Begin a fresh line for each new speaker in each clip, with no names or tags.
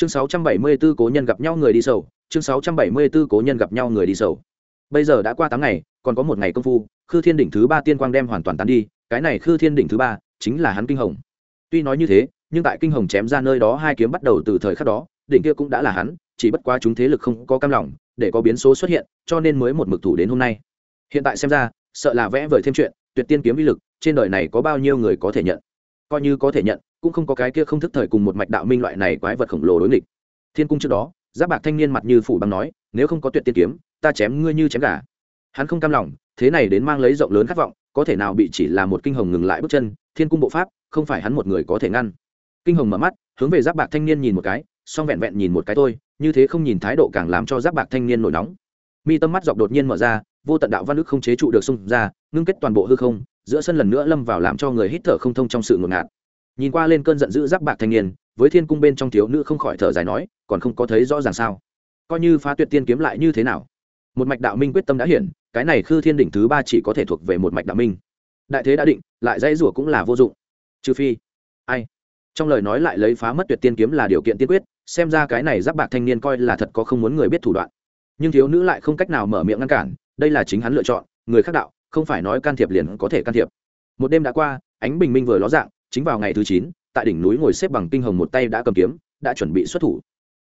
chương 674 cố nhân gặp nhau người đi sầu, chương 674 cố nhân gặp nhau người đi sầu. Bây giờ đã qua tám ngày, còn có một ngày công phu, khư thiên đỉnh thứ ba tiên quang đem hoàn toàn tán đi, cái này khư thiên đỉnh thứ ba chính là hắn kinh hồng. Tuy nói như thế, nhưng tại kinh hồng chém ra nơi đó hai kiếm bắt đầu từ thời khắc đó, đỉnh kia cũng đã là hắn, chỉ bất quá chúng thế lực không có cam lòng, để có biến số xuất hiện, cho nên mới một mực thủ đến hôm nay. Hiện tại xem ra, sợ là vẽ vời thêm chuyện, tuyệt tiên kiếm uy lực, trên đời này có bao nhiêu người có thể nhận? Coi như có thể nhận cũng không có cái kia không thức thời cùng một mạch đạo minh loại này quái vật khổng lồ đối nghịch. Thiên cung trước đó, giáp bạc thanh niên mặt như phủ băng nói, nếu không có tuyệt tiên kiếm, ta chém ngươi như chém gà. Hắn không cam lòng, thế này đến mang lấy rộng lớn khát vọng, có thể nào bị chỉ là một kinh hồng ngừng lại bước chân, thiên cung bộ pháp, không phải hắn một người có thể ngăn. Kinh hồng mở mắt, hướng về giáp bạc thanh niên nhìn một cái, song vẹn vẹn nhìn một cái thôi, như thế không nhìn thái độ càng làm cho giáp bạc thanh niên nổi nóng. Mi tâm mắt dọc đột nhiên mở ra, vô tận đạo văn ức không chế trụ được xung ra, ngưng kết toàn bộ hư không, giữa sân lần nữa lâm vào làm cho người hít thở không thông trong sự ngột ngạt nhìn qua lên cơn giận dữ giáp bạc thanh niên, với thiên cung bên trong thiếu nữ không khỏi thở dài nói, còn không có thấy rõ ràng sao? Coi như phá tuyệt tiên kiếm lại như thế nào? Một mạch đạo minh quyết tâm đã hiển, cái này khư thiên đỉnh thứ ba chỉ có thể thuộc về một mạch đạo minh. Đại thế đã định, lại dãy rủa cũng là vô dụng. Trừ phi, ai? Trong lời nói lại lấy phá mất tuyệt tiên kiếm là điều kiện tiên quyết, xem ra cái này giáp bạc thanh niên coi là thật có không muốn người biết thủ đoạn. Nhưng thiếu nữ lại không cách nào mở miệng ngăn cản, đây là chính hắn lựa chọn, người khác đạo, không phải nói can thiệp liền có thể can thiệp. Một đêm đã qua, ánh bình minh vừa ló dạng chính vào ngày thứ chín, tại đỉnh núi ngồi xếp bằng kinh hồng một tay đã cầm kiếm, đã chuẩn bị xuất thủ.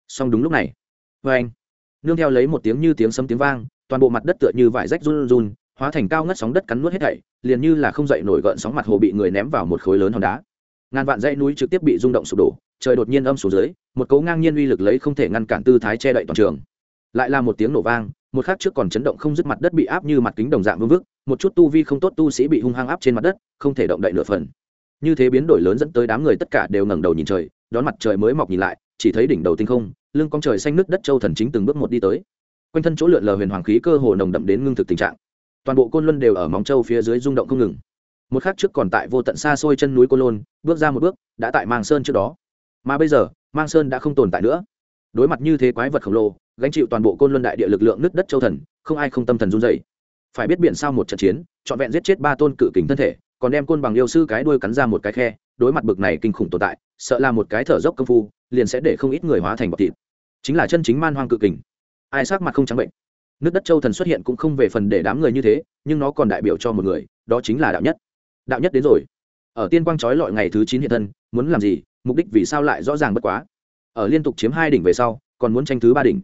Song đúng lúc này vê anh. Nương theo lấy một tiếng như tiếng sấm tiếng vang, toàn bộ mặt đất tựa như vải rách run run, hóa thành cao ngất sóng đất cắn nuốt hết thảy, liền như là không dậy nổi gợn sóng mặt hồ bị người ném vào một khối lớn hòn đá. Ngàn vạn dãy núi trực tiếp bị rung động sụp đổ, trời đột nhiên âm xuống dưới, một cấu ngang nhiên uy lực lấy không thể ngăn cản tư thái che đậy toàn trường. Lại là một tiếng nổ vang, một khắc trước còn chấn động không dứt mặt đất bị áp như mặt kính đồng dạng vương vức, một chút tu vi không tốt tu sĩ bị hung hăng áp trên mặt đất, không thể động đậy nửa phần như thế biến đổi lớn dẫn tới đám người tất cả đều ngẩng đầu nhìn trời, đón mặt trời mới mọc nhìn lại, chỉ thấy đỉnh đầu tinh không, lưng con trời xanh nước đất châu thần chính từng bước một đi tới. Quanh thân chỗ lượn lờ huyền hoàng khí cơ hồ nồng đậm đến ngưng thực tình trạng. Toàn bộ côn luân đều ở móng châu phía dưới rung động không ngừng. Một khắc trước còn tại vô tận xa xôi chân núi côn lôn bước ra một bước, đã tại mang sơn trước đó. Mà bây giờ, mang sơn đã không tồn tại nữa. Đối mặt như thế quái vật khổng lồ, gánh chịu toàn bộ côn luân đại địa lực lượng nước đất châu thần, không ai không tâm thần run dày phải biết biển sao một trận chiến, trọn vẹn giết chết ba tôn cự kính thân thể còn đem côn bằng yêu sư cái đuôi cắn ra một cái khe, đối mặt bực này kinh khủng tồn tại, sợ là một cái thở dốc công phu, liền sẽ để không ít người hóa thành bọc thịt. Chính là chân chính man hoang cự kình. Ai sắc mặt không trắng bệnh. Nước đất châu thần xuất hiện cũng không về phần để đám người như thế, nhưng nó còn đại biểu cho một người, đó chính là đạo nhất. Đạo nhất đến rồi. Ở tiên quang trói lọi ngày thứ chín hiện thân, muốn làm gì, mục đích vì sao lại rõ ràng bất quá. Ở liên tục chiếm hai đỉnh về sau, còn muốn tranh thứ ba đỉnh.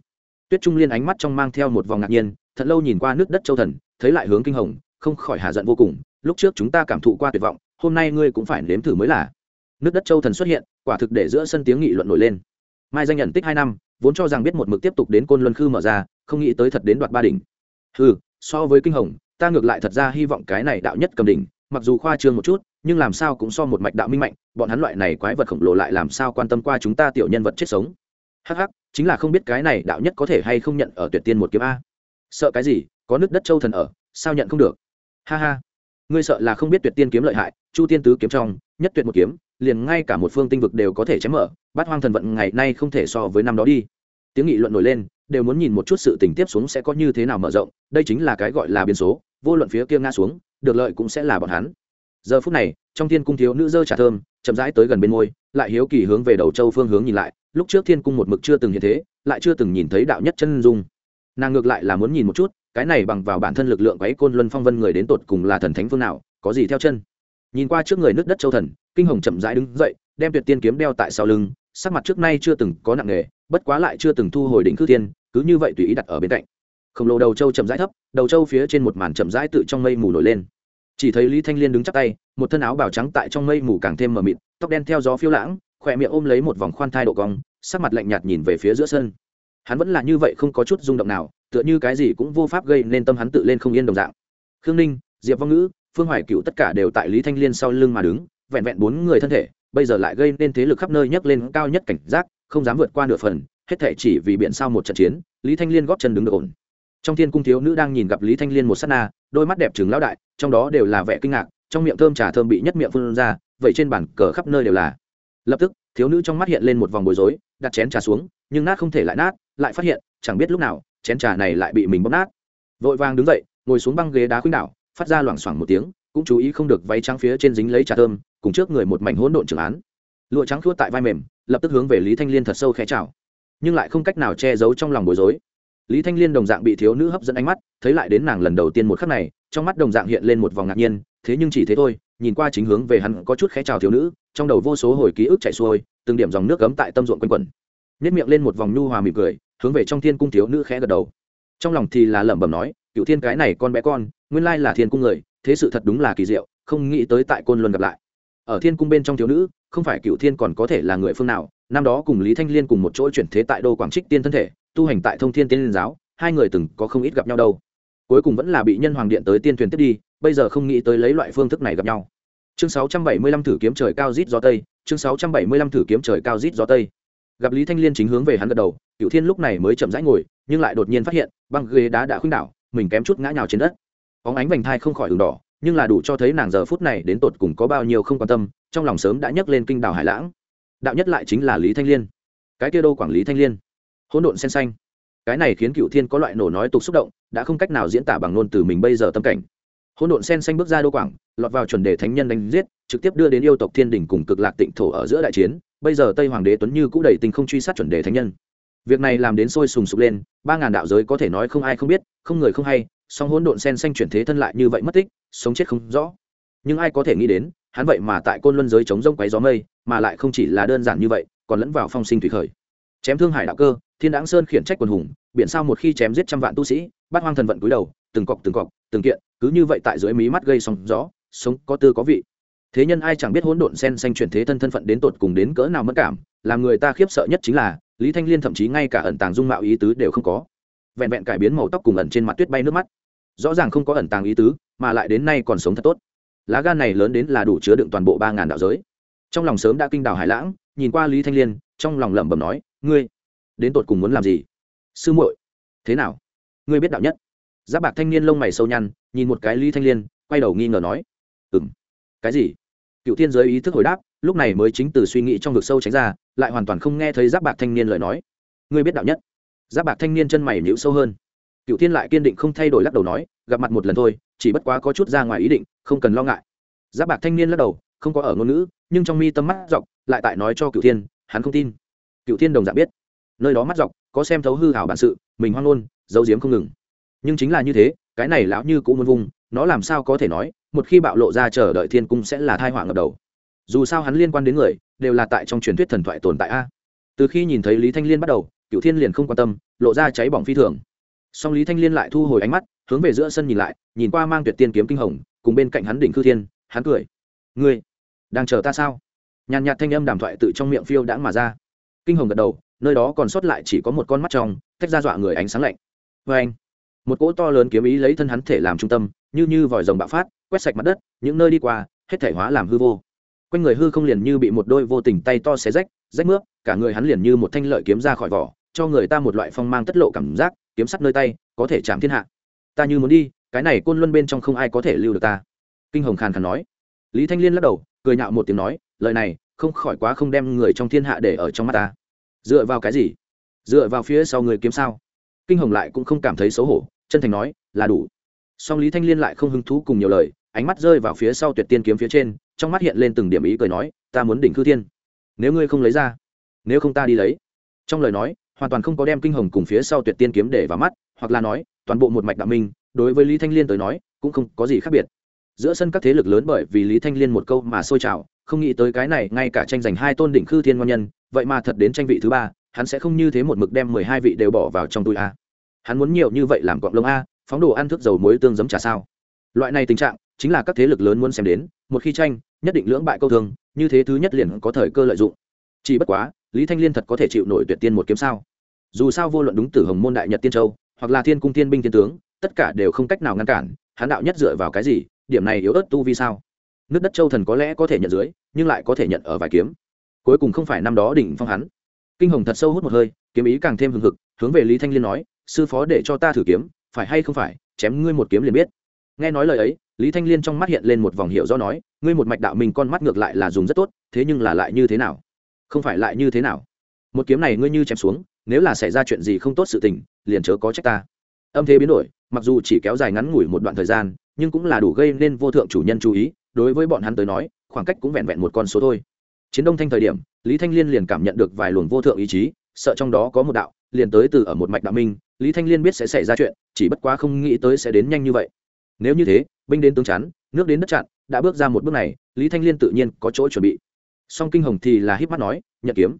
Tuyết trung liên ánh mắt trong mang theo một vòng ngạc nhiên, thật lâu nhìn qua nước đất châu thần, thấy lại hướng kinh hồng, không khỏi hạ giận vô cùng lúc trước chúng ta cảm thụ qua tuyệt vọng, hôm nay ngươi cũng phải nếm thử mới là. Nước đất châu thần xuất hiện, quả thực để giữa sân tiếng nghị luận nổi lên. Mai danh nhận tích hai năm, vốn cho rằng biết một mực tiếp tục đến côn luân khư mở ra, không nghĩ tới thật đến đoạt ba đỉnh. Ừ so với kinh hồng, ta ngược lại thật ra hy vọng cái này đạo nhất cầm đỉnh, mặc dù khoa trương một chút, nhưng làm sao cũng so một mạch đạo minh mạnh, bọn hắn loại này quái vật khổng lồ lại làm sao quan tâm qua chúng ta tiểu nhân vật chết sống. Hắc hắc, chính là không biết cái này đạo nhất có thể hay không nhận ở tuyệt tiên một kiếm a. Sợ cái gì, có nước đất châu thần ở, sao nhận không được? Ha ha ngươi sợ là không biết tuyệt tiên kiếm lợi hại, chu tiên tứ kiếm trong, nhất tuyệt một kiếm, liền ngay cả một phương tinh vực đều có thể chém mở, bát hoang thần vận ngày nay không thể so với năm đó đi. Tiếng nghị luận nổi lên, đều muốn nhìn một chút sự tình tiếp xuống sẽ có như thế nào mở rộng, đây chính là cái gọi là biến số, vô luận phía kia ngã xuống, được lợi cũng sẽ là bọn hắn. Giờ phút này, trong thiên cung thiếu nữ dơ trà thơm, chậm rãi tới gần bên môi, lại hiếu kỳ hướng về đầu châu phương hướng nhìn lại, lúc trước thiên cung một mực chưa từng hiện thế, lại chưa từng nhìn thấy đạo nhất chân dung. Nàng ngược lại là muốn nhìn một chút cái này bằng vào bản thân lực lượng quấy côn luân phong vân người đến tột cùng là thần thánh phương nào, có gì theo chân? Nhìn qua trước người nước đất châu thần, kinh hồng chậm rãi đứng dậy, đem tuyệt tiên kiếm đeo tại sau lưng, sắc mặt trước nay chưa từng có nặng nghề bất quá lại chưa từng thu hồi đỉnh cư tiên, cứ như vậy tùy ý đặt ở bên cạnh. Khổng lồ đầu châu chậm rãi thấp, đầu châu phía trên một màn chậm rãi tự trong mây mù nổi lên. Chỉ thấy lý thanh liên đứng chắc tay, một thân áo bào trắng tại trong mây mù càng thêm mờ mịt, tóc đen theo gió phiêu lãng, khỏe miệng ôm lấy một vòng khoan thai độ cong, sắc mặt lạnh nhạt nhìn về phía giữa sân. Hắn vẫn là như vậy không có chút rung động nào tựa như cái gì cũng vô pháp gây nên tâm hắn tự lên không yên đồng dạng. Khương ninh, diệp vong ngữ, phương hoài cựu tất cả đều tại lý thanh liên sau lưng mà đứng, vẹn vẹn bốn người thân thể, bây giờ lại gây nên thế lực khắp nơi nhấc lên cao nhất cảnh giác, không dám vượt qua nửa phần, hết thể chỉ vì biện sao một trận chiến, lý thanh liên góp chân đứng được ổn. Trong thiên cung thiếu nữ đang nhìn gặp lý thanh liên một s á t na, đôi mắt đẹp trừng lão đại, trong đó đều là vẻ kinh ngạc, trong miệng thơm trà thơm bị nhất miệng phun ra, vậy trên bàn cờ khắp nơi đều là. Lập tức, thiếu nữ trong mắt hiện lên một vòng bối rối, đặt chén trà xuống, nhưng nát không thể lại nát, lại phát hiện, chẳng biết lúc nào chén trà này lại bị mình bóp nát. Vội vàng đứng dậy, ngồi xuống băng ghế đá khuynh đảo, phát ra loảng xoảng một tiếng, cũng chú ý không được váy trắng phía trên dính lấy trà thơm, cùng trước người một mảnh hỗn độn trưởng án. Lụa trắng thua tại vai mềm, lập tức hướng về lý thanh liên thật sâu khẽ chào. Nhưng lại không cách nào che giấu trong lòng bối rối. Lý thanh liên đồng dạng bị thiếu nữ hấp dẫn ánh mắt, thấy lại đến nàng lần đầu tiên một khắc này, trong mắt đồng dạng hiện lên một vòng ngạc nhiên, thế nhưng chỉ thế thôi, nhìn qua chính hướng về hắn có chút khẽ chào thiếu nữ, trong đầu vô số hồi ký ức chảy xuôi, từng điểm dòng nước cấm tại tâm ruộng quanh quẩn. Nếp miệng lên một vòng nhu hòa mỉm cười hướng về trong thiên cung thiếu nữ khẽ gật đầu. Trong lòng thì là lẩm bẩm nói cựu thiên cái này con bé con, nguyên lai là thiên cung người, thế sự thật đúng là kỳ diệu, không nghĩ tới tại côn luân gặp lại. Ở thiên cung bên trong thiếu nữ, không phải cựu thiên còn có thể là người phương nào, năm đó cùng lý thanh liên cùng một chỗ chuyển thế tại đô quảng trích tiên thân thể, tu hành tại thông thiên tiên liên giáo, hai người từng có không ít gặp nhau đâu. Cuối cùng vẫn là bị nhân hoàng điện tới tiên thuyền tiếp đi, bây giờ không nghĩ tới lấy loại phương thức này gặp nhau. Chương 675 thử kiếm trời cao rít gió tây, chương 675 thử kiếm trời cao rít gió tây gặp lý thanh liên chính hướng về hắn gật đầu cựu thiên lúc này mới chậm rãi ngồi, nhưng lại đột nhiên phát hiện, băng ghế đá đã khuynh đảo, mình kém chút ngã nhào trên đất. Óng ánh vành thai không khỏi đường đỏ, nhưng là đủ cho thấy nàng giờ phút này đến tột cùng có bao nhiêu không quan tâm, trong lòng sớm đã nhấc lên kinh đảo hải lãng. Đạo nhất lại chính là lý thanh liên. Cái kia đô quản lý thanh liên? Hỗn độn sen xanh. Cái này khiến cựu thiên có loại nổ nói tục xúc động, đã không cách nào diễn tả bằng ngôn từ mình bây giờ tâm cảnh. Hỗn độn sen xanh bước ra đô quảng, lọt vào chuẩn đề thánh nhân đánh giết, trực tiếp đưa đến yêu tộc thiên đình cùng cực lạc tịnh thổ ở giữa đại chiến bây giờ tây hoàng đế tuấn như cũng đầy tình không truy sát chuẩn đề thánh nhân. Việc này làm đến sôi sùng sục lên, ba ngàn đạo giới có thể nói không ai không biết, không người không hay, song hỗn độn sen xanh chuyển thế thân lại như vậy mất tích, sống chết không rõ. Nhưng ai có thể nghĩ đến, hắn vậy mà tại côn luân giới chống rông quấy gió mây, mà lại không chỉ là đơn giản như vậy, còn lẫn vào phong sinh thủy khởi. Chém thương hải đạo cơ, thiên đáng sơn khiển trách quần hùng, biển sao một khi chém giết trăm vạn tu sĩ bắt hoang thần vận cúi đầu, từng cọc từng cọc, từng kiện, cứ như vậy tại dưới mí mắt gây sóng gió, sống có tư có vị thế nhân ai chẳng biết hỗn độn sen xanh chuyển thế thân thân phận đến tột cùng đến cỡ nào mất cảm, làm người ta khiếp sợ nhất chính là, lý thanh liên thậm chí ngay cả ẩn tàng dung mạo ý tứ đều không có. Vẹn vẹn cải biến màu tóc cùng ẩn trên mặt tuyết bay nước mắt. Rõ ràng không có ẩn tàng ý tứ, mà lại đến nay còn sống thật tốt. Lá gan này lớn đến là đủ chứa đựng toàn bộ ba ngàn đạo giới. Trong lòng sớm đã kinh đào hải lãng, nhìn qua lý thanh liên, trong lòng lẩm bẩm nói, ngươi, đến tột cùng muốn làm gì? Sư muội, thế nào? Ngươi biết đạo nhất. Giáp bạc thanh niên lông mày sâu nhăn, nhìn một cái lý thanh liên, quay đầu nghi ngờ nói ừ m cái gì? Cựu thiên giới ý thức hồi đáp, lúc này mới chính từ suy nghĩ trong vực sâu tránh ra, lại hoàn toàn không nghe thấy giáp bạc thanh niên lời nói. Ngươi biết đạo nhất. Giáp bạc thanh niên chân mày nhữ sâu hơn. Cựu thiên lại kiên định không thay đổi lắc đầu nói, gặp mặt một lần thôi, chỉ bất quá có chút ra ngoài ý định, không cần lo ngại. Giáp bạc thanh niên lắc đầu, không có ở ngôn ngữ, nhưng trong mi tâm mắt dọc, lại tại nói cho cựu thiên, hắn không tin. Cựu thiên đồng dạng biết. Nơi đó mắt dọc, có xem thấu hư hảo bản sự, mình hoang ngôn, giấu giếm không ngừng nhưng chính là như thế, cái này lão như cũng muốn vùng nó làm sao có thể nói, một khi bạo lộ ra chờ đợi thiên cung sẽ là thai họa ngập đầu. Dù sao hắn liên quan đến người, đều là tại trong truyền thuyết thần thoại tồn tại a. Từ khi nhìn thấy lý thanh liên bắt đầu cựu thiên liền không quan tâm, lộ ra cháy bỏng phi thường. Song lý thanh liên lại thu hồi ánh mắt, hướng về giữa sân nhìn lại, nhìn qua mang tuyệt tiên kiếm kinh hồng, cùng bên cạnh hắn đỉnh khư thiên, hắn cười. Ngươi, đang chờ ta sao? Nhàn nhạt thanh âm đàm thoại tự trong miệng phiêu đãng mà ra. Kinh hồng gật đầu, nơi đó còn sót lại chỉ có một con mắt trong, tách ra dọa người ánh sáng lạnh. Vê anh một cỗ to lớn kiếm ý lấy thân hắn thể làm trung tâm, như như vòi rồng bạo phát, quét sạch mặt đất, những nơi đi qua, hết thể hóa làm hư vô. Quanh người hư không liền như bị một đôi vô tình tay to xé rách rách mướp, cả người hắn liền như một thanh lợi kiếm ra khỏi vỏ, cho người ta một loại phong mang tất lộ cảm giác, kiếm sắt nơi tay, có thể chạm thiên hạ. Ta như muốn đi, cái này côn luân bên trong không ai có thể lưu được ta. Kinh hồng khàn khàn nói. Lý thanh liên lắc đầu, cười nhạo một tiếng nói, lời này, không khỏi quá không đem người trong thiên hạ để ở trong mắt ta. Dựa vào cái gì? Dựa vào phía sau người kiếm sao? Kinh hồng lại cũng không cảm thấy xấu hổ chân thành nói, là đủ. Song lý thanh liên lại không hứng thú cùng nhiều lời, ánh mắt rơi vào phía sau tuyệt tiên kiếm phía trên, trong mắt hiện lên từng điểm ý cười nói, ta muốn đỉnh khư thiên. Nếu ngươi không lấy ra, nếu không ta đi lấy. Trong lời nói, hoàn toàn không có đem kinh hồng cùng phía sau tuyệt tiên kiếm để vào mắt, hoặc là nói, toàn bộ một mạch đạo minh, đối với lý thanh liên tới nói, cũng không có gì khác biệt. Giữa sân các thế lực lớn bởi vì lý thanh liên một câu mà sôi trào, không nghĩ tới cái này, ngay cả tranh giành hai tôn đỉnh khư thiên ngon nhân, vậy mà thật đến tranh vị thứ ba, hắn sẽ không như thế một mực đem mười hai vị đều bỏ vào trong túi a hắn muốn nhiều như vậy làm cọng lông a, phóng đồ ăn thức dầu muối tương giấm trà sao. Loại này tình trạng chính là các thế lực lớn muốn xem đến, một khi tranh, nhất định lưỡng bại câu thương, như thế thứ nhất liền có thời cơ lợi dụng. Chỉ bất quá, lý thanh liên thật có thể chịu nổi tuyệt tiên một kiếm sao? Dù sao vô luận đúng tử hồng môn đại nhật tiên châu, hoặc là thiên cung thiên binh thiên tướng, tất cả đều không cách nào ngăn cản, hắn đạo nhất dựa vào cái gì, điểm này yếu ớt tu vi sao? Nước đất châu thần có lẽ có thể nhận dưới, nhưng lại có thể nhận ở vài kiếm. Cuối cùng không phải năm đó đỉnh phong hắn. Kinh hồng thật sâu hút một hơi, kiếm ý càng thêm hừng hực, hướng về lý thanh liên nói sư phó để cho ta thử kiếm, phải hay không phải, chém ngươi một kiếm liền biết. Nghe nói lời ấy, lý thanh liên trong mắt hiện lên một vòng hiệu do nói, ngươi một mạch đạo mình con mắt ngược lại là dùng rất tốt, thế nhưng là lại như thế nào? Không phải lại như thế nào? Một kiếm này ngươi như chém xuống, nếu là xảy ra chuyện gì không tốt sự tình, liền chớ có trách ta. Âm thế biến đổi, mặc dù chỉ kéo dài ngắn ngủi một đoạn thời gian, nhưng cũng là đủ gây nên vô thượng chủ nhân chú ý, đối với bọn hắn tới nói, khoảng cách cũng vẹn vẹn một con số thôi. Chiến đông thanh thời điểm, lý thanh liên liền cảm nhận được vài luồng vô thượng ý chí, sợ trong đó có một đạo liền tới từ ở một mạch đạo minh, lý thanh liên biết sẽ xảy ra chuyện, chỉ bất quá không nghĩ tới sẽ đến nhanh như vậy. Nếu như thế, binh đến tướng chắn, nước đến đất chặn, đã bước ra một bước này, lý thanh liên tự nhiên có chỗ chuẩn bị. Song kinh hồng thì là híp mắt nói, nhận kiếm.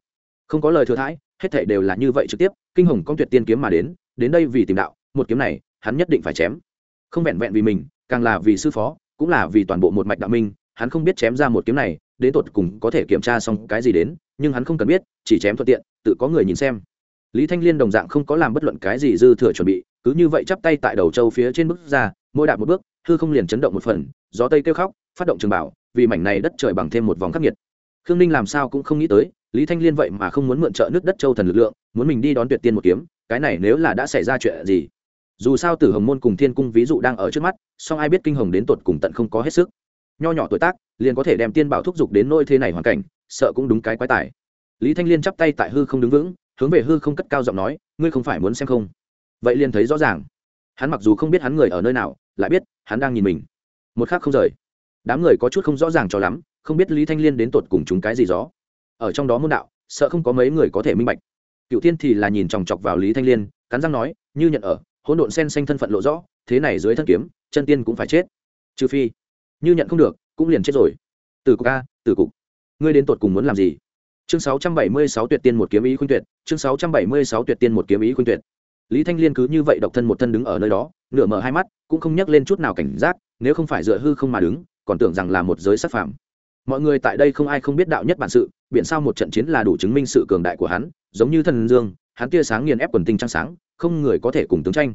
Không có lời thừa thãi, hết thể đều là như vậy trực tiếp, kinh hồng con tuyệt tiên kiếm mà đến đến đây vì tìm đạo, một kiếm này, hắn nhất định phải chém. Không vẹn vẹn vì mình, càng là vì sư phó, cũng là vì toàn bộ một mạch đạo minh, hắn không biết chém ra một kiếm này, đến tột cùng có thể kiểm tra xong cái gì đến, nhưng hắn không cần biết, chỉ chém thuận tiện, tự có người nhìn xem lý thanh liên đồng dạng không có làm bất luận cái gì dư thừa chuẩn bị, cứ như vậy chắp tay tại đầu châu phía trên bước ra, mỗi đạp một bước, hư không liền chấn động một phần, gió tây kêu khóc, phát động trường bảo, vì mảnh này đất trời bằng thêm một vòng khắc nghiệt. Khương ninh làm sao cũng không nghĩ tới, lý thanh liên vậy mà không muốn mượn trợ nước đất châu thần lực lượng, muốn mình đi đón tuyệt tiên một kiếm, cái này nếu là đã xảy ra chuyện gì? Dù sao tử hồng môn cùng thiên cung ví dụ đang ở trước mắt, song ai biết kinh hồng đến tột cùng tận không có hết sức. Nho nhỏ tuổi tác, liền có thể đem tiên bảo thúc giục đến nôi thế này hoàn cảnh, sợ cũng đúng cái quái tài. Lý thanh liên chắp tay tại hư không đứng vững hướng về hư không cất cao giọng nói, ngươi không phải muốn xem không? Vậy liền thấy rõ ràng. Hắn mặc dù không biết hắn người ở nơi nào, lại biết hắn đang nhìn mình. Một khác không rời, đám người có chút không rõ ràng cho lắm, không biết lý thanh liên đến tột cùng chúng cái gì gió. Ở trong đó môn đạo, sợ không có mấy người có thể minh bạch. Cựu tiên thì là nhìn chòng chọc vào lý thanh liên, cắn răng nói, như nhận ở, hỗn độn sen xanh thân phận lộ rõ, thế này dưới thân kiếm, chân tiên cũng phải chết. Trừ phi, như nhận không được, cũng liền chết rồi. Từ cục a từ cục, ngươi đến tột cùng muốn làm gì? Chương sáu trăm bảy mươi sáu tuyệt tiên một kiếm ý khuynh tuyệt, chương sáu trăm bảy mươi sáu tuyệt tiên một kiếm ý khuynh tuyệt. Lý thanh liên cứ như vậy độc thân một thân đứng ở nơi đó, nửa mở hai mắt, cũng không nhắc lên chút nào cảnh giác, nếu không phải dựa hư không mà đứng, còn tưởng rằng là một giới sắc phạm mọi người tại đây không ai không biết đạo nhất bản sự biện sao một trận chiến là đủ chứng minh sự cường đại của hắn, giống như thần dương, hắn tia sáng nghiền ép quần tinh trăng sáng, không người có thể cùng tướng tranh.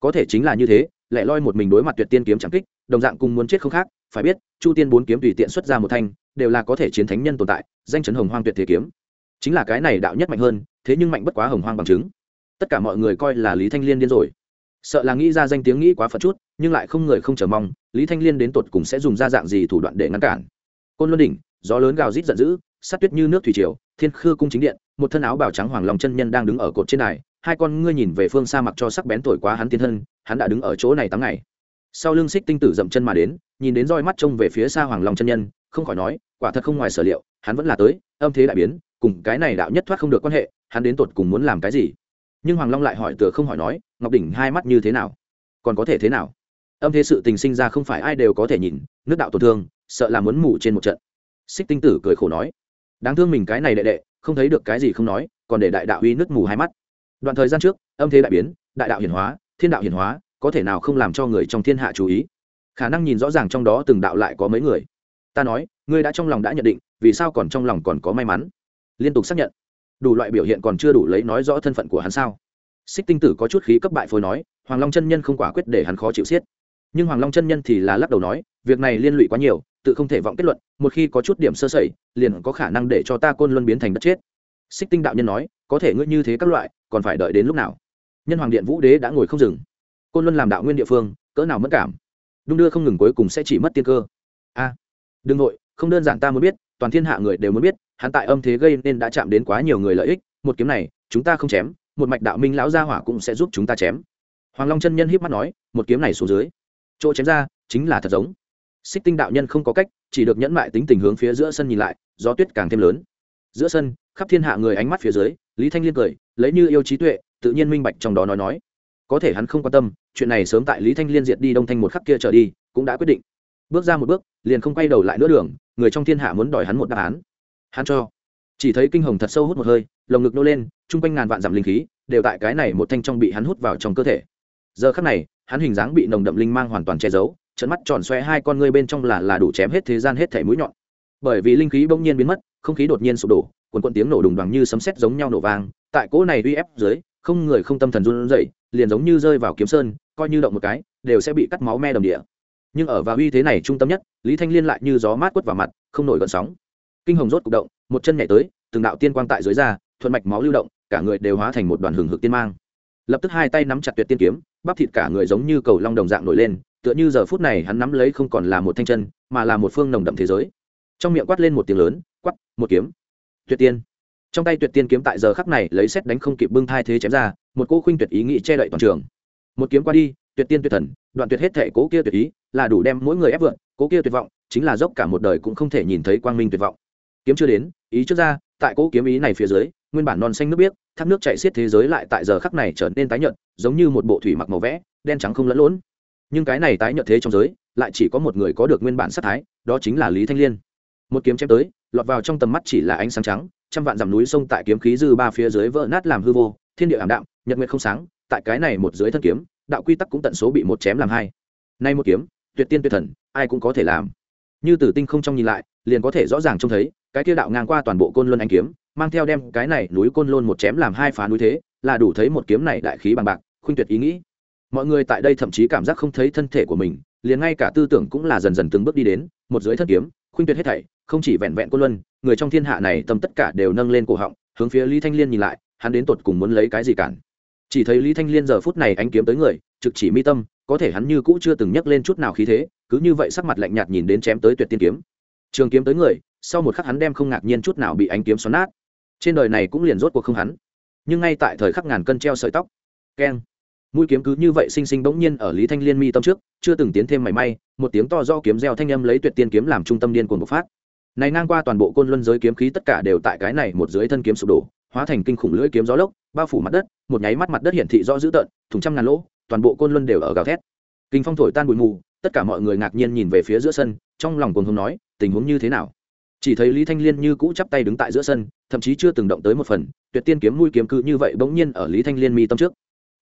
Có thể chính là như thế, lại loi một mình đối mặt tuyệt tiên kiếm chẳng kích, đồng dạng cùng muốn chết không khác, phải biết, chu tiên bốn kiếm tùy tiện xuất ra một thanh đều là có thể chiến thánh nhân tồn tại, danh chấn hồng hoang tuyệt thế kiếm. Chính là cái này đạo nhất mạnh hơn, thế nhưng mạnh bất quá hồng hoang bằng chứng. Tất cả mọi người coi là lý thanh liên điên rồi. Sợ là nghĩ ra danh tiếng nghĩ quá phật chút, nhưng lại không người không chờ mong, lý thanh liên đến tột cùng sẽ dùng ra dạng gì thủ đoạn để ngăn cản. Côn luân đỉnh, gió lớn gào rít giận dữ, sát tuyết như nước thủy triều, thiên khư cung chính điện, một thân áo bào trắng hoàng lòng chân nhân đang đứng ở cột trên đài, hai con ngươi nhìn về phương xa mặc cho sắc bén thổi quá hắn tiên thân, hắn đã đứng ở chỗ này tám ngày. Sau lưng xích tinh tử dậm chân mà đến, nhìn đến roi mắt trông về phía xa hoàng long chân nhân không khỏi nói, quả thật không ngoài sở liệu, hắn vẫn là tới, âm thế đại biến, cùng cái này đạo nhất thoát không được quan hệ, hắn đến tột cùng muốn làm cái gì? Nhưng hoàng long lại hỏi tựa không hỏi nói, ngọc đỉnh hai mắt như thế nào? Còn có thể thế nào? Âm thế sự tình sinh ra không phải ai đều có thể nhìn, nước đạo tổn thương, sợ là muốn mù trên một trận. Xích tinh tử cười khổ nói, đáng thương mình cái này đệ đệ, không thấy được cái gì không nói, còn để đại đạo uy nước mù hai mắt. Đoạn thời gian trước, âm thế đại biến, đại đạo hiển hóa, thiên đạo hiển hóa, có thể nào không làm cho người trong thiên hạ chú ý? Khả năng nhìn rõ ràng trong đó từng đạo lại có mấy người ta nói, ngươi đã trong lòng đã nhận định, vì sao còn trong lòng còn có may mắn? Liên tục xác nhận. Đủ loại biểu hiện còn chưa đủ lấy nói rõ thân phận của hắn sao? Xích tinh tử có chút khí cấp bại phôi nói, hoàng long chân nhân không quả quyết để hắn khó chịu xiết. Nhưng hoàng long chân nhân thì là lắc đầu nói, việc này liên lụy quá nhiều, tự không thể vọng kết luận, một khi có chút điểm sơ sẩy, liền có khả năng để cho ta côn luân biến thành đất chết. Xích tinh đạo nhân nói, có thể ngươi như thế các loại, còn phải đợi đến lúc nào? Nhân hoàng điện vũ đế đã ngồi không dừng. Côn luân làm đạo nguyên địa phương, cỡ nào mất cảm? Đung đưa không ngừng cuối cùng sẽ chỉ mất tiên cơ. A đừng nội không đơn giản ta muốn biết, toàn thiên hạ người đều muốn biết, hắn tại âm thế gây nên đã chạm đến quá nhiều người lợi ích, một kiếm này, chúng ta không chém, một mạch đạo minh lão gia hỏa cũng sẽ giúp chúng ta chém. Hoàng long chân nhân hiếp mắt nói, một kiếm này xuống dưới. Chỗ chém ra, chính là thật giống. Xích tinh đạo nhân không có cách, chỉ được nhẫn mại tính tình hướng phía giữa sân nhìn lại, gió tuyết càng thêm lớn. Giữa sân, khắp thiên hạ người ánh mắt phía dưới, lý thanh liên cười, lấy như yêu trí tuệ, tự nhiên minh bạch trong đó nói nói. Có thể hắn không quan tâm, chuyện này sớm tại lý thanh liên diệt đi đông thanh một khắc kia trở đi, cũng đã quyết định bước ra một bước, liền không quay đầu lại nữa đường, người trong thiên hạ muốn đòi hắn một đáp án. Hắn cho. Chỉ thấy kinh hồng thật sâu hút một hơi, lồng ngực nô lên, chung quanh ngàn vạn dặm linh khí, đều tại cái này một thanh trong bị hắn hút vào trong cơ thể. Giờ khắc này, hắn hình dáng bị nồng đậm linh mang hoàn toàn che giấu trận mắt tròn xoe hai con ngươi bên trong là là đủ chém hết thế gian hết thể mũi nhọn. Bởi vì linh khí bỗng nhiên biến mất, không khí đột nhiên sụp đổ quần quần tiếng nổ đùng đoằng như sấm sét giống nhau nổ vang, tại cỗ này uy ép dưới, không người không tâm thần run rẩy, liền giống như rơi vào kiếm sơn, coi như động một cái, đều sẽ bị cắt máu me đầm địa nhưng ở vào uy thế này trung tâm nhất, lý thanh liên lại như gió mát quất vào mặt, không nổi gợn sóng. Kinh hồng rốt cục động, một chân nhảy tới, từng đạo tiên quang tại dưới da, thuận mạch máu lưu động, cả người đều hóa thành một đoàn hừng hực tiên mang. Lập tức hai tay nắm chặt tuyệt tiên kiếm, bắp thịt cả người giống như cầu long đồng dạng nổi lên, tựa như giờ phút này hắn nắm lấy không còn là một thanh chân, mà là một phương nồng đậm thế giới. Trong miệng quát lên một tiếng lớn, quát, một kiếm. Tuyệt tiên. Trong tay tuyệt tiên kiếm tại giờ khắc này lấy xét đánh không kịp bưng thai thế chém ra, một cô khuynh tuyệt ý nghĩ che đậy toàn trường. Một kiếm qua đi tuyệt tiên tuyệt thần, đoạn tuyệt hết thể cố kia tuyệt ý, là đủ đem mỗi người ép vượn, cố kia tuyệt vọng, chính là dốc cả một đời cũng không thể nhìn thấy quang minh tuyệt vọng. Kiếm chưa đến, ý trước ra, tại cố kiếm ý này phía dưới, nguyên bản non xanh nước biếc, thác nước chạy xiết thế giới lại tại giờ khắc này trở nên tái nhợt, giống như một bộ thủy mặc màu vẽ, đen trắng không lẫn lộn. Nhưng cái này tái nhợt thế trong giới, lại chỉ có một người có được nguyên bản sát thái, đó chính là lý thanh liên. Một kiếm chém tới, lọt vào trong tầm mắt chỉ là ánh sáng trắng, trăm vạn dặm núi sông tại kiếm khí dư ba phía dưới vỡ nát làm hư vô, thiên địa ảm đạm, nhật nguyệt không sáng, tại cái này một dưới thân kiếm đạo quy tắc cũng tận số bị một chém làm hai. Nay một kiếm, tuyệt tiên tuyệt thần, ai cũng có thể làm. Như tử tinh không trong nhìn lại, liền có thể rõ ràng trông thấy, cái kia đạo ngang qua toàn bộ côn luân anh kiếm, mang theo đem cái này núi côn lôn một chém làm hai phá núi thế, là đủ thấy một kiếm này đại khí bằng bạc, khuynh tuyệt ý nghĩ. Mọi người tại đây thậm chí cảm giác không thấy thân thể của mình, liền ngay cả tư tưởng cũng là dần dần từng bước đi đến, một dưới thân kiếm, khuynh tuyệt hết thảy, không chỉ vẹn vẹn côn luân, người trong thiên hạ này tâm tất cả đều nâng lên cổ họng, hướng phía lý thanh liên nhìn lại, hắn đến tột cùng muốn lấy cái gì cản chỉ thấy lý thanh liên giờ phút này anh kiếm tới người, trực chỉ mi tâm, có thể hắn như cũ chưa từng nhắc lên chút nào khí thế, cứ như vậy sắc mặt lạnh nhạt nhìn đến chém tới tuyệt tiên kiếm. Trường kiếm tới người, sau một khắc hắn đem không ngạc nhiên chút nào bị ánh kiếm xoắn nát. Trên đời này cũng liền rốt cuộc không hắn. Nhưng ngay tại thời khắc ngàn cân treo sợi tóc. Keng. Mũi kiếm cứ như vậy sinh sinh bỗng nhiên ở lý thanh liên mi tâm trước, chưa từng tiến thêm mảy may, một tiếng to do kiếm reo thanh âm lấy tuyệt tiên kiếm làm trung tâm điên cuồng bộc phát. Này ngang qua toàn bộ côn luân giới kiếm khí tất cả đều tại cái này một dưới thân kiếm sụp đổ hóa thành kinh khủng lưỡi kiếm gió lốc, bao phủ mặt đất, một nháy mắt mặt đất hiển thị rõ dữ tợn, thùng trăm ngàn lỗ, toàn bộ côn luân đều ở gào thét. Kinh phong thổi tan bụi mù, tất cả mọi người ngạc nhiên nhìn về phía giữa sân, trong lòng cùng hùng nói, tình huống như thế nào? Chỉ thấy lý thanh liên như cũ chắp tay đứng tại giữa sân, thậm chí chưa từng động tới một phần, tuyệt tiên kiếm mũi kiếm cứ như vậy bỗng nhiên ở lý thanh liên mi tâm trước.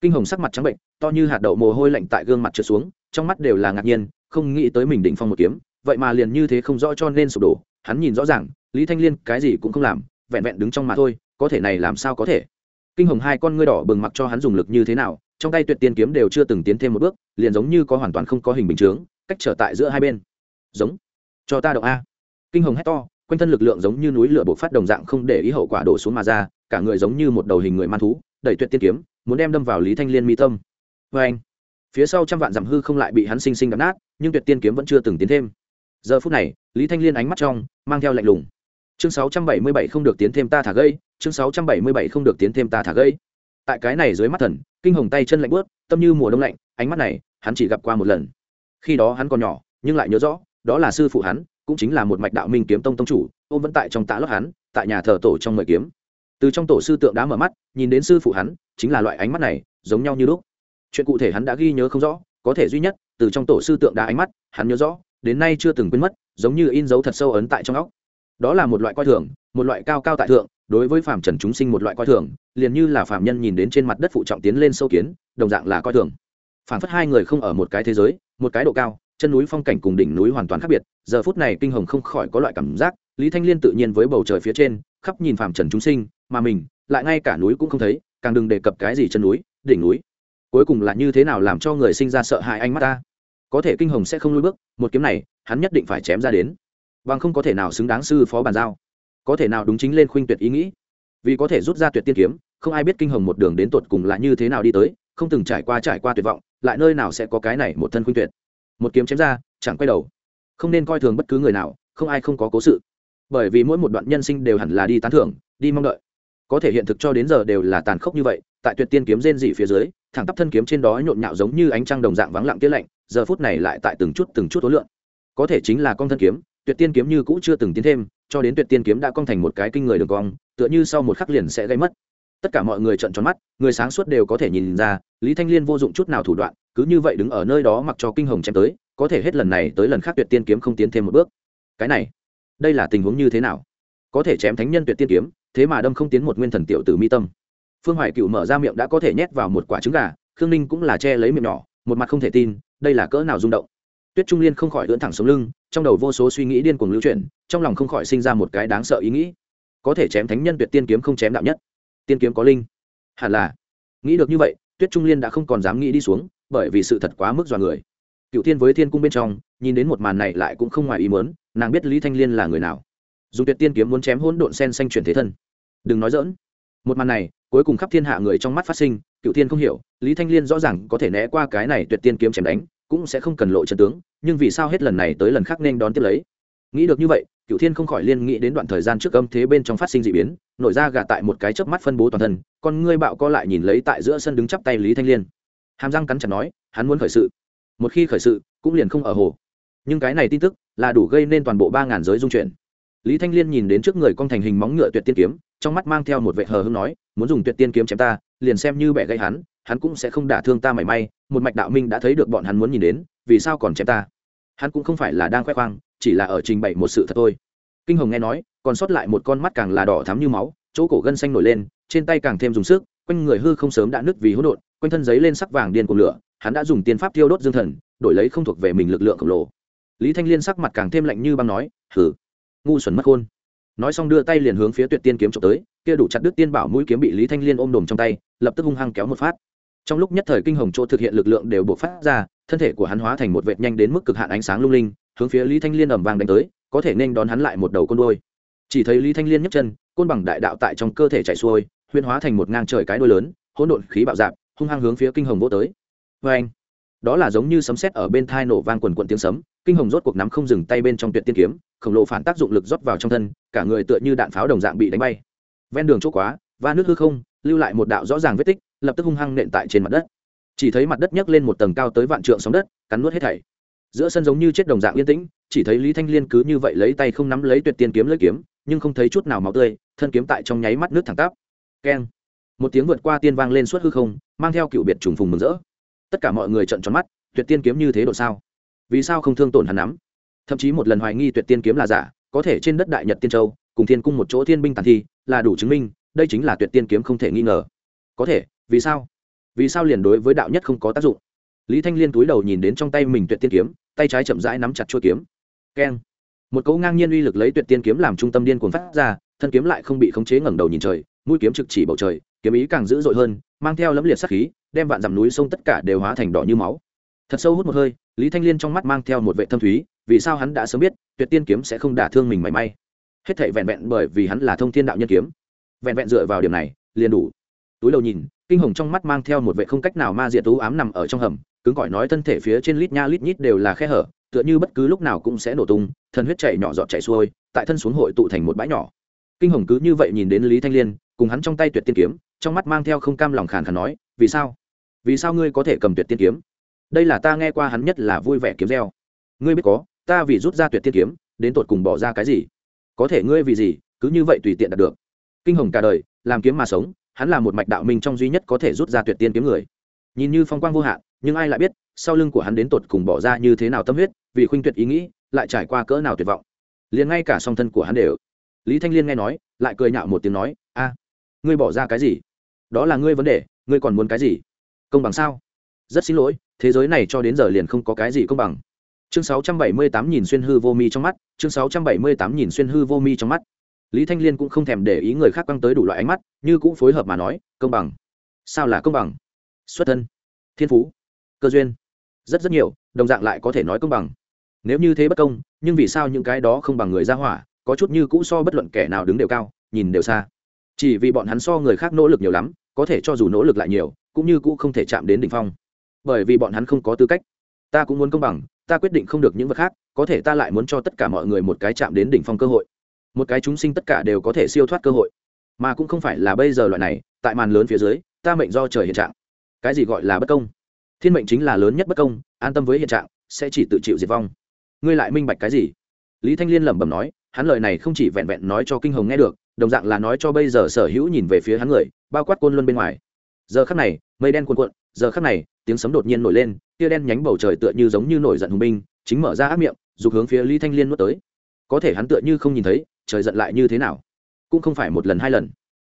Kinh hồng sắc mặt trắng bệnh, to như hạt đậu mồ hôi lạnh tại gương mặt trượt xuống, trong mắt đều là ngạc nhiên, không nghĩ tới mình định phong một kiếm, vậy mà liền như thế không rõ cho nên sụp đổ, hắn nhìn rõ ràng, lý thanh liên cái gì cũng không làm, vẹn vẹn đứng trong mà thôi có thể này làm sao có thể? Kinh hồng hai con ngươi đỏ bừng mặc cho hắn dùng lực như thế nào, trong tay tuyệt tiên kiếm đều chưa từng tiến thêm một bước, liền giống như có hoàn toàn không có hình bình chướng, cách trở tại giữa hai bên. Giống. Cho ta động a. Kinh hồng hét to, quanh thân lực lượng giống như núi lửa bộc phát đồng dạng không để ý hậu quả đổ xuống mà ra, cả người giống như một đầu hình người man thú, đẩy tuyệt tiên kiếm, muốn đem đâm vào lý thanh liên mi tâm. Vê anh, phía sau trăm vạn dặm hư không lại bị hắn sinh sinh đập nát, nhưng tuyệt tiên kiếm vẫn chưa từng tiến thêm. Giờ phút này, lý thanh liên ánh mắt trong, mang theo lạnh lùng chương sáu trăm bảy mươi bảy không được tiến thêm ta thả gây, chương sáu trăm bảy mươi bảy không được tiến thêm ta thả gây. Tại cái này dưới mắt thần, kinh hồng tay chân lạnh bớt tâm như mùa đông lạnh, ánh mắt này, hắn chỉ gặp qua một lần. Khi đó hắn còn nhỏ, nhưng lại nhớ rõ, đó là sư phụ hắn, cũng chính là một mạch đạo minh kiếm tông tông chủ, ôm vẫn tại trong tạ lót hắn, tại nhà thờ tổ trong mời kiếm. Từ trong tổ sư tượng đá mở mắt, nhìn đến sư phụ hắn, chính là loại ánh mắt này, giống nhau như lúc. Chuyện cụ thể hắn đã ghi nhớ không rõ, có thể duy nhất, từ trong tổ sư tượng đá ánh mắt, hắn nhớ rõ, đến nay chưa từng quên mất, giống như in dấu thật sâu ấn tại trong óc đó là một loại coi thường, một loại cao cao tại thượng, đối với phàm trần chúng sinh một loại coi thường, liền như là phàm nhân nhìn đến trên mặt đất phụ trọng tiến lên sâu kiến, đồng dạng là coi thường. Phản phất hai người không ở một cái thế giới, một cái độ cao, chân núi phong cảnh cùng đỉnh núi hoàn toàn khác biệt, giờ phút này kinh hồng không khỏi có loại cảm giác, lý thanh liên tự nhiên với bầu trời phía trên, khắp nhìn phàm trần chúng sinh, mà mình, lại ngay cả núi cũng không thấy, càng đừng đề cập cái gì chân núi, đỉnh núi. Cuối cùng là như thế nào làm cho người sinh ra sợ hãi anh mắt ta? Có thể kinh hồng sẽ không lùi bước, một kiếm này, hắn nhất định phải chém ra đến bằng không có thể nào xứng đáng sư phó bàn giao. Có thể nào đúng chính lên khuynh tuyệt ý nghĩ. Vì có thể rút ra tuyệt tiên kiếm, không ai biết kinh hồng một đường đến tột cùng là như thế nào đi tới, không từng trải qua trải qua tuyệt vọng, lại nơi nào sẽ có cái này một thân khuynh tuyệt. Một kiếm chém ra, chẳng quay đầu. Không nên coi thường bất cứ người nào, không ai không có cố sự. Bởi vì mỗi một đoạn nhân sinh đều hẳn là đi tán thưởng, đi mong đợi. Có thể hiện thực cho đến giờ đều là tàn khốc như vậy, tại tuyệt tiên kiếm rên dị phía dưới, thẳng tắp thân kiếm trên đó nhộn nhạo giống như ánh trăng đồng dạng vắng lặng tiết lạnh, giờ phút này lại tại từng chút từng chút tối lượng. Có thể chính là con thân kiếm tuyệt tiên kiếm như cũ chưa từng tiến thêm, cho đến tuyệt tiên kiếm đã cong thành một cái kinh người đường cong, tựa như sau một khắc liền sẽ gây mất. Tất cả mọi người trợn tròn mắt, người sáng suốt đều có thể nhìn ra, lý thanh liên vô dụng chút nào thủ đoạn, cứ như vậy đứng ở nơi đó mặc cho kinh hồng chém tới, có thể hết lần này tới lần khác tuyệt tiên kiếm không tiến thêm một bước. Cái này, đây là tình huống như thế nào? Có thể chém thánh nhân tuyệt tiên kiếm, thế mà đâm không tiến một nguyên thần tiểu tử mi tâm. Phương hoài cựu mở ra miệng đã có thể nhét vào một quả trứng gà, khương ninh cũng là che lấy miệng nhỏ, một mặt không thể tin, đây là cỡ nào rung động tuyết trung liên không khỏi lưỡn thẳng sống lưng, trong đầu vô số suy nghĩ điên cuồng lưu chuyển, trong lòng không khỏi sinh ra một cái đáng sợ ý nghĩ. Có thể chém thánh nhân tuyệt tiên kiếm không chém đạo nhất. Tiên kiếm có linh. Hẳn là. Nghĩ được như vậy, tuyết trung liên đã không còn dám nghĩ đi xuống, bởi vì sự thật quá mức dọa người. Cựu thiên với thiên cung bên trong, nhìn đến một màn này lại cũng không ngoài ý mớn nàng biết lý thanh liên là người nào. Dùng tuyệt tiên kiếm muốn chém hỗn độn sen xanh chuyển thế thân. Đừng nói dỡn một màn này, cuối cùng khắp thiên hạ người trong mắt phát sinh, cựu thiên không hiểu, lý thanh liên rõ ràng có thể né qua cái này tuyệt tiên kiếm chém đánh cũng sẽ không cần lộ trận tướng, nhưng vì sao hết lần này tới lần khác nên đón tiếp lấy? Nghĩ được như vậy cựu thiên không khỏi liên nghĩ đến đoạn thời gian trước âm thế bên trong phát sinh d ị biến, nổi ra gà tại một cái chớp mắt phân bố toàn thân, con ngươi bạo co lại nhìn lấy tại giữa sân đứng chắp tay lý thanh liên. Hàm răng cắn chặt nói, hắn muốn khởi sự. Một khi khởi sự, cũng liền không ở hồ. Nhưng cái này tin tức là đủ gây nên toàn bộ ba ngàn giới dung chuyển. Lý thanh liên nhìn đến trước người con thành hình móng ngựa tuyệt tiên kiếm, trong mắt mang theo một vệ hờ hưng nói, muốn dùng tuyệt tiên kiếm chém ta, liền xem như bẻ gãy hắn hắn cũng sẽ không đả thương ta mảy may, một mạch đạo minh đã thấy được bọn hắn muốn nhìn đến, vì sao còn chém ta? Hắn cũng không phải là đang khoe khoang, chỉ là ở trình bày một sự thật thôi. Kinh hồng nghe nói, còn sót lại một con mắt càng là đỏ thắm như máu, chỗ cổ gân xanh nổi lên, trên tay càng thêm dùng sức, quanh người hư không sớm đã nứt vì hỗn độn, quanh thân giấy lên sắc vàng điên cuồng lửa, hắn đã dùng tiên pháp tiêu đốt dương thần, đổi lấy không thuộc về mình lực lượng khổng lồ. Lý thanh liên sắc mặt càng thêm lạnh như băng nói, hừ, ngu xuẩn mất khôn. Nói xong đưa tay liền hướng phía tuyệt tiên kiếm trộm tới, kia đủ chặt đứt tiên bảo mũi kiếm bị lý thanh liên ôm đồm trong tay, lập tức hung hăng kéo một phát trong lúc nhất thời kinh hồng chỗ thực hiện lực lượng đều buộc phát ra, thân thể của hắn hóa thành một vệt nhanh đến mức cực hạn ánh sáng lung linh, hướng phía lý thanh liên ẩm vàng đánh tới, có thể nên đón hắn lại một đầu côn đôi chỉ thấy lý thanh liên nhấc chân, côn bằng đại đạo tại trong cơ thể chạy xuôi huyên hóa thành một ngang trời cái đôi lớn, hỗn độn khí bạo dạp, hung hăng hướng phía kinh hồng vô tới. Vê anh đó là giống như sấm sét ở bên thai nổ vang quần quần tiếng sấm, kinh hồng rốt cuộc nắm không dừng tay bên trong tuyệt tiên kiếm, khổng lồ phản tác dụng lực rót vào trong thân, cả người tựa như đạn pháo đồng dạng bị đánh bay. Ven đường chỗ quá và nước hư không, lưu lại một đạo rõ ràng vết tích lập tức hung hăng nện tại trên mặt đất. Chỉ thấy mặt đất nhấc lên một tầng cao tới vạn trượng sóng đất, cắn nuốt hết thảy. Giữa sân giống như chết đồng dạng yên tĩnh, chỉ thấy lý thanh liên cứ như vậy lấy tay không nắm lấy tuyệt tiên kiếm lưỡi kiếm, nhưng không thấy chút nào máu tươi, thân kiếm tại trong nháy mắt nước thẳng tắp. Keng. Một tiếng vượt qua tiên vang lên suốt hư không, mang theo cựu biệt trùng phùng mừng rỡ. Tất cả mọi người trợn tròn mắt, tuyệt tiên kiếm như thế độ sao? Vì sao không thương tổn hắn nắm? Thậm chí một lần hoài nghi tuyệt tiên kiếm là giả, có thể trên đất đại nhật tiên châu, cùng thiên cung một chỗ thiên binh tàn thi, là đủ chứng minh, đây chính là tuyệt tiên kiếm không thể nghi ngờ. Có thể vì sao? Vì sao liền đối với đạo nhất không có tác dụng? Lý thanh liên túi đầu nhìn đến trong tay mình tuyệt tiên kiếm, tay trái chậm rãi nắm chặt chuôi kiếm. Keng. Một cấu ngang nhiên uy lực lấy tuyệt tiên kiếm làm trung tâm điên cuồng phát ra, thân kiếm lại không bị khống chế ngẩng đầu nhìn trời, mũi kiếm trực chỉ bầu trời, kiếm ý càng dữ dội hơn, mang theo lẫm liệt sát khí, đem vạn dặm núi sông tất cả đều hóa thành đỏ như máu. Thật sâu hút một hơi, lý thanh liên trong mắt mang theo một vệ thâm thúy, vì sao hắn đã sớm biết tuyệt tiên kiếm sẽ không đả thương mình mảy may? Hết thảy vẹn vẹn bởi vì hắn là thông thiên đạo nhân kiếm. Vẹn vẹn dựa vào điểm này, liền đủ túi đầu nhìn, kinh hồng trong mắt mang theo một vệ không cách nào ma diệt tú ám nằm ở trong hầm, cứng cỏi nói thân thể phía trên lít nha lít nhít đều là khe hở, tựa như bất cứ lúc nào cũng sẽ nổ tung thân huyết chảy nhỏ giọt chảy xuôi, tại thân xuống hội tụ thành một bãi nhỏ. Kinh hồng cứ như vậy nhìn đến lý thanh liên, cùng hắn trong tay tuyệt tiên kiếm, trong mắt mang theo không cam lòng khàn khàn nói, vì sao? Vì sao ngươi có thể cầm tuyệt tiên kiếm? Đây là ta nghe qua hắn nhất là vui vẻ kiếm reo ngươi biết có, ta vì rút ra tuyệt tiên kiếm, đến tột cùng bỏ ra cái gì? Có thể ngươi vì gì, cứ như vậy tùy tiện đạt được. Kinh hồng cả đời, làm kiếm mà sống hắn là một mạch đạo minh trong duy nhất có thể rút ra tuyệt tiên kiếm người. Nhìn như phong quang vô hạn, nhưng ai lại biết, sau lưng của hắn đến tột cùng bỏ ra như thế nào tâm huyết, vì khuynh tuyệt ý nghĩ, lại trải qua cỡ nào tuyệt vọng. Liền ngay cả song thân của hắn đều. Lý thanh liên nghe nói, lại cười nhạo một tiếng nói, a, ngươi bỏ ra cái gì? Đó là ngươi vấn đề, ngươi còn muốn cái gì? Công bằng sao? Rất xin lỗi, thế giới này cho đến giờ liền không có cái gì công bằng. Chương 678 nhìn xuyên hư vô mi trong mắt, chương 678 nhìn xuyên hư vô mi trong mắt lý thanh liên cũng không thèm để ý người khác quăng tới đủ loại ánh mắt, như cũng phối hợp mà nói, công bằng. Sao là công bằng? Xuất thân. Thiên phú. Cơ duyên. Rất rất nhiều, đồng dạng lại có thể nói công bằng. Nếu như thế bất công, nhưng vì sao những cái đó không bằng người ra hỏa, có chút như cũ so bất luận kẻ nào đứng đều cao, nhìn đều xa. Chỉ vì bọn hắn so người khác nỗ lực nhiều lắm, có thể cho dù nỗ lực lại nhiều, cũng như cũ không thể chạm đến đỉnh phong. Bởi vì bọn hắn không có tư cách. Ta cũng muốn công bằng, ta quyết định không được những vật khác, có thể ta lại muốn cho tất cả mọi người một cái chạm đến đỉnh phong cơ hội một cái chúng sinh tất cả đều có thể siêu thoát cơ hội. Mà cũng không phải là bây giờ loại này, tại màn lớn phía dưới, ta mệnh do trời hiện trạng. Cái gì gọi là bất công? Thiên mệnh chính là lớn nhất bất công, an tâm với hiện trạng, sẽ chỉ tự chịu diệt vong. Ngươi lại minh bạch cái gì? Lý thanh liên lẩm bẩm nói, hắn lời này không chỉ vẹn vẹn nói cho kinh hồng nghe được, đồng dạng là nói cho bây giờ sở hữu nhìn về phía hắn người, bao quát côn luân bên ngoài. Giờ khắc này, mây đen cuồn cuộn, giờ khắc này, tiếng sấm đột nhiên nổi lên, tia đen nhánh bầu trời tựa như giống như nổi giận hùng binh, chính mở ra ác miệng, dục hướng phía lý thanh liên nuốt tới. Có thể hắn tựa như không nhìn thấy trời giận lại như thế nào? Cũng không phải một lần, hai lần.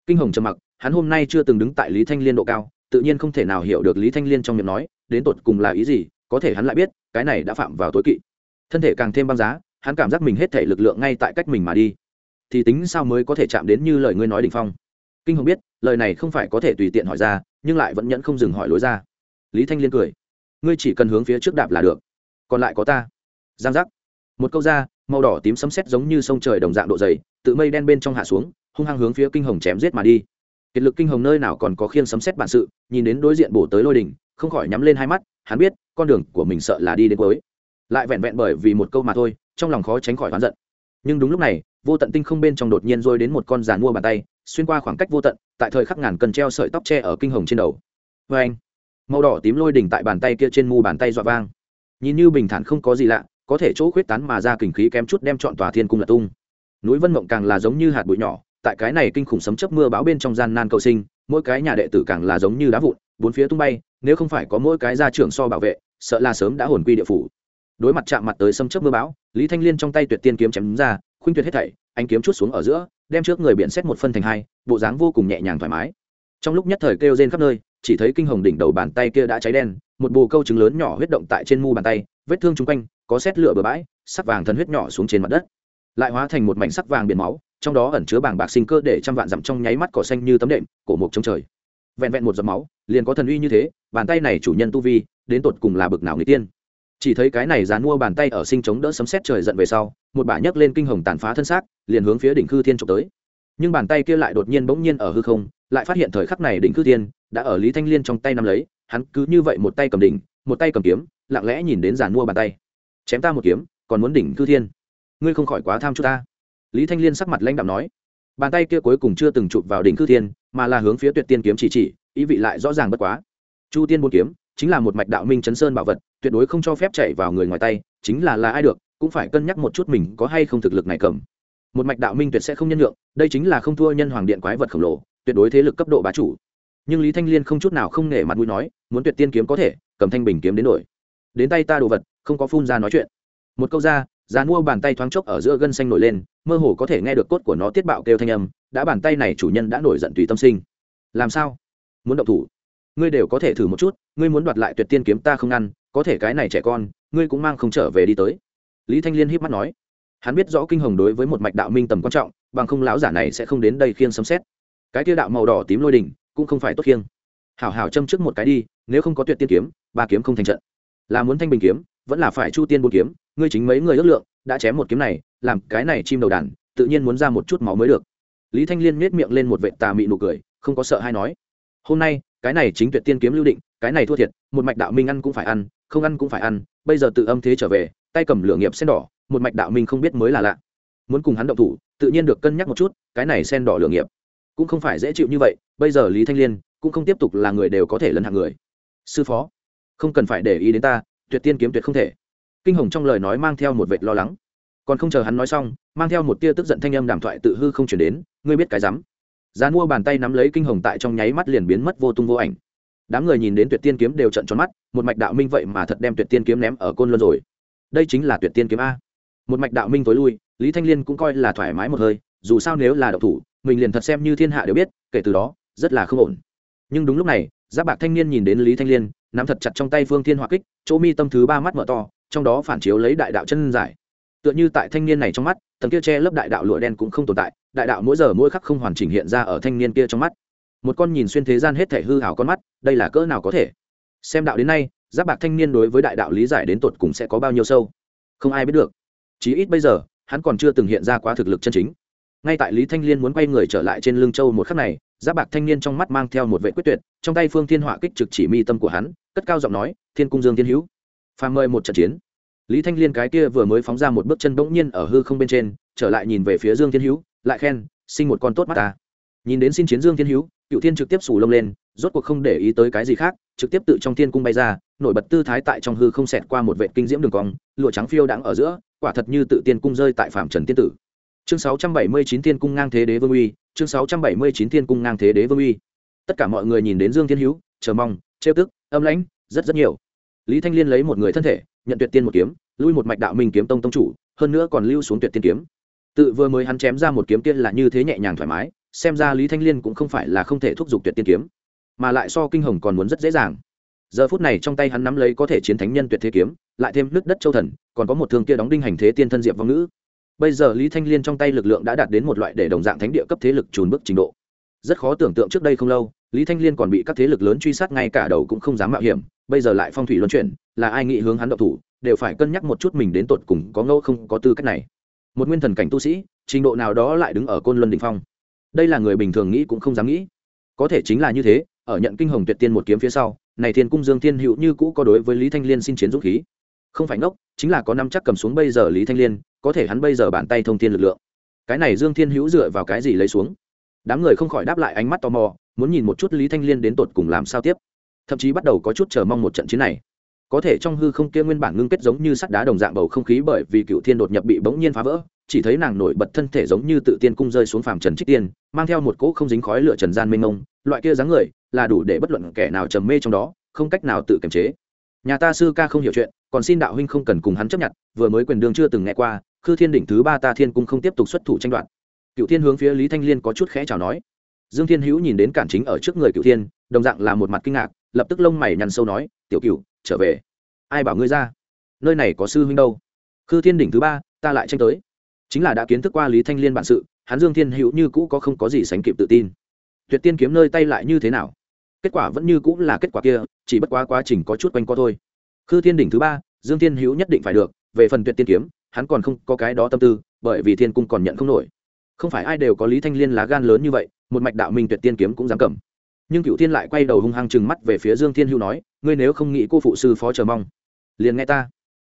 Kinh hồng trầm mặc, hắn hôm nay chưa từng đứng tại lý thanh liên độ cao, tự nhiên không thể nào hiểu được lý thanh liên trong miệng nói, đến tột cùng là ý gì, có thể hắn lại biết, cái này đã phạm vào tối kỵ. Thân thể càng thêm băng giá, hắn cảm giác mình hết thể lực lượng ngay tại cách mình mà đi. Thì tính sao mới có thể chạm đến như lời ngươi nói đình phong? Kinh hồng biết, lời này không phải có thể tùy tiện hỏi ra, nhưng lại vẫn nhẫn không dừng hỏi lối ra. Lý thanh liên cười, ngươi chỉ cần hướng phía trước đạp là được. Còn lại có ta. Giang giác. Một câu ra màu đỏ tím sấm sét giống như sông trời đồng dạng độ dày, tự mây đen bên trong hạ xuống, hung hăng hướng phía kinh hồng chém giết mà đi. Kiệt lực kinh hồng nơi nào còn có khiên sấm sét bản sự, nhìn đến đối diện bổ tới lôi đỉnh, không khỏi nhắm lên hai mắt, hắn biết, con đường của mình sợ là đi đến cuối. Lại vẹn vẹn bởi vì một câu mà thôi, trong lòng khó tránh khỏi oán giận. Nhưng đúng lúc này, vô tận tinh không bên trong đột nhiên rơi đến một con giàn mua bàn tay, xuyên qua khoảng cách vô tận, tại thời khắc ngàn cần treo sợi tóc tre ở kinh hồng trên đầu. Vê anh màu đỏ tím lôi đỉnh tại bàn tay kia trên mu bàn tay dọa vang. Nhìn như bình thản không có gì lạ có thể chỗ khuyết tán mà ra kình khí kém chút đem chọn tòa thiên cung lật tung. Núi vân mộng càng là giống như hạt bụi nhỏ, tại cái này kinh khủng sấm chớp mưa bão bên trong gian nan cầu sinh, mỗi cái nhà đệ tử càng là giống như đá vụn, bốn phía tung bay, nếu không phải có mỗi cái gia trưởng so bảo vệ, sợ là sớm đã hồn quy địa phủ. Đối mặt chạm mặt tới sấm chớp mưa bão, lý thanh liên trong tay tuyệt tiên kiếm chém ra, khuynh tuyệt hết thảy anh kiếm chút xuống ở giữa, đem trước người biển xét một phân thành hai, bộ dáng vô cùng nhẹ nhàng thoải mái. Trong lúc nhất thời kêu rên khắp nơi, chỉ thấy kinh hồng đỉnh đầu bàn tay kia đã cháy đen, một bồ câu trứng lớn nhỏ huyết động tại trên mu bàn tay, vết thương chung quanh có xét lửa bừa bãi, sắc vàng thần huyết nhỏ xuống trên mặt đất. Lại hóa thành một mảnh sắc vàng biển máu, trong đó ẩn chứa bảng bạc sinh cơ để trăm vạn dặm trong nháy mắt cỏ xanh như tấm đệm, cổ mộc trống trời. Vẹn vẹn một giọt máu, liền có thần uy như thế, bàn tay này chủ nhân tu vi, đến tột cùng là bực nào người tiên. Chỉ thấy cái này dán mua bàn tay ở sinh chống đỡ sấm xét trời giận về sau, một bả nhấc lên kinh hồng tàn phá thân xác, liền hướng phía đỉnh khư thiên trộm tới. Nhưng bàn tay kia lại đột nhiên bỗng nhiên ở hư không, lại phát hiện thời khắc này đỉnh khư thiên đã ở lý thanh liên trong tay nắm lấy, hắn cứ như vậy một tay cầm đỉnh, một tay cầm kiếm, lặng lẽ nhìn đến giàn mua bàn tay chém ta một kiếm còn muốn đỉnh Cư thiên. Ngươi không khỏi quá tham chút ta. Lý thanh liên sắc mặt lãnh đạm nói. Bàn tay kia cuối cùng chưa từng chụp vào đỉnh Cư thiên mà là hướng phía tuyệt tiên kiếm chỉ chỉ ý vị lại rõ ràng bất quá. Chu tiên buôn kiếm chính là một mạch đạo minh chấn sơn bảo vật tuyệt đối không cho phép chạy vào người ngoài tay chính là là ai được cũng phải cân nhắc một chút mình có hay không thực lực này cầm. Một mạch đạo minh tuyệt sẽ không nhân nhượng đây chính là không thua nhân hoàng điện quái vật khổng lồ tuyệt đối thế lực cấp độ bá chủ. Nhưng lý thanh liên không chút nào không nể mặt mũi nói muốn tuyệt tiên kiếm có thể cầm thanh bình kiếm đến nổi, đến tay ta đồ vật không có phun ra nói chuyện. Một câu ra, giá mua bàn tay thoáng chốc ở giữa gân xanh nổi lên, mơ hồ có thể nghe được cốt của nó tiết bạo kêu thanh âm, đã bàn tay này chủ nhân đã nổi giận tùy tâm sinh. Làm sao? Muốn động thủ? Ngươi đều có thể thử một chút, ngươi muốn đoạt lại tuyệt tiên kiếm ta không ngăn có thể cái này trẻ con, ngươi cũng mang không trở về đi tới. Lý thanh liên híp mắt nói. Hắn biết rõ kinh hồng đối với một mạch đạo minh tầm quan trọng, bằng không lão giả này sẽ không đến đây khiêng sấm xét cái tia đạo màu đỏ tím lôi đỉnh, cũng không phải tốt khiêng. Hảo hảo châm trước một cái đi, nếu không có tuyệt tiên kiếm, ba kiếm không thành trận. Là muốn thanh bình kiếm vẫn là phải chu tiên buôn kiếm, ngươi chính mấy người ước lượng, đã chém một kiếm này, làm cái này chim đầu đàn, tự nhiên muốn ra một chút máu mới được. Lý thanh liên miết miệng lên một vệ tà mị nụ cười, không có sợ hay nói. Hôm nay, cái này chính tuyệt tiên kiếm lưu định, cái này thua thiệt, một mạch đạo minh ăn cũng phải ăn, không ăn cũng phải ăn, bây giờ tự âm thế trở về, tay cầm lửa nghiệp sen đỏ, một mạch đạo minh không biết mới là lạ. Muốn cùng hắn động thủ, tự nhiên được cân nhắc một chút, cái này sen đỏ lửa nghiệp cũng không phải dễ chịu như vậy, bây giờ lý thanh liên cũng không tiếp tục là người đều có thể lấn hạng người. Sư phó, không cần phải để ý đến ta tuyệt tiên kiếm tuyệt không thể. Kinh hồng trong lời nói mang theo một vệt lo lắng. Còn không chờ hắn nói xong, mang theo một tia tức giận thanh âm đàm thoại tự hư không chuyển đến, ngươi biết cái rắm? Giá mua bàn tay nắm lấy kinh hồng tại trong nháy mắt liền biến mất vô tung vô ảnh. Đám người nhìn đến tuyệt tiên kiếm đều trận tròn mắt, một mạch đạo minh vậy mà thật đem tuyệt tiên kiếm ném ở côn luân rồi. Đây chính là tuyệt tiên kiếm a. Một mạch đạo minh tối lui, lý thanh liên cũng coi là thoải mái một hơi, dù sao nếu là độc thủ, mình liền thật xem như thiên hạ đều biết, kể từ đó, rất là không ổn. Nhưng đúng lúc này, giáp bạc thanh niên nhìn đến lý thanh liên nắm thật chặt trong tay phương thiên hỏa kích, chỗ mi tâm thứ ba mắt mở to, trong đó phản chiếu lấy đại đạo chân giải. Tựa như tại thanh niên này trong mắt, tầng kia che lớp đại đạo lụa đen cũng không tồn tại, đại đạo mỗi giờ mỗi khắc không hoàn chỉnh hiện ra ở thanh niên kia trong mắt. Một con nhìn xuyên thế gian hết thể hư hảo con mắt, đây là cỡ nào có thể? Xem đạo đến nay, giáp bạc thanh niên đối với đại đạo lý giải đến tột cùng sẽ có bao nhiêu sâu? Không ai biết được. Chí ít bây giờ, hắn còn chưa từng hiện ra quá thực lực chân chính. Ngay tại lý thanh liên muốn quay người trở lại trên lưng châu một khắc này, giáp bạc thanh niên trong mắt mang theo một vệ quyết tuyệt, trong tay phương thiên họa kích trực chỉ mi tâm của hắn cất cao giọng nói, thiên cung dương thiên hữu, phàm mời một trận chiến. Lý thanh liên cái kia vừa mới phóng ra một bước chân bỗng nhiên ở hư không bên trên, trở lại nhìn về phía dương thiên hữu, lại khen, sinh một con tốt mắt ta. Nhìn đến xin chiến dương thiên hữu, cựu thiên trực tiếp sủ lông lên, rốt cuộc không để ý tới cái gì khác, trực tiếp tự trong thiên cung bay ra, nổi bật tư thái tại trong hư không xẹt qua một vệ kinh diễm đường cong, lụa trắng phiêu đãng ở giữa, quả thật như tự tiên cung rơi tại phạm trần tiên tử. Chương 679 thiên cung ngang thế đế vương uy, chương 679 thiên cung ngang thế đế vương uy. Tất cả mọi người nhìn đến dương thiên hữu, chờ mong, trêu tức âm lãnh, rất rất nhiều. Lý thanh liên lấy một người thân thể, nhận tuyệt tiên một kiếm, lui một mạch đạo minh kiếm tông tông chủ, hơn nữa còn lưu xuống tuyệt tiên kiếm. Tự vừa mới hắn chém ra một kiếm tiên là như thế nhẹ nhàng thoải mái, xem ra lý thanh liên cũng không phải là không thể thúc giục tuyệt tiên kiếm, mà lại so kinh hồng còn muốn rất dễ dàng. Giờ phút này trong tay hắn nắm lấy có thể chiến thánh nhân tuyệt thế kiếm, lại thêm nước đất châu thần, còn có một thương kia đóng đinh hành thế tiên thân diệp vong ngữ. Bây giờ lý thanh liên trong tay lực lượng đã đạt đến một loại để đồng dạng thánh địa cấp thế lực trùn bước trình độ rất khó tưởng tượng trước đây không lâu, lý thanh liên còn bị các thế lực lớn truy sát ngay cả đầu cũng không dám mạo hiểm, bây giờ lại phong thủy luân chuyển, là ai nghĩ hướng hắn độc thủ, đều phải cân nhắc một chút mình đến tột cùng có ngẫu không có tư cách này. Một nguyên thần cảnh tu sĩ, trình độ nào đó lại đứng ở côn luân đình phong. Đây là người bình thường nghĩ cũng không dám nghĩ. Có thể chính là như thế, ở nhận kinh hồng tuyệt tiên một kiếm phía sau, này thiên cung dương thiên hữu như cũ có đối với lý thanh liên xin chiến dũng khí. Không phải ngốc, chính là có năm chắc cầm xuống bây giờ lý thanh liên, có thể hắn bây giờ bàn tay thông thiên lực lượng. Cái này dương thiên hữu dựa vào cái gì lấy xuống? Đám người không khỏi đáp lại ánh mắt tò mò, muốn nhìn một chút lý thanh liên đến tột cùng làm sao tiếp. Thậm chí bắt đầu có chút chờ mong một trận chiến này. Có thể trong hư không kia nguyên bản ngưng kết giống như sắt đá đồng dạng bầu không khí bởi vì cựu thiên đột nhập bị bỗng nhiên phá vỡ, chỉ thấy nàng nổi bật thân thể giống như tự tiên cung rơi xuống phàm trần trích tiên, mang theo một cỗ không dính khói lửa trần gian mênh mông, loại kia dáng người là đủ để bất luận kẻ nào trầm mê trong đó, không cách nào tự kiềm chế. Nhà ta sư ca không hiểu chuyện, còn xin đạo huynh không cần cùng hắn chấp nhận, vừa mới quyền đương chưa từng nghe qua, khư thiên đỉnh thứ ba ta thiên cung không tiếp tục xuất thủ tranh đoạt cựu thiên hướng phía lý thanh liên có chút khẽ chào nói. Dương thiên hữu nhìn đến cản chính ở trước người cựu thiên, đồng dạng là một mặt kinh ngạc, lập tức lông mày nhăn sâu nói, tiểu cựu trở về. Ai bảo ngươi ra? Nơi này có sư huynh đâu? Khư thiên đỉnh thứ ba, ta lại tranh tới. Chính là đã kiến thức qua lý thanh liên bản sự, hắn dương thiên hữu như cũ có không có gì sánh kịp tự tin. Tuyệt tiên kiếm nơi tay lại như thế nào? Kết quả vẫn như cũ là kết quả kia, chỉ bất quá quá trình có chút quanh co thôi. Khư thiên đỉnh thứ ba, dương thiên hữu nhất định phải được, về phần tuyệt tiên kiếm, hắn còn không có cái đó tâm tư, bởi vì thiên cung còn nhận không nổi không phải ai đều có lý thanh liên lá gan lớn như vậy, một mạch đạo minh tuyệt tiên kiếm cũng dám cầm. Nhưng cựu thiên lại quay đầu hung hăng chừng mắt về phía dương thiên hữu nói, ngươi nếu không nghĩ cô phụ sư phó chờ mong, liền nghe ta.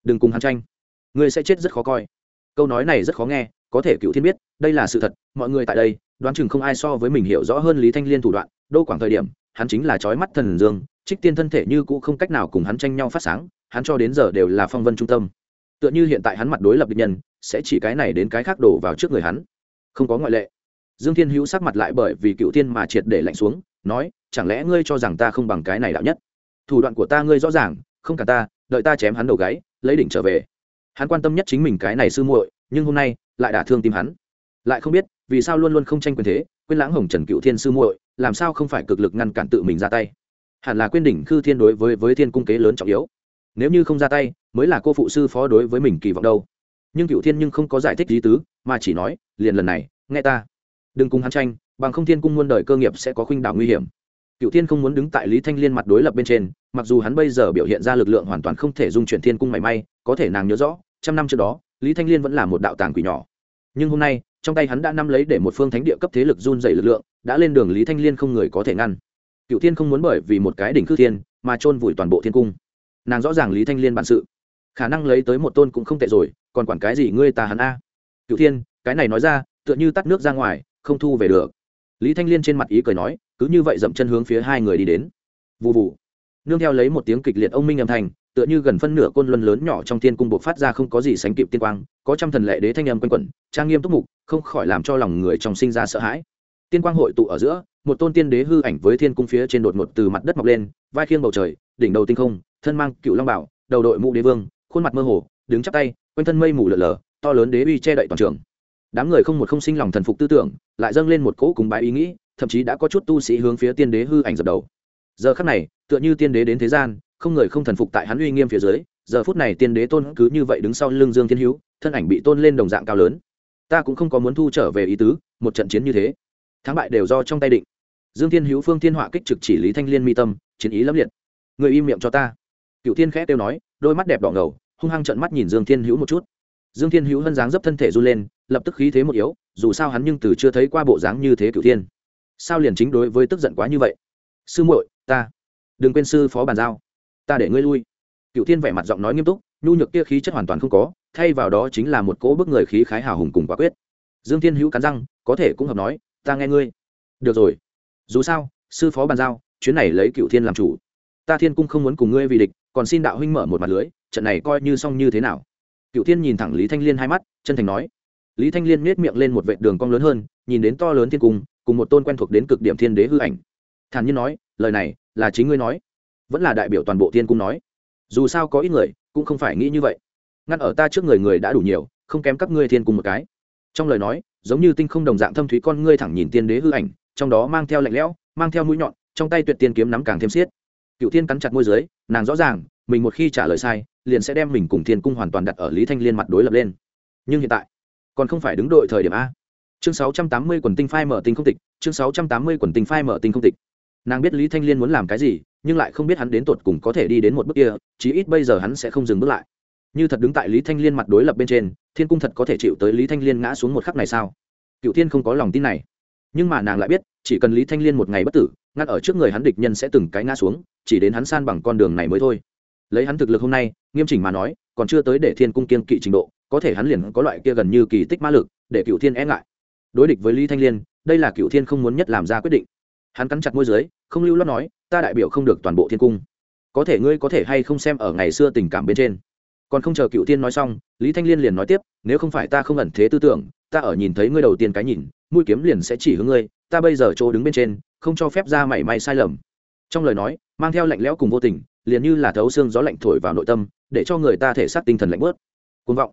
Đừng cùng hắn tranh. Ngươi sẽ chết rất khó coi. Câu nói này rất khó nghe, có thể cựu thiên biết, đây là sự thật, mọi người tại đây, đoán chừng không ai so với mình hiểu rõ hơn lý thanh liên thủ đoạn đô quảng thời điểm, hắn chính là trói mắt thần dương, trích tiên thân thể như cũ không cách nào cùng hắn tranh nhau phát sáng, hắn cho đến giờ đều là phong vân trung tâm. Tựa như hiện tại hắn mặt đối lập địch nhân, sẽ chỉ cái này đến cái khác đổ vào trước người hắn không có ngoại lệ. Dương thiên hữu sắc mặt lại bởi vì cựu thiên mà triệt để lạnh xuống, nói, chẳng lẽ ngươi cho rằng ta không bằng cái này đạo nhất? Thủ đoạn của ta ngươi rõ ràng, không cả ta, đợi ta chém hắn đầu gáy, lấy đỉnh trở về. Hắn quan tâm nhất chính mình cái này sư muội, nhưng hôm nay, lại đả thương tim hắn. Lại không biết, vì sao luôn luôn không tranh quyền thế, quên lãng hồng trần cựu thiên sư muội, làm sao không phải cực lực ngăn cản tự mình ra tay? Hẳn là quyên đỉnh khư thiên đối với với thiên cung kế lớn trọng yếu. Nếu như không ra tay, mới là cô phụ sư phó đối với mình kỳ vọng đâu. Nhưng cựu thiên nhưng không có giải thích lý tứ mà chỉ nói, liền lần này, nghe ta. Đừng cùng hắn tranh, bằng không thiên cung muôn đời cơ nghiệp sẽ có khuynh đảo nguy hiểm. Cựu thiên không muốn đứng tại lý thanh liên mặt đối lập bên trên, mặc dù hắn bây giờ biểu hiện ra lực lượng hoàn toàn không thể dung chuyển thiên cung mảy may, có thể nàng nhớ rõ, trăm năm trước đó, lý thanh liên vẫn là một đạo tàng quỷ nhỏ. Nhưng hôm nay, trong tay hắn đã nắm lấy để một phương thánh địa cấp thế lực run dày lực lượng, đã lên đường lý thanh liên không người có thể ngăn. Cựu thiên không muốn bởi vì một cái đỉnh khư thiên, mà chôn vùi toàn bộ thiên cung. Nàng rõ ràng lý thanh liên bản sự. Khả năng lấy tới một tôn cũng không tệ rồi, còn quản cái gì ngươi ta hắn a? Cựu thiên, cái này nói ra, tựa như tắt nước ra ngoài, không thu về được. Lý thanh liên trên mặt ý cười nói, cứ như vậy dậm chân hướng phía hai người đi đến. Vụ vụ nương theo lấy một tiếng kịch liệt ông minh âm thanh, tựa như gần phân nửa côn luân lớn nhỏ trong thiên cung buộc phát ra không có gì sánh kịp tiên quang, có trăm thần lệ đế thanh âm quanh quẩn, trang nghiêm túc mục, không khỏi làm cho lòng người trong sinh ra sợ hãi. Tiên quang hội tụ ở giữa, một tôn tiên đế hư ảnh với thiên cung phía trên đột ngột từ mặt đất mọc lên, vai khiêng bầu trời, đỉnh đầu tinh không, thân mang cựu long bảo, đầu đội mũ đế vương, khuôn mặt mơ hồ, đứng chắp tay, quanh thân mây mù lở lở to lớn đế uy che đậy toàn trường. Đám người không một không sinh lòng thần phục tư tưởng, lại dâng lên một cỗ cùng bái ý nghĩ, thậm chí đã có chút tu sĩ hướng phía tiên đế hư ảnh dập đầu. Giờ khắc này, tựa như tiên đế đến thế gian, không người không thần phục tại hắn uy nghiêm phía dưới, giờ phút này tiên đế tôn cứ như vậy đứng sau lưng dương thiên hữu, thân ảnh bị tôn lên đồng dạng cao lớn. Ta cũng không có muốn thu trở về ý tứ, một trận chiến như thế. Thắng bại đều do trong tay định. Dương thiên hữu phương thiên họa kích trực chỉ lý thanh liên mi tâm, chiến ý lâm liệt. Người im miệng cho ta. Cựu thiên khẽ kêu nói, đôi mắt đẹp đỏ ngầu, hung hăng trận mắt nhìn dương thiên hữu một chút dương thiên hữu hân dáng dấp thân thể run lên, lập tức khí thế một yếu, dù sao hắn nhưng từ chưa thấy qua bộ dáng như thế cựu thiên. Sao liền chính đối với tức giận quá như vậy? Sư muội, ta. Đừng quên sư phó bàn giao. Ta để ngươi lui. Cựu thiên vẻ mặt giọng nói nghiêm túc, nhu nhược kia khí chất hoàn toàn không có, thay vào đó chính là một cỗ bức người khí khái hào hùng cùng quả quyết. Dương thiên hữu cắn răng, có thể cũng hợp nói, ta nghe ngươi. Được rồi. Dù sao, sư phó bàn giao, chuyến này lấy cựu thiên làm chủ. Ta thiên cung không muốn cùng ngươi vì địch, còn xin đạo huynh mở một mặt lưới, trận này coi như xong như thế nào? Cựu thiên nhìn thẳng lý thanh liên hai mắt, chân thành nói. Lý thanh liên miết miệng lên một vệ đường cong lớn hơn, nhìn đến to lớn thiên cung, cùng một tôn quen thuộc đến cực điểm thiên đế hư ảnh. Thản nhiên nói, lời này là chính ngươi nói. Vẫn là đại biểu toàn bộ thiên cung nói. Dù sao có ít người cũng không phải nghĩ như vậy. Ngăn ở ta trước người người đã đủ nhiều, không kém các ngươi thiên cung một cái. Trong lời nói, giống như tinh không đồng dạng thâm thúy con ngươi thẳng nhìn tiên đế hư ảnh, trong đó mang theo lạnh lẽo, mang theo mũi nhọn, trong tay tuyệt tiên kiếm nắm càng thêm xiết. Cựu thiên cắn chặt môi dưới, nàng rõ ràng, mình một khi trả lời sai liền sẽ đem mình cùng thiên cung hoàn toàn đặt ở lý thanh liên mặt đối lập lên. Nhưng hiện tại, còn không phải đứng đội thời điểm a. Chương 680 quần tinh phai mở tinh không tịch, chương 680 quần tinh phai mở tinh không tịch. Nàng biết lý thanh liên muốn làm cái gì, nhưng lại không biết hắn đến tột cùng có thể đi đến một bước kia, chí ít bây giờ hắn sẽ không dừng bước lại. Như thật đứng tại lý thanh liên mặt đối lập bên trên, thiên cung thật có thể chịu tới lý thanh liên ngã xuống một khắc này sao? Cựu thiên không có lòng tin này. Nhưng mà nàng lại biết, chỉ cần lý thanh liên một ngày bất tử, ngắt ở trước người hắn địch nhân sẽ từng cái ngã xuống, chỉ đến hắn san bằng con đường này mới thôi. Lấy hắn thực lực hôm nay nghiêm chỉnh mà nói, còn chưa tới để thiên cung kiên kỵ trình độ, có thể hắn liền có loại kia gần như kỳ tích ma lực, để cựu thiên e ngại. Đối địch với lý thanh liên, đây là cựu thiên không muốn nhất làm ra quyết định. Hắn cắn chặt môi dưới, không lưu lót nói, ta đại biểu không được toàn bộ thiên cung. Có thể ngươi có thể hay không xem ở ngày xưa tình cảm bên trên. Còn không chờ cựu thiên nói xong, lý thanh liên liền nói tiếp, nếu không phải ta không ẩn thế tư tưởng, ta ở nhìn thấy ngươi đầu tiên cái nhìn, mũi kiếm liền sẽ chỉ hướng ngươi, ta bây giờ chỗ đứng bên trên, không cho phép ra mảy may sai lầm. Trong lời nói, mang theo lạnh lẽo cùng vô tình, liền như là thấu xương gió lạnh thổi vào nội tâm để cho người ta thể xác tinh thần lạnh bớt. Côn vọng.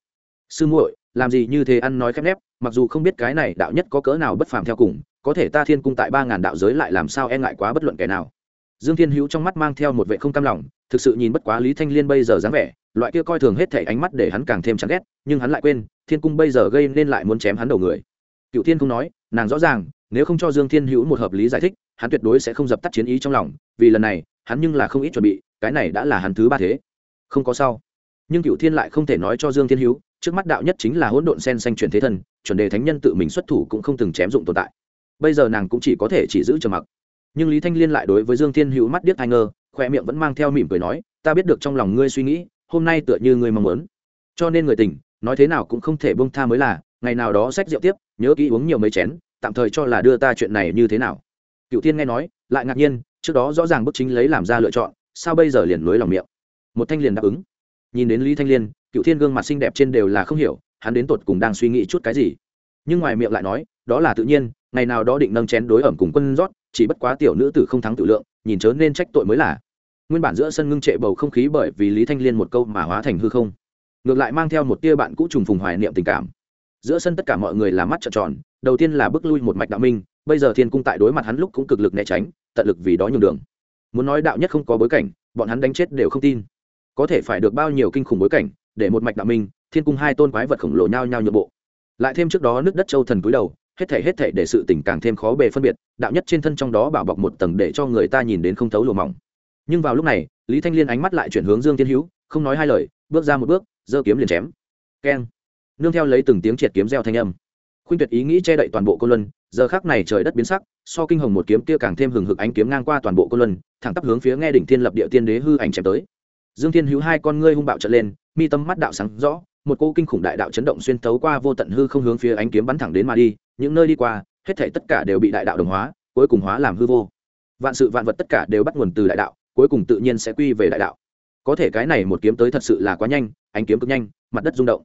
Sư muội, làm gì như thế ăn nói khép nép, mặc dù không biết cái này đạo nhất có cỡ nào bất phàm theo cùng, có thể ta thiên cung tại ba ngàn đạo giới lại làm sao e ngại quá bất luận kẻ nào. Dương thiên hữu trong mắt mang theo một vệ không cam lòng, thực sự nhìn bất quá lý thanh liên bây giờ dáng vẻ, loại kia coi thường hết thể ánh mắt để hắn càng thêm chán ghét, nhưng hắn lại quên, thiên cung bây giờ gây nên lại muốn chém hắn đầu người. Cựu thiên không nói, nàng rõ ràng, nếu không cho dương thiên hữu một hợp lý giải thích, hắn tuyệt đối sẽ không dập tắt chiến ý trong lòng, vì lần này, hắn nhưng là không ít chuẩn bị, cái này đã là hắn thứ ba thế không có sau nhưng cựu thiên lại không thể nói cho dương thiên hữu, trước mắt đạo nhất chính là hỗn độn sen xanh chuyển thế thần, chuẩn đề thánh nhân tự mình xuất thủ cũng không từng chém dụng tồn tại. Bây giờ nàng cũng chỉ có thể chỉ giữ trầm mặc. Nhưng lý thanh liên lại đối với dương thiên hữu mắt điếc ai ngơ khoe miệng vẫn mang theo mỉm cười nói, ta biết được trong lòng ngươi suy nghĩ, hôm nay tựa như ngươi mong muốn. Cho nên người tình nói thế nào cũng không thể bông tha mới là, ngày nào đó sách rượu tiếp, nhớ kỹ uống nhiều mấy chén, tạm thời cho là đưa ta chuyện này như thế nào. Cựu thiên nghe nói, lại ngạc nhiên, trước đó rõ ràng bức chính lấy làm ra lựa chọn, sao bây giờ liền nối lòng miệng? Một thanh liền đáp ứng. Nhìn đến lý thanh liên, cựu thiên gương mặt xinh đẹp trên đều là không hiểu, hắn đến tột cùng đang suy nghĩ chút cái gì. Nhưng ngoài miệng lại nói, đó là tự nhiên, ngày nào đó định nâng chén đối ẩm cùng quân rót, chỉ bất quá tiểu nữ tử không thắng tự lượng, nhìn chớ nên trách tội mới là. Nguyên bản giữa sân ngưng trệ bầu không khí bởi vì lý thanh liên một câu mà hóa thành hư không. Ngược lại mang theo một tia bạn cũ trùng phùng hoài niệm tình cảm. Giữa sân tất cả mọi người là mắt trợn tròn, đầu tiên là bước lui một mạch đạo minh, bây giờ thiên cung tại đối mặt hắn lúc cũng cực lực né tránh, tận lực vì đó nhường đường. Muốn nói đạo nhất không có bối cảnh, bọn hắn đánh chết đều không tin có thể phải được bao nhiêu kinh khủng bối cảnh, để một mạch đạo minh, thiên cung hai tôn quái vật khổng lồ nhau nhau nhượng bộ. Lại thêm trước đó nước đất châu thần cúi đầu, hết thể hết thể để sự tình càng thêm khó bề phân biệt, đạo nhất trên thân trong đó bảo bọc một tầng để cho người ta nhìn đến không thấu lùa mỏng. Nhưng vào lúc này, lý thanh liên ánh mắt lại chuyển hướng dương tiên hữu, không nói hai lời, bước ra một bước, giơ kiếm liền chém. Keng. Nương theo lấy từng tiếng triệt kiếm reo thanh âm. Khuynh tuyệt ý nghĩ che đậy toàn bộ cô luân, giờ khác này trời đất biến sắc, so kinh hồng một kiếm kia càng thêm hừng hực ánh kiếm ngang qua toàn bộ cô luân, thẳng tắp hướng phía nghe đỉnh thiên lập địa tiên đế hư ảnh chém tới dương thiên hữu hai con ngươi hung bạo trợn lên, mi tâm mắt đạo sáng rõ, một cô kinh khủng đại đạo chấn động xuyên tấu qua vô tận hư không hướng phía ánh kiếm bắn thẳng đến mà đi, những nơi đi qua, hết thảy tất cả đều bị đại đạo đồng hóa, cuối cùng hóa làm hư vô. Vạn sự vạn vật tất cả đều bắt nguồn từ đại đạo, cuối cùng tự nhiên sẽ quy về đại đạo. Có thể cái này một kiếm tới thật sự là quá nhanh, ánh kiếm cực nhanh, mặt đất rung động.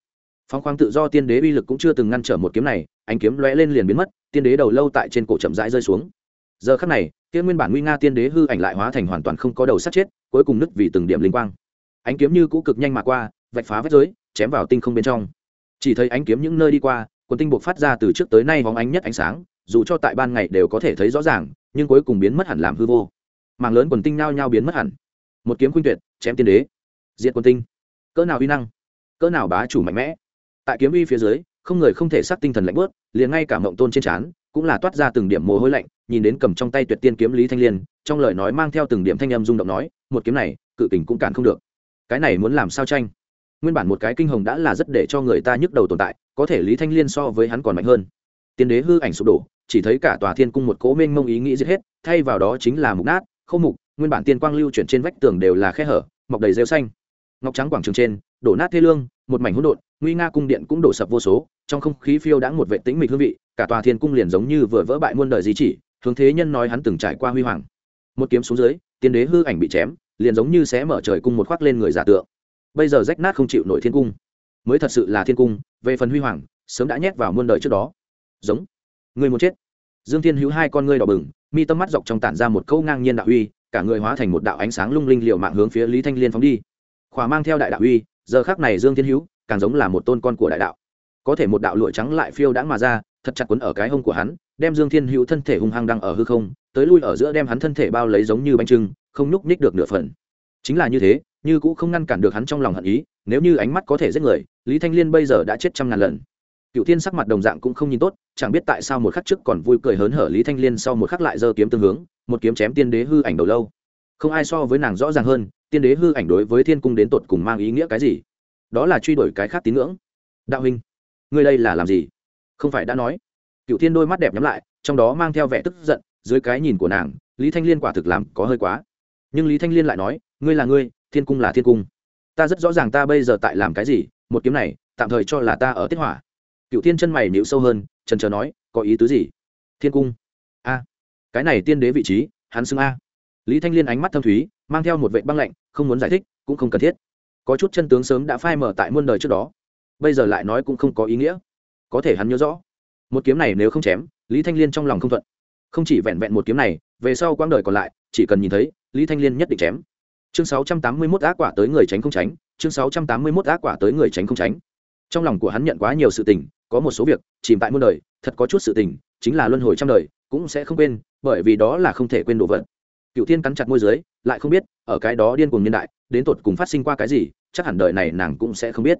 Phong khoáng tự do tiên đế uy lực cũng chưa từng ngăn trở một kiếm này, ánh kiếm lóe lên liền biến mất, tiên đế đầu lâu tại trên cổ chậm rãi rơi xuống. Giờ khắc này, kia nguyên bản nguy nga tiên đế hư ảnh lại hóa thành hoàn toàn không có đầu sát chết, cuối cùng nứt vì từng điểm linh quang ánh kiếm như cũ cực nhanh mà qua, vạch phá vết giới chém vào tinh không bên trong. Chỉ thấy ánh kiếm những nơi đi qua, quần tinh buộc phát ra từ trước tới nay hóng ánh nhất ánh sáng, dù cho tại ban ngày đều có thể thấy rõ ràng, nhưng cuối cùng biến mất hẳn làm hư vô. Màng lớn quần tinh nao nhao biến mất hẳn. Một kiếm khuynh tuyệt, chém tiên đế. Diện quần tinh. Cỡ nào uy năng? Cỡ nào bá chủ mạnh mẽ? Tại kiếm uy phía dưới, không người không thể sát tinh thần lạnh bớt liền ngay cả mộng tôn trên trán cũng là toát ra từng điểm mồ hôi lạnh, nhìn đến cầm trong tay tuyệt tiên kiếm lý thanh liên, trong lời nói mang theo từng điểm thanh âm rung động nói, một kiếm này, cự kình cũng cản không được cái này muốn làm sao tranh? Nguyên bản một cái kinh hồng đã là rất để cho người ta nhức đầu tồn tại, có thể lý thanh liên so với hắn còn mạnh hơn. Tiên đế hư ảnh sụp đổ, chỉ thấy cả tòa thiên cung một cố mênh mông ý nghĩ giết hết, thay vào đó chính là mục nát, khô mục, nguyên bản tiên quang lưu chuyển trên vách tường đều là khe hở, mọc đầy rêu xanh. Ngọc trắng quảng trường trên, đổ nát thê lương, một mảnh hỗn độn, nguy nga cung điện cũng đổ sập vô số, trong không khí phiêu đã một vệ tĩnh mịch hương vị, cả tòa thiên cung liền giống như vừa vỡ bại muôn đời di chỉ, hướng thế nhân nói hắn từng trải qua huy hoàng. Một kiếm xuống dưới, tiên đế hư ảnh bị chém liền giống như sẽ mở trời cung một khoác lên người giả tượng. Bây giờ rách nát không chịu nổi thiên cung. Mới thật sự là thiên cung, về phần huy hoàng, sớm đã nhét vào muôn đời trước đó. Giống. Người muốn chết. Dương thiên hữu hai con ngươi đỏ bừng, mi tâm mắt dọc trong tản ra một câu ngang nhiên đạo uy, cả người hóa thành một đạo ánh sáng lung linh liệu mạng hướng phía lý thanh liên phóng đi. Khỏa mang theo đại đạo uy, giờ khác này dương thiên hữu càng giống là một tôn con của đại đạo. Có thể một đạo lụa trắng lại phiêu đãng mà ra, thật chặt quấn ở cái hông của hắn, đem dương thiên hữu thân thể hung hăng đang ở hư không, tới lui ở giữa đem hắn thân thể bao lấy giống như bánh trưng không nhúc nhích được nửa phần. Chính là như thế, như cũng không ngăn cản được hắn trong lòng hận ý, nếu như ánh mắt có thể giết người, lý thanh liên bây giờ đã chết trăm ngàn lần. Cựu thiên sắc mặt đồng dạng cũng không nhìn tốt, chẳng biết tại sao một khắc trước còn vui cười hớn hở lý thanh liên sau một khắc lại giơ kiếm tương hướng, một kiếm chém tiên đế hư ảnh đầu lâu. Không ai so với nàng rõ ràng hơn, tiên đế hư ảnh đối với thiên cung đến tột cùng mang ý nghĩa cái gì? Đó là truy đuổi cái khác tín ngưỡng. Đạo huynh, ngươi đây là làm gì? Không phải đã nói. Cựu thiên đôi mắt đẹp nhắm lại, trong đó mang theo vẻ tức giận, dưới cái nhìn của nàng, lý thanh liên quả thực làm có hơi quá nhưng lý thanh liên lại nói, ngươi là ngươi, thiên cung là thiên cung. Ta rất rõ ràng ta bây giờ tại làm cái gì, một kiếm này, tạm thời cho là ta ở tiết hỏa. Cựu thiên chân mày nịu sâu hơn, trần trờ nói, có ý tứ gì? Thiên cung. A, cái này tiên đế vị trí, hắn xưng a. Lý thanh liên ánh mắt thâm thúy, mang theo một vệ băng lạnh, không muốn giải thích, cũng không cần thiết. Có chút chân tướng sớm đã phai mở tại muôn đời trước đó. Bây giờ lại nói cũng không có ý nghĩa. Có thể hắn nhớ rõ. Một kiếm này nếu không chém, lý thanh liên trong lòng không thuận. Không chỉ vẹn vẹn một kiếm này về sau quãng đời còn lại, chỉ cần nhìn thấy, lý thanh liên nhất định chém. Chương sáu trăm tám mươi 681 ác quả tới người tránh không tránh, chương sáu trăm tám mươi 681 ác quả tới người tránh không tránh. Trong lòng của hắn nhận quá nhiều sự tình, có một số việc, chìm tại muôn đời, thật có chút sự tình, chính là luân hồi trăm đời, cũng sẽ không quên, bởi vì đó là không thể quên đồ vật. Cựu thiên cắn chặt môi dưới, lại không biết, ở cái đó điên cuồng nhân đại, đến tột cùng phát sinh qua cái gì, chắc hẳn đời này nàng cũng sẽ không biết.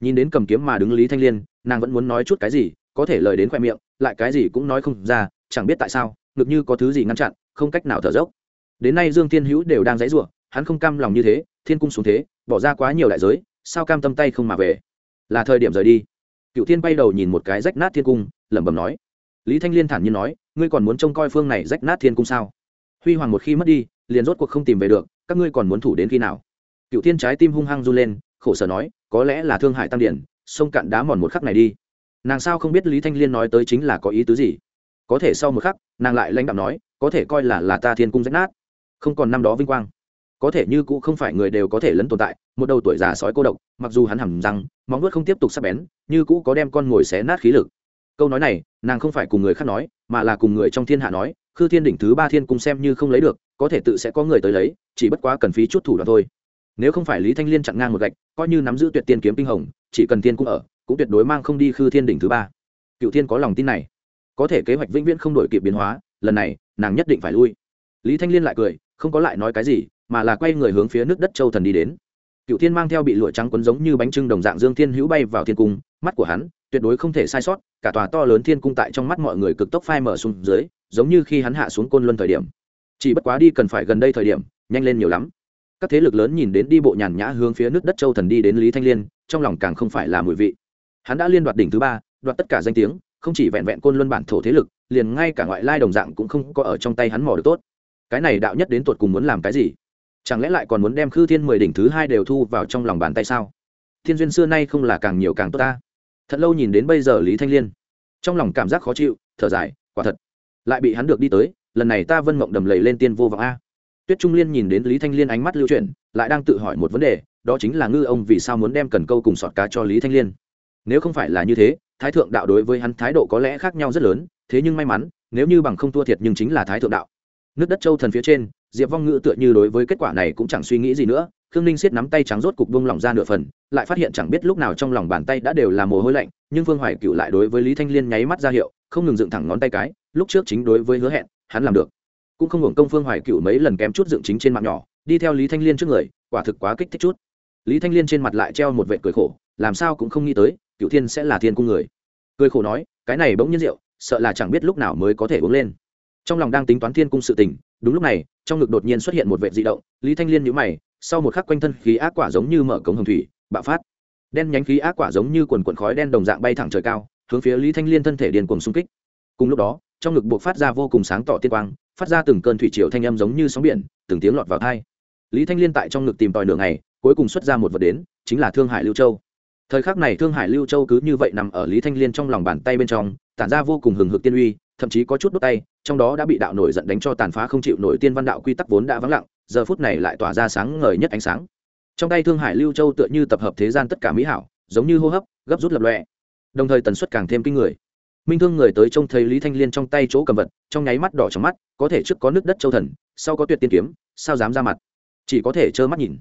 Nhìn đến cầm kiếm mà đứng lý thanh liên, nàng vẫn muốn nói chút cái gì, có thể lời đến khoe miệng, lại cái gì cũng nói không ra, chẳng biết tại sao, ngực như có thứ gì ngăn chặn không cách nào thở dốc. Đến nay dương thiên hữu đều đang dãy ruộng hắn không cam lòng như thế, thiên cung xuống thế, bỏ ra quá nhiều đại giới, sao cam tâm tay không mà về? Là thời điểm rời đi. Cựu thiên bay đầu nhìn một cái rách nát thiên cung, lẩm bẩm nói. Lý thanh liên thản nhiên nói, ngươi còn muốn trông coi phương này rách nát thiên cung sao? Huy hoàng một khi mất đi, liền rốt cuộc không tìm về được, các ngươi còn muốn thủ đến khi nào? Cựu thiên trái tim hung hăng run lên, khổ sở nói, có lẽ là thương hại tăng điển, sông cạn đá mòn một khắc này đi. Nàng sao không biết lý thanh liên nói tới chính là có ý tứ gì? Có thể sau một khắc, nàng lại lãnh đạo nói có thể coi là là ta thiên cung rách nát. Không còn năm đó vinh quang. Có thể như cũ không phải người đều có thể lấn tồn tại, một đầu tuổi già sói cô độc, mặc dù hắn hầm rằng, móng nuốt không tiếp tục sắp bén, như cũ có đem con ngồi xé nát khí lực. Câu nói này, nàng không phải cùng người khác nói, mà là cùng người trong thiên hạ nói, khư thiên đỉnh thứ ba thiên cung xem như không lấy được, có thể tự sẽ có người tới lấy, chỉ bất quá cần phí chút thủ đoạn thôi. Nếu không phải lý thanh liên chặn ngang một gạch, coi như nắm giữ tuyệt tiên kiếm kinh hồng, chỉ cần tiên cung ở, cũng tuyệt đối mang không đi khư thiên đỉnh thứ ba. Cựu thiên có lòng tin này. Có thể kế hoạch vĩnh viễn không đổi kịp biến hóa lần này, nàng nhất định phải lui. Lý thanh liên lại cười, không có lại nói cái gì, mà là quay người hướng phía nước đất châu thần đi đến. Cựu thiên mang theo bị lụa trắng quấn giống như bánh trưng đồng dạng dương thiên hữu bay vào thiên cung, mắt của hắn tuyệt đối không thể sai sót, cả tòa to lớn thiên cung tại trong mắt mọi người cực tốc phai mở xuống dưới, giống như khi hắn hạ xuống côn luân thời điểm. Chỉ bất quá đi cần phải gần đây thời điểm, nhanh lên nhiều lắm. Các thế lực lớn nhìn đến đi bộ nhàn nhã hướng phía nước đất châu thần đi đến lý thanh liên, trong lòng càng không phải là mùi vị. Hắn đã liên đoạt đỉnh thứ ba, đoạt tất cả danh tiếng, không chỉ vẹn vẹn côn luân bản thổ thế lực liền ngay cả ngoại lai đồng dạng cũng không có ở trong tay hắn mò được tốt. Cái này đạo nhất đến tuột cùng muốn làm cái gì? Chẳng lẽ lại còn muốn đem khư thiên mười đỉnh thứ hai đều thu vào trong lòng bàn tay sao? Thiên duyên xưa nay không là càng nhiều càng tốt ta. Thật lâu nhìn đến bây giờ lý thanh liên, trong lòng cảm giác khó chịu, thở dài, quả thật. Lại bị hắn được đi tới, lần này ta vân mộng đầm lầy lên tiên vô vọng a. Tuyết trung liên nhìn đến lý thanh liên ánh mắt lưu chuyển, lại đang tự hỏi một vấn đề, đó chính là ngư ông vì sao muốn đem cần câu cùng sọt cá cho lý thanh liên. Nếu không phải là như thế, thái thượng đạo đối với hắn thái độ có lẽ khác nhau rất lớn thế nhưng may mắn, nếu như bằng không thua thiệt nhưng chính là thái thượng đạo. Nước đất châu thần phía trên, diệp vong ngữ tựa như đối với kết quả này cũng chẳng suy nghĩ gì nữa, khương ninh siết nắm tay trắng rốt cục bông lỏng ra nửa phần, lại phát hiện chẳng biết lúc nào trong lòng bàn tay đã đều là mồ hôi lạnh, nhưng vương hoài cựu lại đối với lý thanh liên nháy mắt ra hiệu, không ngừng dựng thẳng ngón tay cái, lúc trước chính đối với hứa hẹn, hắn làm được. Cũng không hưởng công phương hoài cựu mấy lần kém chút dựng chính trên mạng nhỏ, đi theo lý thanh liên trước người, quả thực quá kích thích chút. Lý thanh liên trên mặt lại treo một vệ cười khổ, làm sao cũng không nghĩ tới cựu thiên sẽ là thiên cung người. Cười khổ nói, cái này bỗng nhiên rượu sợ là chẳng biết lúc nào mới có thể uống lên. Trong lòng đang tính toán thiên cung sự tình, đúng lúc này, trong ngực đột nhiên xuất hiện một vệ di động, lý thanh liên nhữ mày, sau một khắc quanh thân khí ác quả giống như mở cống hồng thủy, bạo phát. Đen nhánh khí ác quả giống như quần quần khói đen đồng dạng bay thẳng trời cao, hướng phía lý thanh liên thân thể điền cuồng xung kích. Cùng lúc đó, trong ngực buộc phát ra vô cùng sáng tỏ tiên quang, phát ra từng cơn thủy triều thanh âm giống như sóng biển, từng tiếng lọt vào thai lý thanh liên tại trong ngực tìm tòi nửa ngày, cuối cùng xuất ra một vật đến, chính là thương hải lưu châu. Thời khắc này thương hải lưu châu cứ như vậy nằm ở lý thanh liên trong lòng bàn tay bên trong tản ra vô cùng hừng hực tiên uy, thậm chí có chút đốt tay, trong đó đã bị đạo nổi giận đánh cho tàn phá không chịu nổi tiên văn đạo quy tắc vốn đã vắng lặng, giờ phút này lại tỏa ra sáng ngời nhất ánh sáng. Trong tay thương hải lưu châu tựa như tập hợp thế gian tất cả mỹ hảo, giống như hô hấp, gấp rút lập lọe đồng thời tần suất càng thêm kinh người. Minh thương người tới trông thấy lý thanh liên trong tay chỗ cầm vật, trong nháy mắt đỏ trong mắt, có thể trước có nước đất châu thần, sau có tuyệt tiên kiếm, sao dám ra mặt? Chỉ có thể trơ mắt nhìn.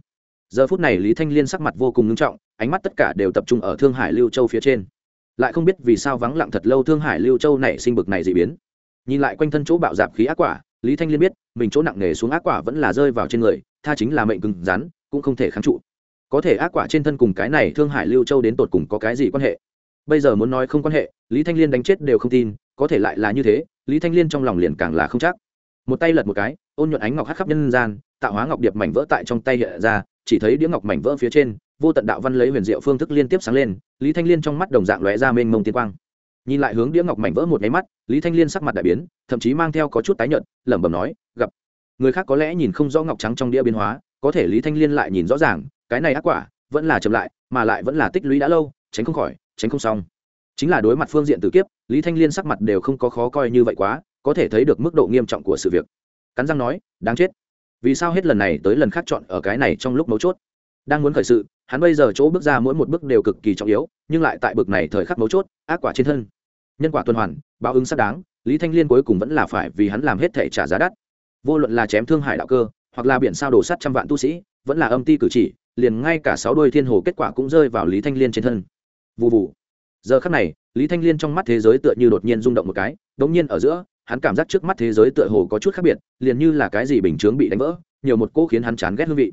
Giờ phút này lý thanh liên sắc mặt vô cùng ngưng trọng, ánh mắt tất cả đều tập trung ở thương hải lưu châu phía trên lại không biết vì sao vắng lặng thật lâu thương hải lưu châu này sinh bực này dị biến. Nhìn lại quanh thân chỗ bạo dạp khí ác quả, lý thanh liên biết, mình chỗ nặng nề xuống ác quả vẫn là rơi vào trên người, tha chính là mệnh cứng rắn, cũng không thể kháng trụ. Có thể ác quả trên thân cùng cái này thương hải lưu châu đến tột cùng có cái gì quan hệ? Bây giờ muốn nói không quan hệ, lý thanh liên đánh chết đều không tin, có thể lại là như thế, lý thanh liên trong lòng liền càng là không chắc. Một tay lật một cái, ôn nhuận ánh ngọc hắc khắp nhân gian, tạo hóa ngọc điệp mảnh vỡ tại trong tay hiện ra, chỉ thấy đĩa ngọc mảnh vỡ phía trên vô tận đạo văn lấy huyền diệu phương thức liên tiếp sáng lên, lý thanh liên trong mắt đồng dạng lóe ra mênh mông tiên quang. Nhìn lại hướng đĩa ngọc mảnh vỡ một nháy mắt, lý thanh liên sắc mặt đại biến, thậm chí mang theo có chút tái nhợt, lẩm bẩm nói, gặp. Người khác có lẽ nhìn không rõ ngọc trắng trong đĩa biến hóa, có thể lý thanh liên lại nhìn rõ ràng, cái này ác quả vẫn là chậm lại, mà lại vẫn là tích lũy đã lâu, tránh không khỏi, tránh không xong. Chính là đối mặt phương diện tử kiếp, lý thanh liên sắc mặt đều không có khó coi như vậy quá, có thể thấy được mức độ nghiêm trọng của sự việc. Cắn răng nói, đáng chết. Vì sao hết lần này tới lần khác chọn ở cái này trong lúc mấu chốt? Đang muốn khởi sự hắn bây giờ chỗ bước ra mỗi một bước đều cực kỳ trọng yếu, nhưng lại tại bực này thời khắc mấu chốt, ác quả trên thân. Nhân quả tuần hoàn, báo ứng xác đáng, lý thanh liên cuối cùng vẫn là phải vì hắn làm hết thể trả giá đắt. Vô luận là chém thương hải đạo cơ, hoặc là biển sao đổ sắt trăm vạn tu sĩ, vẫn là âm ti cử chỉ, liền ngay cả sáu đôi thiên hồ kết quả cũng rơi vào lý thanh liên trên thân. Vụ vụ giờ khắc này, lý thanh liên trong mắt thế giới tựa như đột nhiên rung động một cái đ ỗ n g nhiên ở giữa, hắn cảm giác trước mắt thế giới tựa hồ có chút khác biệt, liền như là cái gì bình chướng bị đánh vỡ, nhiều một cỗ khiến hắn chán ghét hương vị.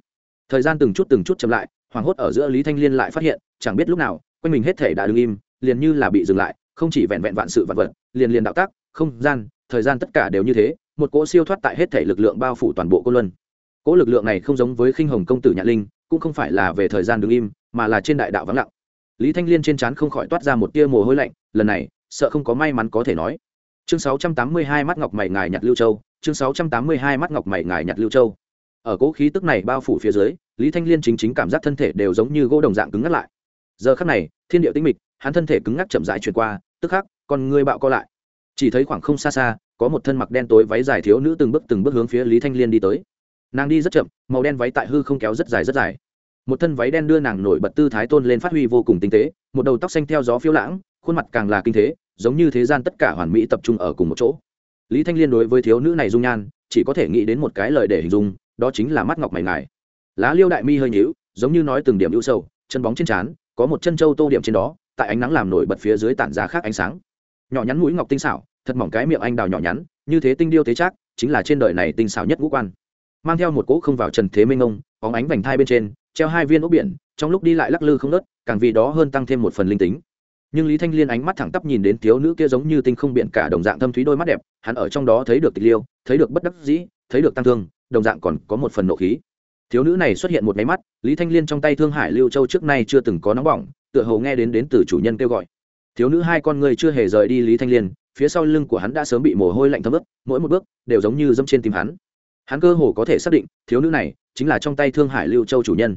Thời gian từng chút từng chút chậm lại hoảng hốt ở giữa lý thanh liên lại phát hiện, chẳng biết lúc nào, quanh mình hết thể đã đ ứ n g im, liền như là bị dừng lại, không chỉ vẹn vẹn vạn sự vạn vật, liền liền đạo tác không gian, thời gian tất cả đều như thế, một cỗ siêu thoát tại hết thể lực lượng bao phủ toàn bộ cô luân. Cỗ lực lượng này không giống với khinh hồng công tử nhạn linh, cũng không phải là về thời gian đứng im, mà là trên đại đạo vắng lặng. Lý thanh liên trên trán không khỏi toát ra một tia mồ hôi lạnh, lần này, sợ không có may mắn có thể nói. Chương 682 mắt ngọc mày ngài nhặt lưu châu, chương 682 mắt ngọc mày ngài nhặt lưu châu. Ở cố khí tức này bao phủ phía dưới lý thanh liên chính chính cảm giác thân thể đều giống như gỗ đồng dạng cứng ngắt lại. Giờ khắc này, thiên địa tĩnh mịch, hắn thân thể cứng ngắc chậm rãi chuyển qua, tức khắc còn người bạo co lại. Chỉ thấy khoảng không xa xa, có một thân mặc đen tối váy dài thiếu nữ từng bước từng bước hướng phía lý thanh liên đi tới. Nàng đi rất chậm, màu đen váy tại hư không kéo rất dài rất dài. Một thân váy đen đưa nàng nổi bật tư thái tôn lên phát huy vô cùng tinh tế, một đầu tóc xanh theo gió phiêu lãng, khuôn mặt càng là kinh thế, giống như thế gian tất cả hoàn mỹ tập trung ở cùng một chỗ. Lý thanh liên đối với thiếu nữ này dung nhan, chỉ có thể nghĩ đến một cái lời để hình dung, đó chính là mắt ngọc mày ngài lá liêu đại mi hơi nhíu, giống như nói từng điểm ưu sâu chân bóng trên trán, có một chân trâu tô điểm trên đó, tại ánh nắng làm nổi bật phía dưới tản ra khác ánh sáng. Nhỏ nhắn mũi ngọc tinh xảo, thật mỏng cái miệng anh đào nhỏ nhắn, như thế tinh điêu thế chắc chính là trên đời này tinh xảo nhất ngũ quan. Mang theo một cỗ không vào trần thế minh ông bóng ánh vành thai bên trên, treo hai viên ốc biển, trong lúc đi lại lắc lư không nớt càng vì đó hơn tăng thêm một phần linh tính. Nhưng lý thanh liên ánh mắt thẳng tắp nhìn đến thiếu nữ kia giống như tinh không biển cả đồng dạng thâm thúy đôi mắt đẹp, hắn ở trong đó thấy được tịch liêu, thấy được bất đắc dĩ, thấy được tăng thương, đồng dạng còn có một phần nộ khí thiếu nữ này xuất hiện một máy mắt, lý thanh liên trong tay thương hải lưu châu trước nay chưa từng có nóng bỏng, tựa hồ nghe đến đến từ chủ nhân kêu gọi. Thiếu nữ hai con người chưa hề rời đi lý thanh liên, phía sau lưng của hắn đã sớm bị mồ hôi lạnh thấm ướt, mỗi một bước đều giống như dâm trên tim hắn. Hắn cơ hồ có thể xác định, thiếu nữ này chính là trong tay thương hải lưu châu chủ nhân.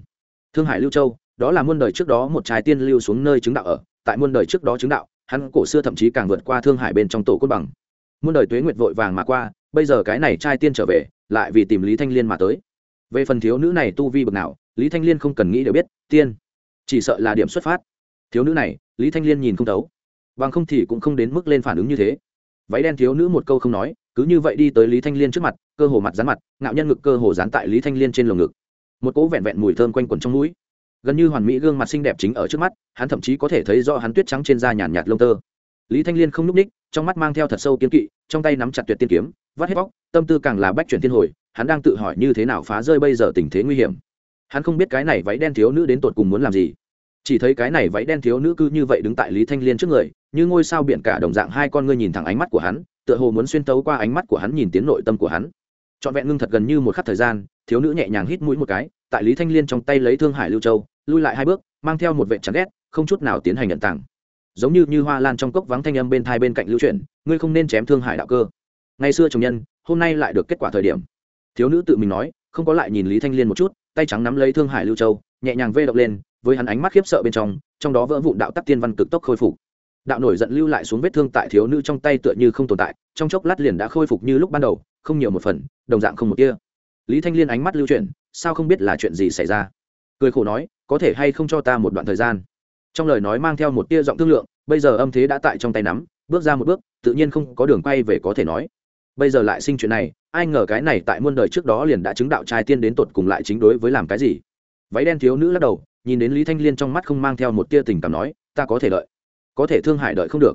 Thương hải lưu châu, đó là muôn đời trước đó một trái tiên lưu xuống nơi chứng đạo ở, tại muôn đời trước đó chứng đạo, hắn cổ xưa thậm chí càng vượt qua thương hải bên trong tổ cốt bằng. Muôn đời tuế nguyệt vội vàng mà qua, bây giờ cái này trai tiên trở về, lại vì tìm lý thanh liên mà tới về phần thiếu nữ này tu vi bậc nào lý thanh liên không cần nghĩ đều biết tiên. Chỉ sợ là điểm xuất phát. Thiếu nữ này lý thanh liên nhìn không thấu. Bằng không thì cũng không đến mức lên phản ứng như thế. Váy đen thiếu nữ một câu không nói cứ như vậy đi tới lý thanh liên trước mặt cơ hồ mặt dán mặt ngạo nhân ngực cơ hồ dán tại lý thanh liên trên lồng ngực. Một cỗ vẹn vẹn mùi thơm quanh quẩn trong mũi. Gần như hoàn mỹ gương mặt xinh đẹp chính ở trước mắt hắn thậm chí có thể thấy do hắn tuyết trắng trên da nhàn nhạt, lông tơ. Lý thanh liên không nhúc ních trong mắt mang theo thật sâu kiến kỵ trong tay nắm chặt tuyệt tiên kiếm vắt hết bóc tâm tư càng là bách chuyển thiên hồi hắn đang tự hỏi như thế nào phá rơi bây giờ tình thế nguy hiểm. Hắn không biết cái này váy đen thiếu nữ đến tột cùng muốn làm gì. Chỉ thấy cái này váy đen thiếu nữ cứ như vậy đứng tại lý thanh liên trước người, như ngôi sao biển cả đồng dạng hai con ngươi nhìn thẳng ánh mắt của hắn, tựa hồ muốn xuyên tấu qua ánh mắt của hắn nhìn tiến nội tâm của hắn. Trọn vẹn ngưng thật gần như một khắc thời gian, thiếu nữ nhẹ nhàng hít mũi một cái, tại lý thanh liên trong tay lấy thương hải lưu châu, lui lại hai bước, mang theo một vệ chắn ghét, không chút nào tiến hành nhận tặng. Giống như như hoa lan trong cốc vắng thanh âm bên thai bên cạnh lưu chuyển, ngươi không nên chém thương hải đạo cơ. Ngày xưa chồng nhân, hôm nay lại được kết quả thời điểm thiếu nữ tự mình nói, không có lại nhìn lý thanh liên một chút, tay trắng nắm lấy thương hải lưu châu, nhẹ nhàng vê động lên, với hắn ánh mắt khiếp sợ bên trong trong đó vỡ vụn đạo tắc tiên văn cực tốc khôi phục. Đạo nổi giận lưu lại xuống vết thương tại thiếu nữ trong tay tựa như không tồn tại, trong chốc lát liền đã khôi phục như lúc ban đầu, không nhiều một phần, đồng dạng không một kia lý thanh liên ánh mắt lưu chuyển, sao không biết là chuyện gì xảy ra? Cười khổ nói, có thể hay không cho ta một đoạn thời gian? Trong lời nói mang theo một tia giọng thương lượng, bây giờ âm thế đã tại trong tay nắm, bước ra một bước, tự nhiên không có đường quay về có thể nói. Bây giờ lại sinh chuyện này ai ngờ cái này tại muôn đời trước đó liền đã chứng đạo trai tiên đến tột cùng lại chính đối với làm cái gì? Váy đen thiếu nữ lắc đầu nhìn đến lý thanh liên trong mắt không mang theo một tia tình cảm nói ta có thể đợi có thể thương hải đợi không được.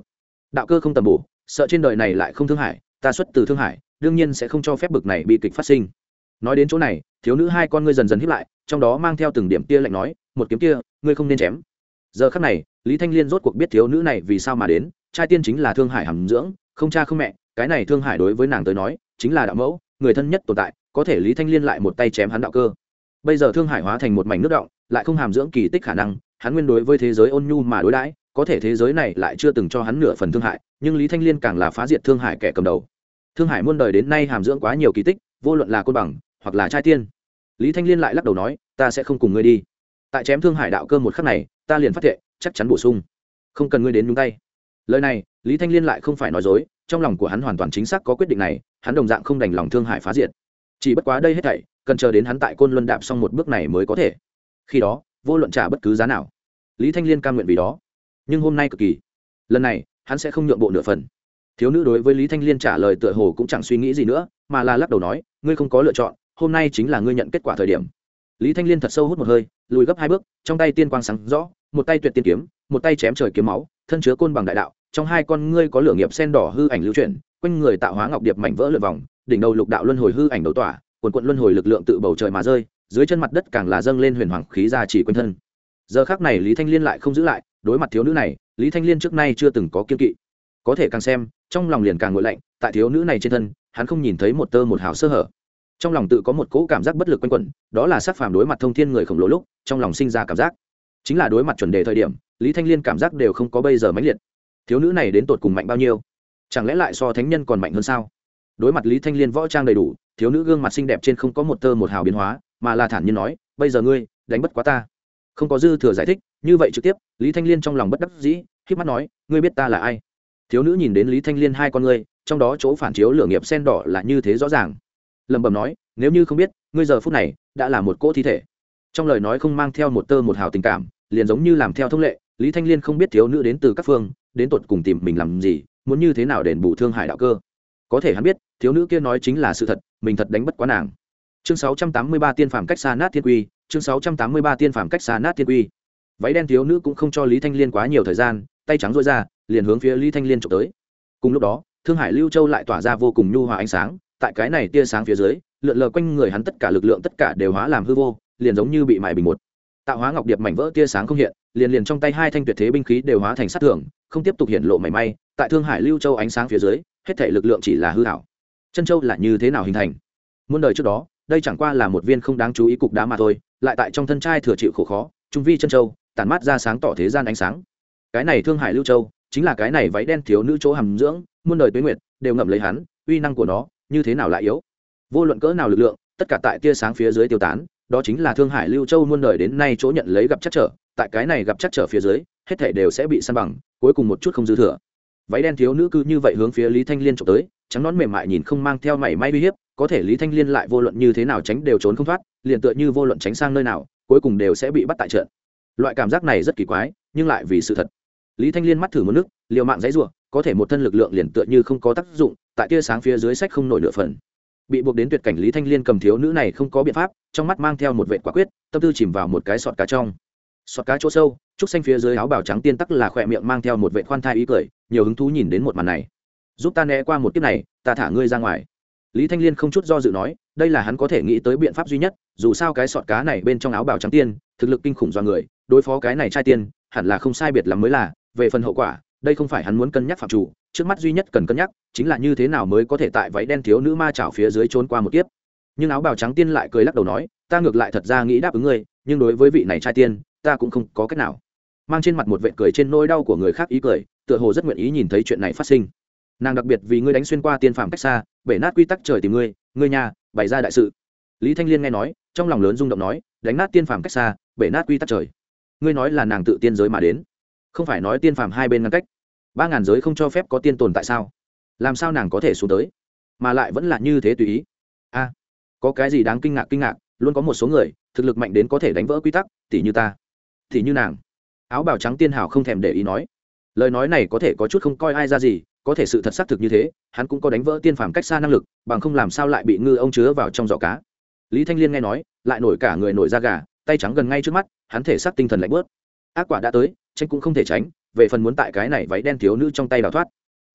Đạo cơ không tầm bổ sợ trên đời này lại không thương hải, ta xuất từ thương hải, đương nhiên sẽ không cho phép bực này bị kịch phát sinh. Nói đến chỗ này thiếu nữ hai con ngươi dần dần hiếp lại trong đó mang theo từng điểm tia lạnh nói một kiếm kia ngươi không nên chém. Giờ khắc này lý thanh liên rốt cuộc biết thiếu nữ này vì sao mà đến trai tiên chính là thương hải hàm dưỡng không cha không mẹ cái này thương hải đối với nàng tới nói chính là đạo mẫu, người thân nhất tồn tại, có thể lý thanh liên lại một tay chém hắn đạo cơ. Bây giờ thương hải hóa thành một mảnh nước động lại không hàm dưỡng kỳ tích khả năng, hắn nguyên đối với thế giới ôn nhu mà đối đãi, có thể thế giới này lại chưa từng cho hắn nửa phần thương hại, nhưng lý thanh liên càng là phá diệt thương hải kẻ cầm đầu. Thương hải muôn đời đến nay hàm dưỡng quá nhiều kỳ tích, vô luận là côn bằng, hoặc là trai tiên. Lý thanh liên lại lắc đầu nói, ta sẽ không cùng ngươi đi. Tại chém thương hải đạo cơ một khắc này, ta liền phát thệ, chắc chắn bổ sung. Không cần ngươi đến nhúng tay lời này, lý thanh liên lại không phải nói dối, trong lòng của hắn hoàn toàn chính xác có quyết định này, hắn đồng dạng không đành lòng thương hại phá diệt. Chỉ bất quá đây hết thảy, cần chờ đến hắn tại côn luân đạp xong một bước này mới có thể. Khi đó, vô luận trả bất cứ giá nào, lý thanh liên cam nguyện vì đó. Nhưng hôm nay cực kỳ. Lần này, hắn sẽ không nhượng bộ nửa phần. Thiếu nữ đối với lý thanh liên trả lời tựa hồ cũng chẳng suy nghĩ gì nữa, mà là lắc đầu nói, ngươi không có lựa chọn, hôm nay chính là ngươi nhận kết quả thời điểm. Lý thanh liên thật sâu hút một hơi, lùi gấp hai bước, trong tay tiên quang sáng rõ, một tay tuyệt tiên kiếm, một tay chém trời kiếm máu, thân chứa côn bằng đại đạo trong hai con ngươi có lửa nghiệp sen đỏ hư ảnh lưu chuyển, quanh người tạo hóa ngọc điệp mảnh vỡ lượn vòng, đỉnh đầu lục đạo luân hồi hư ảnh đầu tỏa, quần quận luân hồi lực lượng tự bầu trời mà rơi, dưới chân mặt đất càng là dâng lên huyền hoàng khí ra chỉ quanh thân. Giờ khác này lý thanh liên lại không giữ lại, đối mặt thiếu nữ này, lý thanh liên trước nay chưa từng có kiên kỵ. Có thể càng xem, trong lòng liền càng ngội lạnh, tại thiếu nữ này trên thân, hắn không nhìn thấy một tơ một hào sơ hở. Trong lòng tự có một cỗ cảm giác bất lực quanh quẩn, đó là sắc phàm đối mặt thông thiên người khổng lồ lúc, trong lòng sinh ra cảm giác. Chính là đối mặt chuẩn đề thời điểm, lý thanh liên cảm giác đều không có bây giờ mãnh liệt thiếu nữ này đến tột cùng mạnh bao nhiêu? Chẳng lẽ lại so thánh nhân còn mạnh hơn sao? Đối mặt lý thanh liên võ trang đầy đủ, thiếu nữ gương mặt xinh đẹp trên không có một tơ một hào biến hóa, mà là thản nhiên nói, bây giờ ngươi đánh bất quá ta. Không có dư thừa giải thích, như vậy trực tiếp, lý thanh liên trong lòng bất đắc dĩ k mắt nói, ngươi biết ta là ai? Thiếu nữ nhìn đến lý thanh liên hai con ngươi, trong đó chỗ phản chiếu lửa nghiệp sen đỏ là như thế rõ ràng. Lẩm bẩm nói, nếu như không biết, ngươi giờ phút này đã là một cỗ thi thể. Trong lời nói không mang theo một tơ một hào tình cảm, liền giống như làm theo thông lệ, lý thanh liên không biết thiếu nữ đến từ các phương đến tột cùng tìm mình làm gì, muốn như thế nào đền bù thương Hải đạo cơ? Có thể hắn biết, thiếu nữ kia nói chính là sự thật, mình thật đánh bất quá nàng. Chương 683 tiên phàm cách xa nát thiên quy, chương 683 tiên phàm cách xa nát thiên quy. Váy đen thiếu nữ cũng không cho lý thanh liên quá nhiều thời gian, tay trắng rối ra, liền hướng phía lý thanh liên trộm tới. Cùng lúc đó, thương hải lưu châu lại tỏa ra vô cùng nhu hòa ánh sáng, tại cái này tia sáng phía dưới, lượn lờ quanh người hắn tất cả lực lượng tất cả đều hóa làm hư vô, liền giống như bị mại bình một. Tạo hóa ngọc điệp mảnh vỡ tia sáng không hiện, liền liền trong tay hai thanh tuyệt thế binh khí đều hóa thành sát thưởng không tiếp tục hiện lộ mảy may, tại thương hải lưu châu ánh sáng phía dưới, hết thể lực lượng chỉ là hư hảo. Chân châu là như thế nào hình thành? Muôn đời trước đó, đây chẳng qua là một viên không đáng chú ý cục đá mà thôi, lại tại trong thân trai thừa chịu khổ khó, trung vi chân châu tàn mát ra sáng tỏ thế gian ánh sáng. Cái này thương hải lưu châu, chính là cái này váy đen thiếu nữ chỗ hàm dưỡng, muôn đời tuế nguyệt, đều ngậm lấy hắn, uy năng của nó, như thế nào lại yếu? Vô luận cỡ nào lực lượng, tất cả tại tia sáng phía dưới tiêu tán, đó chính là thương hải lưu châu muôn đời đến nay chỗ nhận lấy gặp chắc trở, tại cái này gặp chắc trở phía dưới, hết thể đều sẽ bị săn bằng cuối cùng một chút không dư thừa. Váy đen thiếu nữ cứ như vậy hướng phía lý thanh liên trộm tới, trắng nón mềm mại nhìn không mang theo mảy may uy hiếp, có thể lý thanh liên lại vô luận như thế nào tránh đều trốn không thoát, liền tựa như vô luận tránh sang nơi nào, cuối cùng đều sẽ bị bắt tại trận. Loại cảm giác này rất kỳ quái, nhưng lại vì sự thật. Lý thanh liên mắt thử một nước, liều mạng dãy ruộng có thể một thân lực lượng liền tựa như không có tác dụng, tại tia sáng phía dưới sách không nổi nửa phần. Bị buộc đến tuyệt cảnh lý thanh liên cầm thiếu nữ này không có biện pháp, trong mắt mang theo một vệ quả quyết, tâm tư chìm vào một cái sọt cá trong. Sọt cá chỗ sâu trúc xanh phía dưới áo bào trắng tiên tắc là khỏe miệng mang theo một vệ khoan thai ý cười, nhiều hứng thú nhìn đến một màn này. Giúp ta né qua một kiếp này, ta thả ngươi ra ngoài. Lý thanh liên không chút do dự nói, đây là hắn có thể nghĩ tới biện pháp duy nhất, dù sao cái sọt cá này bên trong áo bào trắng tiên, thực lực kinh khủng do người, đối phó cái này trai tiên, hẳn là không sai biệt lắm mới là, về phần hậu quả, đây không phải hắn muốn cân nhắc phạm chủ, trước mắt duy nhất cần cân nhắc, chính là như thế nào mới có thể tại váy đen thiếu nữ ma chảo phía dưới trốn qua một kiếp. Nhưng áo bào trắng tiên lại cười lắc đầu nói, ta ngược lại thật ra nghĩ đáp ứng ngươi, nhưng đối với vị này trai tiên, ta cũng không có cách nào mang trên mặt một vệ cười trên nỗi đau của người khác ý cười, tựa hồ rất nguyện ý nhìn thấy chuyện này phát sinh. Nàng đặc biệt vì ngươi đánh xuyên qua tiên phàm cách xa, bể nát quy tắc trời tìm ngươi ngươi nhà, bày ra đại sự. Lý thanh liên nghe nói, trong lòng lớn rung động nói, đánh nát tiên phàm cách xa, bể nát quy tắc trời. Ngươi nói là nàng tự tiên giới mà đến. Không phải nói tiên phàm hai bên ngăn cách. Ba ngàn giới không cho phép có tiên tồn tại sao? Làm sao nàng có thể xuống tới? Mà lại vẫn là như thế tùy ý. A, có cái gì đáng kinh ngạc kinh ngạc? Luôn có một số người, thực lực mạnh đến có thể đánh vỡ quy tắc, tỉ như ta, tỉ như nàng áo bào trắng tiên hào không thèm để ý nói. Lời nói này có thể có chút không coi ai ra gì, có thể sự thật xác thực như thế, hắn cũng có đánh vỡ tiên phàm cách xa năng lực, bằng không làm sao lại bị ngư ông chứa vào trong giỏ cá. Lý thanh liên nghe nói, lại nổi cả người nổi da gà, tay trắng gần ngay trước mắt, hắn thể xác tinh thần lạnh bớt. Ác quả đã tới tranh cũng không thể tránh, về phần muốn tại cái này váy đen thiếu nữ trong tay đào thoát.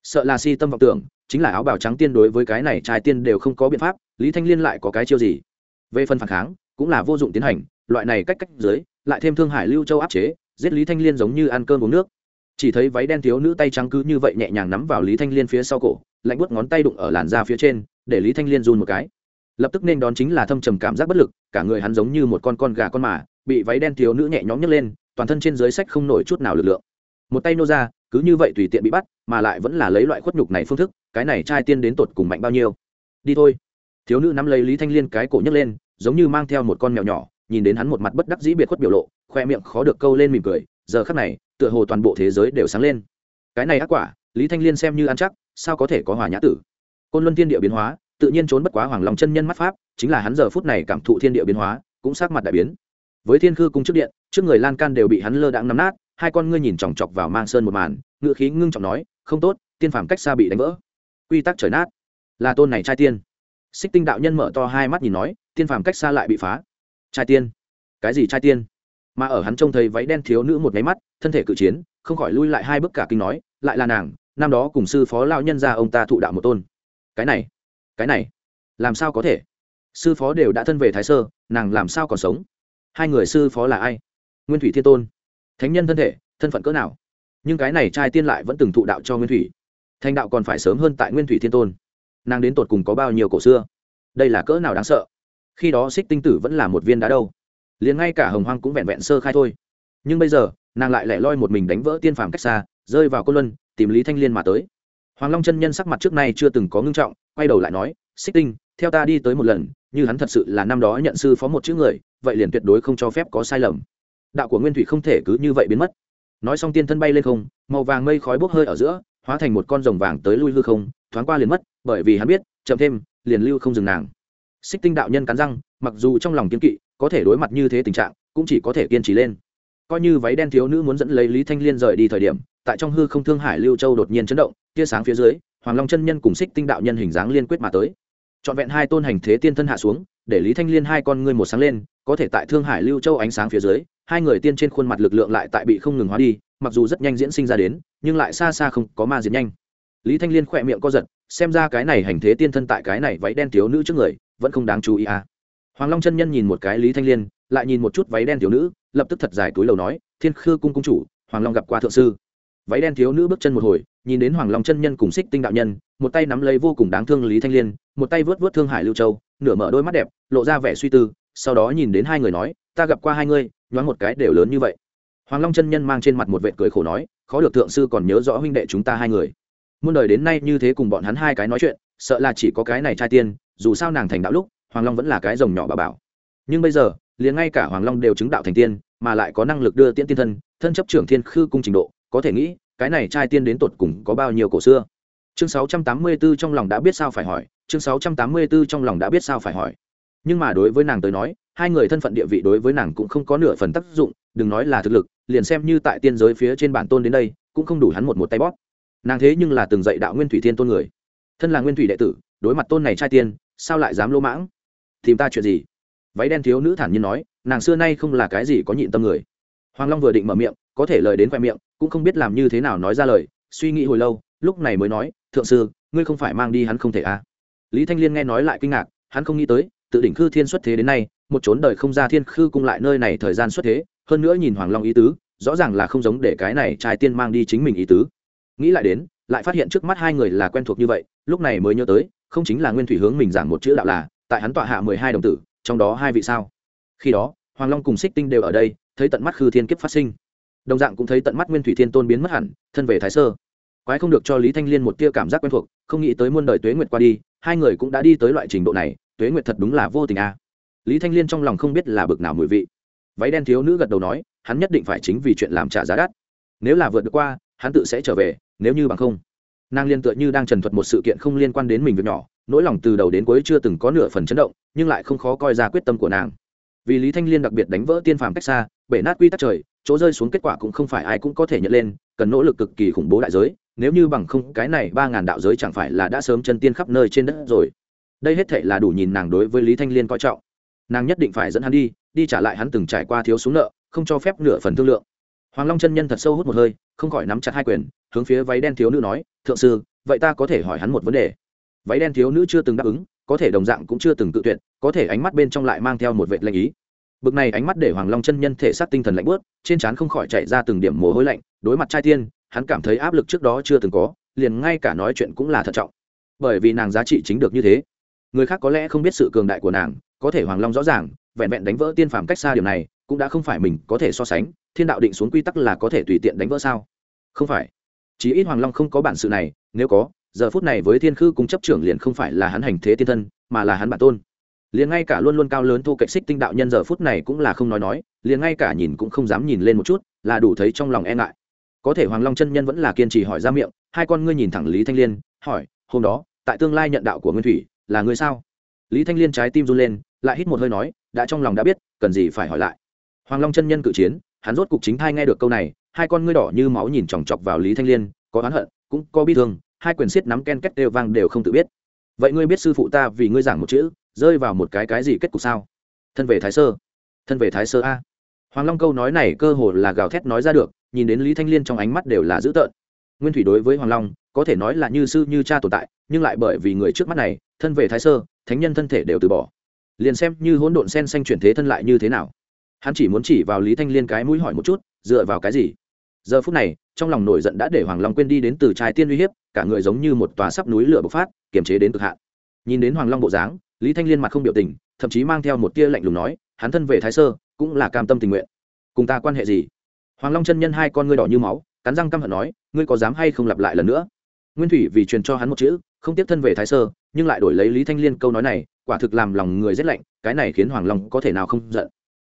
Sợ là si tâm vọng tưởng, chính là áo bào trắng tiên đối với cái này trai tiên đều không có biện pháp, lý thanh liên lại có cái chiêu gì? Về phần phản kháng, cũng là vô dụng tiến hành, loại này cách cách dưới, lại thêm thương hải lưu châu áp chế giết lý thanh liên giống như ăn cơm uống nước. Chỉ thấy váy đen thiếu nữ tay trắng cứ như vậy nhẹ nhàng nắm vào lý thanh liên phía sau cổ, lạnh buốt ngón tay đụng ở làn da phía trên, để lý thanh liên run một cái. Lập tức nên đón chính là thâm trầm cảm giác bất lực, cả người hắn giống như một con con gà con mà, bị váy đen thiếu nữ nhẹ nhõm nhấc lên, toàn thân trên dưới sách không nổi chút nào lực lượng. Một tay nô ra, cứ như vậy tùy tiện bị bắt, mà lại vẫn là lấy loại khuất nhục này phương thức, cái này trai tiên đến tột cùng mạnh bao nhiêu? Đi thôi. Thiếu nữ nắm lấy lý thanh liên cái cổ nhấc lên, giống như mang theo một con mèo nhỏ, nhìn đến hắn một mặt bất đắc dĩ biệt khuất biểu lộ khoe miệng khó được câu lên mỉm cười, giờ khắc này, tựa hồ toàn bộ thế giới đều sáng lên. Cái này ác quả, lý thanh liên xem như ăn chắc, sao có thể có hòa nhã tử? Côn luân thiên địa biến hóa, tự nhiên trốn bất quá hoàng lòng chân nhân mắt pháp, chính là hắn giờ phút này cảm thụ thiên địa biến hóa, cũng sát mặt đại biến. Với thiên khư cung trước điện, trước người lan can đều bị hắn lơ đãng nắm nát, hai con ngươi nhìn chòng chọc vào mang sơn một màn ngự khí ngưng trọng nói, không tốt, tiên phàm cách xa bị đánh vỡ. Quy tắc trời nát. Là tôn này trai tiên. Xích tinh đạo nhân mở to hai mắt nhìn nói, tiên phàm cách xa lại bị phá. Trai tiên. Cái gì trai tiên? Mà ở hắn trông thấy váy đen thiếu nữ một máy mắt, thân thể cự chiến, không khỏi lui lại hai bước cả kinh nói, lại là nàng, năm đó cùng sư phó lao nhân ra ông ta thụ đạo một tôn. Cái này cái này, làm sao có thể? Sư phó đều đã thân về thái sơ, nàng làm sao còn sống? Hai người sư phó là ai? Nguyên thủy thiên tôn. Thánh nhân thân thể, thân phận cỡ nào? Nhưng cái này trai tiên lại vẫn từng thụ đạo cho nguyên thủy. Thanh đạo còn phải sớm hơn tại nguyên thủy thiên tôn. Nàng đến tột cùng có bao nhiêu cổ xưa? Đây là cỡ nào đáng sợ? Khi đó xích tinh tử vẫn là một viên đá đâu? Liền ngay cả hồng hoang cũng vẹn vẹn sơ khai thôi. Nhưng bây giờ, nàng lại lẻ loi một mình đánh vỡ tiên phàm cách xa, rơi vào côn luân, tìm lý thanh liên mà tới. Hoàng long chân nhân sắc mặt trước nay chưa từng có ngưng trọng, quay đầu lại nói, xích tinh, theo ta đi tới một lần, như hắn thật sự là năm đó nhận sư phó một chữ người, vậy liền tuyệt đối không cho phép có sai lầm. Đạo của nguyên thủy không thể cứ như vậy biến mất. Nói xong tiên thân bay lên không, màu vàng mây khói bốc hơi ở giữa, hóa thành một con rồng vàng tới lui hư không, thoáng qua liền mất, bởi vì hắn biết, chậm thêm, liền lưu không dừng nàng. Xích tinh đạo nhân cắn răng, mặc dù trong lòng kiên kỵ có thể đối mặt như thế tình trạng, cũng chỉ có thể kiên trì lên. Coi như váy đen thiếu nữ muốn dẫn lấy lý thanh liên rời đi thời điểm, tại trong hư không thương hải lưu châu đột nhiên chấn động, tia sáng phía dưới, hoàng long chân nhân cùng xích tinh đạo nhân hình dáng liên quyết mà tới. Trọn vẹn hai tôn hành thế tiên thân hạ xuống, để lý thanh liên hai con ngươi một sáng lên, có thể tại thương hải lưu châu ánh sáng phía dưới, hai người tiên trên khuôn mặt lực lượng lại tại bị không ngừng hóa đi, mặc dù rất nhanh diễn sinh ra đến, nhưng lại xa xa không có ma diệt nhanh. Lý thanh liên khỏe miệng co giật, xem ra cái này hành thế tiên thân tại cái này váy đen thiếu nữ trước người, vẫn không đáng chú ý à hoàng long chân nhân nhìn một cái lý thanh liên, lại nhìn một chút váy đen thiếu nữ, lập tức thật dài túi lầu nói, thiên khư cung cung chủ, hoàng long gặp qua thượng sư. Váy đen thiếu nữ bước chân một hồi, nhìn đến hoàng long chân nhân cùng xích tinh đạo nhân, một tay nắm lấy vô cùng đáng thương lý thanh liên, một tay vớt vớt thương hải lưu châu, nửa mở đôi mắt đẹp, lộ ra vẻ suy tư, sau đó nhìn đến hai người nói, ta gặp qua hai ngươi, nhoáng một cái đều lớn như vậy. Hoàng long chân nhân mang trên mặt một vệ cười khổ nói, khó được thượng sư còn nhớ rõ huynh đệ chúng ta hai người. Muôn đời đến nay như thế cùng bọn hắn hai cái nói chuyện, sợ là chỉ có cái này trai tiên, dù sao nàng thành đạo lúc hoàng long vẫn là cái rồng nhỏ bà bảo. Nhưng bây giờ, liền ngay cả hoàng long đều chứng đạo thành tiên, mà lại có năng lực đưa tiễn tiên thân thân chấp trưởng thiên khư cung trình độ, có thể nghĩ, cái này trai tiên đến tột cùng có bao nhiêu cổ xưa. Chương 684 trong lòng đã biết sao phải hỏi, chương 684 trong lòng đã biết sao phải hỏi. Nhưng mà đối với nàng tới nói, hai người thân phận địa vị đối với nàng cũng không có nửa phần tác dụng, đừng nói là thực lực, liền xem như tại tiên giới phía trên bản tôn đến đây, cũng không đủ hắn một một tay bóp. Nàng thế nhưng là từng dạy đạo nguyên thủy thiên tôn người. Thân là nguyên thủy đệ tử, đối mặt tôn này trai tiên, sao lại dám lỗ mãng? Tìm ta chuyện gì? Váy đen thiếu nữ thản nhiên nói, nàng xưa nay không là cái gì có nhịn tâm người. Hoàng long vừa định mở miệng, có thể lời đến khoe miệng, cũng không biết làm như thế nào nói ra lời, suy nghĩ hồi lâu, lúc này mới nói, thượng sư, ngươi không phải mang đi hắn không thể à. lý thanh liên nghe nói lại kinh ngạc, hắn không nghĩ tới, tự đỉnh khư thiên xuất thế đến nay, một chốn đời không ra thiên khư cung lại nơi này thời gian xuất thế, hơn nữa nhìn hoàng long ý tứ, rõ ràng là không giống để cái này trai tiên mang đi chính mình ý tứ. Nghĩ lại đến, lại phát hiện trước mắt hai người là quen thuộc như vậy, lúc này mới nhớ tới, không chính là nguyên thủy hướng mình giảng một chữ đạo là tại hắn tọa hạ mười hai đồng tử, trong đó hai vị sao? Khi đó, hoàng long cùng xích tinh đều ở đây, thấy tận mắt khư thiên kiếp phát sinh. Đồng dạng cũng thấy tận mắt nguyên thủy thiên tôn biến mất hẳn, thân về thái sơ. Quái không được cho lý thanh liên một tia cảm giác quen thuộc, không nghĩ tới muôn đời tuế nguyệt qua đi, hai người cũng đã đi tới loại trình độ này, tuế nguyệt thật đúng là vô tình à. lý thanh liên trong lòng không biết là bực nào mùi vị. Váy đen thiếu nữ gật đầu nói, hắn nhất định phải chính vì chuyện làm trả giá đắt. Nếu là vượt được qua, hắn tự sẽ trở về, nếu như bằng không. Nàng liên tựa như đang trần thuật một sự kiện không liên quan đến mình việc nhỏ nỗi lòng từ đầu đến cuối chưa từng có nửa phần chấn động, nhưng lại không khó coi ra quyết tâm của nàng. Vì lý thanh liên đặc biệt đánh vỡ tiên phàm cách xa, bể nát quy tắc trời, chỗ rơi xuống kết quả cũng không phải ai cũng có thể nhận lên, cần nỗ lực cực kỳ khủng bố đại giới, nếu như bằng không, cái này ba ngàn đạo giới chẳng phải là đã sớm chân tiên khắp nơi trên đất rồi. Đây hết thể là đủ nhìn nàng đối với lý thanh liên coi trọng. Nàng nhất định phải dẫn hắn đi đi trả lại hắn từng trải qua thiếu xuống nợ, không cho phép nửa phần thương lượng. Hoàng long chân nhân thật sâu hút một hơi, không khỏi nắm chặt hai quyền, hướng phía váy đen thiếu nữ nói, thượng sư, vậy ta có thể hỏi hắn một vấn đề váy đen thiếu nữ chưa từng đáp ứng, có thể đồng dạng cũng chưa từng tự tuyệt, có thể ánh mắt bên trong lại mang theo một vệ lệnh ý. Bực này ánh mắt để hoàng long chân nhân thể xác tinh thần lạnh bớt trên trán không khỏi chạy ra từng điểm mồ hôi lạnh, đối mặt trai tiên, hắn cảm thấy áp lực trước đó chưa từng có, liền ngay cả nói chuyện cũng là thận trọng. Bởi vì nàng giá trị chính được như thế. Người khác có lẽ không biết sự cường đại của nàng, có thể hoàng long rõ ràng, vẹn vẹn đánh vỡ tiên phàm cách xa điều này, cũng đã không phải mình có thể so sánh, thiên đạo định xuống quy tắc là có thể tùy tiện đánh vỡ sao? Không phải. Chí ít hoàng long không có bản sự này, nếu có giờ phút này với thiên khư cung chấp trưởng liền không phải là hắn hành thế tiên thân, mà là hắn bản tôn. Liền ngay cả luôn luôn cao lớn thu cạnh xích tinh đạo nhân giờ phút này cũng là không nói nói, liền ngay cả nhìn cũng không dám nhìn lên một chút, là đủ thấy trong lòng e ngại. Có thể hoàng long chân nhân vẫn là kiên trì hỏi ra miệng, hai con ngươi nhìn thẳng lý thanh liên, hỏi, hôm đó, tại tương lai nhận đạo của nguyên thủy, là ngươi sao? Lý thanh liên trái tim run lên, lại hít một hơi nói, đã trong lòng đã biết, cần gì phải hỏi lại. Hoàng long chân nhân cự chiến, hắn rốt cục chính thai nghe được câu này, hai con ngươi đỏ như máu nhìn chòng chọc vào lý thanh liên, có oán hận, cũng có bi thương hai quyền siết nắm ken két đều vang đều không tự biết. Vậy ngươi biết sư phụ ta vì ngươi giảng một chữ, rơi vào một cái cái gì kết cục sao? Thân về thái sơ. Thân về thái sơ a. Hoàng long câu nói này cơ hồ là gào thét nói ra được, nhìn đến lý thanh liên trong ánh mắt đều là dữ tợn. Nguyên thủy đối với hoàng long, có thể nói là như sư như cha tồn tại, nhưng lại bởi vì người trước mắt này, thân về thái sơ, thánh nhân thân thể đều từ bỏ. Liền xem như hỗn độn sen xanh chuyển thế thân lại như thế nào. Hắn chỉ muốn chỉ vào lý thanh liên cái mũi hỏi một chút, dựa vào cái gì? Giờ phút này, trong lòng nổi giận đã để hoàng long quên đi đến từ trái tiên uy hiếp, cả người giống như một tòa sắp núi lửa bộc phát, kiềm chế đến cực hạn. Nhìn đến hoàng long bộ dáng, lý thanh liên mặt không biểu tình, thậm chí mang theo một tia lạnh lùng nói, hắn thân về thái sơ, cũng là cam tâm tình nguyện. Cùng ta quan hệ gì? Hoàng long chân nhân hai con ngươi đỏ như máu, cắn răng căm hận nói, ngươi có dám hay không lặp lại lần nữa? Nguyên thủy vì truyền cho hắn một chữ, không tiếp thân về thái sơ, nhưng lại đổi lấy lý thanh liên câu nói này, quả thực làm lòng người rét lạnh, cái này khiến hoàng long có thể nào không giận.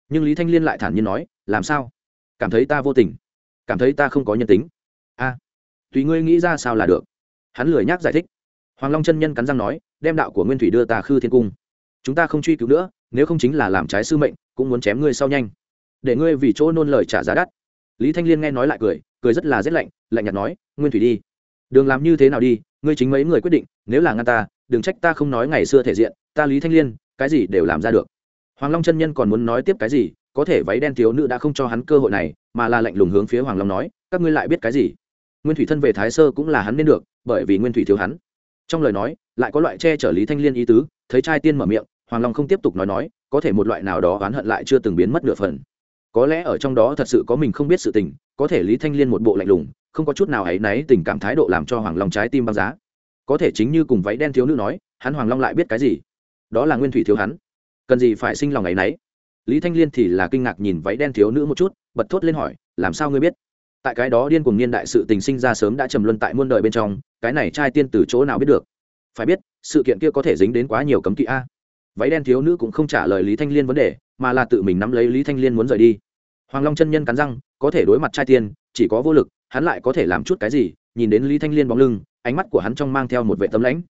Nhưng lý thanh liên lại thản nhiên nói, làm sao? Cảm thấy ta vô tình cảm thấy ta không có nhân tính. A, tùy ngươi nghĩ ra sao là được. Hắn lười nhác giải thích. Hoàng long chân nhân cắn răng nói, đem đạo của nguyên thủy đưa ta khư thiên cung. Chúng ta không truy cứu nữa, nếu không chính là làm trái sư mệnh, cũng muốn chém ngươi sau nhanh. Để ngươi vì chỗ nôn lời trả giá đắt. Lý thanh liên nghe nói lại cười cười rất là rét lạnh lạnh nhạt nói, nguyên thủy đi. Đường làm như thế nào đi, ngươi chính mấy người quyết định, nếu là ngăn ta, đừng trách ta không nói ngày xưa thể diện, ta lý thanh liên, cái gì đều làm ra được. Hoàng long chân nhân còn muốn nói tiếp cái gì, có thể váy đen thiếu nữ đã không cho hắn cơ hội này mà là lạnh lùng hướng phía hoàng long nói, các ngươi lại biết cái gì? Nguyên thủy thân về thái sơ cũng là hắn nên được, bởi vì nguyên thủy thiếu hắn. Trong lời nói, lại có loại che chở lý thanh liên ý tứ, thấy trai tiên mở miệng, hoàng long không tiếp tục nói nói, có thể một loại nào đó oán hận lại chưa từng biến mất nửa phần. Có lẽ ở trong đó thật sự có mình không biết sự tình, có thể lý thanh liên một bộ lạnh lùng, không có chút nào áy náy tình cảm thái độ làm cho hoàng long trái tim băng giá. Có thể chính như cùng váy đen thiếu nữ nói, hắn hoàng long lại biết cái gì? Đó là nguyên thủy thiếu hắn. Cần gì phải sinh lòng áy náy? Lý thanh liên thì là kinh ngạc nhìn váy đen thiếu nữ một chút, bật thốt lên hỏi, làm sao ngươi biết? Tại cái đó điên cuồng niên đại sự tình sinh ra sớm đã trầm luân tại muôn đời bên trong, cái này trai tiên từ chỗ nào biết được? Phải biết, sự kiện kia có thể dính đến quá nhiều cấm kỵ a. Váy đen thiếu nữ cũng không trả lời lý thanh liên vấn đề, mà là tự mình nắm lấy lý thanh liên muốn rời đi. Hoàng long chân nhân cắn răng, có thể đối mặt trai tiên, chỉ có vô lực, hắn lại có thể làm chút cái gì? Nhìn đến lý thanh liên bóng lưng, ánh mắt của hắn trong mang theo một vệ tấm lãnh.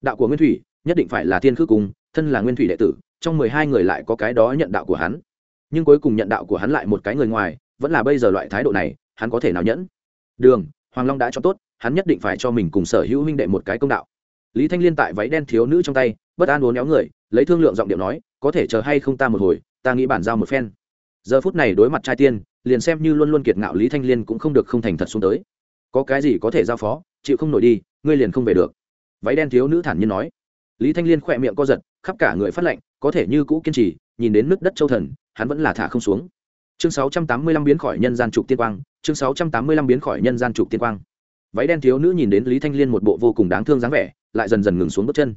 Đạo của nguyên thủy, nhất định phải là thiên khước cùng thân là nguyên thủy đệ tử trong mười hai người lại có cái đó nhận đạo của hắn. Nhưng cuối cùng nhận đạo của hắn lại một cái người ngoài, vẫn là bây giờ loại thái độ này, hắn có thể nào nhẫn? Đường, hoàng long đã cho tốt, hắn nhất định phải cho mình cùng sở hữu huynh đệ một cái công đạo. Lý thanh liên tại váy đen thiếu nữ trong tay, bất an uốn éo người, lấy thương lượng giọng điệu nói, có thể chờ hay không ta một hồi, ta nghĩ bản giao một phen. Giờ phút này đối mặt trai tiên, liền xem như luôn luôn kiệt ngạo lý thanh liên cũng không được không thành thật xuống tới. Có cái gì có thể giao phó, chịu không nổi đi, ngươi liền không về được. Váy đen thiếu nữ thản nhiên nói lý thanh liên khỏe miệng co giật, khắp cả người phát lệnh có thể như cũ kiên trì, nhìn đến nước đất châu thần, hắn vẫn là thả không xuống. Chương 685 biến khỏi nhân gian trục tiên quang, chương 685 biến khỏi nhân gian trục tiên quang. Váy đen thiếu nữ nhìn đến lý thanh liên một bộ vô cùng đáng thương dáng vẻ, lại dần dần ngừng xuống bước chân.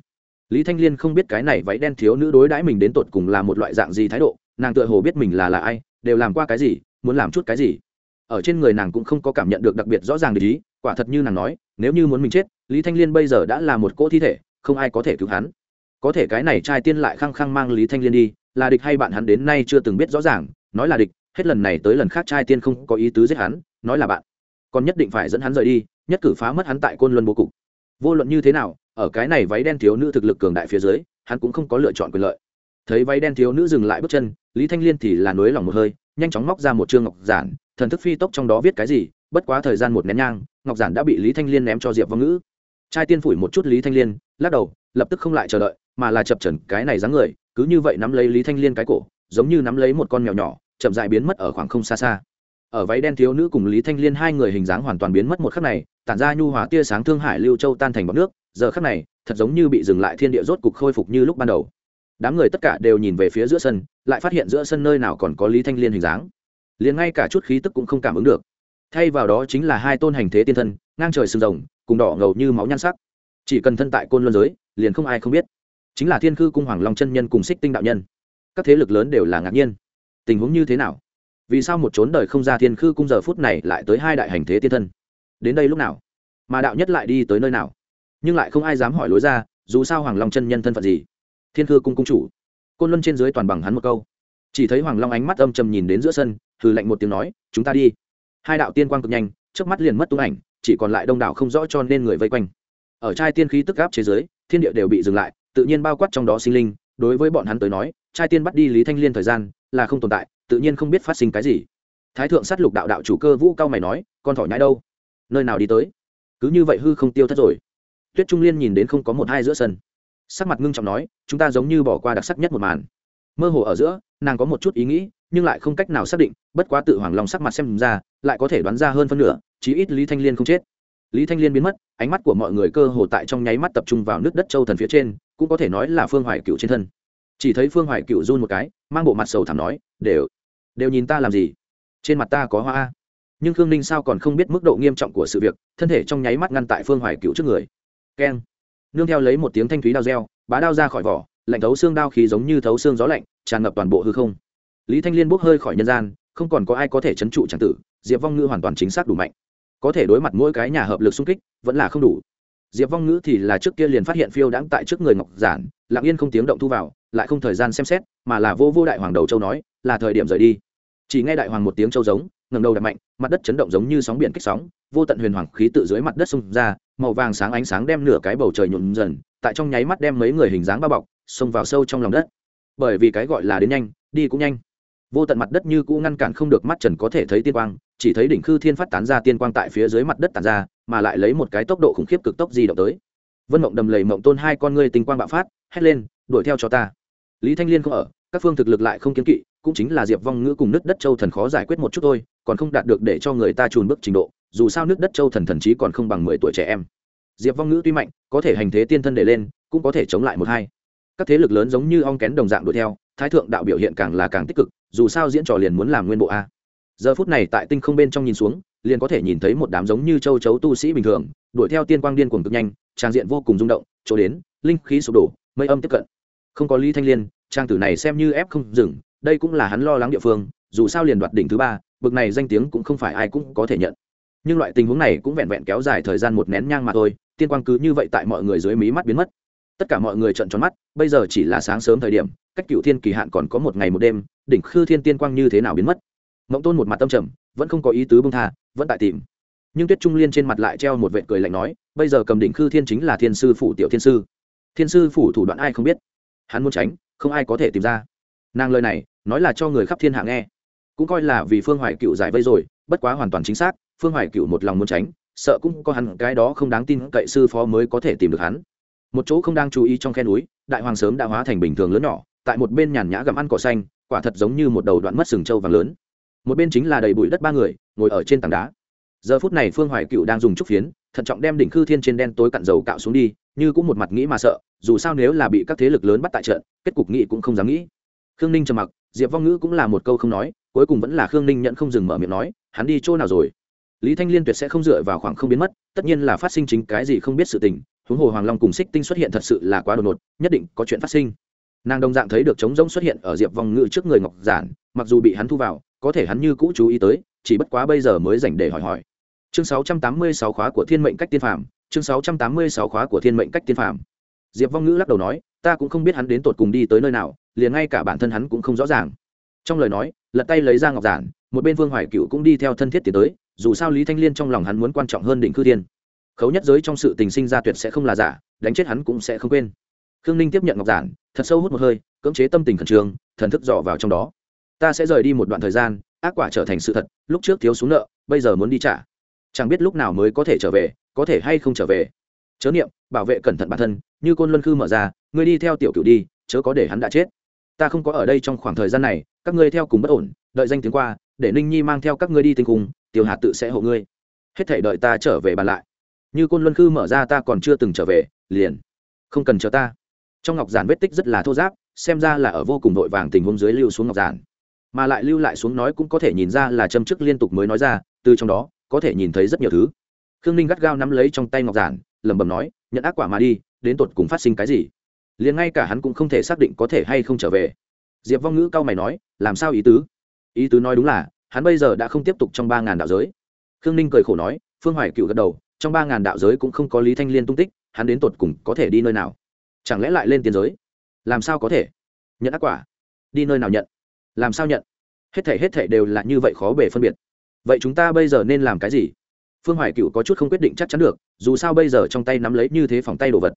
Lý thanh liên không biết cái này váy đen thiếu nữ đối đãi mình đến tột cùng là một loại dạng gì thái độ, nàng tựa hồ biết mình là là ai, đều làm qua cái gì, muốn làm chút cái gì. Ở trên người nàng cũng không có cảm nhận được đặc biệt rõ ràng để ý, quả thật như nàng nói, nếu như muốn mình chết, lý thanh liên bây giờ đã là một cỗ thi thể không ai có thể cứu hắn. Có thể cái này trai tiên lại khăng khăng mang lý thanh liên đi, là địch hay bạn hắn đến nay chưa từng biết rõ ràng, nói là địch, hết lần này tới lần khác trai tiên không có ý tứ giết hắn, nói là bạn. Còn nhất định phải dẫn hắn rời đi, nhất cử phá mất hắn tại côn luân bố cục. Vô luận như thế nào, ở cái này váy đen thiếu nữ thực lực cường đại phía dưới, hắn cũng không có lựa chọn quyền lợi. Thấy váy đen thiếu nữ dừng lại bước chân, lý thanh liên thì là nối lòng một hơi, nhanh chóng móc ra một chương ngọc giản, thần thức phi tốc trong đó viết cái gì, bất quá thời gian một nén nhang, ngọc giản đã bị lý thanh liên ném cho diệp vong ngữ trai tiên phủi một chút lý thanh liên, lắc đầu, lập tức không lại chờ đợi, mà là chập trần cái này dáng người, cứ như vậy nắm lấy lý thanh liên cái cổ, giống như nắm lấy một con mèo nhỏ, chậm dại biến mất ở khoảng không xa xa. Ở váy đen thiếu nữ cùng lý thanh liên hai người hình dáng hoàn toàn biến mất một khắc này, tản ra nhu hòa tia sáng thương hải lưu châu tan thành bọc nước, giờ khắc này, thật giống như bị dừng lại thiên địa rốt cục khôi phục như lúc ban đầu. Đám người tất cả đều nhìn về phía giữa sân, lại phát hiện giữa sân nơi nào còn có lý thanh liên hình dáng. Liền ngay cả chút khí tức cũng không cảm ứng được thay vào đó chính là hai tôn hành thế tiên thân, ngang trời sừng rồng, cùng đỏ ngầu như máu nhan sắc. Chỉ cần thân tại côn luân giới, liền không ai không biết. Chính là thiên khư cung hoàng long chân nhân cùng xích tinh đạo nhân. Các thế lực lớn đều là ngạc nhiên. Tình huống như thế nào? Vì sao một trốn đời không ra thiên khư cung giờ phút này lại tới hai đại hành thế tiên thân? Đến đây lúc nào? Mà đạo nhất lại đi tới nơi nào? Nhưng lại không ai dám hỏi lối ra, dù sao hoàng long chân nhân thân phận gì? Thiên khư cung cung chủ. Côn luân trên dưới toàn bằng hắn một câu. Chỉ thấy hoàng long ánh mắt âm trầm nhìn đến giữa sân, hừ lạnh một tiếng nói, chúng ta đi hai đạo tiên quang cực nhanh trước mắt liền mất tung ảnh, chỉ còn lại đông đảo không rõ cho nên người vây quanh. Ở trai tiên khí tức gáp chế giới, thiên địa đều bị dừng lại, tự nhiên bao quát trong đó sinh linh. Đối với bọn hắn tới nói trai tiên bắt đi lý thanh liên thời gian là không tồn tại, tự nhiên không biết phát sinh cái gì. Thái thượng sát lục đạo đạo chủ cơ vũ cao mày nói, con thỏ nhái đâu? Nơi nào đi tới? Cứ như vậy hư không tiêu thất rồi. Tuyết trung liên nhìn đến không có một hai giữa sân. Sắc mặt ngưng trọng nói, chúng ta giống như bỏ qua đặc sắc nhất một màn. Mơ hồ ở giữa, nàng có một chút ý nghĩ nhưng lại không cách nào xác định, bất quá tự hoàng long sắc mặt xem ra, lại có thể đoán ra hơn phân nửa, chí ít lý thanh liên không chết. Lý thanh liên biến mất, ánh mắt của mọi người cơ hồ tại trong nháy mắt tập trung vào nước đất châu thần phía trên, cũng có thể nói là phương hoài cựu trên thân. Chỉ thấy phương hoài cựu run một cái, mang bộ mặt sầu thảm nói, đều đều nhìn ta làm gì? Trên mặt ta có hoa nhưng khương ninh sao còn không biết mức độ nghiêm trọng của sự việc, thân thể trong nháy mắt ngăn tại phương hoài cựu trước người. Keng. Nương theo lấy một tiếng thanh thúy đao reo, bá đao ra khỏi vỏ, lạnh thấu xương đao khí giống như thấu xương gió lạnh, tràn ngập toàn bộ hư không lý thanh liên bốc hơi khỏi nhân gian, không còn có ai có thể c h ấ n trụ tràng tử, diệp vong ngữ hoàn toàn chính xác đủ mạnh. Có thể đối mặt mỗi cái nhà hợp lực xung kích, vẫn là không đủ. Diệp vong ngữ thì là trước kia liền phát hiện phiêu đãng tại trước người ngọc giản, lặng yên không tiếng động thu vào, lại không thời gian xem xét, mà là vô vô đại hoàng đầu châu nói, là thời điểm rời đi. Chỉ nghe đại hoàng một tiếng châu giống ngầm đầu đập mạnh, mặt đất chấn động giống như sóng biển kích sóng, vô tận huyền hoàng khí tự dưới mặt đất xông ra, màu vàng sáng ánh sáng đem nửa cái bầu trời nhuộm dần, tại trong nháy mắt đem mấy người hình dáng bao bọc, xông vào sâu trong lòng đất. Bởi vì cái gọi là đến nhanh, đi cũng nhanh vô tận mặt đất như cũ ngăn cản không được mắt trần có thể thấy tiên quang, chỉ thấy đỉnh khư thiên phát tán ra tiên quang tại phía dưới mặt đất tàn ra, mà lại lấy một cái tốc độ khủng khiếp cực tốc di động tới. Vân mộng đầm lầy mộng tôn hai con ngươi tinh quang bạo phát, hét lên, đuổi theo cho ta. Lý thanh liên không ở, các phương thực lực lại không kiến kỵ, cũng chính là diệp vong ngữ cùng nước đất châu thần khó giải quyết một chút thôi, còn không đạt được để cho người ta trùn bước trình độ, dù sao nước đất châu thần thần chí còn không bằng mười tuổi trẻ em. Diệp vong ngữ tuy mạnh, có thể hành thế tiên thân để lên, cũng có thể chống lại một hai. Các thế lực lớn giống như ong kén đồng dạng đuổi theo, thái thượng đạo biểu hiện càng là càng tích cực dù sao diễn trò liền muốn làm nguyên bộ a. Giờ phút này tại tinh không bên trong nhìn xuống, liền có thể nhìn thấy một đám giống như châu chấu tu sĩ bình thường, đuổi theo tiên quang điên cuồng cực nhanh, trang diện vô cùng rung động, chỗ đến, linh khí sụp đổ, mây âm tiếp cận. Không có lý thanh liên, trang tử này xem như ép không dừng, đây cũng là hắn lo lắng địa phương, dù sao liền đoạt đỉnh thứ ba, bực này danh tiếng cũng không phải ai cũng có thể nhận. Nhưng loại tình huống này cũng vẹn vẹn kéo dài thời gian một nén nhang mà thôi, tiên quang cứ như vậy tại mọi người dưới mí mắt biến mất tất cả mọi người trợn tròn mắt, bây giờ chỉ là sáng sớm thời điểm, cách cựu thiên kỳ hạn còn có một ngày một đêm, đỉnh khư thiên tiên quang như thế nào biến mất? Mộng tôn một mặt tâm trầm, vẫn không có ý tứ bông tha, vẫn tại tìm. Nhưng tuyết trung liên trên mặt lại treo một vệ cười lạnh nói, bây giờ cầm đỉnh khư thiên chính là thiên sư phủ tiểu thiên sư. Thiên sư phủ thủ đoạn ai không biết? Hắn muốn tránh, không ai có thể tìm ra. Nàng lời này, nói là cho người khắp thiên hạ nghe. Cũng coi là vì phương hoài cựu giải vây rồi, bất quá hoàn toàn chính xác, phương hoài cựu một lòng muốn tránh, sợ cũng có hẳn cái đó không đáng tin cậy sư phó mới có thể tìm được hắn một chỗ không đang chú ý trong khe núi, đại hoàng sớm đã hóa thành bình thường lớn nhỏ, tại một bên nhàn nhã gặm ăn cỏ xanh, quả thật giống như một đầu đoạn mất sừng trâu vàng lớn. Một bên chính là đầy bụi đất ba người, ngồi ở trên tảng đá. Giờ phút này phương hoài cựu đang dùng trúc phiến, thận trọng đem đỉnh khư thiên trên đen tối cặn dầu cạo xuống đi, như cũng một mặt nghĩ mà sợ, dù sao nếu là bị các thế lực lớn bắt tại trận, kết cục nghĩ cũng không dám nghĩ. Khương ninh trầm mặc, diệp vong ngữ cũng là một câu không nói, cuối cùng vẫn là khương ninh nhận không dừng mở miệng nói, hắn đi chỗ nào rồi? Lý thanh liên tuyệt sẽ không dựa vào khoảng không biến mất, tất nhiên là phát sinh chính cái gì không biết sự tình huống hồ hoàng long cùng xích tinh xuất hiện thật sự là quá đột ngột, nhất định có chuyện phát sinh. Nàng đồng dạng thấy được trống rỗng xuất hiện ở diệp vong ngữ trước người ngọc giản, mặc dù bị hắn thu vào, có thể hắn như cũ chú ý tới, chỉ bất quá bây giờ mới dành để hỏi hỏi. Chương 686 khóa của thiên mệnh cách tiên phàm, chương 686 khóa của thiên mệnh cách tiên phàm. Diệp vong ngữ lắc đầu nói, ta cũng không biết hắn đến tột cùng đi tới nơi nào, liền ngay cả bản thân hắn cũng không rõ ràng. Trong lời nói, lật tay lấy ra ngọc giản, một bên vương hoài cựu cũng đi theo thân thiết tiến tới, dù sao lý thanh liên trong lòng hắn muốn quan trọng hơn đỉnh cư thiên khấu nhất giới trong sự tình sinh ra tuyệt sẽ không là giả, đánh chết hắn cũng sẽ không quên. Khương ninh tiếp nhận ngọc giản, thật sâu hút một hơi, cưỡng chế tâm tình khẩn trương, thần thức dò vào trong đó. Ta sẽ rời đi một đoạn thời gian, ác quả trở thành sự thật, lúc trước thiếu xuống nợ, bây giờ muốn đi trả. Chẳng biết lúc nào mới có thể trở về, có thể hay không trở về. Chớ niệm, bảo vệ cẩn thận bản thân, như côn luân khư mở ra, ngươi đi theo tiểu cựu đi, chớ có để hắn đã chết. Ta không có ở đây trong khoảng thời gian này, các ngươi theo cùng bất ổn, đợi danh tiếng qua, để ninh nhi mang theo các ngươi đi tinh cùng tiểu hạt tự sẽ hộ ngươi. Hết thể đợi ta trở về bàn lại như côn luân khư mở ra ta còn chưa từng trở về, liền không cần chờ ta. Trong ngọc giản vết tích rất là thô giáp xem ra là ở vô cùng vội vàng tình huống dưới lưu xuống ngọc giản. Mà lại lưu lại xuống nói cũng có thể nhìn ra là châm chức liên tục mới nói ra, từ trong đó, có thể nhìn thấy rất nhiều thứ. Khương ninh gắt gao nắm lấy trong tay ngọc giản, lẩm bẩm nói, nhận ác quả mà đi, đến tột cùng phát sinh cái gì? Liền ngay cả hắn cũng không thể xác định có thể hay không trở về. Diệp vong ngữ cau mày nói, làm sao ý tứ? Ý tứ nói đúng là, hắn bây giờ đã không tiếp tục trong ba ngàn đạo giới. Khương ninh cười khổ nói, phương hoài cựu gật đầu trong ba ngàn đạo giới cũng không có lý thanh liên tung tích, hắn đến tột cùng có thể đi nơi nào? Chẳng lẽ lại lên tiền giới? Làm sao có thể? Nhận ác quả. Đi nơi nào nhận? Làm sao nhận? Hết thể hết thể đều là như vậy khó bể phân biệt. Vậy chúng ta bây giờ nên làm cái gì? Phương hoài cựu có chút không quyết định chắc chắn được, dù sao bây giờ trong tay nắm lấy như thế phòng tay đồ vật.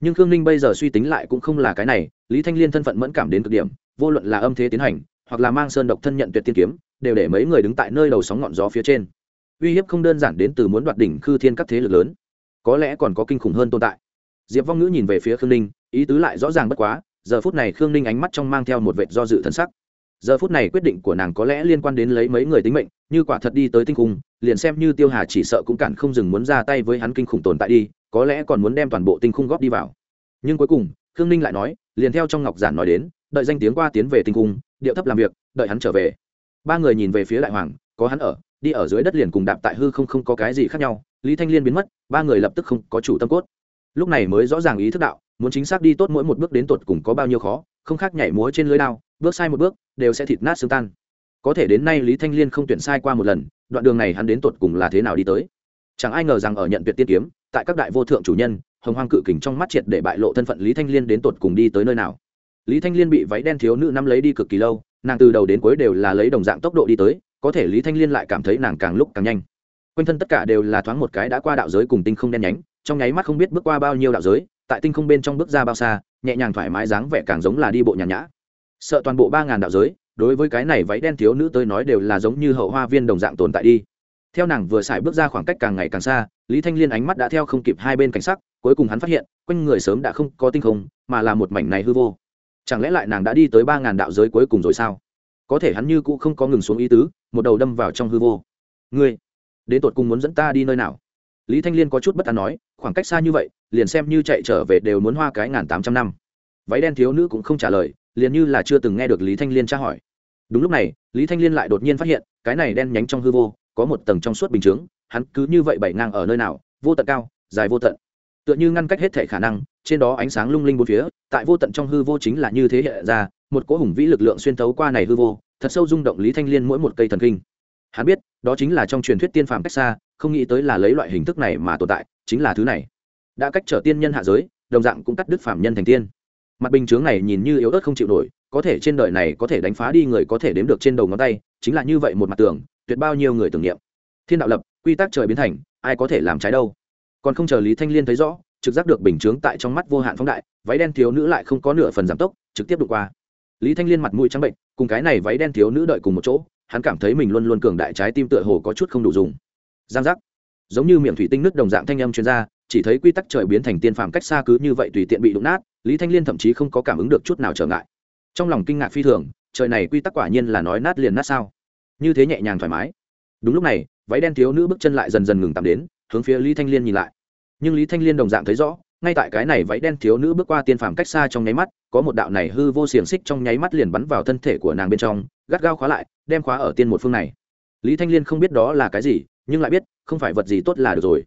Nhưng khương ninh bây giờ suy tính lại cũng không là cái này, lý thanh liên thân phận mẫn cảm đến cực điểm, vô luận là âm thế tiến hành, hoặc là mang sơn độc thân nhận tuyệt tiên kiếm, đều để mấy người đứng tại nơi đầu sóng ngọn gió phía trên uy hiếp không đơn giản đến từ muốn đoạt đỉnh khư thiên các thế lực lớn. Có lẽ còn có kinh khủng hơn tồn tại. Diệp vong ngữ nhìn về phía khương ninh, ý tứ lại rõ ràng bất quá, giờ phút này khương ninh ánh mắt trong mang theo một vệt do dự thân sắc. Giờ phút này quyết định của nàng có lẽ liên quan đến lấy mấy người tính mệnh, như quả thật đi tới tinh khung liền xem như tiêu hà chỉ sợ cũng cản không dừng muốn ra tay với hắn kinh khủng tồn tại đi, có lẽ còn muốn đem toàn bộ tinh khung góp đi vào. Nhưng cuối cùng, khương ninh lại nói, liền theo trong ngọc giản nói đến, đợi danh tiếng qua tiến về tinh cung, điệu thấp làm việc, đợi hắn trở về. Ba người nhìn về phía đại hoàng, có hắn ở đi ở dưới đất liền cùng đạp tại hư không không có cái gì khác nhau, lý thanh liên biến mất, ba người lập tức không có chủ tâm cốt. Lúc này mới rõ ràng ý thức đạo, muốn chính xác đi tốt mỗi một bước đến tột cùng có bao nhiêu khó, không khác nhảy múa trên lưới đao, bước sai một bước, đều sẽ thịt nát xương tan. Có thể đến nay lý thanh liên không tuyển sai qua một lần, đoạn đường này hắn đến tột cùng là thế nào đi tới? Chẳng ai ngờ rằng ở nhận tuyệt tiên kiếm, tại các đại vô thượng chủ nhân, hồng hoang cự kình trong mắt triệt để bại lộ thân phận lý thanh liên đến tột cùng đi tới nơi nào. Lý thanh liên bị váy đen thiếu nữ năm lấy đi cực kỳ lâu, nàng từ đầu đến cuối đều là lấy đồng dạng tốc độ đi tới có thể lý thanh liên lại cảm thấy nàng càng lúc càng nhanh. Quanh thân tất cả đều là thoáng một cái đã qua đạo giới cùng tinh không đen nhánh, trong nháy mắt không biết bước qua bao nhiêu đạo giới, tại tinh không bên trong bước ra bao xa, nhẹ nhàng thoải mái dáng vẻ càng giống là đi bộ nhàn nhã. Sợ toàn bộ ba ngàn đạo giới, đối với cái này váy đen thiếu nữ tới nói đều là giống như hậu hoa viên đồng dạng tồn tại đi. Theo nàng vừa xài bước ra khoảng cách càng ngày càng xa, lý thanh liên ánh mắt đã theo không kịp hai bên cảnh sắc, cuối cùng hắn phát hiện, quanh người sớm đã không có tinh không, mà là một mảnh này hư vô. Chẳng lẽ lại nàng đã đi tới ba ngàn đạo giới cuối cùng rồi sao? Có thể hắn như cũ không có ngừng xuống ý tứ, một đầu đâm vào trong hư vô. Ngươi, đến tột cùng muốn dẫn ta đi nơi nào? Lý thanh liên có chút bất an nói, khoảng cách xa như vậy, liền xem như chạy trở về đều muốn hoa cái ngàn tám trăm năm. Váy đen thiếu nữ cũng không trả lời, liền như là chưa từng nghe được lý thanh liên tra hỏi. Đúng lúc này, lý thanh liên lại đột nhiên phát hiện, cái này đen nhánh trong hư vô, có một tầng trong suốt bình chướng, hắn cứ như vậy bảy ngang ở nơi nào, vô tận cao, dài vô tận. Tựa như ngăn cách hết thể khả năng, trên đó ánh sáng lung linh bốn phía, tại vô tận trong hư vô chính là như thế hiện ra một cỗ hùng vĩ lực lượng xuyên thấu qua này hư vô, thật sâu rung động lý thanh liên mỗi một cây thần kinh. Hắn biết, đó chính là trong truyền thuyết tiên phàm cách xa, không nghĩ tới là lấy loại hình thức này mà tồn tại, chính là thứ này. Đã cách trở tiên nhân hạ giới, đồng dạng cũng cắt đứt phạm nhân thành tiên. Mặt bình chướng này nhìn như yếu ớt không chịu nổi, có thể trên đời này có thể đánh phá đi người có thể đếm được trên đầu ngón tay, chính là như vậy một mặt tường, tuyệt bao nhiêu người tưởng niệm. Thiên đạo lập, quy tắc trời biến thành, ai có thể làm trái đâu. Còn không chờ lý thanh liên thấy rõ, trực giác được bình chướng tại trong mắt vô hạn phóng đại, váy đen thiếu nữ lại không có nửa phần giảm tốc, trực tiếp đụng qua lý thanh liên mặt mũi trắng bệnh, cùng cái này váy đen thiếu nữ đợi cùng một chỗ, hắn cảm thấy mình luôn luôn cường đại trái tim tựa hồ có chút không đủ dùng. Giang giác. Giống như miệng thủy tinh nước đồng dạng thanh âm chuyên gia chỉ thấy quy tắc trời biến thành tiên phạm cách xa cứ như vậy tùy tiện bị đụng nát, lý thanh liên thậm chí không có cảm ứng được chút nào trở ngại. Trong lòng kinh ngạc phi thường, trời này quy tắc quả nhiên là nói nát liền nát sao? Như thế nhẹ nhàng thoải mái. Đúng lúc này, váy đen thiếu nữ bước chân lại dần dần ngừng tạm đến, hướng phía lý thanh liên nhìn lại. Nhưng lý thanh liên đồng dạng thấy rõ ngay tại cái này váy đen thiếu nữ bước qua tiên phàm cách xa trong nháy mắt, có một đạo này hư vô xiềng xích trong nháy mắt liền bắn vào thân thể của nàng bên trong, gắt gao khóa lại, đem khóa ở tiên một phương này. Lý thanh liên không biết đó là cái gì, nhưng lại biết, không phải vật gì tốt là được rồi.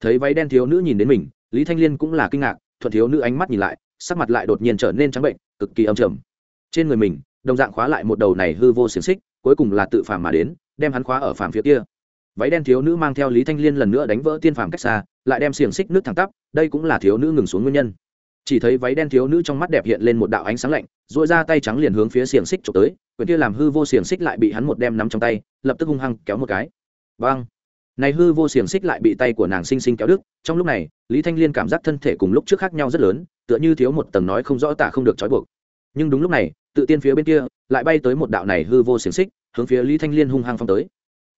Thấy váy đen thiếu nữ nhìn đến mình, lý thanh liên cũng là kinh ngạc, thuận thiếu nữ ánh mắt nhìn lại, sắc mặt lại đột nhiên trở nên trắng bệnh, cực kỳ âm trầm. Trên người mình, đồng dạng khóa lại một đầu này hư vô xiềng xích, cuối cùng là tự phàm mà đến, đem hắn khóa ở phàm phía kia. Váy đen thiếu nữ mang theo lý thanh liên lần nữa đánh vỡ tiên phàm cách xa lại đem xiềng xích nước thẳng tắp, đây cũng là thiếu nữ ngừng xuống nguyên nhân. Chỉ thấy váy đen thiếu nữ trong mắt đẹp hiện lên một đạo ánh sáng lạnh dội ra tay trắng liền hướng phía xiềng xích trộm tới quyển kia làm hư vô xiềng xích lại bị hắn một đem nắm trong tay, lập tức hung hăng kéo một cái. Vang này hư vô xiềng xích lại bị tay của nàng xinh xinh kéo đứt, trong lúc này, lý thanh liên cảm giác thân thể cùng lúc trước khác nhau rất lớn, tựa như thiếu một tầng nói không rõ tả không được trói buộc. Nhưng đúng lúc này, tự tiên phía bên kia, lại bay tới một đạo này hư vô xiềng xích, hướng phía lý thanh liên hung hăng phong tới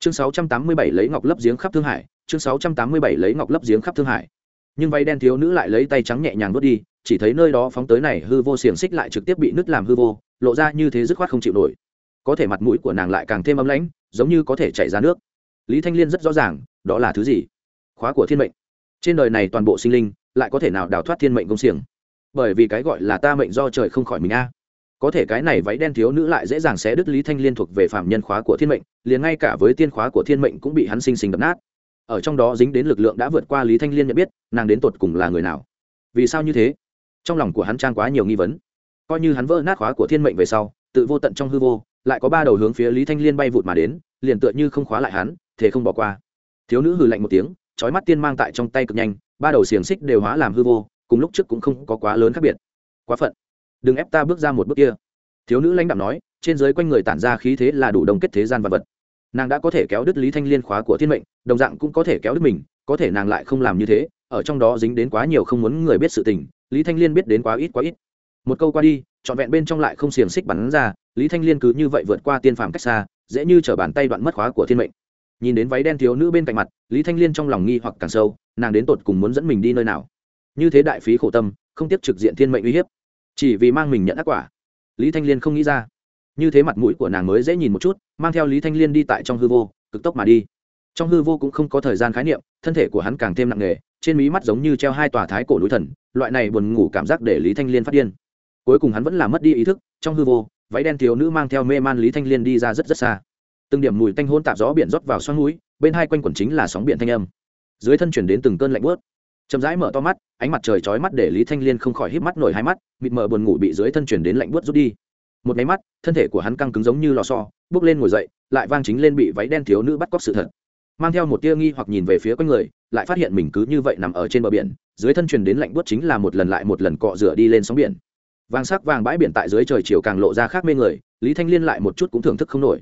chương 687 lấy ngọc lấp giếng khắp thương hải, chương 687 lấy ngọc lấp giếng khắp thương hải. Nhưng váy đen thiếu nữ lại lấy tay trắng nhẹ nhàng nuốt đi, chỉ thấy nơi đó phóng tới này hư vô xiềng xích lại trực tiếp bị nứt làm hư vô, lộ ra như thế dứt khoát không chịu nổi. Có thể mặt mũi của nàng lại càng thêm ấm lãnh, giống như có thể chảy ra nước. Lý thanh liên rất rõ ràng, đó là thứ gì? Khóa của thiên mệnh. Trên đời này toàn bộ sinh linh, lại có thể nào đào thoát thiên mệnh công xiềng? Bởi vì cái gọi là ta mệnh do trời không khỏi mình a có thể cái này váy đen thiếu nữ lại dễ dàng xé đứt lý thanh liên thuộc về phạm nhân khóa của thiên mệnh, liền ngay cả với tiên khóa của thiên mệnh cũng bị hắn sinh sinh đập nát. Ở trong đó dính đến lực lượng đã vượt qua lý thanh liên nhận biết, nàng đến tột cùng là người nào? Vì sao như thế? Trong lòng của hắn trang quá nhiều nghi vấn. Coi như hắn vỡ nát khóa của thiên mệnh về sau, tự vô tận trong hư vô, lại có ba đầu hướng phía lý thanh liên bay vụt mà đến, liền tựa như không khóa lại hắn, thế không bỏ qua. Thiếu nữ hừ lạnh một tiếng trói mắt tiên mang tại trong tay cực nhanh, ba đầu xiềng xích đều hóa làm hư vô, cùng lúc trước cũng không có quá lớn khác biệt. Quá phận đừng ép ta bước ra một bước kia. Thiếu nữ lãnh đạo nói, trên giới quanh người tản ra khí thế là đủ đồng kết thế gian vật vật. Nàng đã có thể kéo đứt lý thanh liên khóa của thiên mệnh, đồng dạng cũng có thể kéo đứt mình, có thể nàng lại không làm như thế, ở trong đó dính đến quá nhiều không muốn người biết sự tình, lý thanh liên biết đến quá ít quá ít. Một câu qua đi, trọn vẹn bên trong lại không xiềng xích bắn ra, lý thanh liên cứ như vậy vượt qua tiên phàm cách xa, dễ như t bàn tay đoạn mất khóa của thiên mệnh. Nhìn đến váy đen thiếu nữ bên cạnh mặt, lý thanh liên trong lòng nghi hoặc càng sâu, nàng đến tột cùng muốn dẫn mình đi nơi nào? Như thế đại phí khổ tâm, không tiếp trực diện thiên mệnh uy hiếp chỉ vì mang mình nhận ác quả. Lý thanh liên không nghĩ ra. Như thế mặt mũi của nàng mới dễ nhìn một chút, mang theo lý thanh liên đi tại trong hư vô, cực tốc mà đi. Trong hư vô cũng không có thời gian khái niệm, thân thể của hắn càng thêm nặng nề, trên mí mắt giống như treo hai tòa thái cổ núi thần, loại này buồn ngủ cảm giác để lý thanh liên phát điên. Cuối cùng hắn vẫn là mất đi ý thức, trong hư vô, váy đen thiếu nữ mang theo mê man lý thanh liên đi ra rất rất xa. Từng điểm mùi tanh hôn tạp gió biển rót vào xoắn núi, bên hai quanh quần chính là sóng biển thanh âm. Dưới thân chuyển đến từng cơn lạnh bớt chậm rãi mở to mắt, ánh mặt trời chói mắt để lý thanh liên không khỏi híp mắt nổi hai mắt, mịt mờ buồn ngủ bị dưới thân chuyển đến lạnh bớt rút đi. Một máy mắt, thân thể của hắn căng cứng giống như lò xo, bước lên ngồi dậy, lại vang chính lên bị váy đen thiếu nữ bắt cóc sự thật. Mang theo một tia nghi hoặc nhìn về phía quanh người, lại phát hiện mình cứ như vậy nằm ở trên bờ biển, dưới thân truyền đến lạnh buốt chính là một lần lại một lần cọ rửa đi lên sóng biển. Vàng sắc vàng bãi biển tại dưới trời chiều càng lộ ra khác mê người, lý thanh liên lại một chút cũng thưởng thức không nổi.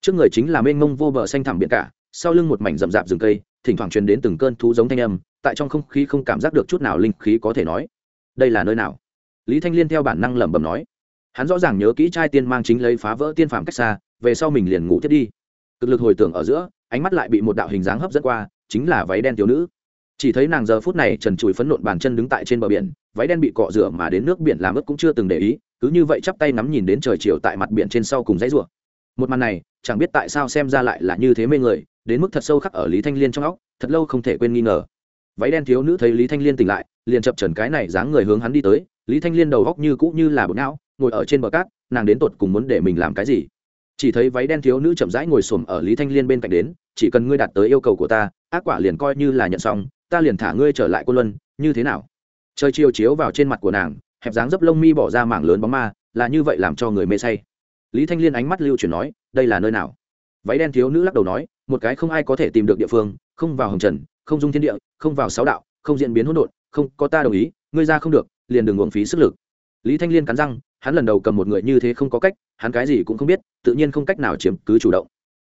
Trước người chính là mênh mông vô bờ xanh thẳm biển cả, sau lưng một mảnh rậm rạp rừng cây, thỉnh thoảng truyền đến từng cơn thú giống thanh âm tại trong không khí không cảm giác được chút nào linh khí có thể nói. Đây là nơi nào? Lý thanh liên theo bản năng lẩm bẩm nói. Hắn rõ ràng nhớ kỹ trai tiên mang chính lấy phá vỡ tiên phàm cách xa, về sau mình liền ngủ thiết đi. Cực lực hồi tưởng ở giữa, ánh mắt lại bị một đạo hình dáng hấp dẫn qua, chính là váy đen thiếu nữ. Chỉ thấy nàng giờ phút này trần trụi phấn nộn bàn chân đứng tại trên bờ biển, váy đen bị cọ rửa mà đến nước biển làm ướt cũng chưa từng để ý, cứ như vậy chắp tay nắm nhìn đến trời chiều tại mặt biển trên sau cùng dãy rủa. Một màn này, chẳng biết tại sao xem ra lại là như thế mê người, đến mức thật sâu khắc ở lý thanh liên trong óc, thật lâu không thể quên nghi ngờ váy đen thiếu nữ thấy lý thanh liên tỉnh lại, liền chập trần cái này dáng người hướng hắn đi tới. Lý thanh liên đầu góc như cũ như là bột não, ngồi ở trên bờ cát, nàng đến tột cùng muốn để mình làm cái gì? Chỉ thấy váy đen thiếu nữ chậm rãi ngồi xổm ở lý thanh liên bên cạnh đến, chỉ cần ngươi đạt tới yêu cầu của ta, ác quả liền coi như là nhận xong, ta liền thả ngươi trở lại cô luân, như thế nào? Trời chiều chiếu vào trên mặt của nàng, hẹp dáng dấp lông mi bỏ ra mảng lớn bóng ma, là như vậy làm cho người mê say. Lý thanh liên ánh mắt lưu chuyển nói, đây là nơi nào? Váy đen thiếu nữ lắc đầu nói, một cái không ai có thể tìm được địa phương, không vào hồng trần không dung thiên địa, không vào sáu đạo, không diễn biến hỗn độn, không có ta đồng ý, ngươi ra không được, liền đừng uổng phí sức lực. Lý thanh liên cắn răng, hắn lần đầu cầm một người như thế không có cách, hắn cái gì cũng không biết, tự nhiên không cách nào chiếm cứ chủ động.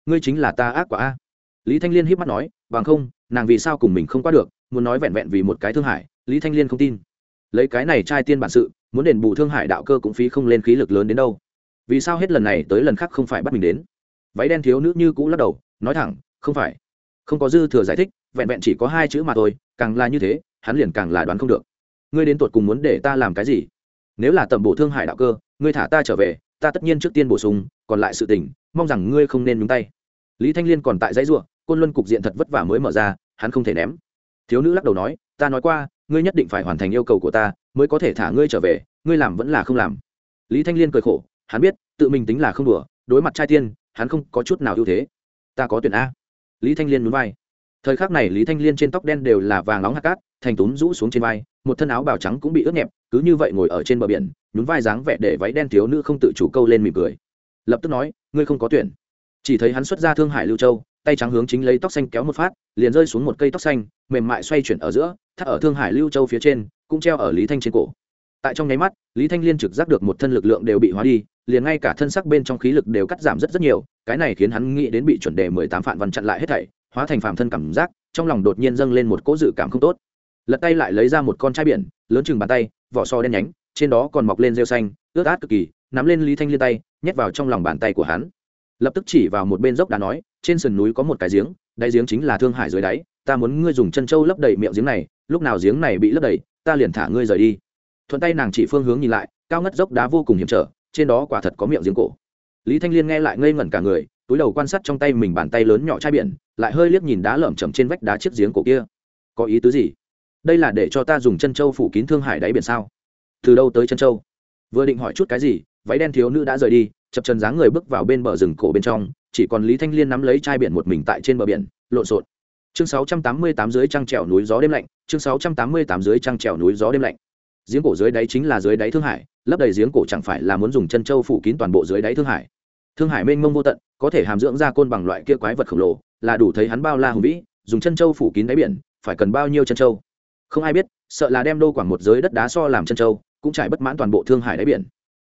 Ngươi chính là ta ác quả a. Lý thanh liên hiếp mắt nói, bằng không, nàng vì sao cùng mình không qua được, muốn nói vẹn vẹn vì một cái thương hải lý thanh liên không tin. Lấy cái này trai tiên bản sự, muốn đền bù thương hải đạo cơ cũng phí không lên khí lực lớn đến đâu. Vì sao hết lần này tới lần khác không phải bắt mình đến? Váy đen thiếu nữ như cũ lắc đầu, nói thẳng, không phải không có dư thừa giải thích, vẹn vẹn chỉ có hai chữ mà thôi, càng là như thế, hắn liền càng là đoán không được. Ngươi đến tuột cùng muốn để ta làm cái gì? Nếu là tầm bổ thương hải đạo cơ, ngươi thả ta trở về, ta tất nhiên trước tiên bổ sung, còn lại sự tình, mong rằng ngươi không nên nhúng tay. Lý thanh liên còn tại dãy ruộng côn luân cục diện thật vất vả mới mở ra, hắn không thể ném. Thiếu nữ lắc đầu nói, ta nói qua, ngươi nhất định phải hoàn thành yêu cầu của ta, mới có thể thả ngươi trở về, ngươi làm vẫn là không làm. Lý thanh liên cười khổ, hắn biết, tự mình tính là không đùa, đối mặt trai tiên, hắn không có chút nào ưu thế. Ta có tuyển a lý thanh liên núi vai. Thời khắc này lý thanh liên trên tóc đen đều là vàng nóng hạt cát, thành túm rũ xuống trên vai, một thân áo bào trắng cũng bị ướt nhẹp, cứ như vậy ngồi ở trên bờ biển, nhún vai dáng vẻ để váy đen thiếu nữ không tự chủ câu lên mỉm cười. Lập tức nói, ngươi không có tuyển. Chỉ thấy hắn xuất ra thương hải lưu châu, tay trắng hướng chính lấy tóc xanh kéo một phát, liền rơi xuống một cây tóc xanh, mềm mại xoay chuyển ở giữa, thắt ở thương hải lưu châu phía trên, cũng treo ở lý thanh trên cổ tại trong nháy mắt, lý thanh liên trực giác được một thân lực lượng đều bị hóa đi, liền ngay cả thân sắc bên trong khí lực đều cắt giảm rất rất nhiều, cái này khiến hắn nghĩ đến bị chuẩn đề mười tám Phạm văn chặn lại hết thảy, hóa thành phạm thân cảm giác, trong lòng đột nhiên dâng lên một cỗ dự cảm không tốt. Lật tay lại lấy ra một con chai biển, lớn chừng bàn tay, vỏ so đen nhánh, trên đó còn mọc lên rêu xanh, ướt át cực kỳ, nắm lên lý thanh liên tay, nhét vào trong lòng bàn tay của hắn. Lập tức chỉ vào một bên dốc đá nói, trên sườn núi có một cái giếng, đáy giếng chính là thương hải dưới đáy, ta muốn ngươi dùng chân trâu lấp đầy miệng giếng này, lúc nào giếng này bị lấp đầy, ta liền thả ngươi rời đi thuận tay nàng chỉ phương hướng nhìn lại, cao ngất dốc đá vô cùng hiểm trở, trên đó quả thật có miệng giếng cổ. Lý thanh liên nghe lại ngây ngẩn cả người, túi đầu quan sát trong tay mình bàn tay lớn nhỏ chai biển, lại hơi liếc nhìn đá lởm chởm trên vách đá chiếc giếng cổ kia. Có ý tứ gì? Đây là để cho ta dùng chân trâu phủ kín thương hải đáy biển sao? Từ đâu tới chân trâu vừa định hỏi chút cái gì, váy đen thiếu nữ đã rời đi, chập chân dáng người bước vào bên bờ rừng cổ bên trong, chỉ còn lý thanh liên nắm lấy chai biển một mình tại trên bờ biển, lộn xộn. Chương 688 dưới trăng trèo núi gió đêm lạnh, chương 688 dưới trăng trèo núi gió đêm lạnh giếng cổ dưới đáy chính là dưới đáy thương hải, lấp đầy giếng cổ chẳng phải là muốn dùng chân trâu phủ kín toàn bộ dưới đáy thương hải. Thương hải mênh mông vô tận, có thể hàm dưỡng ra côn bằng loại kia quái vật khổng lồ, là đủ thấy hắn bao la hùng vĩ, dùng chân trâu phủ kín đáy biển, phải cần bao nhiêu chân trâu không ai biết, sợ là đem đô quảng một giới đất đá so làm chân trâu cũng trải bất mãn toàn bộ thương hải đáy biển.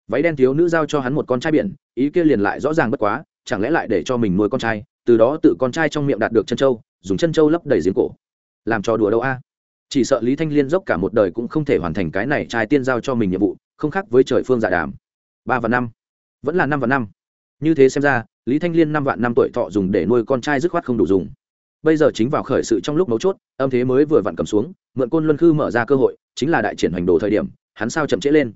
Váy đen thiếu nữ giao cho hắn một con trai biển, ý kia liền lại rõ ràng bất quá, chẳng lẽ lại để cho mình nuôi con trai, từ đó tự con trai trong miệng đạt được chân trâu dùng chân trâu lấp đầy giếng cổ. Làm trò đùa đâu a? Chỉ sợ lý thanh liên dốc cả một đời cũng không thể hoàn thành cái này trai tiên giao cho mình nhiệm vụ, không khác với trời phương dạ đàm. Ba và năm. Vẫn là năm và năm. Như thế xem ra, lý thanh liên năm vạn năm tuổi thọ dùng để nuôi con trai dứt khoát không đủ dùng. Bây giờ chính vào khởi sự trong lúc mấu chốt, âm thế mới vừa vặn cầm xuống, mượn côn luân khư mở ra cơ hội, chính là đại triển hoành đồ thời điểm, hắn sao chậm trễ lên.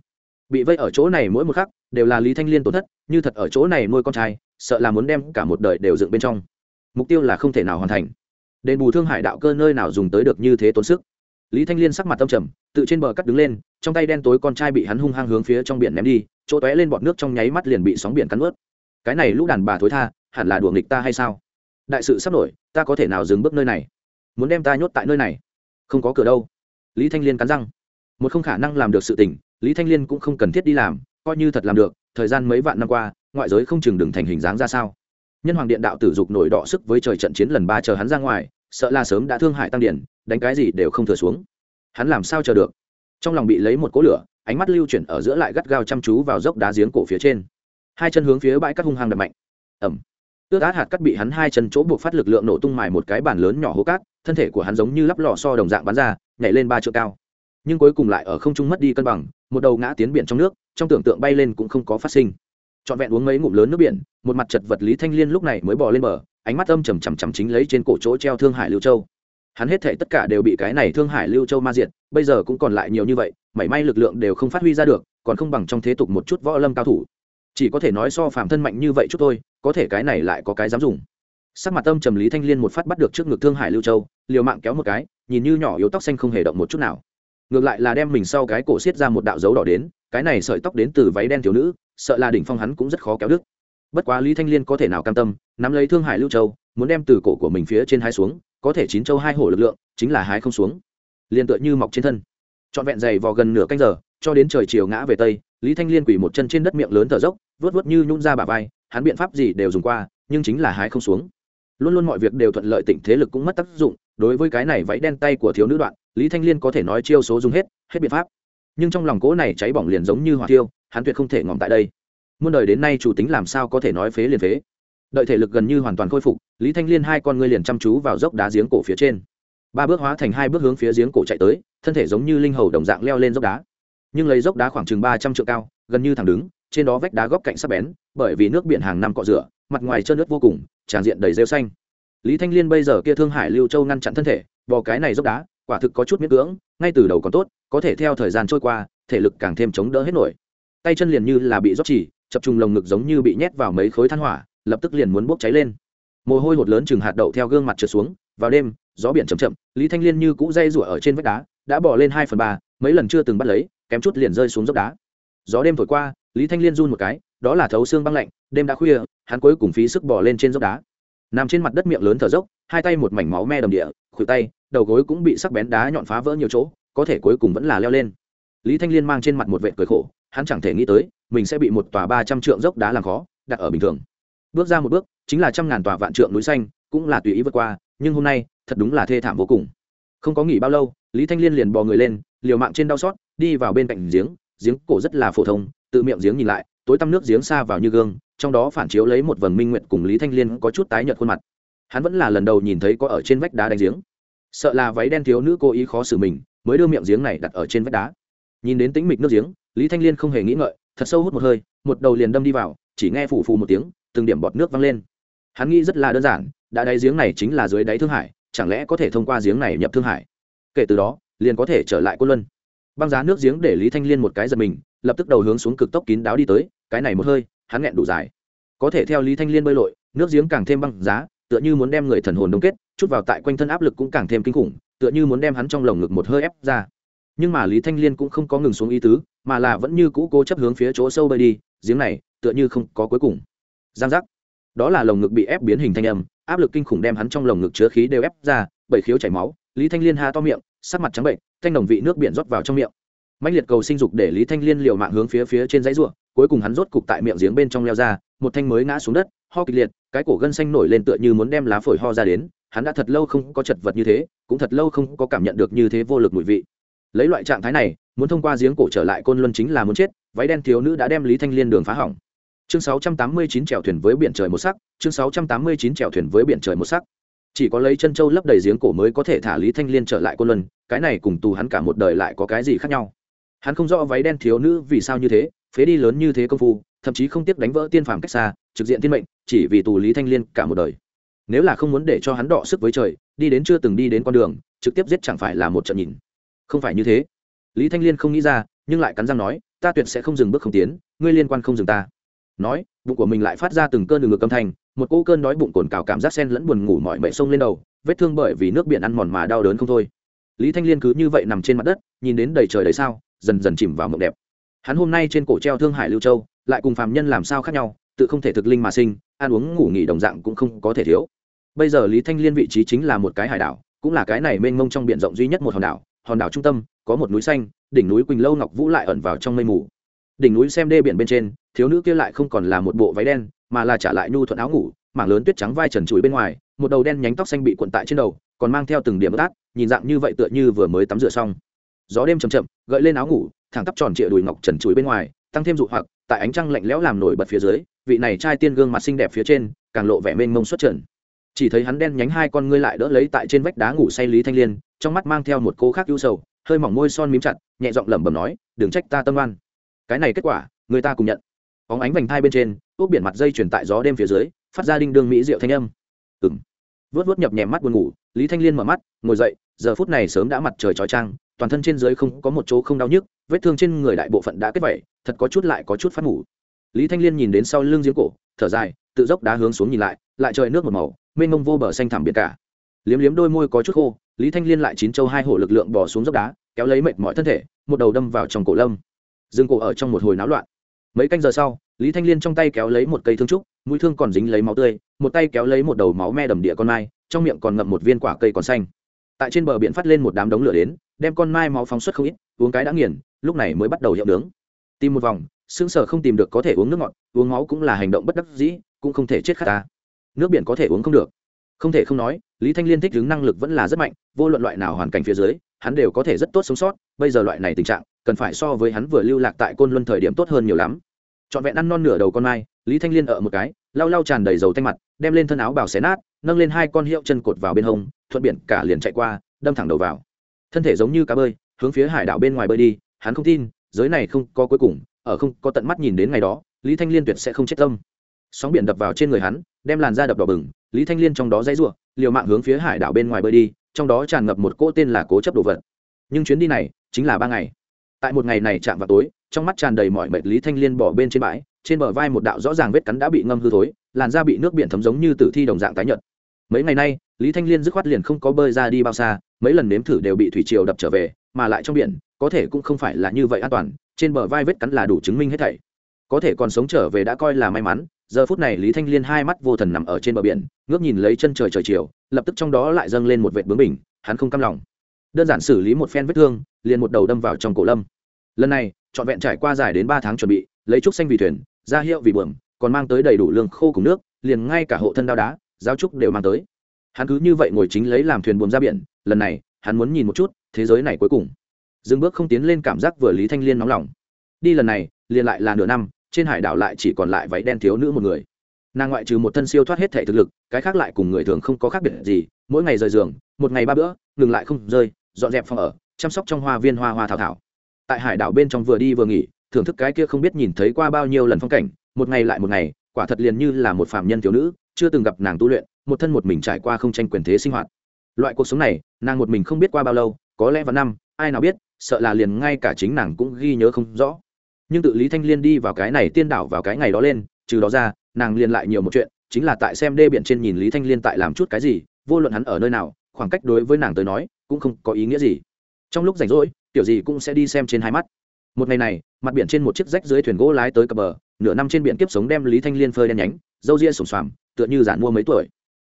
Bị vây ở chỗ này mỗi một khắc, đều là lý thanh liên tổn thất, như thật ở chỗ này nuôi con trai, sợ là muốn đem cả một đời đều dựng bên trong. Mục tiêu là không thể nào hoàn thành. Đền bù thương hải đạo cơ nơi nào dùng tới được như thế tốn sức lý thanh liên sắc mặt tâm trầm, tự trên bờ cắt đứng lên, trong tay đen tối con trai bị hắn hung hăng hướng phía trong biển ném đi, chỗ tóe lên bọt nước trong nháy mắt liền bị sóng biển cắn ướt cái này lũ đàn bà thối tha, hẳn là đùa nghịch ta hay sao? Đại sự sắp nổi, ta có thể nào dừng bước nơi này? Muốn đem ta nhốt tại nơi này? Không có cửa đâu. Lý thanh liên cắn răng. Một không khả năng làm được sự tình, lý thanh liên cũng không cần thiết đi làm, coi như thật làm được, thời gian mấy vạn năm qua, ngoại giới không chừng đừng thành hình dáng ra sao. Nhân hoàng điện đạo tử dục nổi đọ sức với trời trận chiến lần ba chờ hắn ra ngoài sợ là sớm đã thương hại tăng điển, đánh cái gì đều không thừa xuống. Hắn làm sao chờ được? Trong lòng bị lấy một cỗ lửa, ánh mắt lưu chuyển ở giữa lại gắt gao chăm chú vào dốc đá giếng cổ phía trên. Hai chân hướng phía bãi cát hung hăng đập mạnh. Ẩm ướt át hạt cắt bị hắn hai chân chỗ buộc phát lực lượng nổ tung mài một cái bàn lớn nhỏ hố cát, thân thể của hắn giống như lắp lò so đồng dạng bắn ra, nhảy lên ba trượng cao. Nhưng cuối cùng lại ở không trung mất đi cân bằng, một đầu ngã tiến biển trong nước, trong tưởng tượng bay lên cũng không có phát sinh. Trọn vẹn uống mấy ngụm lớn nước biển, một mặt chật vật lý thanh liên lúc này mới bò lên bờ ánh mắt âm trầm trầm trầm chính lấy trên cổ chỗ treo thương hải lưu châu. Hắn hết thể tất cả đều bị cái này thương hải lưu châu ma diệt, bây giờ cũng còn lại nhiều như vậy, mảy may lực lượng đều không phát huy ra được, còn không bằng trong thế tục một chút võ lâm cao thủ. Chỉ có thể nói so phàm thân mạnh như vậy chút thôi, có thể cái này lại có cái dám dùng. Sắc mặt âm trầm lý thanh liên một phát bắt được trước ngực thương hải lưu châu, liều mạng kéo một cái, nhìn như nhỏ yếu tóc xanh không hề động một chút nào. Ngược lại là đem mình sau cái cổ xiết ra một đạo dấu đỏ đến, cái này sợi tóc đến từ váy đen thiếu nữ, sợ là đỉnh phong hắn cũng rất khó kéo đứt bất quá lý thanh liên có thể nào cam tâm, nắm lấy thương hải lưu châu, muốn đem từ cổ của mình phía trên hai xuống, có thể chín châu hai hổ lực lượng, chính là hái không xuống. Liền tựa như mọc trên thân. Trọn vẹn dày vò gần nửa canh giờ, cho đến trời chiều ngã về tây, lý thanh liên quỳ một chân trên đất miệng lớn thở dốc vớt vớt như nhún ra bả vai, hắn biện pháp gì đều dùng qua, nhưng chính là hái không xuống. Luôn luôn mọi việc đều thuận lợi tỉnh thế lực cũng mất tác dụng, đối với cái này váy đen tay của thiếu nữ đoạn, lý thanh liên có thể nói chiêu số dùng hết hết biện pháp. Nhưng trong lòng cố này cháy bỏng liền giống như hỏa tiêu hắn tuyệt không thể ngỏm tại đây muôn đời đến nay chủ tính làm sao có thể nói phế liền phế. Đợi thể lực gần như hoàn toàn khôi phục, lý thanh liên hai con ngươi liền chăm chú vào dốc đá giếng cổ phía trên. Ba bước hóa thành hai bước hướng phía giếng cổ chạy tới, thân thể giống như linh hầu đồng dạng leo lên dốc đá. Nhưng lấy dốc đá khoảng chừng ba trăm triệu cao, gần như thẳng đứng, trên đó vách đá góc cạnh sắc bén, bởi vì nước biển hàng năm cọ rửa, mặt ngoài trơn nước vô cùng, tràn diện đầy rêu xanh. Lý thanh liên bây giờ kia thương hải lưu châu ngăn chặn thân thể, bò cái này dốc đá, quả thực có chút miễn cưỡng, ngay từ đầu còn tốt, có thể theo thời gian trôi qua, thể lực càng thêm chống đỡ hết nổi. Tay chân liền như là bị rót chỉ chập trùng lồng ngực giống như bị nhét vào mấy khối than hỏa, lập tức liền muốn bốc cháy lên. Mồ hôi hột lớn chừng hạt đậu theo gương mặt trượt xuống, vào đêm, gió biển chậm chậm, lý thanh liên như cũ dây rủa ở trên vách đá, đã bỏ lên hai phần ba, mấy lần chưa từng bắt lấy, kém chút liền rơi xuống dốc đá. Gió đêm thổi qua, lý thanh liên run một cái, đó là thấu xương băng lạnh, đêm đã khuya, hắn cuối cùng phí sức bỏ lên trên dốc đá. Nằm trên mặt đất miệng lớn thở dốc, hai tay một mảnh máu me đầm địa, khuỷu tay, đầu gối cũng bị sắc bén đá nhọn phá vỡ nhiều chỗ, có thể cuối cùng vẫn là leo lên. Lý thanh liên mang trên mặt một vệ cười khổ hắn chẳng thể nghĩ tới, mình sẽ bị một tòa ba trăm trượng dốc đá làm khó, đặt ở bình thường. Bước ra một bước, chính là trăm ngàn tòa vạn trượng núi xanh, cũng là tùy ý vượt qua, nhưng hôm nay, thật đúng là thê thảm vô cùng. Không có nghỉ bao lâu, lý thanh liên liền bò người lên, liều mạng trên đau xót, đi vào bên cạnh giếng giếng cổ rất là phổ thông, tự miệng giếng nhìn lại, tối tăm nước giếng xa vào như gương, trong đó phản chiếu lấy một vầng minh nguyện cùng lý thanh liên có chút tái nhợt khuôn mặt. Hắn vẫn là lần đầu nhìn thấy có ở trên vách đá đánh giếng. Sợ là váy đen thiếu nữ cố ý khó xử mình, mới đưa miệng giếng này đặt ở trên vách đá nhìn đến tĩnh mịch nước giếng, lý thanh liên không hề nghĩ ngợi, thật sâu hút một hơi, một đầu liền đâm đi vào, chỉ nghe phủ phù một tiếng, từng điểm bọt nước văng lên. Hắn nghĩ rất là đơn giản, đã đáy giếng này chính là dưới đáy thương hải, chẳng lẽ có thể thông qua giếng này nhập thương hải? Kể từ đó, liền có thể trở lại côn luân. Băng giá nước giếng để lý thanh liên một cái giật mình, lập tức đầu hướng xuống cực tốc kín đáo đi tới, cái này một hơi, hắn nghẹn đủ dài. Có thể theo lý thanh liên bơi lội, nước giếng càng thêm băng giá, tựa như muốn đem người thần hồn đông kết, chút vào tại quanh thân áp lực cũng càng thêm kinh khủng, tựa như muốn đem hắn trong lồng ngực một hơi ép ra nhưng mà lý thanh liên cũng không có ngừng xuống ý tứ, mà là vẫn như cũ cố chấp hướng phía chỗ sâu bơi đi, giếng này, tựa như không có cuối cùng. Giang giác. Đó là lồng ngực bị ép biến hình thanh âm, áp lực kinh khủng đem hắn trong lồng ngực chứa khí đều ép ra, bảy khiếu chảy máu, lý thanh liên ha to miệng, sắc mặt trắng bệnh, thanh đồng vị nước biển rót vào trong miệng. Mạnh liệt cầu sinh dục để lý thanh liên liều mạng hướng phía phía trên dãy ruộng, cuối cùng hắn rốt cục tại miệng giếng bên trong leo ra, một thanh mới ngã xuống đất, ho kịch liệt, cái cổ gân xanh nổi lên tựa như muốn đem lá phổi ho ra đến, hắn đã thật lâu không có chật vật như thế, cũng thật lâu không có cảm nhận được như thế vô lực mùi vị lấy loại trạng thái này, muốn thông qua giếng cổ trở lại côn luân chính là muốn chết, váy đen thiếu nữ đã đem lý thanh liên đường phá hỏng. Chương 689 chèo thuyền với biển trời một sắc, chương 689 chèo thuyền với biển trời một sắc. Chỉ có lấy chân châu lấp đầy giếng cổ mới có thể thả lý thanh liên trở lại côn luân, cái này cùng tù hắn cả một đời lại có cái gì khác nhau? Hắn không rõ váy đen thiếu nữ vì sao như thế, phế đi lớn như thế công phu, thậm chí không tiếc đánh vỡ tiên phàm cách xa, trực diện tiên mệnh, chỉ vì tù lý thanh liên cả một đời. Nếu là không muốn để cho hắn đọ sức với trời, đi đến chưa từng đi đến con đường, trực tiếp giết chẳng phải là một trận nhìn không phải như thế. Lý thanh liên không nghĩ ra, nhưng lại cắn răng nói, ta tuyệt sẽ không dừng bước không tiến, ngươi liên quan không dừng ta. Nói, bụng của mình lại phát ra từng cơn đường ngược âm thanh, một cô cơn đói bụng cồn cào cảm giác sen lẫn buồn ngủ mọi mệ sông lên đầu, vết thương bởi vì nước biển ăn mòn mà đau đớn không thôi. Lý thanh liên cứ như vậy nằm trên mặt đất, nhìn đến đầy trời đầy sao, dần dần chìm vào mộng đẹp. Hắn hôm nay trên cổ treo thương hải lưu châu, lại cùng phàm nhân làm sao khác nhau, tự không thể thực linh mà sinh, ăn uống ngủ nghỉ đồng dạng cũng không có thể thiếu. Bây giờ lý thanh liên vị trí chính là một cái hải đảo, cũng là cái này mênh mông trong b i ể n rộng duy nhất một hòn đảo hòn đảo trung tâm có một núi xanh đỉnh núi quỳnh lâu ngọc vũ lại ẩn vào trong mây mù. Đỉnh núi xem đê biển bên trên thiếu nữ kia lại không còn là một bộ váy đen mà là trả lại nhu thuận áo ngủ mảng lớn tuyết trắng vai trần chuối bên ngoài một đầu đen nhánh tóc xanh bị cuộn tại trên đầu còn mang theo từng điểm tát, nhìn dạng như vậy tựa như vừa mới tắm rửa xong. Gió đêm chầm chậm gợi lên áo ngủ thẳng tắp tròn trịa đùi ngọc trần chuối bên ngoài tăng thêm dụ hoặc tại ánh trăng lạnh lẽo làm nổi bật phía dưới vị này trai tiên gương mặt xinh đẹp phía trên càng lộ vẻ mênh mông xuất trần chỉ thấy hắn đen nhánh hai con ngươi lại đỡ lấy tại trên vách đá ngủ say lý thanh liên, trong mắt mang theo một cô khác ưu sầu, hơi mỏng môi son mím chặt, nhẹ giọng lẩm bẩm nói, đừng trách ta tâm oan. Cái này kết quả, người ta cùng nhận. Óng ánh vành thai bên trên ốc biển mặt dây chuyển tại gió đêm phía dưới, phát ra đinh đương mỹ diệu thanh âm. Ừng vớt vớt nhập nhèm mắt buồn ngủ, lý thanh liên mở mắt, ngồi dậy, giờ phút này sớm đã mặt trời trói trang, toàn thân trên dưới không có một chỗ không đau nhức, vết thương trên người đại bộ phận đã kết vẩy, thật có chút lại có chút phát ngủ. Lý thanh liên nhìn đến sau lưng giếng cổ, thở dài, tự dốc đá hướng xuống nhìn lại lại trời nước một màu mênh mông vô bờ xanh thẳm biển cả. Liếm liếm đôi môi có chút khô, lý thanh liên lại chín châu hai hổ lực lượng bỏ xuống dốc đá, kéo lấy mệt mọi thân thể, một đầu đâm vào trong cổ lâm. Dương cổ ở trong một hồi náo loạn. Mấy canh giờ sau, lý thanh liên trong tay kéo lấy một cây thương trúc, mũi thương còn dính lấy máu tươi, một tay kéo lấy một đầu máu me đầm địa con mai, trong miệng còn ngậm một viên quả cây còn xanh. Tại trên bờ biển phát lên một đám đống lửa đến, đem con mai máu phóng xuất không ít, uống cái đã nghiền, lúc này mới bắt đầu hiệu nướng. Tìm một vòng, xương sở không tìm được có thể uống nước ngọt, uống máu cũng là hành động bất đắc dĩ, cũng không thể chết khát ta nước biển có thể uống không được. Không thể không nói, lý thanh liên thích ứng năng lực vẫn là rất mạnh, vô luận loại nào hoàn cảnh phía dưới, hắn đều có thể rất tốt sống sót. Bây giờ loại này tình trạng, cần phải so với hắn vừa lưu lạc tại côn luân thời điểm tốt hơn nhiều lắm. Trọn vẹn ăn non nửa đầu con mai, lý thanh liên ở một cái, lau lau tràn đầy dầu thanh mặt, đem lên thân áo bảo xé nát, nâng lên hai con hiệu chân cột vào bên hông, thuận biển cả liền chạy qua, đâm thẳng đầu vào. Thân thể giống như cá bơi, hướng phía hải đảo bên ngoài bơi đi, hắn không tin, giới này không có cuối cùng, ở không có tận mắt nhìn đến ngày đó, lý thanh liên tuyệt sẽ không chết tâm. Sóng biển đập vào trên người hắn đem làn da đập đỏ bừng, lý thanh liên trong đó dãy ruộng, liều mạng hướng phía hải đảo bên ngoài bơi đi, trong đó tràn ngập một cỗ tên là cố chấp đồ vật. Nhưng chuyến đi này chính là ba ngày. Tại một ngày này chạm vào tối, trong mắt tràn đầy mọi mệt lý thanh liên bỏ bên trên bãi, trên bờ vai một đạo rõ ràng vết cắn đã bị ngâm hư thối, làn da bị nước biển thấm giống như tử thi đồng dạng tái nhợt. Mấy ngày nay, lý thanh liên dứt khoát liền không có bơi ra đi bao xa, mấy lần nếm thử đều bị thủy triều đập trở về, mà lại trong biển, có thể cũng không phải là như vậy an toàn, trên bờ vai vết cắn là đủ chứng minh hết thảy. Có thể còn sống trở về đã coi là may mắn giờ phút này lý thanh liên hai mắt vô thần nằm ở trên bờ biển, ngước nhìn lấy chân trời trời chiều, lập tức trong đó lại dâng lên một vệt bướng bình hắn không cam lòng. Đơn giản xử lý một phen vết thương, liền một đầu đâm vào trong cổ lâm. Lần này, trọn vẹn trải qua dài đến ba tháng chuẩn bị, lấy trúc xanh vì thuyền ra hiệu vì bờm còn mang tới đầy đủ lương khô cùng nước, liền ngay cả hộ thân đao đá, giáo trúc đều mang tới. Hắn cứ như vậy ngồi chính lấy làm thuyền buồm ra biển, lần này, hắn muốn nhìn một chút, thế giới này cuối cùng. Dừng bước không tiến lên cảm giác vừa lý thanh liên nóng lòng. Đi lần này, liền lại là nửa năm trên hải đảo lại chỉ còn lại váy đen thiếu nữ một người. Nàng ngoại trừ một thân siêu thoát hết thể thực lực, cái khác lại cùng người thường không có khác biệt gì, mỗi ngày rời giường, một ngày ba bữa, ngừng lại không rơi, dọn dẹp phòng ở, chăm sóc trong hoa viên hoa hoa thảo thảo. Tại hải đảo bên trong vừa đi vừa nghỉ, thưởng thức cái kia không biết nhìn thấy qua bao nhiêu lần phong cảnh, một ngày lại một ngày, quả thật liền như là một phạm nhân thiếu nữ, chưa từng gặp nàng tu luyện, một thân một mình trải qua không tranh quyền thế sinh hoạt. Loại cuộc sống này, nàng một mình không biết qua bao lâu, có lẽ vào năm, ai nào biết, sợ là liền ngay cả chính nàng cũng ghi nhớ không rõ nhưng tự lý thanh liên đi vào cái này tiên đảo vào cái ngày đó lên, trừ đó ra, nàng liền lại nhiều một chuyện, chính là tại xem đê biển trên nhìn lý thanh liên tại làm chút cái gì, vô luận hắn ở nơi nào, khoảng cách đối với nàng tới nói, cũng không có ý nghĩa gì. Trong lúc rảnh rỗi, tiểu gì cũng sẽ đi xem trên hai mắt. Một ngày này, mặt biển trên một chiếc rách dưới thuyền gỗ lái tới cập bờ, nửa năm trên biển kiếp sống đem lý thanh liên phơi đen nhánh dâu ria sùng xoàm, tựa như giản mua mấy tuổi.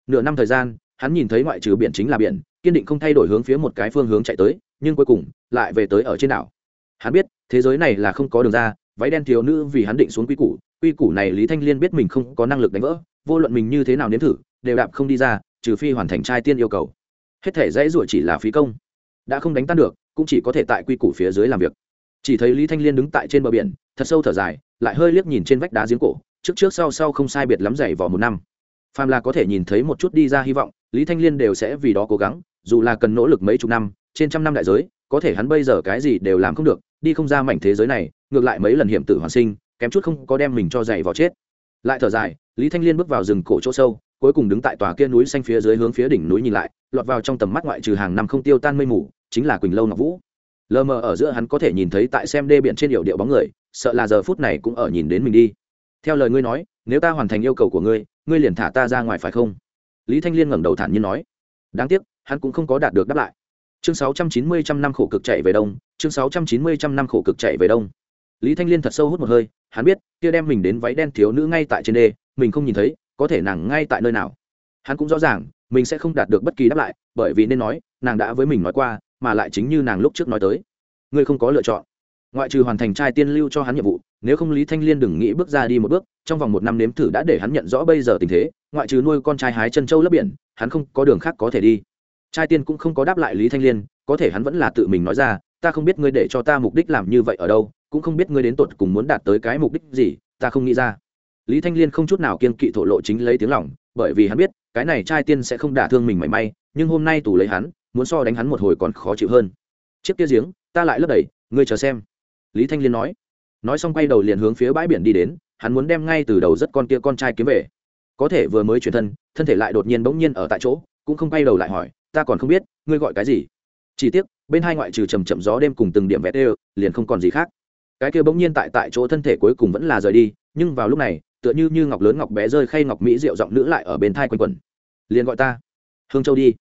Nửa năm thời gian, hắn nhìn thấy ngoại trừ biển chính là biển, kiên định không thay đổi hướng phía một cái phương hướng chạy tới, nhưng cuối cùng, lại về tới ở trên đảo. Hắn biết thế giới này là không có đường ra, váy đen thiếu nữ vì hắn định xuống quy củ quy củ này lý thanh liên biết mình không có năng lực đánh vỡ, vô luận mình như thế nào nếm thử, đều đạp không đi ra, trừ phi hoàn thành trai tiên yêu cầu. Hết thể dãy ruổi chỉ là phí công. Đã không đánh tan được, cũng chỉ có thể tại quy củ phía dưới làm việc. Chỉ thấy lý thanh liên đứng tại trên bờ biển, thật sâu thở dài, lại hơi liếc nhìn trên vách đá giếng cổ, trước trước sau sau không sai biệt lắm dày vỏ một năm. Phàm là có thể nhìn thấy một chút đi ra hy vọng, lý thanh liên đều sẽ vì đó cố gắng, dù là cần nỗ lực mấy chục năm, trên trăm năm đại giới có thể hắn bây giờ cái gì đều làm không được, đi không ra mảnh thế giới này, ngược lại mấy lần hiểm tử hoàn sinh, kém chút không có đem mình cho dày vào chết. Lại thở dài, lý thanh liên bước vào rừng cổ chỗ sâu, cuối cùng đứng tại tòa kia núi xanh phía dưới hướng phía đỉnh núi nhìn lại, lọt vào trong tầm mắt ngoại trừ hàng năm không tiêu tan mây mù, chính là quỳnh lâu ngọc vũ. Lờ mờ ở giữa hắn có thể nhìn thấy tại xem đê biển trên điệu điệu bóng người, sợ là giờ phút này cũng ở nhìn đến mình đi. Theo lời ngươi nói, nếu ta hoàn thành yêu cầu của ngươi ngươi liền thả ta ra ngoài phải không? Lý thanh liên ngẩng đầu thản nhiên nói. Đáng tiếc, hắn cũng không có đạt được đáp lại chương sáu trăm chín mươi trăm năm khổ cực chạy về đông, chương sáu trăm chín mươi trăm năm khổ cực chạy về đông. Lý thanh liên thật sâu hút một hơi, hắn biết, kia đem mình đến váy đen thiếu nữ ngay tại trên đê, mình không nhìn thấy, có thể nàng ngay tại nơi nào. Hắn cũng rõ ràng, mình sẽ không đạt được bất kỳ đáp lại, bởi vì nên nói, nàng đã với mình nói qua, mà lại chính như nàng lúc trước nói tới. Ngươi không có lựa chọn. Ngoại trừ hoàn thành trai tiên lưu cho hắn nhiệm vụ, nếu không lý thanh liên đừng nghĩ bước ra đi một bước, trong vòng một năm nếm thử đã để hắn nhận rõ bây giờ tình thế, ngoại trừ nuôi con trai hái chân châu lấp biển, hắn không có đường khác có thể đi trai tiên cũng không có đáp lại lý thanh liên, có thể hắn vẫn là tự mình nói ra, ta không biết ngươi để cho ta mục đích làm như vậy ở đâu, cũng không biết ngươi đến tột cùng muốn đạt tới cái mục đích gì, ta không nghĩ ra. Lý thanh liên không chút nào kiên kỵ thổ lộ chính lấy tiếng lòng, bởi vì hắn biết, cái này trai tiên sẽ không đả thương mình mảy may, nhưng hôm nay tù lấy hắn, muốn so đánh hắn một hồi còn khó chịu hơn. Chiếc kia giếng, ta lại lấp đầy, ngươi chờ xem. Lý thanh liên nói. Nói xong quay đầu liền hướng phía bãi biển đi đến, hắn muốn đem ngay từ đầu rất con kia con trai kiếm về. Có thể vừa mới chuyển thân thân thể lại đột nhiên bỗng nhiên ở tại chỗ, cũng không quay đầu lại hỏi ta còn không biết, ngươi gọi cái gì. Chỉ tiếc, bên hai ngoại trừ trầm chậm gió đêm cùng từng điểm vẹt đều, liền không còn gì khác. Cái kia bỗng nhiên tại tại chỗ thân thể cuối cùng vẫn là rời đi, nhưng vào lúc này, tựa như như ngọc lớn ngọc bé rơi khay ngọc mỹ rượu giọng nữ lại ở bên thai quanh quẩn. Liền gọi ta. Hương châu đi.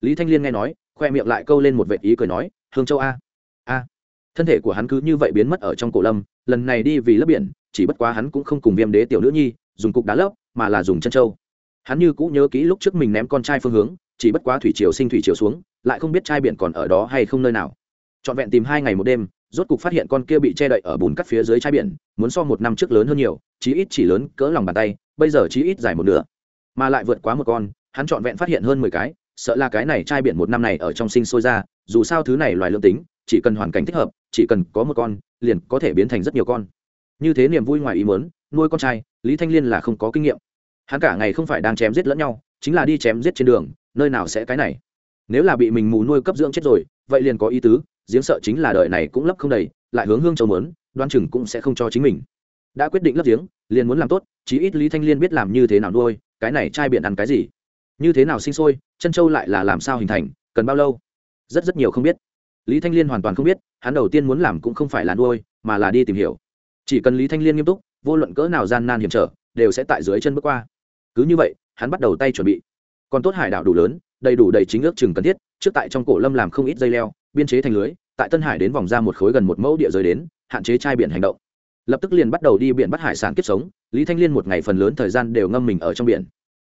Lý thanh liên nghe nói, khoe miệng lại câu lên một vệ ý cười nói, hương châu a a. Thân thể của hắn cứ như vậy biến mất ở trong cổ lâm, lần này đi vì lớp biển, chỉ bất quá hắn cũng không cùng viêm đế tiểu nữ nhi, dùng cục đá lấp, mà là dùng chân châu. Hắn như cũng nhớ kỹ lúc trước mình ném con trai phương hướng chỉ bất quá thủy triều sinh thủy triều xuống, lại không biết chai biển còn ở đó hay không nơi nào. Trọn vẹn tìm hai ngày một đêm, rốt cục phát hiện con kia bị che đậy ở bùn cắt phía dưới chai biển, muốn so một năm trước lớn hơn nhiều, chí ít chỉ lớn cỡ lòng bàn tay, bây giờ chí ít dài một nửa. Mà lại vượt quá một con, hắn trọn vẹn phát hiện hơn mười cái, sợ là cái này chai biển một năm này ở trong sinh sôi ra, dù sao thứ này loài lương tính, chỉ cần hoàn cảnh thích hợp, chỉ cần có một con, liền có thể biến thành rất nhiều con. Như thế niềm vui ngoài ý muốn, nuôi con trai, lý thanh liên là không có kinh nghiệm. Hắn cả ngày không phải đang chém giết lẫn nhau, chính là đi chém giết trên đường nơi nào sẽ cái này? Nếu là bị mình mù nuôi cấp dưỡng chết rồi, vậy liền có ý tứ, giếng sợ chính là đời này cũng lấp không đầy, lại hướng hương châu mớn đoan chừng cũng sẽ không cho chính mình. Đã quyết định lấp giếng, liền muốn làm tốt, chí ít lý thanh liên biết làm như thế nào nuôi, cái này trai biển ăn cái gì? Như thế nào sinh sôi, chân châu lại là làm sao hình thành, cần bao lâu? Rất rất nhiều không biết. Lý thanh liên hoàn toàn không biết, hắn đầu tiên muốn làm cũng không phải là nuôi, mà là đi tìm hiểu. Chỉ cần lý thanh liên nghiêm túc, vô luận cỡ nào gian nan hiểm trở, đều sẽ tại dưới chân bước qua. Cứ như vậy, hắn bắt đầu tay chuẩn bị còn tốt hải đảo đủ lớn, đầy đủ đầy chính ước chừng cần thiết, trước tại trong cổ lâm làm không ít dây leo, biên chế thành lưới, tại tân hải đến vòng ra một khối gần một mẫu địa giới đến, hạn chế chai biển hành động. Lập tức liền bắt đầu đi biển bắt hải sản kiếp sống, lý thanh liên một ngày phần lớn thời gian đều ngâm mình ở trong biển.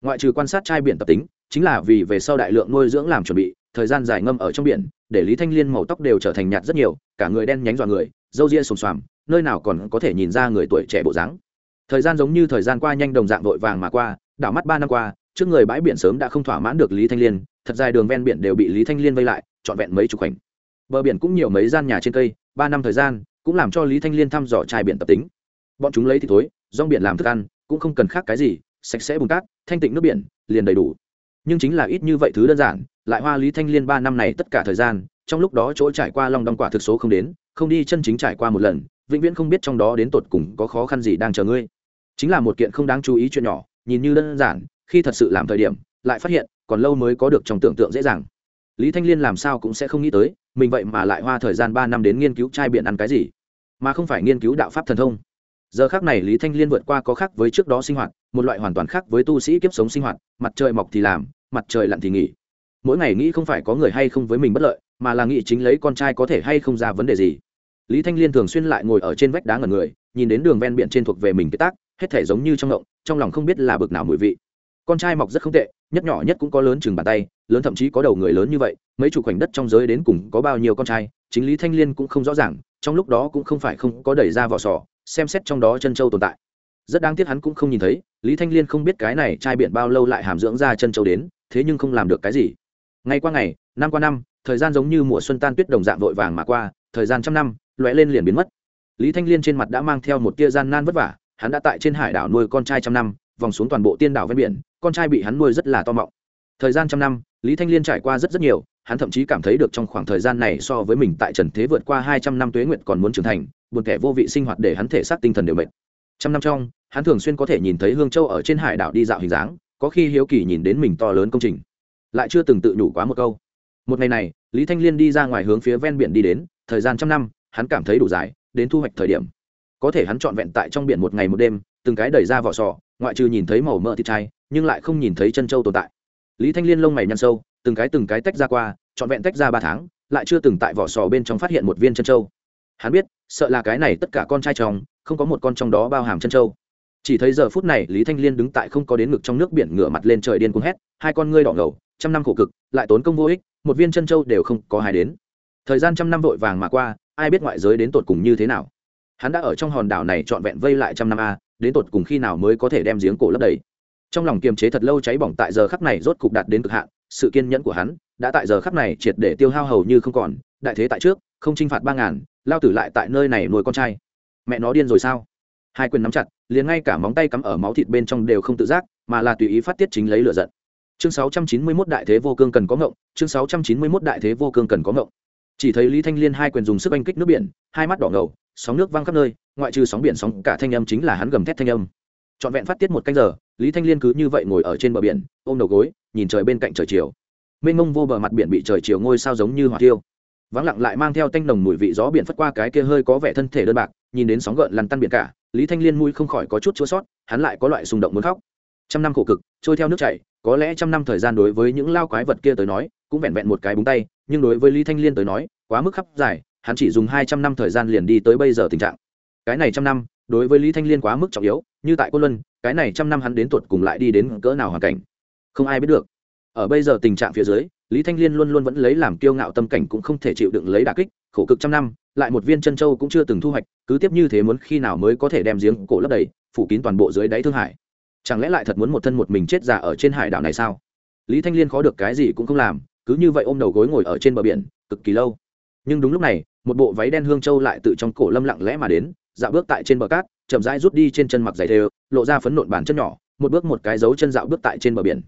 Ngoại trừ quan sát chai biển tập tính, chính là vì về sau đại lượng nuôi dưỡng làm chuẩn bị, thời gian dài ngâm ở trong biển, để lý thanh liên màu tóc đều trở thành nhạt rất nhiều, cả người đen nhánh dọa người, râu ria xồm xoàm, nơi nào còn có thể nhìn ra người tuổi trẻ bộ dáng. Thời gian giống như thời gian qua nhanh đồng dạng vội vàng mà qua, đảo mắt ba năm qua trước người bãi biển sớm đã không thỏa mãn được lý thanh liên, thật dài đường ven biển đều bị lý thanh liên vây lại, trọn vẹn mấy chục khoảnh. Bờ biển cũng nhiều mấy gian nhà trên cây, ba năm thời gian, cũng làm cho lý thanh liên thăm dò trai biển tập tính. Bọn chúng lấy thì thối, rong biển làm thức ăn, cũng không cần khác cái gì, sạch sẽ bùn cát, thanh tịnh nước biển, liền đầy đủ. Nhưng chính là ít như vậy thứ đơn giản, lại hoa lý thanh liên ba năm này tất cả thời gian, trong lúc đó chỗ trải qua lòng đong quả thực số không đến, không đi chân chính trải qua một lần, vĩnh viễn không biết trong đó đến tột cùng có khó khăn gì đang chờ ngươi. Chính là một kiện không đáng chú ý chuyện nhỏ, nhìn như đơn giản khi thật sự làm thời điểm, lại phát hiện, còn lâu mới có được trong tưởng tượng dễ dàng. Lý thanh liên làm sao cũng sẽ không nghĩ tới, mình vậy mà lại hoa thời gian ba năm đến nghiên cứu trai biện ăn cái gì. Mà không phải nghiên cứu đạo pháp thần thông. Giờ khác này lý thanh liên vượt qua có khác với trước đó sinh hoạt, một loại hoàn toàn khác với tu sĩ kiếp sống sinh hoạt, mặt trời mọc thì làm, mặt trời lặn thì nghỉ. Mỗi ngày nghĩ không phải có người hay không với mình bất lợi, mà là nghĩ chính lấy con trai có thể hay không ra vấn đề gì. Lý thanh liên thường xuyên lại ngồi ở trên vách đá ngẩn người, nhìn đến đường ven biển trên thuộc về mình cái tác, hết thể giống như trong ngộng trong lòng không biết là bực nào mùi vị con trai mọc rất không tệ, nhất nhỏ nhất cũng có lớn chừng bàn tay, lớn thậm chí có đầu người lớn như vậy, mấy chục khoảnh đất trong giới đến cùng có bao nhiêu con trai, chính lý thanh liên cũng không rõ ràng, trong lúc đó cũng không phải không có đẩy ra vỏ sò, xem xét trong đó chân châu tồn tại. Rất đáng tiếc hắn cũng không nhìn thấy, lý thanh liên không biết cái này trai biển bao lâu lại hàm dưỡng ra chân châu đến, thế nhưng không làm được cái gì. Ngày qua ngày, năm qua năm, thời gian giống như mùa xuân tan tuyết đồng dạng vội vàng mà qua, thời gian trăm năm, lóe lên liền biến mất. Lý thanh liên trên mặt đã mang theo một tia gian nan vất vả, hắn đã tại trên hải đảo nuôi con trai trăm năm vòng xuống toàn bộ tiên đảo ven biển, con trai bị hắn nuôi rất là to mọng. Thời gian trăm năm, lý thanh liên trải qua rất rất nhiều, hắn thậm chí cảm thấy được trong khoảng thời gian này so với mình tại trần thế vượt qua hai trăm năm tuế nguyện còn muốn trưởng thành, buồn kẻ vô vị sinh hoạt để hắn thể xác tinh thần đều mệt. Trăm năm trong, hắn thường xuyên có thể nhìn thấy hương châu ở trên hải đảo đi dạo hình dáng, có khi hiếu kỳ nhìn đến mình to lớn công trình. Lại chưa từng tự nhủ quá một câu. Một ngày này, lý thanh liên đi ra ngoài hướng phía ven biển đi đến, thời gian trăm năm, hắn cảm thấy đủ dài, đến thu hoạch thời điểm. Có thể hắn trọn vẹn tại trong biển một ngày một đêm từng cái đẩy ra vỏ sò, ngoại trừ nhìn thấy màu mỡ thịt chai, nhưng lại không nhìn thấy chân trâu tồn tại. Lý thanh liên lông mày nhăn sâu, từng cái từng cái tách ra qua, trọn vẹn tách ra ba tháng, lại chưa từng tại vỏ sò bên trong phát hiện một viên chân trâu hắn biết, sợ là cái này tất cả con trai chồng, không có một con trong đó bao hàm chân trâu chỉ thấy giờ phút này, lý thanh liên đứng tại không có đến ngực trong nước biển ngửa mặt lên trời điên cuồng hét, hai con ngươi đỏ ngầu, trăm năm khổ cực, lại tốn công vô ích, một viên chân trâu đều không có hai đến. Thời gian trăm năm vội vàng mà qua, ai biết ngoại giới đến tột cùng như thế nào. Hắn đã ở trong hòn đảo này trọn vẹn vây lại trăm năm a đến tột cùng khi nào mới có thể đem giếng cổ lấp đầy. Trong lòng kiềm chế thật lâu cháy bỏng tại giờ khắc này rốt cục đạt đến cực hạn, sự kiên nhẫn của hắn đã tại giờ khắc này triệt để tiêu hao hầu như không còn, đại thế tại trước, không chinh phạt ba ngàn, lao tử lại tại nơi này nuôi con trai. Mẹ nó điên rồi sao? Hai quyền nắm chặt, liền ngay cả móng tay cắm ở máu thịt bên trong đều không tự giác, mà là tùy ý phát tiết chính lấy lửa giận. Chương 691 đại thế vô cương cần có ngộng, chương 691 đại thế vô cương cần có ngộng. Chỉ thấy lý thanh liên hai quyền dùng sức anh kích nước biển, hai mắt đỏ ngầu sóng nước văng khắp nơi, ngoại trừ sóng biển sóng cả thanh âm chính là hắn gầm thét thanh âm. Trọn vẹn phát tiết một canh giờ, lý thanh liên cứ như vậy ngồi ở trên bờ biển, ôm đầu gối, nhìn trời bên cạnh trời chiều. Mênh mông vô bờ mặt biển bị trời chiều ngôi sao giống như hỏa tiêu vắng lặng lại mang theo tanh nồng mùi vị gió biển phất qua cái kia hơi có vẻ thân thể đơn bạc, nhìn đến sóng gợn lăn tăn biển cả, lý thanh liên mũi không khỏi có chút chua sót, hắn lại có loại xung động muốn khóc. Trăm năm khổ cực, trôi theo nước chảy, có lẽ trăm năm thời gian đối với những lao quái vật kia tới nói, cũng vẹn vẹn một cái búng tay, nhưng đối với lý thanh liên tới nói, quá mức khắp dài hắn chỉ dùng hai trăm năm thời gian liền đi tới bây giờ tình trạng. Cái này trăm năm, đối với lý thanh liên quá mức trọng yếu, như tại quân luân, cái này trăm năm hắn đến tuột cùng lại đi đến cỡ nào hoàn cảnh? Không ai biết được. Ở bây giờ tình trạng phía dưới, lý thanh liên luôn luôn vẫn lấy làm kiêu ngạo tâm cảnh cũng không thể chịu đựng lấy đà kích, khổ cực trăm năm, lại một viên chân châu cũng chưa từng thu hoạch, cứ tiếp như thế muốn khi nào mới có thể đem giếng cổ lấp đầy, phủ kín toàn bộ dưới đáy thương hải. Chẳng lẽ lại thật muốn một thân một mình chết già ở trên hải đảo này sao? Lý thanh liên khó được cái gì cũng không làm, cứ như vậy ôm đầu gối ngồi ở trên bờ biển, cực kỳ lâu. Nhưng đúng lúc này một bộ váy đen hương châu lại tự trong cổ lâm lặng lẽ mà đến dạo bước tại trên bờ cát, chậm rãi rút đi trên chân mặc giày thề lộ ra phấn nộn bàn chân nhỏ, một bước một cái dấu chân dạo bước tại trên bờ biển.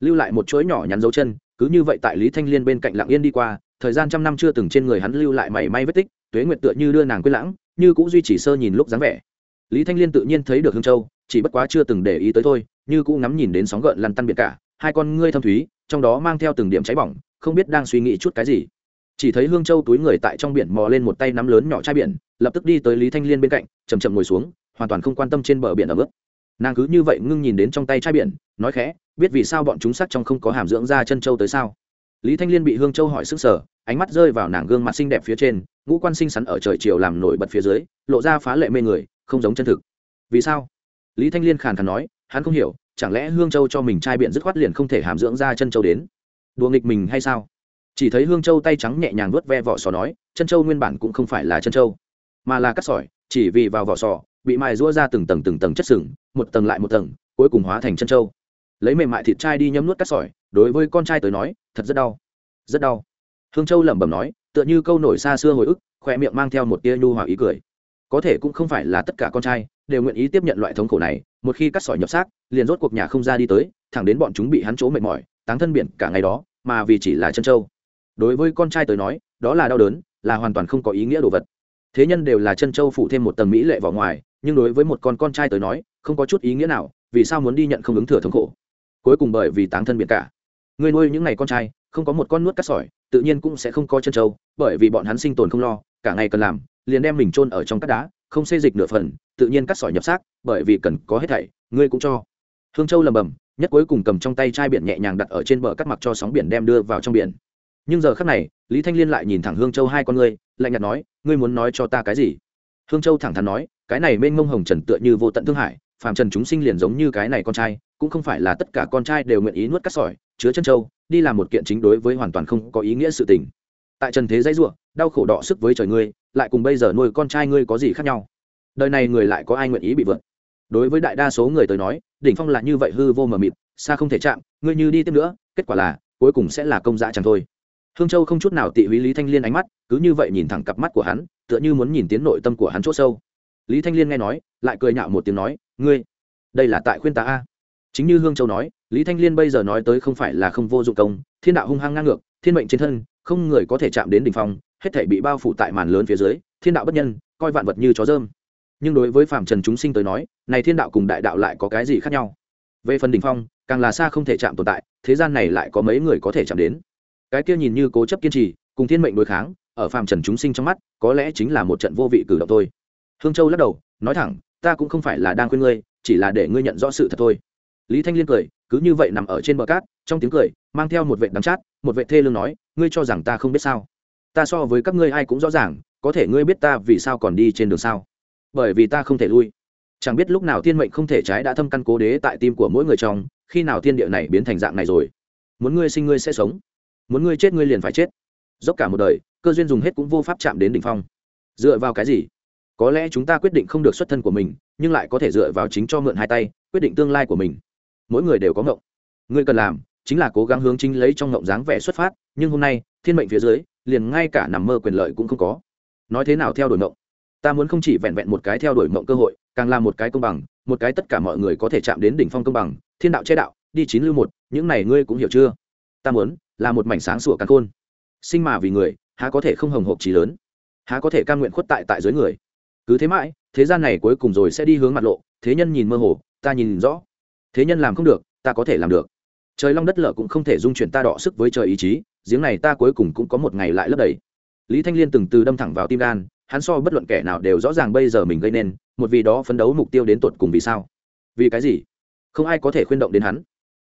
Lưu lại một chuỗi nhỏ nhắn dấu chân, cứ như vậy tại lý thanh liên bên cạnh lặng yên đi qua, thời gian trăm năm chưa từng trên người hắn lưu lại mảy may vết tích, tuế nguyệt tựa như đưa nàng quên lãng, như cũng duy trì sơ nhìn lúc dáng vẻ. Lý thanh liên tự nhiên thấy được hương châu, chỉ bất quá chưa từng để ý tới thôi, như cũng ngắm nhìn đến sóng gợn lăn tăn biệt cả, hai con ngươi thâm thúy, trong đó mang theo từng điểm cháy bỏng, không biết đang suy nghĩ chút cái gì chỉ thấy hương châu túi người tại trong biển mò lên một tay nắm lớn nhỏ chai biển, lập tức đi tới lý thanh liên bên cạnh chầm chậm ngồi xuống, hoàn toàn không quan tâm trên bờ biển ở mức nàng cứ như vậy ngưng nhìn đến trong tay chai biển, nói khẽ, biết vì sao bọn chúng sắc trong không có hàm dưỡng ra chân châu tới sao? Lý thanh liên bị hương châu hỏi sức sở, ánh mắt rơi vào nàng gương mặt xinh đẹp phía trên, ngũ quan xinh xắn ở trời chiều làm nổi bật phía dưới, lộ ra phá lệ mê người, không giống chân thực. Vì sao? Lý thanh liên khàn khàn nói, hắn không hiểu, chẳng lẽ hương châu cho mình chai biện dứt khoát liền không thể hàm dưỡng ra chân châu đến? Đùa nghịch mình hay sao? Chỉ thấy hương châu tay trắng nhẹ nhàng vớt ve vỏ sò nói, chân châu nguyên bản cũng không phải là chân châu, mà là cắt sỏi, chỉ vì vào vỏ sò, bị mài rũa ra từng tầng từng tầng chất sừng, một tầng lại một tầng, cuối cùng hóa thành chân châu. Lấy mềm mại thịt trai đi nhấm nuốt cắt sỏi, đối với con trai tới nói, thật rất đau rất đau. Hương châu lẩm bẩm nói, tựa như câu nổi xa xưa hồi ức khoe miệng mang theo một tia nhu hòa ý cười. Có thể cũng không phải là tất cả con trai đều nguyện ý tiếp nhận loại thống khổ này, một khi cắt sỏi nhập xác, liền rốt cuộc nhà không ra đi tới, thẳng đến bọn chúng bị hắn chỗ mệt mỏi, táng thân biển cả ngày đó, mà vì chỉ là chân châu đối với con trai tới nói, đó là đau đớn, là hoàn toàn không có ý nghĩa đồ vật. Thế nhân đều là chân châu phụ thêm một tầng mỹ lệ vào ngoài, nhưng đối với một con con trai tới nói, không có chút ý nghĩa nào, vì sao muốn đi nhận không ứng thừa thống khổ? Cuối cùng bởi vì táng thân biển cả. Người nuôi những ngày con trai, không có một con nuốt cắt sỏi, tự nhiên cũng sẽ không có chân trâu bởi vì bọn hắn sinh tồn không lo, cả ngày cần làm, liền đem mình chôn ở trong cắt đá, không xê dịch nửa phần, tự nhiên cắt sỏi nhập xác, bởi vì cần có hết thảy, ngươi cũng cho. Hương châu lầm bầm, nhất cuối cùng cầm trong tay chai biển nhẹ nhàng đặt ở trên bờ cắt mặc cho sóng biển đem đưa vào trong biển nhưng giờ khắc này, lý thanh liên lại nhìn thẳng hương châu hai con ngươi, lạnh nhạt nói, ngươi muốn nói cho ta cái gì? Hương châu thẳng thắn nói, cái này mênh mông hồng trần tựa như vô tận thương hải, phàm trần chúng sinh liền giống như cái này con trai, cũng không phải là tất cả con trai đều nguyện ý nuốt cắt sỏi, chứa chân châu, đi làm một kiện chính đối với hoàn toàn không có ý nghĩa sự tình. Tại trần thế dãy ruộng, đau khổ đọ sức với trời ngươi, lại cùng bây giờ nuôi con trai ngươi có gì khác nhau? Đời này người lại có ai nguyện ý bị vượt? Đối với đại đa số người tới nói, đỉnh phong là như vậy hư vô mờ mịt, xa không thể chạm, ngươi như đi tiếp nữa, kết quả là, cuối cùng sẽ là công dạ chẳng thôi hương châu không chút nào tị húy lý thanh liên ánh mắt, cứ như vậy nhìn thẳng cặp mắt của hắn, tựa như muốn nhìn tiến nội tâm của hắn c h ỗ sâu. Lý thanh liên nghe nói, lại cười nhạo một tiếng nói, ngươi, đây là tại khuyên ta a. Chính như hương châu nói, lý thanh liên bây giờ nói tới không phải là không vô dụng công, thiên đạo hung hăng ngang ngược, thiên mệnh trên thân, không người có thể chạm đến đ ỉ n h phong, hết thể bị bao phủ tại màn lớn phía dưới, thiên đạo bất nhân, coi vạn vật như chó dơm. Nhưng đối với phạm trần chúng sinh tới nói, này thiên đạo cùng đại đạo lại có cái gì khác nhau? Về phần đ ỉ n h phong, càng là xa không thể chạm tồn tại, thế gian này lại có mấy người có thể chạm đến? Cái kia nhìn như cố chấp kiên trì, cùng thiên mệnh đối kháng, ở phạm trần chúng sinh trong mắt, có lẽ chính là một trận vô vị cử động thôi. Hương châu lắc đầu, nói thẳng, ta cũng không phải là đang khuyên ngươi, chỉ là để ngươi nhận rõ sự thật thôi. Lý thanh liên cười, cứ như vậy nằm ở trên bờ cát, trong tiếng cười, mang theo một vệ đắng chát, một vệ thê lương nói, ngươi cho rằng ta không biết sao? Ta so với các ngươi ai cũng rõ ràng, có thể ngươi biết ta vì sao còn đi trên đường sao? Bởi vì ta không thể lui. Chẳng biết lúc nào thiên mệnh không thể trái đã thâm căn cố đế tại tim của mỗi người trong, khi nào thiên địa này biến thành dạng này rồi? Muốn ngươi sinh ngươi sẽ sống muốn ngươi chết ngươi liền phải chết. Dốc cả một đời, cơ duyên dùng hết cũng vô pháp chạm đến đ ỉ n h phong. Dựa vào cái gì? Có lẽ chúng ta quyết định không được xuất thân của mình, nhưng lại có thể dựa vào chính cho mượn hai tay, quyết định tương lai của mình. Mỗi người đều có ngộng. Ngươi cần làm chính là cố gắng hướng chính lấy trong ngộng dáng vẻ xuất phát, nhưng hôm nay, thiên mệnh phía dưới, liền ngay cả nằm mơ quyền lợi cũng không có. Nói thế nào theo đuổi ngộng? Ta muốn không chỉ vẹn vẹn một cái theo đuổi ngộng cơ hội, càng là một cái công bằng, một cái tất cả mọi người có thể chạm đến đỉnh phong công bằng, thiên đạo che đạo, đi chín lưu một, những này ngươi cũng hiểu chưa? Ta muốn là một mảnh sáng sủa càn khôn. Sinh mà vì người, há có thể không hồng hộp trí lớn? Há có thể ca nguyện khuất tại tại dưới người? Cứ thế mãi, thế gian này cuối cùng rồi sẽ đi hướng mặt lộ, thế nhân nhìn mơ hồ, ta nhìn rõ. Thế nhân làm không được, ta có thể làm được. Trời long đất lở cũng không thể dung chuyển ta đọ sức với trời ý chí, giếng này ta cuối cùng cũng có một ngày lại lấp đầy. Lý thanh liên từng từ đâm thẳng vào tim gan, hắn so bất luận kẻ nào đều rõ ràng bây giờ mình gây nên, một vì đó phấn đấu mục tiêu đến tột cùng vì sao? Vì cái gì? Không ai có thể khuyên động đến hắn.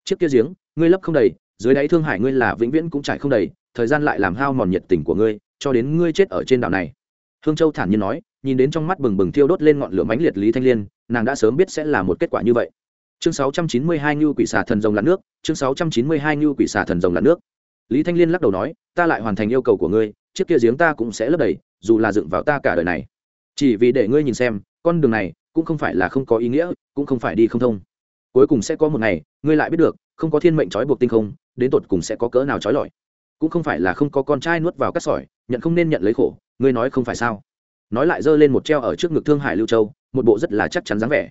Chiếc kia giếng, ngươi lấp không đầy dưới đáy thương hải ngươi là vĩnh viễn cũng trải không đầy, thời gian lại làm hao mòn nhiệt tình của ngươi, cho đến ngươi chết ở trên đảo này. Hương châu thản nhiên nói, nhìn đến trong mắt bừng bừng thiêu đốt lên ngọn lửa mãnh liệt lý thanh liên, nàng đã sớm biết sẽ là một kết quả như vậy. Chương 692 ngưu quỷ xà thần rồng lặn nước, chương 692 ngưu quỷ xà thần rồng lặn nước. Lý thanh liên lắc đầu nói, ta lại hoàn thành yêu cầu của ngươi chiếc kia giếng ta cũng sẽ lấp đầy, dù là dựng vào ta cả đời này. Chỉ vì để ngươi nhìn xem, con đường này cũng không phải là không có ý nghĩa, cũng không phải đi không thông. Cuối cùng sẽ có một ngày, ngươi lại biết được, không có thiên mệnh trói buộc tinh không đến tột cùng sẽ có cỡ nào trói lọi. Cũng không phải là không có con trai nuốt vào cắt sỏi, nhận không nên nhận lấy khổ, ngươi nói không phải sao? Nói lại giơ lên một treo ở trước ngực thương hải lưu châu, một bộ rất là chắc chắn dáng vẻ.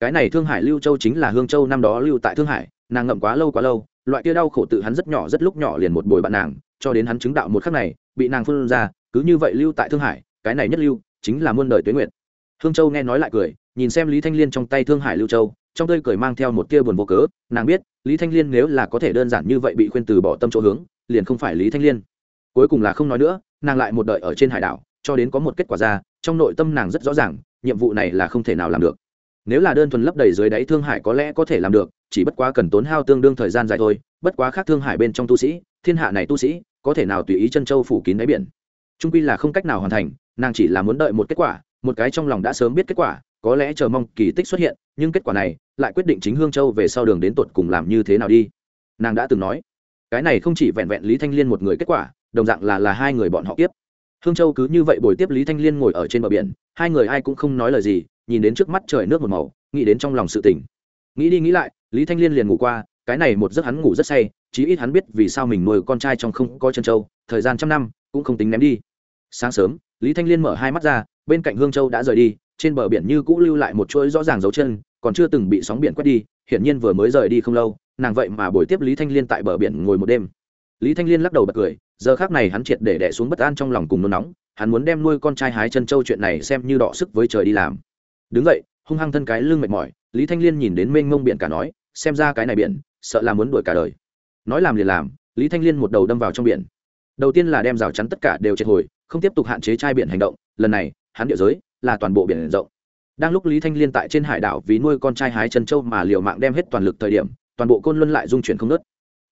Cái này thương hải lưu châu chính là hương châu năm đó lưu tại thương hải, nàng ngậm quá lâu quá lâu, loại kia đau khổ tự hắn rất nhỏ rất lúc nhỏ liền một bồi bạn nàng, cho đến hắn chứng đạo một khắc này, bị nàng phân ra, cứ như vậy lưu tại thương hải, cái này nhất lưu, chính là muôn đời tuế nguyện hương châu nghe nói lại cười, nhìn xem lý thanh liên trong tay thương hải lưu châu, trong tơi cười mang theo một tia buồn vô cớ, nàng biết lý thanh liên nếu là có thể đơn giản như vậy bị khuyên từ bỏ tâm chỗ hướng, liền không phải lý thanh liên. Cuối cùng là không nói nữa, nàng lại một đợi ở trên hải đảo, cho đến có một kết quả ra, trong nội tâm nàng rất rõ ràng, nhiệm vụ này là không thể nào làm được. Nếu là đơn thuần lấp đầy dưới đáy thương hải có lẽ có thể làm được, chỉ bất quá cần tốn hao tương đương thời gian dài thôi, bất quá khác thương hải bên trong tu sĩ, thiên hạ này tu sĩ, có thể nào tùy ý chân châu phủ kín đáy biển? Trung quy là không cách nào hoàn thành, nàng chỉ là muốn đợi một kết quả, một cái trong lòng đã sớm biết kết quả có lẽ chờ mong kỳ tích xuất hiện, nhưng kết quả này lại quyết định chính hương châu về sau đường đến tột cùng làm như thế nào đi. Nàng đã từng nói, cái này không chỉ vẹn vẹn lý thanh liên một người kết quả, đồng dạng là là hai người bọn họ tiếp hương châu cứ như vậy bồi tiếp lý thanh liên ngồi ở trên bờ biển, hai người ai cũng không nói lời gì, nhìn đến trước mắt trời nước một màu, nghĩ đến trong lòng sự tỉnh nghĩ đi nghĩ lại, lý thanh liên liền ngủ qua, cái này một giấc hắn ngủ rất say, chí ít hắn biết vì sao mình nuôi con trai trong không có chân châu, thời gian trăm năm, cũng không tính ném đi. Sáng sớm, lý thanh liên mở hai mắt ra, bên cạnh hương châu đã rời đi trên bờ biển như cũ lưu lại một chuỗi rõ ràng dấu chân, còn chưa từng bị sóng biển quét đi, hiển nhiên vừa mới rời đi không lâu, nàng vậy mà buổi tiếp lý thanh liên tại bờ biển ngồi một đêm. Lý thanh liên lắc đầu bật cười, giờ khác này hắn triệt để đẻ xuống bất an trong lòng cùng nôn nóng, hắn muốn đem nuôi con trai hái chân châu chuyện này xem như đọ sức với trời đi làm. Đứng vậy hung hăng thân cái lưng mệt mỏi, lý thanh liên nhìn đến mênh mông biển cả nói, xem ra cái này biển, sợ là muốn đuổi cả đời. Nói làm liền làm, lý thanh liên một đầu đâm vào trong biển. Đầu tiên là đem rào chắn tất cả đều triệt hồi, không tiếp tục hạn chế trai biển hành động, lần này, hắn địa giới là toàn bộ biển rộng. Đang lúc lý thanh liên tại trên hải đảo vì nuôi con trai hái chân châu mà liều mạng đem hết toàn lực thời điểm, toàn bộ côn luân lại dung chuyển không nớt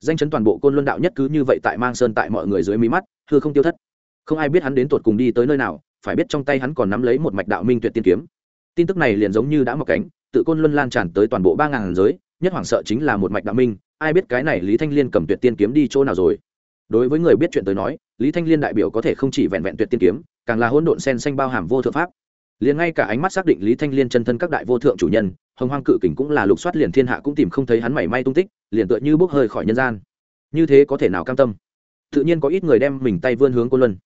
danh chấn toàn bộ côn luân đạo nhất cứ như vậy tại mang sơn tại mọi người dưới mí mắt thưa không tiêu thất. Không ai biết hắn đến tột cùng đi tới nơi nào, phải biết trong tay hắn còn nắm lấy một mạch đạo minh tuyệt tiên kiếm. Tin tức này liền giống như đã mọc cánh, tự côn luân lan tràn tới toàn bộ ba ngàn giới, nhất hoảng sợ chính là một mạch đạo minh, ai biết cái này lý thanh liên cầm tuyệt tiên kiếm đi chỗ nào rồi. Đối với người biết chuyện tới nói, lý thanh liên đại biểu có thể không chỉ vẹn vẹn tuyệt tiên kiếm, càng là hỗn độn sen xanh bao hàm vô thượng pháp liền ngay cả ánh mắt xác định lý thanh liên chân thân các đại vô thượng chủ nhân, hồng hoang cự kình cũng là lục soát liền thiên hạ cũng tìm không thấy hắn mảy may tung tích, liền tựa như bốc hơi khỏi nhân gian. Như thế có thể nào cam tâm? Tự nhiên có ít người đem mình tay vươn hướng côn luân.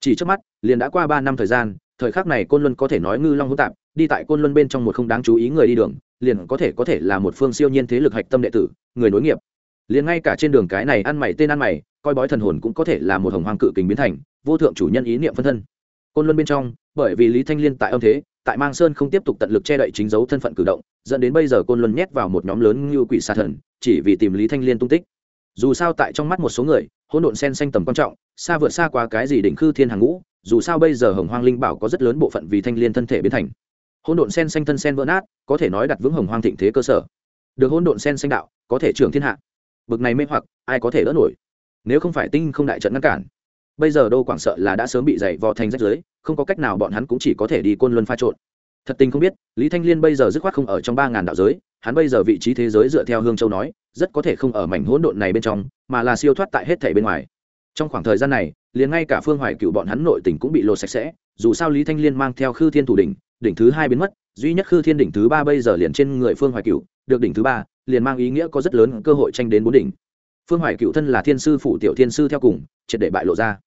Chỉ trước mắt, liền đã qua ba năm thời gian, thời khắc này côn luân có thể nói ngư long hữu tạp, đi tại côn luân bên trong một không đáng chú ý người đi đường, liền có thể có thể là một phương siêu nhiên thế lực hạch tâm đệ tử, người nối nghiệp. Liền ngay cả trên đường cái này ăn mày tên ăn mày, coi bói thần hồn cũng có thể là một hồng hoang cự kình biến thành, vô thượng chủ nhân ý niệm phân thân côn luân bên trong, bởi vì lý thanh liên tại âm thế, tại mang sơn không tiếp tục tận lực che đậy chính dấu thân phận cử động, dẫn đến bây giờ côn luân nhét vào một nhóm lớn như quỷ xà thần, chỉ vì tìm lý thanh liên tung tích. Dù sao tại trong mắt một số người, hỗn độn sen xanh tầm quan trọng, xa vượt xa qua cái gì đỉnh khư thiên hàng ngũ, dù sao bây giờ hồng hoang linh bảo có rất lớn bộ phận vì thanh liên thân thể biến thành. Hỗn độn sen xanh thân sen vỡ nát, có thể nói đặt vững hồng hoang thịnh thế cơ sở. Được hỗn độn sen xanh đạo, có thể trưởng thiên hạ. Bực này mê hoặc, ai có thể đỡ nổi? Nếu không phải tinh không đại trận ngăn cản bây giờ đô quảng sợ là đã sớm bị dày vò thành rách dưới, không có cách nào bọn hắn cũng chỉ có thể đi côn luân pha trộn. Thật tình không biết lý thanh liên bây giờ dứt khoát không ở trong ba ngàn đạo giới hắn bây giờ vị trí thế giới dựa theo hương châu nói rất có thể không ở mảnh hỗn độn này bên trong mà là siêu thoát tại hết thể bên ngoài. Trong khoảng thời gian này liền ngay cả phương hoài cựu bọn hắn nội tỉnh cũng bị lột sạch sẽ dù sao lý thanh liên mang theo khư thiên thủ đỉnh đỉnh thứ hai biến mất duy nhất khư thiên đỉnh thứ ba bây giờ liền trên người phương hoài cựu được đỉnh thứ ba liền mang ý nghĩa có rất lớn cơ hội tranh đến bốn đỉnh. Phương hoài cựu thân là thiên sư phủ tiểu thiên sư theo cùng triệt để bại lộ ra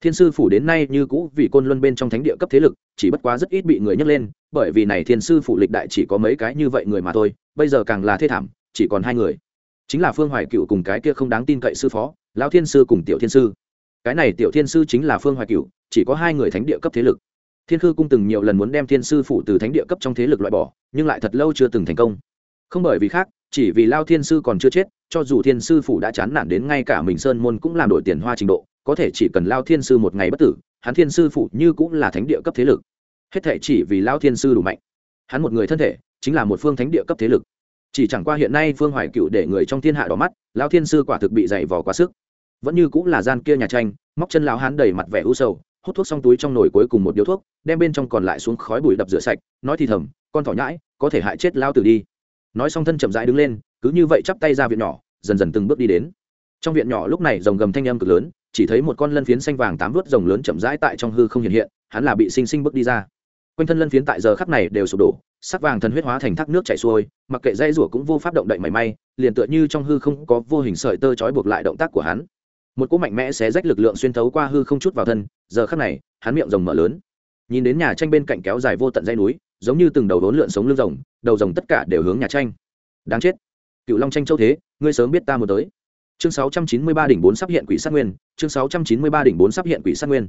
thiên sư phủ đến nay như cũ vì côn luân bên trong thánh địa cấp thế lực, chỉ bất quá rất ít bị người nhắc lên, bởi vì này thiên sư phủ lịch đại chỉ có mấy cái như vậy người mà thôi, bây giờ càng là thê thảm, chỉ còn hai người. Chính là phương hoài cựu cùng cái kia không đáng tin cậy sư phó, lão thiên sư cùng tiểu thiên sư. Cái này tiểu thiên sư chính là phương hoài cựu chỉ có hai người thánh địa cấp thế lực. Thiên khư cung từng nhiều lần muốn đem thiên sư phủ từ thánh địa cấp trong thế lực loại bỏ, nhưng lại thật lâu chưa từng thành công. Không bởi vì khác, chỉ vì lao thiên sư còn chưa chết, cho dù thiên sư phủ đã chán nản đến ngay cả mình sơn môn cũng làm đổi tiền hoa trình độ có thể chỉ cần lao thiên sư một ngày bất tử, hắn thiên sư phụ như cũng là thánh địa cấp thế lực. Hết thể chỉ vì lao thiên sư đủ mạnh. Hắn một người thân thể, chính là một phương thánh địa cấp thế lực. Chỉ chẳng qua hiện nay phương hoài cựu để người trong thiên hạ đỏ mắt, lao thiên sư quả thực bị dày vò quá sức. Vẫn như cũng là gian kia nhà tranh, móc chân lao hắn đầy mặt vẻ u sầu, hút thuốc xong túi trong nồi cuối cùng một điếu thuốc, đem bên trong còn lại xuống khói bụi đập rửa sạch, nói thì thầm, con thỏ nhãi, có thể hại chết lao tử đi. Nói xong thân chậm rãi đứng lên, cứ như vậy chắp tay ra viện nhỏ, dần dần từng bước đi đến. Trong viện nhỏ lúc này rồng gầm thanh âm cực lớn chỉ thấy một con lân phiến xanh vàng tám vuốt rồng lớn chậm rãi tại trong hư không hiện hiện, hắn là bị sinh sinh bước đi ra. Quanh thân lân phiến tại giờ khắc này đều sụp đổ, sắc vàng thần huyết hóa thành thác nước chảy xuôi, mặc kệ dây rủa cũng vô pháp động đậy mảy may, liền tựa như trong hư không có vô hình sợi tơ trói buộc lại động tác của hắn. Một cỗ mạnh mẽ xé rách lực lượng xuyên thấu qua hư không chút vào thân, giờ khắc này, hắn miệng rồng mở lớn. Nhìn đến nhà tranh bên cạnh kéo dài vô tận dây núi, giống như từng đầu đốn lượn sống lưng rồng, đầu rồng tất cả đều hướng nhà tranh. Đáng chết. Cựu long tranh châu thế, ngươi sớm biết ta muốn tới chương 693 đỉnh bốn sắp hiện quỷ sát nguyên, chương 693 đỉnh bốn sắp hiện quỷ sát nguyên.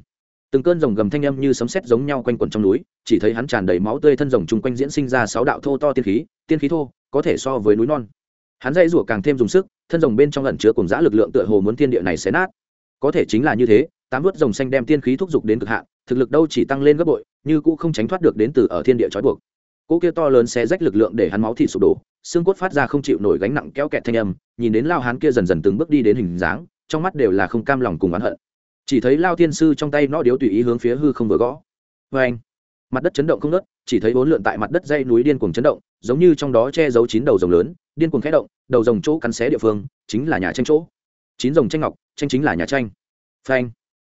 Từng cơn rồng gầm thanh âm như sấm sét giống nhau quanh quẩn trong núi, chỉ thấy hắn tràn đầy máu tươi thân rồng chung quanh diễn sinh ra sáu đạo thô to tiên khí tiên khí thô, có thể so với núi non. Hắn dây rủa càng thêm dùng sức, thân rồng bên trong ẩn chứa cùng giã lực lượng tựa hồ muốn thiên địa này xé nát. Có thể chính là như thế, tám vớt rồng xanh đem tiên khí thúc giục đến cực hạn, thực lực đâu chỉ tăng lên gấp bội, như cũ không tránh thoát được đến từ ở thiên địa trói buộc cỗ kia to lớn xé rách lực lượng để hắn máu thịt sụp đổ, xương cốt phát ra không chịu nổi gánh nặng kéo kẹt thanh âm, nhìn đến lao hán kia dần dần từng bước đi đến hình dáng, trong mắt đều là không cam lòng cùng oán hận. Chỉ thấy lao thiên sư trong tay nó điếu tùy ý hướng phía hư không vừa gõ. Vê anh mặt đất chấn động không nớt chỉ thấy bốn lượn tại mặt đất dây núi điên cuồng chấn động, giống như trong đó che giấu chín đầu rồng lớn, điên cuồng khẽ động, đầu rồng chỗ cắn xé địa phương chính là nhà tranh chỗ. Chín rồng tranh ngọc, tranh chính là nhà tranh. Phanh!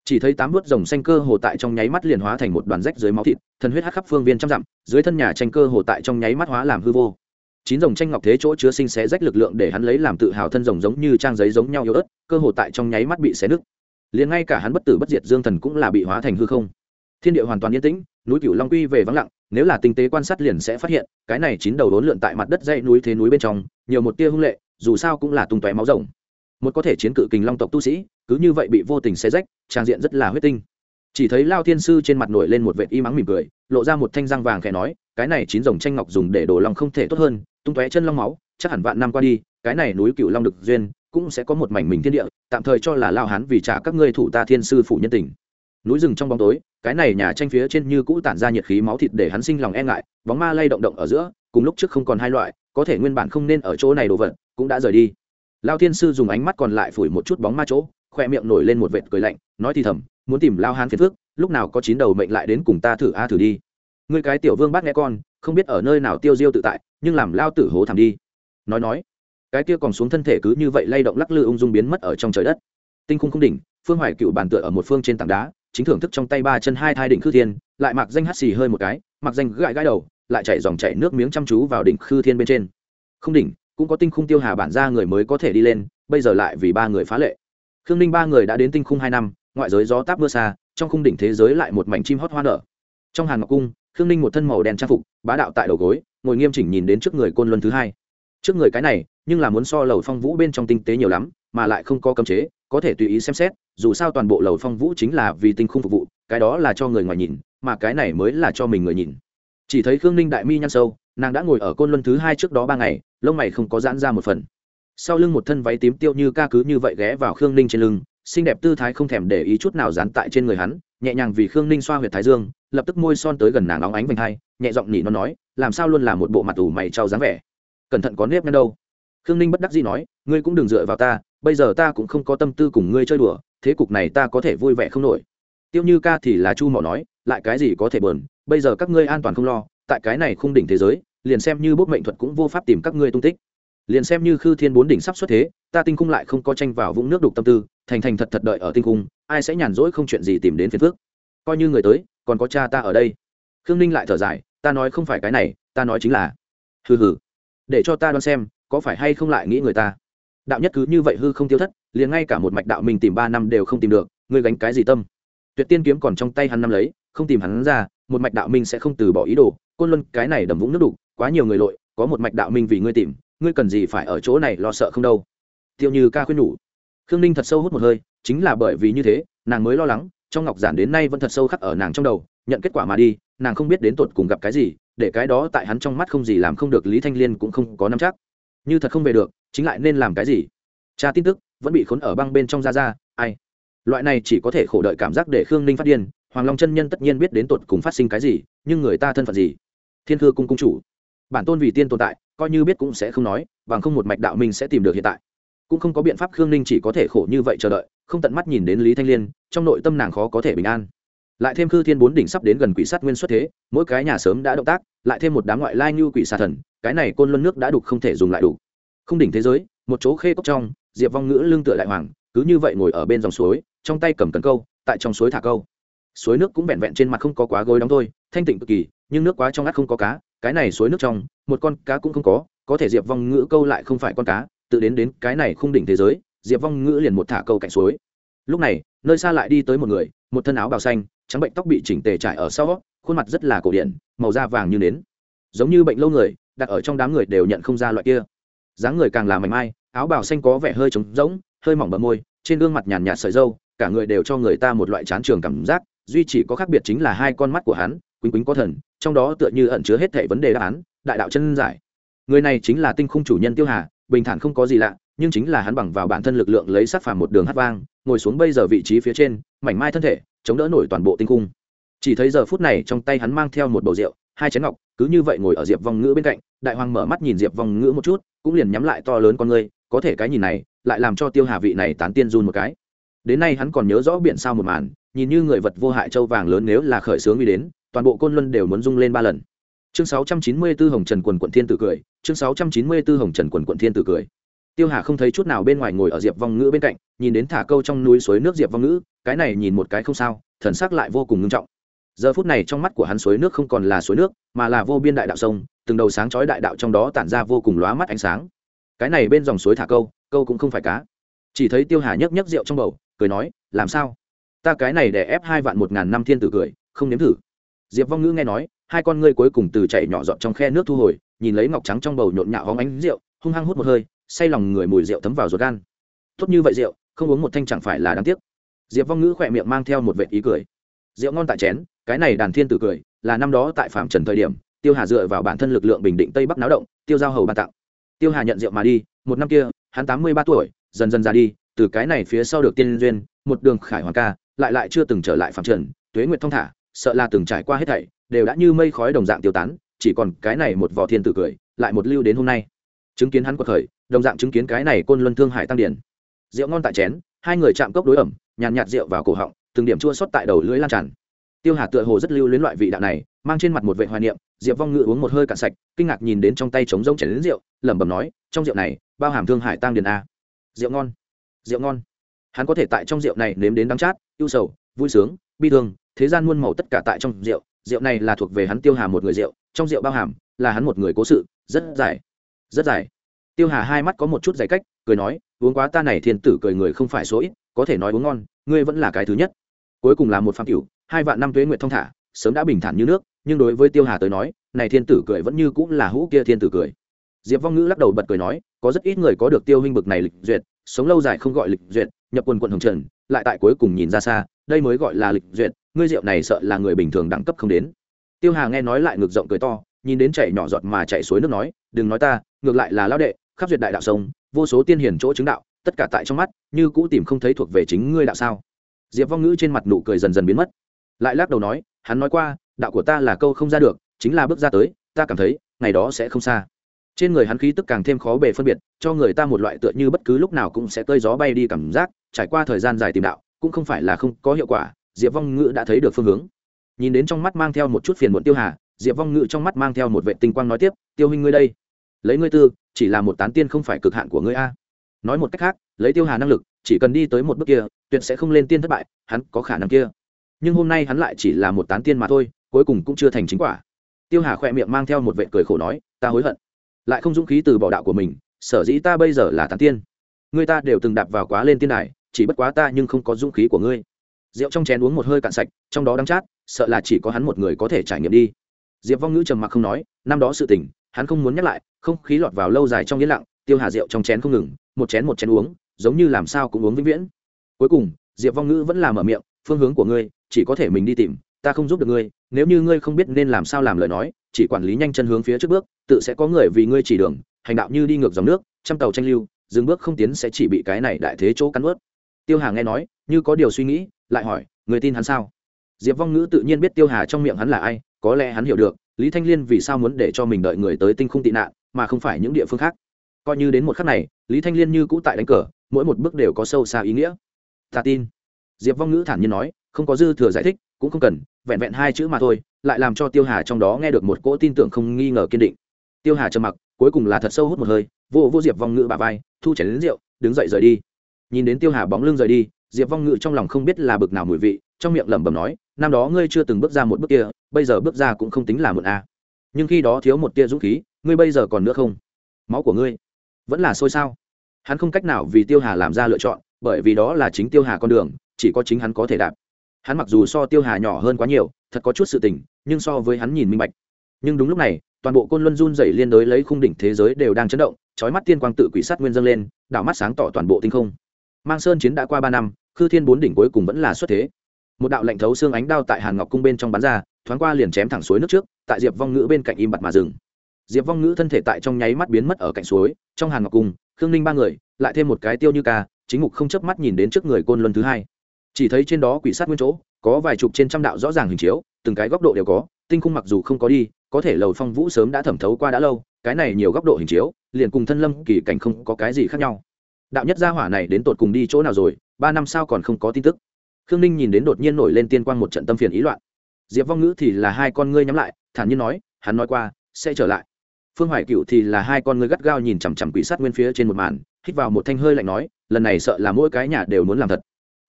Chỉ thấy tám vớt rồng xanh cơ hồ tại trong nháy mắt liền hóa thành một đoàn rách dưới máu thịt, thần huyết hắc khắp phương viên trăm dặm, dưới thân nhà tranh cơ hồ tại trong nháy mắt hóa làm hư vô. Chín rồng tranh ngọc thế chỗ chứa sinh xé rách lực lượng để hắn lấy làm tự hào thân rồng giống như trang giấy giống nhau yếu ớt, cơ hồ tại trong nháy mắt bị xé nứt. Liền ngay cả hắn bất tử bất diệt dương thần cũng là bị hóa thành hư không. Thiên địa hoàn toàn yên tĩnh, núi cửu long quy về vắng lặng, nếu là tinh tế quan sát liền sẽ phát hiện, cái này chín đầu đốn lượn tại mặt đất dãy núi thế núi bên trong, nhiều một tia hung lệ, dù sao cũng là tung tóe máu rồng một có thể chiến cự kình long tộc tu sĩ, cứ như vậy bị vô tình xé rách, trang diện rất là huyết tinh. Chỉ thấy lao thiên sư trên mặt nổi lên một vệt y mắng mỉm cười, lộ ra một thanh răng vàng khẽ nói, cái này chín dòng tranh ngọc dùng để đổ lòng không thể tốt hơn, tung tóe chân long máu, chắc hẳn vạn năm qua đi, cái này núi cựu long được duyên, cũng sẽ có một mảnh mình thiên địa, tạm thời cho là lao hán vì trả các ngươi thủ ta thiên sư phủ nhân tình. Núi rừng trong bóng tối, cái này nhà tranh phía trên như cũ tản ra nhiệt khí máu thịt để hắn sinh lòng e ngại, bóng ma lay động động ở giữa, cùng lúc trước không còn hai loại, có thể nguyên bản không nên ở chỗ này đồ vật, cũng đã rời đi lao thiên sư dùng ánh mắt còn lại phủi một chút bóng ma chỗ, khoe miệng nổi lên một vệt cười lạnh, nói thì thầm, muốn tìm lao hán phiền phước lúc nào có chín đầu mệnh lại đến cùng ta thử a thử đi. Ngươi cái tiểu vương bắt nghe con, không biết ở nơi nào tiêu diêu tự tại, nhưng làm lao tử hố thảm đi. Nói nói, cái kia còn xuống thân thể cứ như vậy lay động lắc lư ung dung biến mất ở trong trời đất. Tinh khung không đỉnh, phương hoài cựu bàn tựa ở một phương trên tảng đá, chính thưởng thức trong tay ba chân hai thai đỉnh khư thiên, lại mặc danh hắt xì hơi một cái, mặc danh gãi gãi đầu, lại chạy dòng chạy nước miếng chăm chú vào đỉnh khư thiên bên trên. Không đỉnh cũng có tinh khung tiêu hà bản ra người mới có thể đi lên, bây giờ lại vì ba người phá lệ. Khương ninh ba người đã đến tinh khung hai năm, ngoại giới gió táp mưa xa, trong khung đỉnh thế giới lại một mảnh chim hót hoa nở. Trong hàng ngọc cung, khương ninh một thân màu đen trang phục, bá đạo tại đầu gối, ngồi nghiêm chỉnh nhìn đến trước người côn luân thứ hai. Trước người cái này, nhưng là muốn so lầu phong vũ bên trong tinh tế nhiều lắm, mà lại không có cấm chế, có thể tùy ý xem xét, dù sao toàn bộ lầu phong vũ chính là vì tinh khung phục vụ, cái đó là cho người ngoài nhìn, mà cái này mới là cho mình người nhìn. Chỉ thấy khương ninh đại mi nhăn sâu, nàng đã ngồi ở côn luân thứ hai trước đó ba ngày lông mày không có giãn ra một phần. Sau lưng một thân váy tím tiêu như ca cứ như vậy ghé vào khương ninh trên lưng, xinh đẹp tư thái không thèm để ý chút nào dán tại trên người hắn, nhẹ nhàng vì khương ninh xoa huyệt thái dương, lập tức môi son tới gần nàng óng ánh vành hai, nhẹ giọng nhị nó nói, làm sao luôn là một bộ mặt ủ mày trao dáng vẻ? Cẩn thận có nếp nhăn đâu. Khương ninh bất đắc dĩ nói, ngươi cũng đừng dựa vào ta, bây giờ ta cũng không có tâm tư cùng ngươi chơi đùa, thế cục này ta có thể vui vẻ không nổi. Tiêu như ca thì là chu mỏ nói, lại cái gì có thể bờn bây giờ các ngươi an toàn không lo, tại cái này không đỉnh thế giới liền xem như bốc mệnh thuật cũng vô pháp tìm các ngươi tung tích. Liền xem như khư thiên bốn đỉnh sắp xuất thế, ta tinh cung lại không có tranh vào vũng nước đục tâm tư, thành thành thật thật đợi ở tinh cung, ai sẽ nhàn rỗi không chuyện gì tìm đến phiền phước coi như người tới, còn có cha ta ở đây. Khương ninh lại thở dài, ta nói không phải cái này, ta nói chính là, hừ hừ, để cho ta đoán xem, có phải hay không lại nghĩ người ta. Đạo nhất cứ như vậy hư không tiêu thất, liền ngay cả một mạch đạo mình tìm ba năm đều không tìm được, ngươi gánh cái gì tâm? Tuyệt tiên kiếm còn trong tay hắn năm lấy, không tìm hắn ra, một mạch đạo minh sẽ không từ bỏ ý đồ, côn luân cái này đầm vũng nước đục quá nhiều người lội, có một mạch đạo minh vì ngươi tìm, ngươi cần gì phải ở chỗ này lo sợ không đâu. Tiêu như ca khuyên nhủ. Khương ninh thật sâu hút một hơi, chính là bởi vì như thế, nàng mới lo lắng, trong ngọc giản đến nay vẫn thật sâu khắc ở nàng trong đầu, nhận kết quả mà đi, nàng không biết đến tột cùng gặp cái gì, để cái đó tại hắn trong mắt không gì làm không được lý thanh liên cũng không có nắm chắc. Như thật không về được, chính lại nên làm cái gì? Cha tin tức, vẫn bị khốn ở băng bên trong ra ra ai? Loại này chỉ có thể khổ đợi cảm giác để khương ninh phát điên, hoàng long chân nhân tất nhiên biết đến tột cùng phát sinh cái gì, nhưng người ta thân phận gì? Thiên thư cung cung chủ bản tôn vì tiên tồn tại, coi như biết cũng sẽ không nói, bằng không một mạch đạo minh sẽ tìm được hiện tại. Cũng không có biện pháp khương ninh chỉ có thể khổ như vậy chờ đợi, không tận mắt nhìn đến lý thanh liên, trong nội tâm nàng khó có thể bình an. Lại thêm khư thiên bốn đỉnh sắp đến gần quỷ sát nguyên xuất thế, mỗi cái nhà sớm đã động tác, lại thêm một đám ngoại lai như quỷ xà thần, cái này côn luân nước đã đục không thể dùng lại đủ. Không đỉnh thế giới, một chỗ khê cốc trong, diệp vong ngữ lương tựa đại hoàng, cứ như vậy ngồi ở bên dòng suối, trong tay cầm cần câu, tại trong suối thả câu. Suối nước cũng vẹn vẹn trên mặt không có quá gối đóng thôi, thanh tịnh cực kỳ, nhưng nước quá trong ngắt không có cá cái này suối nước trong, một con cá cũng không có có thể diệp vong ngữ câu lại không phải con cá, tự đến đến cái này không đỉnh thế giới, diệp vong ngữ liền một thả câu cạnh suối. Lúc này, nơi xa lại đi tới một người, một thân áo bào xanh, trắng bệnh tóc bị chỉnh tề trải ở sau, khuôn mặt rất là cổ điển, màu da vàng như nến. Giống như bệnh lâu người, đặt ở trong đám người đều nhận không ra loại kia. Dáng người càng là mảnh mai, áo bào xanh có vẻ hơi trống rỗng, hơi mỏng bờ môi, trên gương mặt nhàn nhạt sợi dâu cả người đều cho người ta một loại chán trường cảm giác, duy chỉ có khác biệt chính là hai con mắt của hắn quýnh quýnh có thần trong đó tựa như ẩn chứa hết thảy vấn đề đáp án, đại đạo chân giải. Người này chính là tinh khung chủ nhân tiêu hà, bình thản không có gì lạ, nhưng chính là hắn bằng vào bản thân lực lượng lấy sát phàm một đường hát vang, ngồi xuống bây giờ vị trí phía trên, mảnh mai thân thể, chống đỡ nổi toàn bộ tinh cung chỉ thấy giờ phút này trong tay hắn mang theo một bầu rượu, hai chén ngọc, cứ như vậy ngồi ở diệp vong ngữ bên cạnh, đại hoàng mở mắt nhìn diệp vong ngữ một chút, cũng liền nhắm lại to lớn con ngươi, có thể cái nhìn này, lại làm cho tiêu hà vị này tán tiên run một cái. Đến nay hắn còn nhớ rõ biển sao một màn, nhìn như người vật vô hại châu vàng lớn nếu là khởi sướng uy đến toàn bộ côn luân đều muốn rung lên ba lần. Chương 694 hồng trần quần quận thiên tử cười, chương 694 hồng trần quần quận thiên tử cười. Tiêu hà không thấy chút nào bên ngoài ngồi ở diệp vong ngữ bên cạnh, nhìn đến thả câu trong núi suối nước diệp vong ngữ, cái này nhìn một cái không sao, thần sắc lại vô cùng ngưng trọng. Giờ phút này trong mắt của hắn suối nước không còn là suối nước, mà là vô biên đại đạo sông, từng đầu sáng chói đại đạo trong đó tản ra vô cùng lóa mắt ánh sáng. Cái này bên dòng suối thả câu câu cũng không phải cá. Chỉ thấy tiêu hà nhấc nhấc rượu trong bầu, cười nói, làm sao? Ta cái này để ép hai vạn một ngàn năm thiên tử cười, không nếm thử diệp vong ngữ nghe nói, hai con ngươi cuối cùng từ chảy nhỏ giọt trong khe nước thu hồi, nhìn lấy ngọc trắng trong bầu nhộn nhạo hóng ánh rượu, hung hăng hút một hơi, say lòng người mùi rượu thấm vào ruột gan. Tốt như vậy rượu, không uống một thanh chẳng phải là đáng tiếc. Diệp vong ngữ khỏe miệng mang theo một vệ ý cười. Rượu ngon tại chén, cái này đàn thiên tử cười, là năm đó tại phạm trần thời điểm, tiêu hà dựa vào bản thân lực lượng bình định tây bắc náo động, tiêu giao hầu ban tặng. Tiêu hà nhận rượu mà đi, một năm kia, hắn tám mươi ba tuổi, dần dần ra đi, từ cái này phía sau được tiên duyên, một đường khải hoàng ca, lại lại chưa từng trở lại phạm trần, tuế nguyệt thong thả sợ là từng trải qua hết thảy, đều đã như mây khói đồng dạng tiêu tán, chỉ còn cái này một vỏ thiên tử cười, lại một lưu đến hôm nay. Chứng kiến hắn quật khởi, đồng dạng chứng kiến cái này côn luân thương hải tăng điển. Rượu ngon tại chén, hai người chạm cốc đối ẩm, nhàn nhạt rượu vào cổ họng, từng điểm chua xót tại đầu lưỡi lan tràn. Tiêu hà tựa hồ rất lưu luyến loại vị đạo này, mang trên mặt một vệ hoài niệm, diệp vong ngự uống một hơi cạn sạch, kinh ngạc nhìn đến trong tay trống rông chảy đến rượu, lẩm bẩm nói, trong rượu này, bao hàm thương hải tăng điền a. Rượu ngon. Rượu ngon. Hắn có thể tại trong rượu này nếm đến đắng chát, ưu sầu, vui sướng, bi thương thế gian muôn màu tất cả tại trong rượu rượu này là thuộc về hắn tiêu hà một người rượu, trong rượu bao hàm là hắn một người cố sự, rất dài rất dài. Tiêu hà hai mắt có một chút giải cách, cười nói, uống quá ta này thiên tử cười người không phải số ít, có thể nói uống ngon, ngươi vẫn là cái thứ nhất. Cuối cùng là một phạm cửu, hai vạn năm tuế nguyện thông thả, sớm đã bình thản như nước, nhưng đối với tiêu hà tới nói, này thiên tử cười vẫn như cũng là hũ kia thiên tử cười. Diệp vong ngữ lắc đầu bật cười nói, có rất ít người có được tiêu huynh bực này lịch duyệt, sống lâu dài không gọi lịch duyệt, nhập quần quận hồng trần, lại tại cuối cùng nhìn ra xa, đây mới gọi là lịch duyệt ngươi rượu này sợ là người bình thường đẳng cấp không đến. Tiêu hà nghe nói lại ngược rộng cười to, nhìn đến chảy nhỏ giọt mà chảy suối nước nói, đừng nói ta, ngược lại là lao đệ, khắp duyệt đại đạo sông, vô số tiên hiển chỗ chứng đạo, tất cả tại trong mắt, như cũ tìm không thấy thuộc về chính ngươi đạo sao? Diệp vong ngữ trên mặt nụ cười dần dần biến mất. Lại lắc đầu nói, hắn nói qua, đạo của ta là câu không ra được, chính là bước ra tới, ta cảm thấy, ngày đó sẽ không xa. Trên người hắn khí tức càng thêm khó bề phân biệt, cho người ta một loại tựa như bất cứ lúc nào cũng sẽ tơi gió bay đi cảm giác, trải qua thời gian dài tìm đạo, cũng không phải là không có hiệu quả diệp vong ngữ đã thấy được phương hướng. Nhìn đến trong mắt mang theo một chút phiền muộn tiêu hà, diệp vong ngữ trong mắt mang theo một vệ tinh quang nói tiếp, tiêu huynh ngươi đây, lấy ngươi tư, chỉ là một tán tiên không phải cực hạn của ngươi a. Nói một cách khác, lấy tiêu hà năng lực, chỉ cần đi tới một bước kia, tuyệt sẽ không lên tiên thất bại, hắn có khả năng kia. Nhưng hôm nay hắn lại chỉ là một tán tiên mà thôi, cuối cùng cũng chưa thành chính quả. Tiêu hà khỏe miệng mang theo một vệ cười khổ nói, ta hối hận, lại không dũng khí từ bỏ đạo của mình, sở dĩ ta bây giờ là tán tiên. Người ta đều từng đạp vào quá lên tiên đài, chỉ bất quá ta nhưng không có dũng khí của ngươi rượu trong chén uống một hơi cạn sạch, trong đó đắng chát, sợ là chỉ có hắn một người có thể trải nghiệm đi. Diệp vong ngữ trầm mặc không nói, năm đó sự tình, hắn không muốn nhắc lại, không khí lọt vào lâu dài trong yên lặng, tiêu hà rượu trong chén không ngừng, một chén một chén uống, giống như làm sao cũng uống vĩnh viễn. Cuối cùng, diệp vong ngữ vẫn làm ở miệng, phương hướng của ngươi, chỉ có thể mình đi tìm, ta không giúp được ngươi, nếu như ngươi không biết nên làm sao làm lời nói, chỉ quản lý nhanh chân hướng phía trước bước, tự sẽ có người vì ngươi chỉ đường, hành đạo như đi ngược dòng nước, trăm tàu tranh lưu, dừng bước không tiến sẽ chỉ bị cái này đại thế chỗ cắn ướt tiêu hà nghe nói, như có điều suy nghĩ lại hỏi, người tin hắn sao? Diệp vong ngữ tự nhiên biết tiêu hà trong miệng hắn là ai, có lẽ hắn hiểu được, lý thanh liên vì sao muốn để cho mình đợi người tới tinh Khung tị nạn, mà không phải những địa phương khác. Coi như đến một khắc này, lý thanh liên như cũ tại đánh cờ, mỗi một bước đều có sâu xa ý nghĩa. Ta tin. Diệp vong ngữ thản nhiên nói, không có dư thừa giải thích, cũng không cần, vẹn vẹn hai chữ mà thôi, lại làm cho tiêu hà trong đó nghe được một cỗ tin tưởng không nghi ngờ kiên định. Tiêu hà trầm mặc, cuối cùng là thật sâu hút một hơi, vô vô diệp vong ngữ bà vai, thu chảy đến rượu, đứng dậy rời đi. Nhìn đến tiêu hà bóng lưng rời đi diệp vong ngự trong lòng không biết là bực nào mùi vị, trong miệng lẩm bẩm nói, năm đó ngươi chưa từng bước ra một bước kia, bây giờ bước ra cũng không tính là một a à. nhưng khi đó thiếu một tia dũng khí, ngươi bây giờ còn nữa không? Máu của ngươi vẫn là sôi sao? Hắn không cách nào vì tiêu hà làm ra lựa chọn, bởi vì đó là chính tiêu hà con đường, chỉ có chính hắn có thể đạp. Hắn mặc dù so tiêu hà nhỏ hơn quá nhiều, thật có chút sự tình, nhưng so với hắn nhìn minh bạch. Nhưng đúng lúc này, toàn bộ côn luân run dày liên đối lấy khung đỉnh thế giới đều đang chấn động trói mắt tiên quang tự quỷ sát nguyên dâng lên, đảo mắt sáng tỏ toàn bộ tinh không. Mang sơn chiến đã qua ba năm khư thiên bốn đỉnh cuối cùng vẫn là xuất thế. Một đạo lệnh thấu xương ánh đao tại hàn ngọc cung bên trong bắn ra, thoáng qua liền chém thẳng suối nước trước, tại diệp vong ngữ bên cạnh im bặt mà dừng. Diệp vong ngữ thân thể tại trong nháy mắt biến mất ở cạnh suối, trong hàn ngọc cung, khương ninh ba người, lại thêm một cái tiêu như ca, chính mục không chớp mắt nhìn đến trước người côn luân thứ hai. Chỉ thấy trên đó quỷ sát nguyên chỗ, có vài chục trên trăm đạo rõ ràng hình chiếu, từng cái góc độ đều có, tinh khung mặc dù không có đi, có thể lầu phong vũ sớm đã thẩm thấu qua đã lâu, cái này nhiều góc độ hình chiếu, liền cùng thân lâm kỳ cảnh không có cái gì khác nhau đạo nhất gia hỏa này đến tột cùng đi chỗ nào rồi, ba năm sao còn không có tin tức. Khương ninh nhìn đến đột nhiên nổi lên tiên quang một trận tâm phiền ý loạn. Diệp vong ngữ thì là hai con ngươi nhắm lại, thản nhiên nói, hắn nói qua, sẽ trở lại. Phương hoài cựu thì là hai con ngươi gắt gao nhìn chằm chằm quỷ sát nguyên phía trên một màn, hít vào một thanh hơi lạnh nói, lần này sợ là mỗi cái nhà đều muốn làm thật.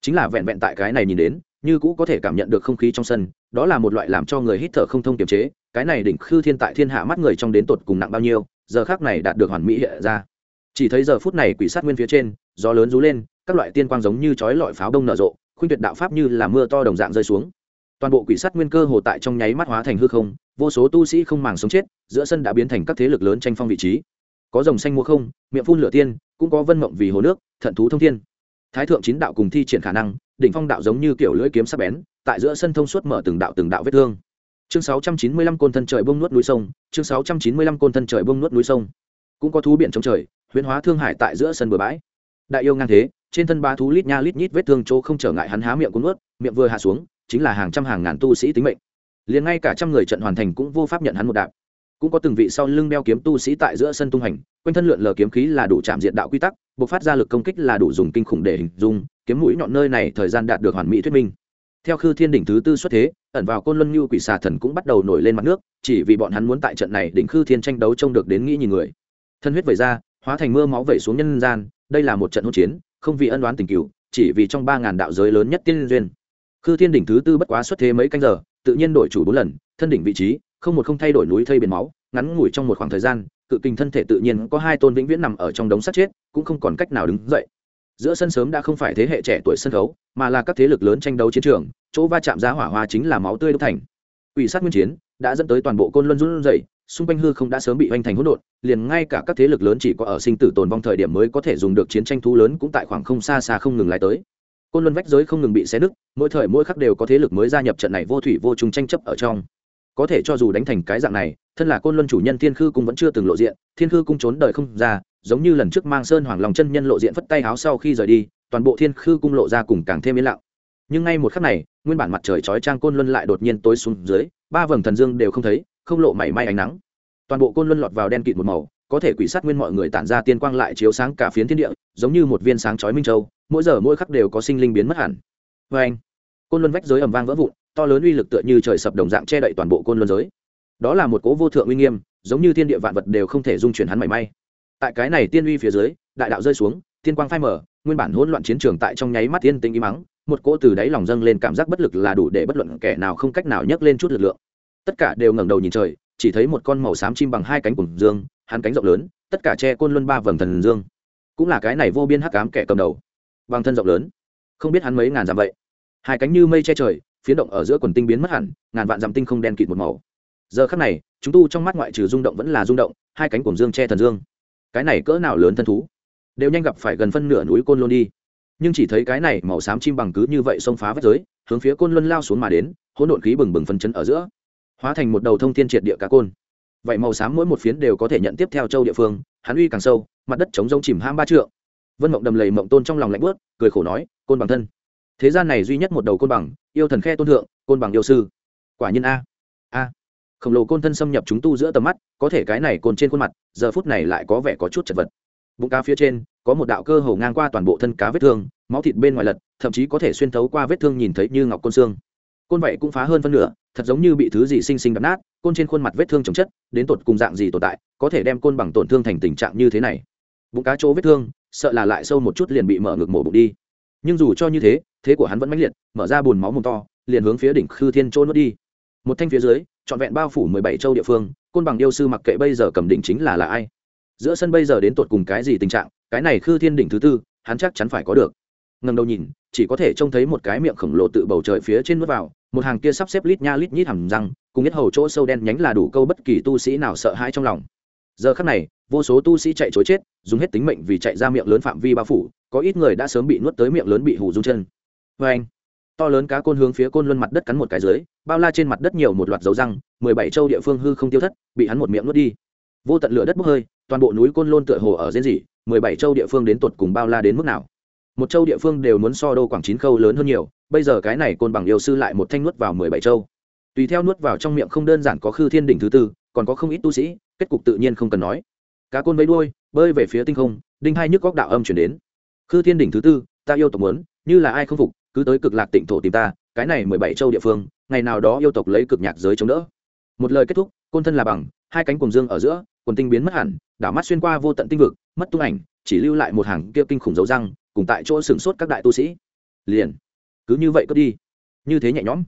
Chính là vẹn vẹn tại cái này nhìn đến, như cũ có thể cảm nhận được không khí trong sân, đó là một loại làm cho người hít thở không thông kiềm chế, cái này đỉnh khư thiên tại thiên hạ mắt người trong đến tột cùng nặng bao nhiêu, giờ khác này đạt được hoàn mỹ hiện ra chỉ thấy giờ phút này quỷ sát nguyên phía trên, gió lớn rú lên, các loại tiên quang giống như chói lọi pháo đông nở rộ, khuynh tuyệt đạo pháp như là mưa to đồng dạng rơi xuống. Toàn bộ quỷ sát nguyên cơ hồ tại trong nháy mắt hóa thành hư không, vô số tu sĩ không màng sống chết, giữa sân đã biến thành các thế lực lớn tranh phong vị trí. Có rồng xanh mua không, miệng phun lửa tiên, cũng có vân mộng vì hồ nước, thận thú thông thiên. Thái thượng chín đạo cùng thi triển khả năng, đỉnh phong đạo giống như kiểu lưỡi kiếm sắc bén, tại giữa sân thông suốt mở từng đạo từng đạo vết thương. Chương 695 côn thân trời bông nuốt núi sông, chương 695 côn thân trời bông nuốt núi sông. Cũng có thú biển trong trời huyễn hóa thương hải tại giữa sân bờ bãi. Đại yêu ngang thế, trên thân ba thú lít nha lít nhít vết thương chỗ không trở ngại hắn há miệng cuốn ướt miệng vừa hạ xuống, chính là hàng trăm hàng ngàn tu sĩ tính mệnh. Liền ngay cả trăm người trận hoàn thành cũng vô pháp nhận hắn một đạp. Cũng có từng vị sau lưng đeo kiếm tu sĩ tại giữa sân tung hành, quanh thân lượn lờ kiếm khí là đủ chạm diện đạo quy tắc buộc phát ra lực công kích là đủ dùng kinh khủng để hình dung, kiếm mũi nhọn nơi này thời gian đạt được hoàn mỹ thuyết minh. Theo khư thiên đỉnh thứ tư xuất thế, ẩn vào côn luân như quỷ xà thần cũng bắt đầu nổi lên mặt nước, chỉ vì bọn hắn muốn tại trận này đỉnh khư thiên tranh đấu trông được đến nghĩ nhìn người. Thân huyết vẩy ra hóa thành mưa máu vẩy xuống nhân gian, đây là một trận hỗn chiến, không vì ân đoán tình cựu chỉ vì trong ba ngàn đạo giới lớn nhất tiên duyên. Khư thiên đỉnh thứ tư bất quá xuất thế mấy canh giờ, tự nhiên đổi chủ bốn lần, thân đỉnh vị trí, không một không thay đổi núi thây biển máu, ngắn ngủi trong một khoảng thời gian, cự kinh thân thể tự nhiên có hai tôn vĩnh viễn nằm ở trong đống sắt chết, cũng không còn cách nào đứng dậy. Giữa sân sớm đã không phải thế hệ trẻ tuổi sân khấu, mà là các thế lực lớn tranh đấu chiến trường, chỗ va chạm giá hỏa hoa chính là máu tươi đúc thành. Ủy sát nguyên chiến, đã dẫn tới toàn bộ côn luân run rẩy xung quanh hư không đã sớm bị hoành thành hỗn độn, liền ngay cả các thế lực lớn chỉ có ở sinh tử tồn vong thời điểm mới có thể dùng được chiến tranh thú lớn cũng tại khoảng không xa xa không ngừng lại tới. Côn luân vách giới không ngừng bị xé nứt, mỗi thời mỗi khắc đều có thế lực mới gia nhập trận này vô thủy vô trùng tranh chấp ở trong. Có thể cho dù đánh thành cái dạng này, thân là côn luân chủ nhân thiên khư cung vẫn chưa từng lộ diện, thiên khư cung trốn đời không ra, giống như lần trước mang sơn hoàng lòng chân nhân lộ diện phất tay áo sau khi rời đi, toàn bộ thiên khư cung lộ ra cùng càng thêm yên lặng. Nhưng ngay một khắc này, nguyên bản mặt trời chói trang côn luân lại đột nhiên tối xuống dưới, ba vầng thần dương đều không thấy không lộ mảy may ánh nắng. Toàn bộ côn luân lọt vào đen kịt một màu, có thể quỷ sát nguyên mọi người tản ra tiên quang lại chiếu sáng cả phiến thiên địa, giống như một viên sáng chói minh châu, mỗi giờ mỗi khắc đều có sinh linh biến mất hẳn. Vê anh, côn luân vách giới ầm vang vỡ vụn, to lớn uy lực tựa như trời sập đồng dạng che đậy toàn bộ côn luân giới. Đó là một cố vô thượng uy nghiêm, giống như thiên địa vạn vật đều không thể dung chuyển hắn mảy may. Tại cái này tiên uy phía dưới, đại đạo rơi xuống, tiên quang phai mở nguyên bản hỗn loạn chiến trường tại trong nháy mắt tiên tinh im mắng một cỗ từ đáy lòng dâng lên cảm giác bất lực là đủ để bất luận kẻ nào không cách nào nhấc lên chút lực lượng tất cả đều ngẩng đầu nhìn trời, chỉ thấy một con màu xám chim bằng hai cánh cùng dương, hắn cánh rộng lớn, tất cả che côn luân ba vầng thần dương. Cũng là cái này vô biên hắc ám kẻ cầm đầu. Bằng thân rộng lớn. Không biết hắn mấy ngàn dặm vậy. Hai cánh như mây che trời, phiến động ở giữa quần tinh biến mất hẳn, ngàn vạn dặm tinh không đen kịt một màu. Giờ khắc này, chúng tu trong mắt ngoại trừ rung động vẫn là rung động, hai cánh cùng dương che thần dương. Cái này cỡ nào lớn thân thú? Đều nhanh gặp phải gần phân nửa núi côn luân đi. Nhưng chỉ thấy cái này màu xám chim bằng cứ như vậy xông phá vách giới, hướng phía côn luân lao xuống mà đến, hỗn độn khí bừng bừng phân chấn ở giữa hóa thành một đầu thông thiên triệt địa cá côn. Vậy màu xám mỗi một phiến đều có thể nhận tiếp theo châu địa phương, hắn uy càng sâu, mặt đất chống rông chìm ham ba trượng. Vân mộng đầm lầy mộng tôn trong lòng lạnh bớt cười khổ nói, côn bằng thân. Thế gian này duy nhất một đầu côn bằng, yêu thần khe tôn thượng, côn bằng yêu sư. Quả nhiên a. A. Khổng lồ côn thân xâm nhập chúng tu giữa tầm mắt, có thể cái này côn trên khuôn mặt, giờ phút này lại có vẻ có chút chật vật. Bụng cá phía trên, có một đạo cơ hầu ngang qua toàn bộ thân cá vết thương, máu thịt bên ngoài lật, thậm chí có thể xuyên thấu qua vết thương nhìn thấy như ngọc côn xương. Côn vậy cũng phá hơn phân nửa thật giống như bị thứ gì sinh sinh đập nát, côn trên khuôn mặt vết thương chồng chất, đến tột cùng dạng gì tồn tại, có thể đem côn bằng tổn thương thành tình trạng như thế này. Bụng cá chỗ vết thương, sợ là lại sâu một chút liền bị mở ngực mổ bụng đi. Nhưng dù cho như thế thế của hắn vẫn mãnh liệt, mở ra bùn máu mồm to, liền hướng phía đỉnh khư thiên chôn nuốt đi. Một thanh phía dưới, trọn vẹn bao phủ mười bảy châu địa phương, côn bằng yêu sư mặc kệ bây giờ cầm đỉnh chính là là ai. Giữa sân bây giờ đến tột cùng cái gì tình trạng, cái này khư thiên đỉnh thứ tư, hắn chắc chắn phải có được. Ngần đầu nhìn, chỉ có thể trông thấy một cái miệng khổng lồ tự bầu trời phía trên nuốt vào một hàng kia sắp xếp lít nha lít nhít hầm răng, cùng nhất hầu chỗ sâu đen nhánh là đủ câu bất kỳ tu sĩ nào sợ hãi trong lòng. Giờ khắc này, vô số tu sĩ chạy chối chết, dùng hết tính mệnh vì chạy ra miệng lớn phạm vi bao phủ, có ít người đã sớm bị nuốt tới miệng lớn bị hủ rung chân. Vê anh, to lớn cá côn hướng phía côn luân mặt đất cắn một cái dưới, bao la trên mặt đất nhiều một loạt dấu răng, mười bảy châu địa phương hư không tiêu thất, bị hắn một miệng nuốt đi. Vô tận lửa đất bốc hơi, toàn bộ núi côn lôn tựa hồ ở diễn dị mười bảy châu địa phương đến tột cùng bao la đến mức nào? Một châu địa phương đều muốn so đô quảng chín khâu lớn hơn nhiều bây giờ cái này côn bằng yêu sư lại một thanh nuốt vào mười bảy châu. Tùy theo nuốt vào trong miệng không đơn giản có khư thiên đỉnh thứ tư, còn có không ít tu sĩ, kết cục tự nhiên không cần nói. Cá côn vẫy đuôi, bơi về phía tinh không, đinh hai nhức góc đạo âm chuyển đến. Khư thiên đỉnh thứ tư, ta yêu tộc muốn, như là ai không phục, cứ tới cực lạc tịnh thổ tìm ta, cái này mười bảy châu địa phương, ngày nào đó yêu tộc lấy cực nhạc giới chống đỡ. Một lời kết thúc, côn thân là bằng, hai cánh cùng dương ở giữa, quần tinh biến mất hẳn, đảo mắt xuyên qua vô tận tinh vực, mất tung ảnh, chỉ lưu lại một hàng kia kinh khủng dấu răng, cùng tại chỗ sửng sốt các đại tu sĩ. Liền cứ như vậy cứ đi. Như thế nhẹ nhõm.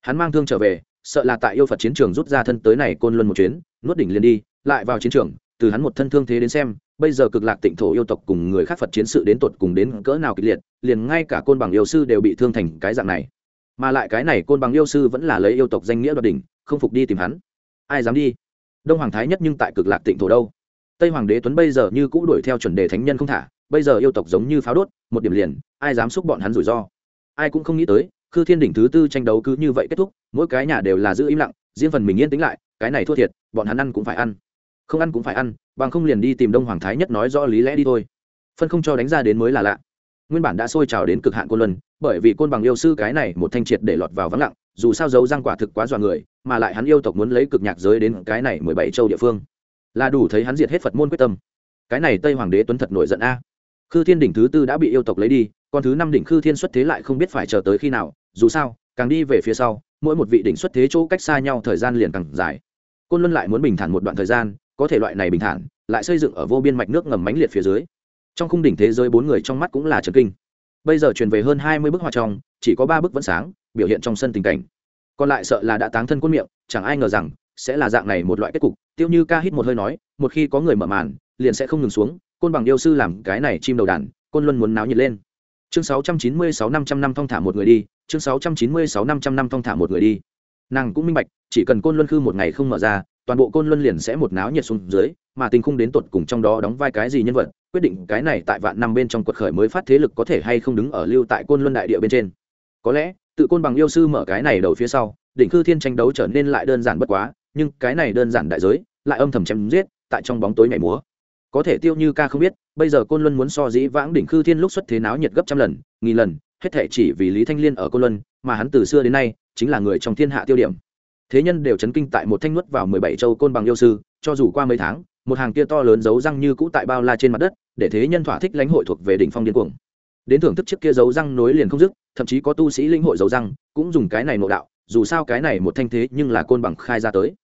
Hắn mang thương trở về, sợ là tại yêu phật chiến trường rút ra thân tới này côn luân một chuyến, nuốt đỉnh liền đi, lại vào chiến trường, từ hắn một thân thương thế đến xem, bây giờ cực lạc tịnh thổ yêu tộc cùng người khác phật chiến sự đến tột cùng đến cỡ nào kịch liệt, liền ngay cả côn bằng yêu sư đều bị thương thành cái dạng này. Mà lại cái này côn bằng yêu sư vẫn là lấy yêu tộc danh nghĩa đoạt đỉnh, không phục đi tìm hắn. Ai dám đi? Đông hoàng thái nhất nhưng tại cực lạc tịnh thổ đâu? Tây hoàng đế tuấn bây giờ như cũ đuổi theo chuẩn đề thánh nhân không thả, bây giờ yêu tộc giống như pháo đốt, một điểm liền, ai dám xúc bọn hắn rủi ro? Ai cũng không nghĩ tới, khư thiên đỉnh thứ tư tranh đấu cứ như vậy kết thúc, mỗi cái nhà đều là giữ im lặng, riêng phần mình yên tĩnh lại, cái này thua thiệt, bọn hắn ăn cũng phải ăn. Không ăn cũng phải ăn, bằng không liền đi tìm đông hoàng thái nhất nói rõ lý lẽ đi thôi. Phân không cho đánh ra đến mới là lạ. Nguyên bản đã sôi trào đến cực hạn côn luân, bởi vì côn bằng yêu sư cái này một thanh triệt để lọt vào vắng lặng, dù sao giấu răng quả thực quá dọa người, mà lại hắn yêu tộc muốn lấy cực nhạc giới đến cái này mười bảy châu địa phương. Là đủ thấy hắn diệt hết phật môn quyết tâm. Cái này tây hoàng đế tuấn thật nổi giận a. Khư thiên đỉnh thứ tư đã bị yêu tộc lấy đi còn thứ năm đỉnh khư thiên xuất thế lại không biết phải chờ tới khi nào, dù sao, càng đi về phía sau, mỗi một vị đỉnh xuất thế chỗ cách xa nhau thời gian liền càng dài. Côn luân lại muốn bình thản một đoạn thời gian, có thể loại này bình thản, lại xây dựng ở vô biên mạch nước ngầm mánh liệt phía dưới. Trong khung đỉnh thế giới bốn người trong mắt cũng là trần kinh. Bây giờ truyền về hơn hai mươi bức họa trong, chỉ có ba bức vẫn sáng, biểu hiện trong sân tình cảnh. Còn lại sợ là đã táng thân quân miệng, chẳng ai ngờ rằng, sẽ là dạng này một loại kết cục. Tiêu như ca hít một hơi nói, một khi có người mở màn, liền sẽ không ngừng xuống, côn bằng yêu sư làm cái này chim đầu đàn, côn luân muốn náo nhiệt lên chương sáu trăm chín mươi sáu năm trăm năm thong thả một người đi, chương sáu trăm chín mươi sáu năm trăm năm thong thả một người đi. Nàng cũng minh bạch, chỉ cần côn luân khư một ngày không mở ra, toàn bộ côn luân liền sẽ một náo nhiệt xuống dưới, mà tình khung đến tột cùng trong đó đóng vai cái gì nhân vật, quyết định cái này tại vạn năm bên trong quật khởi mới phát thế lực có thể hay không đứng ở lưu tại côn luân đại địa bên trên. Có lẽ, tự côn bằng yêu sư mở cái này đầu phía sau, đỉnh cư thiên tranh đấu trở nên lại đơn giản bất quá, nhưng cái này đơn giản đại giới, lại âm thầm chém giết, tại trong bóng tối nhảy múa có thể tiêu như ca không biết, bây giờ côn luân muốn so dĩ vãng đỉnh khư thiên lúc xuất thế náo nhiệt gấp trăm lần, nghìn lần, hết thể chỉ vì lý thanh liên ở côn luân, mà hắn từ xưa đến nay chính là người trong thiên hạ tiêu điểm. Thế nhân đều chấn kinh tại một thanh nuốt vào mười bảy châu côn bằng yêu sư, cho dù qua mấy tháng, một hàng kia to lớn giấu răng như cũ tại bao la trên mặt đất, để thế nhân thỏa thích lãnh hội thuộc về đỉnh phong điên cuồng. Đến thưởng thức chiếc kia giấu răng nối liền không dứt, thậm chí có tu sĩ linh hội giấu răng, cũng dùng cái này nội đạo, dù sao cái này một thanh thế nhưng là côn bằng khai ra tới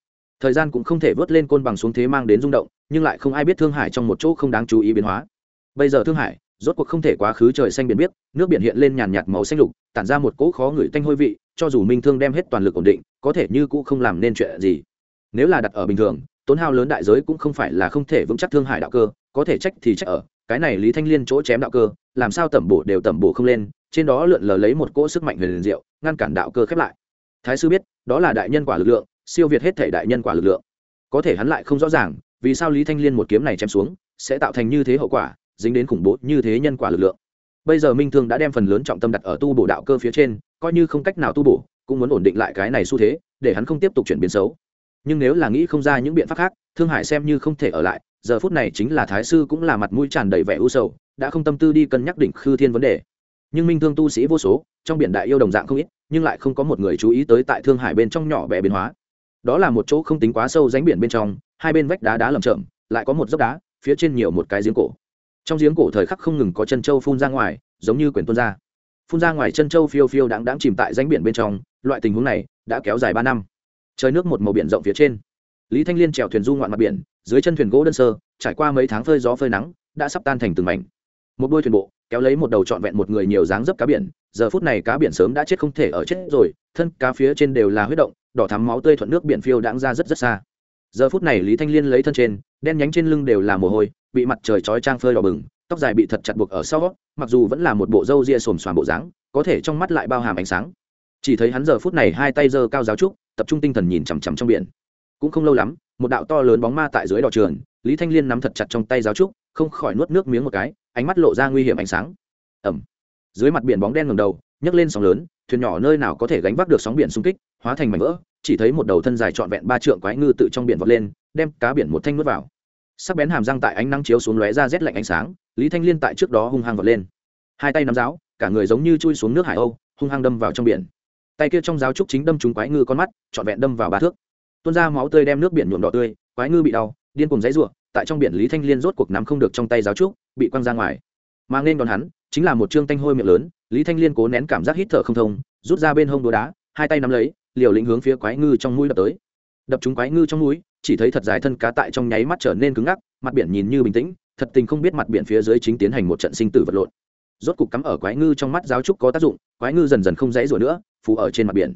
thời gian cũng không thể vớt lên côn bằng xuống thế mang đến rung động, nhưng lại không ai biết thương hải trong một chỗ không đáng chú ý biến hóa. Bây giờ thương hải, rốt cuộc không thể quá khứ trời xanh biển biếc, nước biển hiện lên nhàn nhạt màu xanh lục, tản ra một cỗ khó ngửi tanh hôi vị, cho dù minh thương đem hết toàn lực ổn định, có thể như cũ không làm nên chuyện gì. Nếu là đặt ở bình thường, tốn hao lớn đại giới cũng không phải là không thể vững chắc thương hải đạo cơ, có thể trách thì trách ở, cái này lý thanh liên chỗ chém đạo cơ, làm sao tẩm bổ đều tẩm bổ không lên, trên đó lượn lờ lấy một cỗ sức mạnh huyền liền diệu, ngăn cản đạo cơ khép lại. Thái sư biết, đó là đại nhân quả lực lượng siêu việt hết thể đại nhân quả lực lượng. Có thể hắn lại không rõ ràng, vì sao lý thanh liên một kiếm này chém xuống, sẽ tạo thành như thế hậu quả, dính đến khủng bố như thế nhân quả lực lượng. Bây giờ minh thương đã đem phần lớn trọng tâm đặt ở tu bổ đạo cơ phía trên, coi như không cách nào tu bổ, cũng muốn ổn định lại cái này xu thế, để hắn không tiếp tục chuyển biến xấu. Nhưng nếu là nghĩ không ra những biện pháp khác, thương hải xem như không thể ở lại, giờ phút này chính là thái sư cũng là mặt mũi tràn đầy vẻ u sầu, đã không tâm tư đi cân nhắc đỉnh khư thiên vấn đề. Nhưng minh thương tu sĩ vô số, trong biển đại yêu đồng dạng không ít, nhưng lại không có một người chú ý tới tại thương hải bên trong nhỏ bé biến hóa đó là một chỗ không tính quá sâu ránh biển bên trong, hai bên vách đá đá lầm chậm lại có một dốc đá, phía trên nhiều một cái giếng cổ. Trong giếng cổ thời khắc không ngừng có chân châu phun ra ngoài, giống như quyển tuôn ra. Phun ra ngoài chân châu phiêu phiêu đáng đáng chìm tại ránh biển bên trong, loại tình huống này đã kéo dài ba năm. Trời nước một màu biển rộng phía trên. Lý thanh liên trèo thuyền du ngoạn mặt biển, dưới chân thuyền gỗ đơn sơ, trải qua mấy tháng phơi gió phơi nắng, đã sắp tan thành từng mảnh một đôi thuyền bộ, kéo lấy một đầu trọn vẹn một người nhiều dáng dấp cá biển. Giờ phút này cá biển sớm đã chết không thể ở chết rồi, thân cá phía trên đều là huyết động, đỏ thắm máu tươi thuận nước biển phiêu đãng ra rất rất xa. Giờ phút này lý thanh liên lấy thân trên, đen nhánh trên lưng đều là mồ hôi, bị mặt trời chói trang phơi đỏ bừng, tóc dài bị thật chặt buộc ở sau, mặc dù vẫn là một bộ râu ria xồm xoàm bộ dáng, có thể trong mắt lại bao hàm ánh sáng. Chỉ thấy hắn giờ phút này hai tay giơ cao giáo trúc, tập trung tinh thần nhìn chằm chằm trong biển. Cũng không lâu lắm, một đạo to lớn bóng ma tại dưới đỏ trường, lý thanh liên nắm thật chặt trong tay giáo trúc không khỏi nuốt nước miếng một cái, ánh mắt lộ ra nguy hiểm ánh sáng. Ẩm dưới mặt biển bóng đen ngầm đầu, nhấc lên sóng lớn, thuyền nhỏ nơi nào có thể gánh vác được sóng biển xung kích, hóa thành mảnh vỡ, chỉ thấy một đầu thân dài trọn vẹn ba trượng quái ngư tự trong biển vọt lên, đem cá biển một thanh nuốt vào. Sắc bén hàm răng tại ánh nắng chiếu xuống lóe ra rét lạnh ánh sáng, lý thanh liên tại trước đó hung hăng vọt lên. Hai tay nắm giáo, cả người giống như chui xuống nước hải âu, hung hăng đâm vào trong biển. Tay kia trong giáo trúc chính đâm trúng quái ngư con mắt, trọn vẹn đâm vào ba thước. Tuôn ra máu tươi đem nước biển nhuộm đỏ tươi, quái ngư bị đau, điên cùng giấy ruộng tại trong biển lý thanh liên rốt cuộc nắm không được trong tay giáo trúc, bị quăng ra ngoài. Mà nên đón hắn chính là một trương tanh hôi miệng lớn, lý thanh liên cố nén cảm giác hít thở không thông, rút ra bên hông đũa đá, hai tay nắm lấy, liều lĩnh hướng phía quái ngư trong mũi đập tới. Đập trúng quái ngư trong mũi, chỉ thấy thật dài thân cá tại trong nháy mắt trở nên cứng ngắc, mặt biển nhìn như bình tĩnh, thật tình không biết mặt biển phía dưới chính tiến hành một trận sinh tử vật lộn. Rốt cục cắm ở quái ngư trong mắt giáo trúc có tác dụng, quái ngư dần dần không dãy rủa nữa, phù ở trên mặt biển.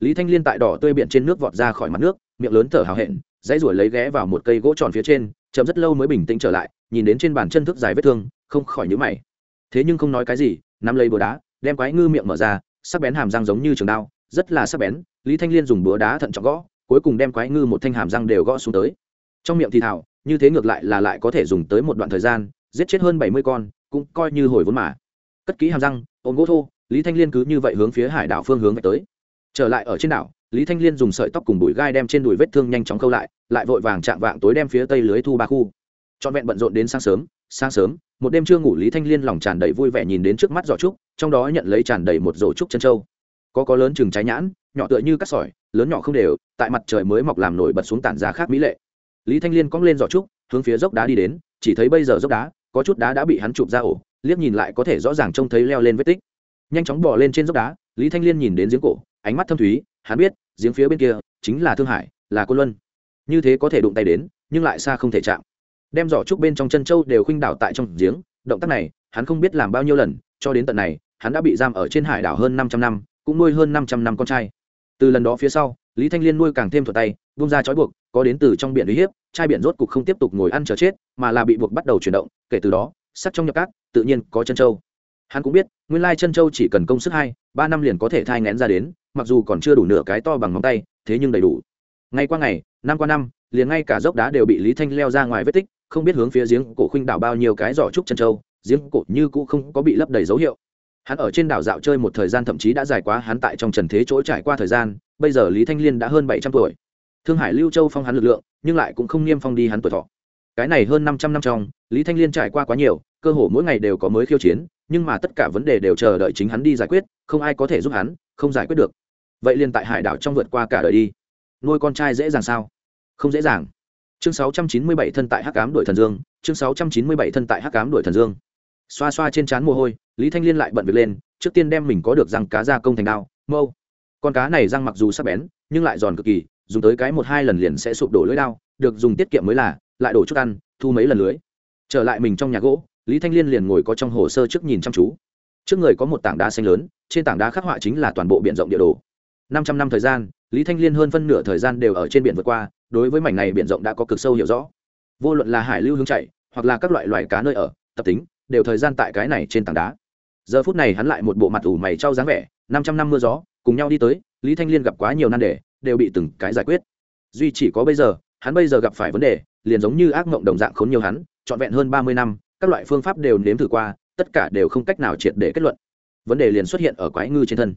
Lý thanh liên tại đỏ tươi biển trên nước vọt ra khỏi mặt nước, miệng lớn thở hào hẹn, dãy rủi lấy ghé vào một cây gỗ tròn phía trên chậm rất lâu mới bình tĩnh trở lại, nhìn đến trên bàn chân thức dài vết thương, không khỏi nhữ mày. Thế nhưng không nói cái gì, nắm lấy búa đá, đem quái ngư miệng mở ra, sắc bén hàm răng giống như trường đao, rất là sắc bén, lý thanh liên dùng búa đá thận trọng gõ, cuối cùng đem quái ngư một thanh hàm răng đều gõ xuống tới. Trong miệng thì thảo, như thế ngược lại là lại có thể dùng tới một đoạn thời gian, giết chết hơn bảy mươi con, cũng coi như hồi vốn mà. Cất kỹ hàm răng, ôm gỗ thô, lý thanh liên cứ như vậy hướng phía hải đảo phương hướng về tới. Trở lại ở trên đảo, lý thanh liên dùng sợi tóc cùng bụi gai đem trên đùi vết thương nhanh chóng câu lại lại vội vàng chạm vạng tối đem phía tây lưới thu ba khu. Trọn vẹn bận rộn đến sáng sớm sáng sớm, một đêm chưa ngủ lý thanh liên lòng tràn đầy vui vẻ nhìn đến trước mắt giỏ trúc, trong đó nhận lấy tràn đầy một rổ trúc chân trâu có có lớn chừng trái nhãn, nhỏ tựa như cắt sỏi, lớn nhỏ không đều, tại mặt trời mới mọc làm nổi bật xuống tản ra khác mỹ lệ. Lý thanh liên cong lên giỏ trúc, hướng phía dốc đá đi đến, chỉ thấy bây giờ dốc đá, có chút đá đã bị hắn chụp ra ổ, liếc nhìn lại có thể rõ ràng trông thấy leo lên vết tích. Nhanh chóng bỏ lên trên dốc đá, lý thanh liên nhìn đến giếng cổ, ánh mắt thâm thúy, hắn biết, giếng phía bên kia chính là thương hải, là côn luân như thế có thể đụng tay đến, nhưng lại xa không thể chạm. Đem giỏ trúc bên trong chân châu đều khuynh đảo tại trong giếng, động tác này, hắn không biết làm bao nhiêu lần, cho đến tận này, hắn đã bị giam ở trên hải đảo hơn năm trăm năm, cũng nuôi hơn năm trăm năm con trai. Từ lần đó phía sau, lý thanh liên nuôi càng thêm thuật tay bung ra trói buộc, có đến từ trong biển uy hiếp, trai biển rốt cục không tiếp tục ngồi ăn chờ chết, mà là bị buộc bắt đầu chuyển động, kể từ đó sắc trong nhập cát, tự nhiên có chân châu hắn cũng biết, nguyên lai chân châu chỉ cần công sức hai, ba năm liền có thể thai ngén ra đến, mặc dù còn chưa đủ nửa cái to bằng móng tay, thế nhưng đầy đủ. Ngay qua ngày năm qua năm, liền ngay cả dốc đá đều bị lý thanh leo ra ngoài vết tích, không biết hướng phía giếng cổ khuynh đảo bao nhiêu cái giỏ trúc chân châu giếng cổ như cũ không có bị lấp đầy dấu hiệu. Hắn ở trên đảo dạo chơi một thời gian thậm chí đã dài quá, hắn tại trong trần thế chỗ trải qua thời gian, bây giờ lý thanh liên đã hơn bảy trăm tuổi. Thương hải lưu châu phong hắn lực lượng, nhưng lại cũng không niêm phong đi hắn tuổi thọ. Cái này hơn năm trăm năm trong, lý thanh liên trải qua quá nhiều, cơ hồ mỗi ngày đều có mới khiêu chiến, nhưng mà tất cả vấn đề đều chờ đợi chính hắn đi giải quyết, không ai có thể giúp hắn, không giải quyết được. Vậy liền tại hải đảo trong vượt qua cả đời đi. Nuôi con trai dễ dàng sao? Không dễ dàng. Chương 697 thân tại hắc ám đuổi thần dương, chương 697 thân tại hắc ám đuổi thần dương. Xoa xoa trên trán mồ hôi, lý thanh liên lại bận việc lên, trước tiên đem mình có được răng cá ra công thành đao, mâu. Con cá này răng mặc dù sắc bén, nhưng lại giòn cực kỳ, dùng tới cái một hai lần liền sẽ sụp đổ lưỡi đao, được dùng tiết kiệm mới là, lại đổ chút ăn, thu mấy lần lưới. Trở lại mình trong nhà gỗ, lý thanh liên liền ngồi có trong hồ sơ trước nhìn chăm chú. Trước người có một tảng đá xanh lớn, trên tảng đá khắc họa chính là toàn bộ b rộng địa đồ. năm trăm năm thời gian lý thanh liên hơn phân nửa thời gian đều ở trên biển vượt qua, đối với mảnh này biển rộng đã có cực sâu hiểu rõ. Vô luận là hải lưu hướng chạy, hoặc là các loại loài cá nơi ở, tập tính, đều thời gian tại cái này trên tảng đá. Giờ phút này hắn lại một bộ mặt ủ mày trao dáng vẻ, năm trăm năm mưa gió, cùng nhau đi tới, lý thanh liên gặp quá nhiều nan đề, đều bị từng cái giải quyết. Duy chỉ có bây giờ, hắn bây giờ gặp phải vấn đề, liền giống như ác mộng đồng dạng khốn nhiều hắn, trọn vẹn hơn ba mươi năm, các loại phương pháp đều nếm thử qua, tất cả đều không cách nào triệt để kết luận. Vấn đề liền xuất hiện ở quái ngư trên thân.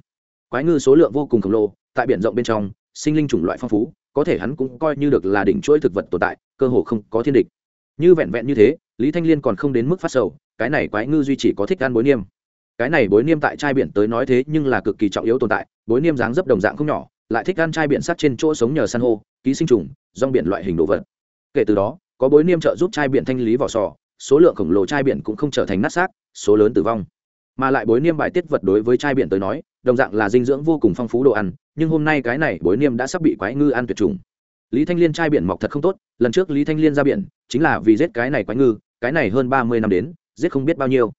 Quái ngư số lượng vô cùng khổng lồ tại biển rộng bên trong, sinh linh chủng loại phong phú, có thể hắn cũng coi như được là đỉnh chuỗi thực vật tồn tại, cơ hồ không có thiên địch. Như vẹn vẹn như thế, lý thanh liên còn không đến mức phát sầu, cái này quái ngư duy chỉ có thích ăn bối niêm. Cái này bối niêm tại chai biển tới nói thế nhưng là cực kỳ trọng yếu tồn tại, bối niêm dáng dấp đồng dạng không nhỏ, lại thích ăn chai biển sắt trên chỗ sống nhờ san hô, ký sinh trùng, rong biển loại hình đồ vật. Kể từ đó, có bối niêm trợ giúp chai biển thanh lý vỏ sò, số lượng khổng lồ chai biển cũng không trở thành nát xác, số lớn tử vong. Mà lại bối niêm bài tiết vật đối với chai biển tới nói đồng dạng là dinh dưỡng vô cùng phong phú đồ ăn, nhưng hôm nay cái này bối niêm đã sắp bị quái ngư ăn tuyệt chủng. Lý thanh liên trai biển mọc thật không tốt, lần trước lý thanh liên ra biển, chính là vì giết cái này quái ngư, cái này hơn ba mươi năm đến, giết không biết bao nhiêu.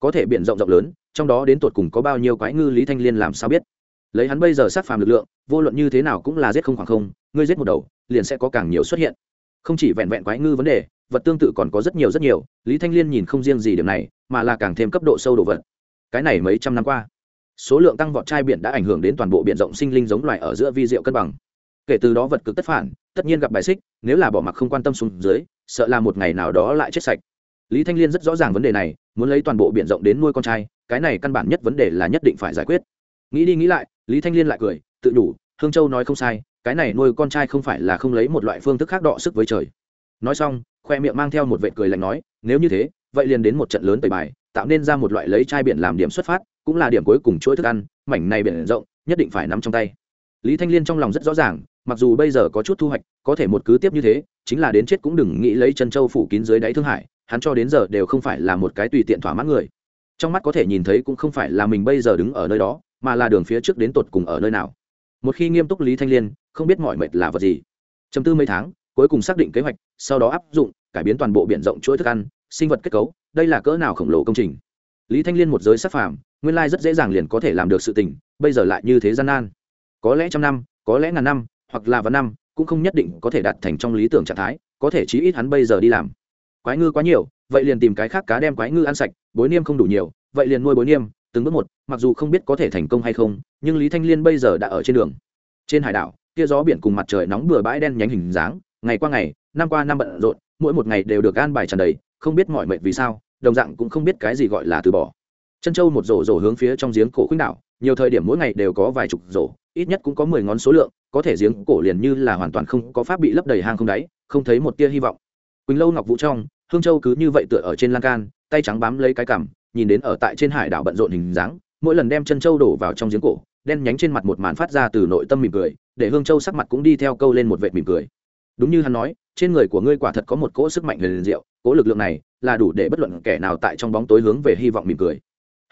Có thể biển rộng rộng lớn, trong đó đến tột cùng có bao nhiêu quái ngư lý thanh liên làm sao biết? Lấy hắn bây giờ sát phàm lực lượng, vô luận như thế nào cũng là giết không khoảng không, ngươi giết một đầu, liền sẽ có càng nhiều xuất hiện. Không chỉ vẹn vẹn quái ngư vấn đề, vật tương tự còn có rất nhiều rất nhiều, lý thanh liên nhìn không riêng gì điểm này, mà là càng thêm cấp độ sâu đồ vật. Cái này mấy trăm năm qua số lượng tăng vọt chai biển đã ảnh hưởng đến toàn bộ biển rộng sinh linh giống loài ở giữa vi diệu cân bằng. Kể từ đó vật cực tất phản, tất nhiên gặp bài xích, nếu là bỏ mặc không quan tâm xuống dưới, sợ là một ngày nào đó lại chết sạch. Lý thanh liên rất rõ ràng vấn đề này, muốn lấy toàn bộ biển rộng đến nuôi con trai, cái này căn bản nhất vấn đề là nhất định phải giải quyết. Nghĩ đi nghĩ lại, lý thanh liên lại cười, tự đủ hương châu nói không sai, cái này nuôi con trai không phải là không lấy một loại phương thức khác đọ sức với trời. Nói xong, khoe miệng mang theo một vệ cười lạnh nói, nếu như thế, vậy liền đến một trận lớn tẩy bài, tạo nên ra một loại lấy chai biển làm điểm xuất phát cũng là điểm cuối cùng chuỗi thức ăn, mảnh này biển rộng, nhất định phải nắm trong tay. Lý thanh liên trong lòng rất rõ ràng, mặc dù bây giờ có chút thu hoạch, có thể một cứ tiếp như thế, chính là đến chết cũng đừng nghĩ lấy chân châu phủ kín dưới đáy thương hải, hắn cho đến giờ đều không phải là một cái tùy tiện thỏa mãn người. Trong mắt có thể nhìn thấy cũng không phải là mình bây giờ đứng ở nơi đó, mà là đường phía trước đến tột cùng ở nơi nào. Một khi nghiêm túc lý thanh liên, không biết mọi mệt là vật gì. Chấm tư mấy tháng, cuối cùng xác định kế hoạch, sau đó áp dụng, cải biến toàn bộ biển rộng chuỗi thức ăn, sinh vật kết cấu, đây là cỡ nào khổng lồ công trình. Lý thanh liên một giới sắc phàm nguyên lai rất dễ dàng liền có thể làm được sự tình, bây giờ lại như thế gian nan. Có lẽ trăm năm, có lẽ ngàn năm, hoặc là vạn năm, cũng không nhất định có thể đạt thành trong lý tưởng trạng thái, có thể chí ít hắn bây giờ đi làm. Quái ngư quá nhiều, vậy liền tìm cái khác cá đem quái ngư ăn sạch, bối niêm không đủ nhiều, vậy liền nuôi bối niêm, từng bước một, mặc dù không biết có thể thành công hay không, nhưng lý thanh liên bây giờ đã ở trên đường. Trên hải đảo kia gió biển cùng mặt trời nóng bừa bãi đen nhánh hình dáng, ngày qua ngày, năm qua năm bận rộn, mỗi một ngày đều được an bài tràn đầy, không biết mọi mệt vì sao, đồng dạng cũng không biết cái gì gọi là từ bỏ chân châu một rổ rổ hướng phía trong giếng cổ khuynh đảo, nhiều thời điểm mỗi ngày đều có vài chục rổ, ít nhất cũng có mười ngón số lượng, có thể giếng cổ liền như là hoàn toàn không có pháp bị lấp đầy hang không đáy, không thấy một tia hy vọng. Quỳnh lâu ngọc vũ trong, hương châu cứ như vậy tựa ở trên lan can, tay trắng bám lấy cái cằm, nhìn đến ở tại trên hải đảo bận rộn hình dáng, mỗi lần đem chân châu đổ vào trong giếng cổ, đen nhánh trên mặt một màn phát ra từ nội tâm mỉm cười, để hương châu sắc mặt cũng đi theo câu lên một vệt mỉm cười. Đúng như hắn nói, trên người của ngươi quả thật có một cỗ sức mạnh huyền diệu, cỗ lực lượng này là đủ để bất luận kẻ nào tại trong bóng tối hướng về hy vọng mỉm cười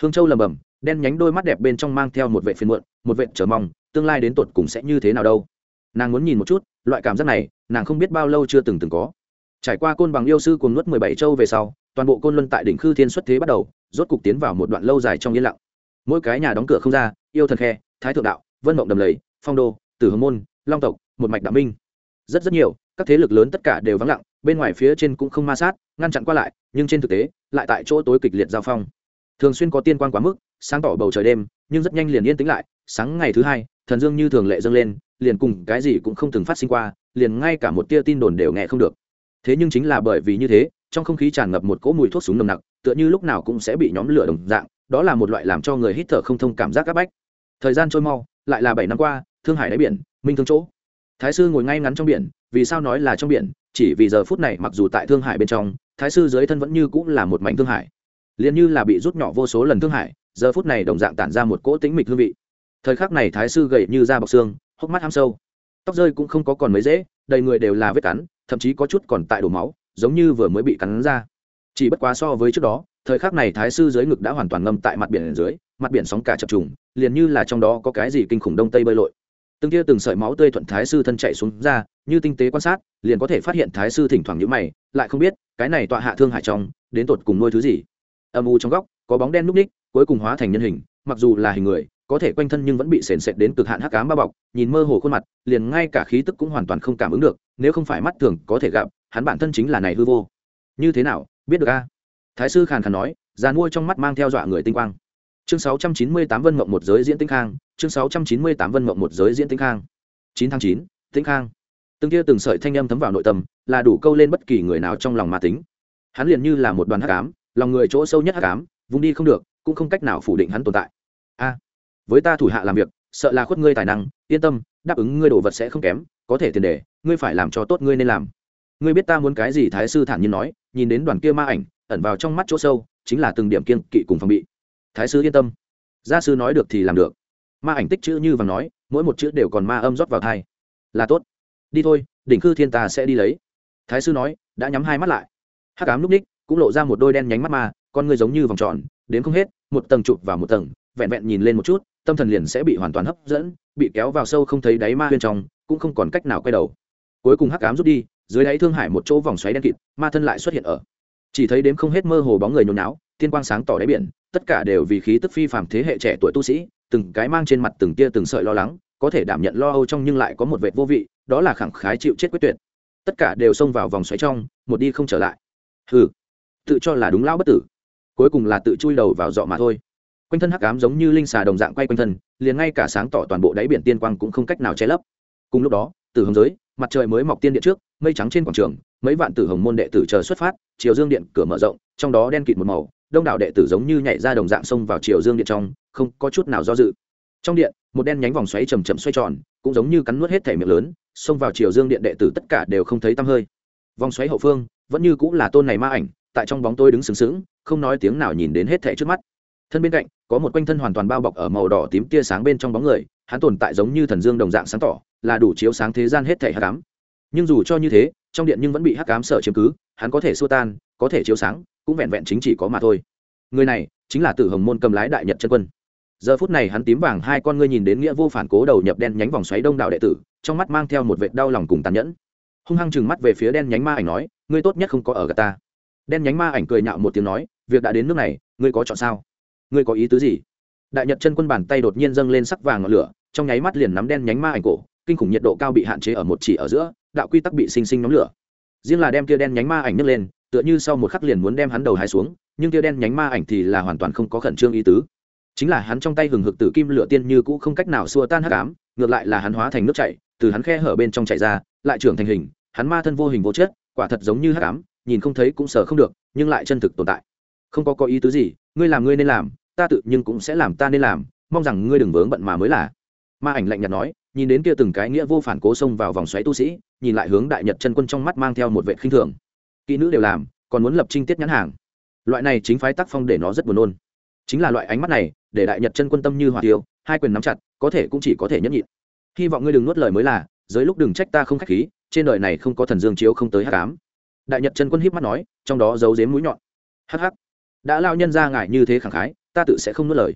hương châu lầm bầm, đen nhánh đôi mắt đẹp bên trong mang theo một vệ phiền muộn, một vệ chờ mong, tương lai đến tột cùng sẽ như thế nào đâu. Nàng muốn nhìn một chút, loại cảm giác này, nàng không biết bao lâu chưa từng từng có. Trải qua côn bằng yêu sư cùng nuốt mười bảy châu về sau, toàn bộ côn luân tại đỉnh khư thiên xuất thế bắt đầu, rốt cục tiến vào một đoạn lâu dài trong yên lặng. Mỗi cái nhà đóng cửa không ra, yêu thần khe, thái thượng đạo, vân mộng đầm lầy, phong đô, tử hồng môn, long tộc, một mạch đạo minh. Rất rất nhiều, các thế lực lớn tất cả đều vắng lặng, bên ngoài phía trên cũng không ma sát, ngăn chặn qua lại, nhưng trên thực tế, lại tại chỗ tối kịch liệt giao phong thường xuyên có tiên quan quá mức, sáng tỏ bầu trời đêm, nhưng rất nhanh liền yên tĩnh lại, sáng ngày thứ hai, thần dương như thường lệ dâng lên, liền cùng cái gì cũng không từng phát sinh qua, liền ngay cả một tia tin đồn đều nghe không được. Thế nhưng chính là bởi vì như thế, trong không khí tràn ngập một cỗ mùi thuốc súng nồng nặc, tựa như lúc nào cũng sẽ bị nhóm lửa đồng dạng, đó là một loại làm cho người hít thở không thông cảm giác áp bách. Thời gian trôi mau, lại là bảy năm qua, thương hải đáy biển, minh thương chỗ. Thái sư ngồi ngay ngắn trong biển, vì sao nói là trong biển? Chỉ vì giờ phút này mặc dù tại thương hải bên trong, thái sư dưới thân vẫn như cũng là một mảnh thương hải liền như là bị rút nhỏ vô số lần thương hải giờ phút này đồng dạng tản ra một cỗ tĩnh mịch hương vị. Thời khắc này thái sư gầy như da bọc xương, hốc mắt ham sâu. Tóc rơi cũng không có còn mấy dễ, đầy người đều là vết cắn, thậm chí có chút còn tại đổ máu, giống như vừa mới bị cắn ra. Chỉ bất quá so với trước đó, thời khắc này thái sư dưới ngực đã hoàn toàn ngâm tại mặt biển dưới, mặt biển sóng cả chập trùng, liền như là trong đó có cái gì kinh khủng đông tây bơi lội. Từng kia từng sợi máu tươi thuận thái sư thân chạy xuống ra, như tinh tế quan sát, liền có thể phát hiện thái sư thỉnh thoảng nhữ mày, lại không biết, cái này tọa hạ thương hải trong, đến tột cùng nuôi thứ gì âm u trong góc có bóng đen núp ních cuối cùng hóa thành nhân hình mặc dù là hình người có thể quanh thân nhưng vẫn bị sền sệt đến cực hạn hắc ám bao bọc nhìn mơ hồ khuôn mặt liền ngay cả khí tức cũng hoàn toàn không cảm ứng được nếu không phải mắt thường có thể gặp hắn bản thân chính là này hư vô. Như thế nào biết được a? Thái sư khàn khàn nói già nuôi trong mắt mang theo dọa người tinh quang. Chương 698 vân mộng một giới diễn tinh khang chương 698 vân mộng một giới diễn tinh khang. 9 tháng 9, tinh khang. Từng kia từng sợi thanh âm thấm vào nội tâm là đủ câu lên bất kỳ người nào trong lòng mà tính. Hắn liền như là một đoàn hắc ám lòng người chỗ sâu nhất hắc ám vùng đi không được, cũng không cách nào phủ định hắn tồn tại. A, với ta thủ hạ làm việc, sợ là khuất ngươi tài năng, yên tâm, đáp ứng ngươi đồ vật sẽ không kém, có thể tiền đề, ngươi phải làm cho tốt ngươi nên làm. Ngươi biết ta muốn cái gì thái sư thản nhiên nói, nhìn đến đoàn kia ma ảnh, ẩn vào trong mắt chỗ sâu, chính là từng điểm kiên kỵ cùng phòng bị. Thái sư yên tâm. Gia sư nói được thì làm được. Ma ảnh tích chữ như và nói, mỗi một chữ đều còn ma âm rót vào thai. Là tốt. Đi thôi, đỉnh cư thiên ta sẽ đi lấy. Thái sư nói, đã nhắm hai mắt lại. Hắc ám lúc ních cũng lộ ra một đôi đen nhánh mắt ma, con ngươi giống như vòng tròn, đến không hết, một tầng chụp vào một tầng, vẹn vẹn nhìn lên một chút, tâm thần liền sẽ bị hoàn toàn hấp dẫn, bị kéo vào sâu không thấy đáy ma bên trong, cũng không còn cách nào quay đầu. Cuối cùng hắc ám rút đi, dưới đáy thương hải một chỗ vòng xoáy đen kịt, ma thân lại xuất hiện ở. Chỉ thấy đếm không hết mơ hồ bóng người nhốn náo tiên quang sáng tỏ đáy biển, tất cả đều vì khí tức phi phàm thế hệ trẻ tuổi tu sĩ, từng cái mang trên mặt từng tia từng sợi lo lắng, có thể đảm nhận lo âu trong nhưng lại có một vệ vô vị, đó là khẳng khái chịu chết quyết tuyệt. Tất cả đều xông vào vòng xoáy trong, một đi không trở lại. Hừ tự cho là đúng lao bất tử. Cuối cùng là tự chui đầu vào dọ mà thôi. Quanh thân hắc ám giống như linh xà đồng dạng quay quanh thân, liền ngay cả sáng tỏ toàn bộ đáy biển tiên quang cũng không cách nào che lấp. Cùng lúc đó, từ hồng giới, mặt trời mới mọc tiên điện trước, mây trắng trên quảng trường, mấy vạn tử hồng môn đệ tử chờ xuất phát, chiều dương điện cửa mở rộng, trong đó đen kịt một màu, đông đảo đệ tử giống như nhảy ra đồng dạng xông vào chiều dương điện trong, không có chút nào do dự. Trong điện, một đen nhánh vòng xoáy chầm chậm xoay tròn, cũng giống như cắn nuốt hết thể miệng lớn, xông vào chiều dương điện đệ tử tất cả đều không thấy tăm hơi. Vòng xoáy hậu phương, vẫn như cũng là tôn này ma ảnh tại trong bóng tôi đứng sừng sững, không nói tiếng nào nhìn đến hết thẻ trước mắt. Thân bên cạnh, có một quanh thân hoàn toàn bao bọc ở màu đỏ tím tia sáng bên trong bóng người, hắn tồn tại giống như thần dương đồng dạng sáng tỏ, là đủ chiếu sáng thế gian hết thẻ hắc ám. Nhưng dù cho như thế, trong điện nhưng vẫn bị hắc ám sợ chiếm cứ, hắn có thể xua tan, có thể chiếu sáng, cũng vẹn vẹn chính chỉ có mà thôi. Người này, chính là tử hồng môn cầm lái đại nhật chân quân. Giờ phút này hắn tím vàng hai con ngươi nhìn đến nghĩa vô phản cố đầu nhập đen nhánh vòng xoáy đông đảo đệ tử, trong mắt mang theo một vệt đau lòng cùng tàn nhẫn. Hung hăng chừng mắt về phía đen nhánh ma ảnh nói, ngươi tốt nhất không có ở gà ta đen nhánh ma ảnh cười nhạo một tiếng nói, việc đã đến nước này, ngươi có chọn sao? Ngươi có ý tứ gì? Đại nhật chân quân bàn tay đột nhiên dâng lên sắc vàng ngọn lửa, trong nháy mắt liền nắm đen nhánh ma ảnh cổ, kinh khủng nhiệt độ cao bị hạn chế ở một chỉ ở giữa, đạo quy tắc bị sinh sinh nóng lửa. Riêng là đem kia đen nhánh ma ảnh nhấc lên, tựa như sau một khắc liền muốn đem hắn đầu hai xuống, nhưng kia đen nhánh ma ảnh thì là hoàn toàn không có khẩn trương ý tứ. Chính là hắn trong tay hừng hực tử kim lửa tiên như cũ không cách nào xua tan hắc ám, ngược lại là hắn hóa thành nước chảy, từ hắn khe hở bên trong chảy ra, lại trưởng thành hình, hắn ma thân vô hình vô chất, quả thật giống như hắc ám nhìn không thấy cũng sợ không được, nhưng lại chân thực tồn tại. Không có có ý tứ gì, ngươi làm ngươi nên làm, ta tự nhưng cũng sẽ làm ta nên làm, mong rằng ngươi đừng vướng bận mà mới là. Ma ảnh lạnh nhạt nói, nhìn đến kia từng cái nghĩa vô phản cố xông vào vòng xoáy tu sĩ, nhìn lại hướng đại nhật chân quân trong mắt mang theo một vệ khinh thường. Kỹ nữ đều làm, còn muốn lập trinh tiết nhãn hàng. Loại này chính phái tác phong để nó rất buồn nôn. Chính là loại ánh mắt này, để đại nhật chân quân tâm như hỏa tiêu, hai quyền nắm chặt, có thể cũng chỉ có thể nhẫn nhịn. Hy vọng ngươi đừng nuốt lời mới là dưới lúc đừng trách ta không khách khí, trên đời này không có thần dương chiếu không tới hát cám đại nhật chân quân híp mắt nói, trong đó giấu dếm mũi nhọn. Hắc hắc. Đã lao nhân ra ngại như thế khẳng khái, ta tự sẽ không nuốt lời.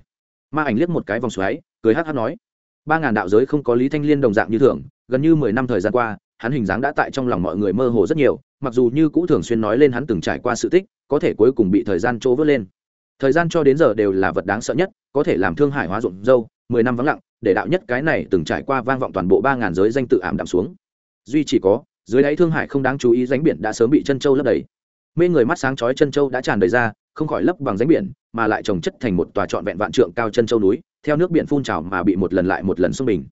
Ma ảnh liếc một cái vòng xoáy, cười hắc hắc nói. Ba ngàn đạo giới không có lý thanh liên đồng dạng như thường, gần như mười năm thời gian qua, hắn hình dáng đã tại trong lòng mọi người mơ hồ rất nhiều, mặc dù như cũ thường xuyên nói lên hắn từng trải qua sự tích, có thể cuối cùng bị thời gian trô vớt lên. Thời gian cho đến giờ đều là vật đáng sợ nhất, có thể làm thương hải hóa rộn dâu, mười năm vắng lặng, để đạo nhất cái này từng trải qua vang vọng toàn bộ ba ngàn giới danh tự ảm đạm xuống. Duy chỉ có dưới đáy thương hải không đáng chú ý ránh biển đã sớm bị chân châu lấp đầy. Mê người mắt sáng chói chân châu đã tràn đầy ra, không khỏi lấp bằng ránh biển, mà lại trồng chất thành một tòa trọn vẹn vạn trượng cao chân châu núi, theo nước biển phun trào mà bị một lần lại một lần xung bình.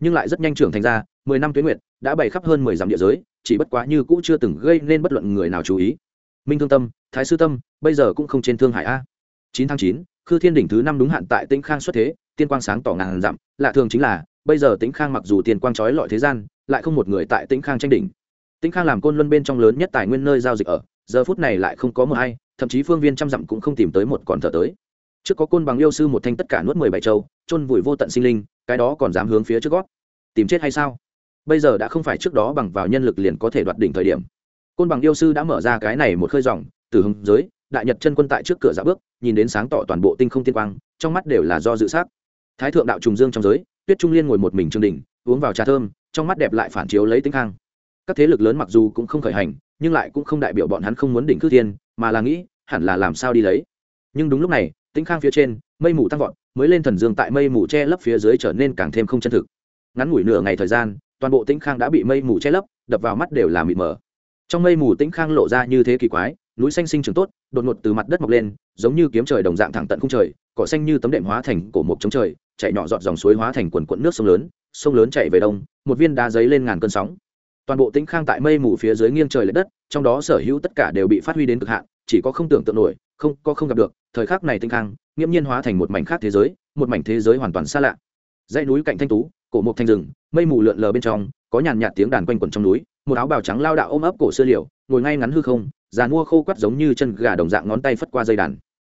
Nhưng lại rất nhanh trưởng thành ra, mười năm tuyến nguyệt, đã bày khắp hơn mười dặm địa giới, chỉ bất quá như cũ chưa từng gây nên bất luận người nào chú ý. Minh thương tâm, thái sư tâm, bây giờ cũng không trên thương hải a. Chín tháng chín, khư thiên đỉnh thứ năm đúng hạn tại tĩnh khang xuất thế, tiên quang sáng tỏ ngàn dặm, lạ thường chính là, bây giờ tĩnh khang mặc dù tiên quang trói lọi thế gian, lại không một người tại tĩnh khang tranh đỉnh tĩnh khang làm côn luân bên trong lớn nhất tài nguyên nơi giao dịch ở, giờ phút này lại không có một hay, thậm chí phương viên trăm dặm cũng không tìm tới một còn thở tới. Trước có côn bằng yêu sư một thanh tất cả nuốt mười bảy châu, chôn vùi vô tận sinh linh, cái đó còn dám hướng phía trước gót. Tìm chết hay sao? Bây giờ đã không phải trước đó bằng vào nhân lực liền có thể đoạt đỉnh thời điểm. Côn bằng yêu sư đã mở ra cái này một khơi dòng, từ hưng giới, đại nhật chân quân tại trước cửa dạ bước, nhìn đến sáng tỏ toàn bộ tinh không tiên quang, trong mắt đều là do dự sắc. thái thượng đạo trùng dương trong giới, tuyết trung liên ngồi một mình trương đỉnh, uống vào trà thơm, trong mắt đẹp lại phản chiếu lấy tính khang các thế lực lớn mặc dù cũng không khởi hành, nhưng lại cũng không đại biểu bọn hắn không muốn đỉnh cư thiên, mà là nghĩ, hẳn là làm sao đi lấy. Nhưng đúng lúc này, tĩnh khang phía trên, mây mù tăng vọt, mới lên thần dương tại mây mù che lấp phía dưới trở nên càng thêm không chân thực. Ngắn ngủi nửa ngày thời gian, toàn bộ tĩnh khang đã bị mây mù che lấp, đập vào mắt đều là mịt mờ. Trong mây mù tĩnh khang lộ ra như thế kỳ quái, núi xanh sinh trưởng tốt, đột ngột từ mặt đất mọc lên, giống như kiếm trời đồng dạng thẳng tận không trời, cỏ xanh như tấm đệm hóa thành cổ mộc chống trời, chạy nhỏ dọn dòng suối hóa thành quần quận nước sông lớn sông lớn chạy về đông, một viên đá giấy lên ngàn cơn sóng toàn bộ tĩnh khang tại mây mù phía dưới nghiêng trời l ệ đất, trong đó sở hữu tất cả đều bị phát huy đến cực hạn, chỉ có không tưởng tượng nổi, không, có không gặp được, thời khắc này tĩnh khang, nghiễm nhiên hóa thành một mảnh khác thế giới, một mảnh thế giới hoàn toàn xa lạ. Dãy núi cạnh thanh tú, cổ mộc thanh rừng, mây mù lượn lờ bên trong, có nhàn nhạt tiếng đàn quanh quẩn trong núi, một áo bào trắng lao đạo ôm ấp cổ xưa liều, ngồi ngay ngắn hư không, già mua khô quắt giống như chân gà đồng dạng ngón tay phất qua dây đàn.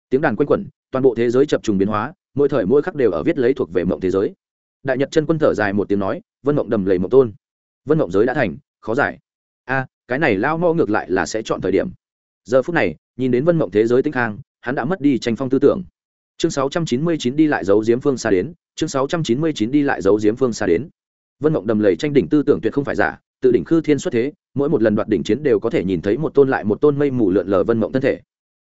Tiếng đàn quanh quẩn, toàn bộ thế giới chập trùng biến hóa, mỗi thời mỗi khắc đều ở viết lấy thuộc về mộng thế giới. Đại nhật chân quân thở dài một tiếng nói, vân mộng đầm lầy mộng tôn vân mộng giới đã thành, khó giải. A, cái này lao mo ngược lại là sẽ chọn thời điểm. Giờ phút này, nhìn đến vân mộng thế giới tinh khang, hắn đã mất đi tranh phong tư tưởng. Chương 699 đi lại giấu diếm phương xa đến, chương 699 đi lại giấu diếm phương xa đến. Vân mộng đầm lầy tranh đỉnh tư tưởng tuyệt không phải giả, tự đỉnh khư thiên xuất thế, mỗi một lần đoạt đỉnh chiến đều có thể nhìn thấy một tôn lại một tôn mây mù lượn lờ vân mộng thân thể.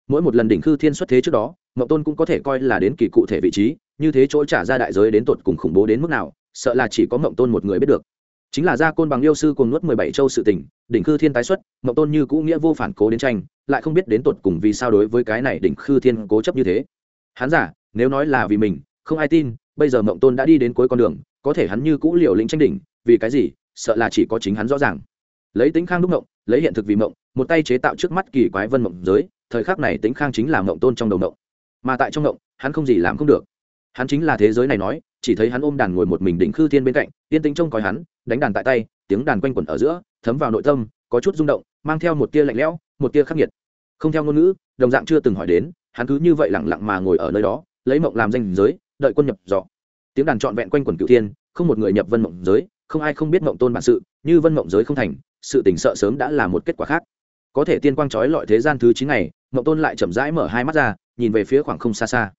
Mỗi một lần đỉnh khư thiên xuất thế trước đó, mộng tôn cũng có thể coi là đến kỳ cụ thể vị trí, như thế chỗ trả ra đại giới đến tột cùng khủng bố đến mức nào, sợ là chỉ có mộng tôn một người biết được chính là gia côn bằng yêu sư cùng nuốt mười bảy châu sự tỉnh đỉnh khư thiên tái xuất mậu tôn như cũ nghĩa vô phản cố đến tranh, lại không biết đến tột cùng vì sao đối với cái này đỉnh khư thiên cố chấp như thế. Hắn giả, nếu nói là vì mình, không ai tin, bây giờ mậu tôn đã đi đến cuối con đường, có thể hắn như cũ liều lĩnh tranh đỉnh, vì cái gì, sợ là chỉ có chính hắn rõ ràng. Lấy tính khang đúc mộng lấy hiện thực vì mộng, một tay chế tạo trước mắt kỳ quái vân mộng giới, thời khắc này tính khang chính là mộng tôn trong đầu mộng mà tại trong mộng hắn không gì làm không được. Hắn chính là thế giới này nói chỉ thấy hắn ôm đàn ngồi một mình đỉnh khư thiên bên cạnh tiên tĩnh trông coi hắn, đánh đàn tại tay, tiếng đàn quanh quẩn ở giữa, thấm vào nội tâm, có chút rung động, mang theo một tia lạnh lẽo, một tia khắc nghiệt. Không theo ngôn ngữ, đồng dạng chưa từng hỏi đến, hắn cứ như vậy lẳng lặng mà ngồi ở nơi đó, lấy mộng làm danh giới, đợi quân nhập dọ tiếng đàn trọn vẹn quanh quẩn cựu thiên, không một người nhập vân mộng giới, không ai không biết mộng tôn bản sự, như vân mộng giới không thành, sự tỉnh sợ sớm đã là một kết quả khác. Có thể tiên quang trói lọi thế gian thứ chín ngày, mộng tôn lại chậm rãi mở hai mắt ra, nhìn về phía khoảng không xa xa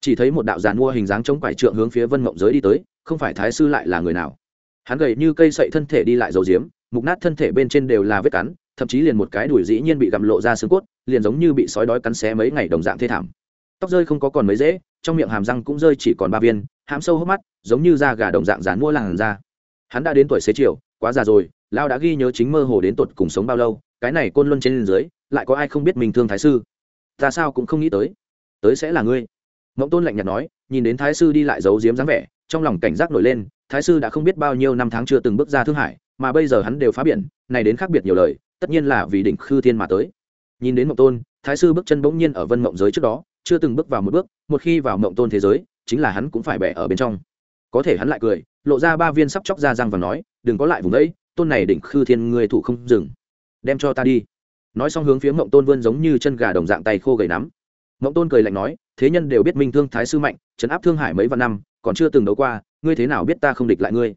chỉ thấy một đạo giàn mua hình dáng chống quải trượng hướng phía vân mộng giới đi tới, không phải thái sư lại là người nào? Hắn gầy như cây sậy thân thể đi lại dầu diếm, mục nát thân thể bên trên đều là vết cắn, thậm chí liền một cái đùi dĩ nhiên bị gặm lộ ra xương cốt, liền giống như bị sói đói cắn xé mấy ngày đồng dạng thê thảm. Tóc rơi không có còn mấy dễ, trong miệng hàm răng cũng rơi chỉ còn ba viên hãm sâu hốc mắt, giống như da gà đồng dạng dán mua làn da. Hắn đã đến tuổi xế chiều, quá già rồi, lao đã ghi nhớ chính mơ hồ đến tột cùng sống bao lâu, cái này côn luân trên dưới, lại có ai không biết mình thương thái sư? Ta sao cũng không nghĩ tới. Tới sẽ là ngươi mộng tôn lạnh nhạt nói, nhìn đến thái sư đi lại giấu giếm dáng vẻ, trong lòng cảnh giác nổi lên, thái sư đã không biết bao nhiêu năm tháng chưa từng bước ra thương hải, mà bây giờ hắn đều phá biển, này đến khác biệt nhiều lời, tất nhiên là vì đỉnh khư thiên mà tới. Nhìn đến mộng tôn, thái sư bước chân bỗng nhiên ở vân mộng giới trước đó, chưa từng bước vào một bước, một khi vào mộng tôn thế giới, chính là hắn cũng phải bẻ ở bên trong. Có thể hắn lại cười, lộ ra ba viên sắp chóc ra răng và nói, đừng có lại vùng đấy, tôn này đỉnh khư thiên người thủ không dừng. Đem cho ta đi. Nói xong hướng phía mộng tôn vươn giống như chân gà đồng dạng tay khô gầy nắm. Mộng tôn cười lạnh nói thế nhân đều biết minh thương thái sư mạnh, trấn áp thương hải mấy vạn năm, còn chưa từng đấu qua, ngươi thế nào biết ta không địch lại ngươi?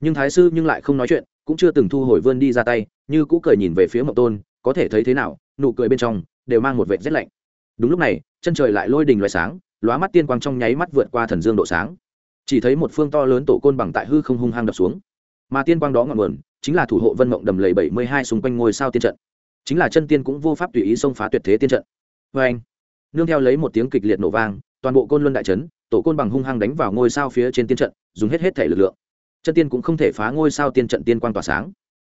Nhưng thái sư nhưng lại không nói chuyện, cũng chưa từng thu hồi vươn đi ra tay, như cũ cười nhìn về phía mộng tôn, có thể thấy thế nào, nụ cười bên trong đều mang một vệt rét lạnh. Đúng lúc này, chân trời lại lôi đình loài sáng, lóa mắt tiên quang trong nháy mắt vượt qua thần dương độ sáng. Chỉ thấy một phương to lớn tổ côn bằng tại hư không hung hăng đập xuống. Mà tiên quang đó ngọn nguồn, chính là thủ hộ vân mộng đầm lầy bảy mươi hai xung quanh ngôi sao tiên trận. Chính là chân tiên cũng vô pháp tùy ý xông phá tuyệt thế tiên trận. Vê anh nương theo lấy một tiếng kịch liệt nổ vang, toàn bộ côn luân đại trấn, tổ côn bằng hung hăng đánh vào ngôi sao phía trên tiên trận, dùng hết hết thể lực lượng. Chân tiên cũng không thể phá ngôi sao tiên trận tiên quang tỏa sáng.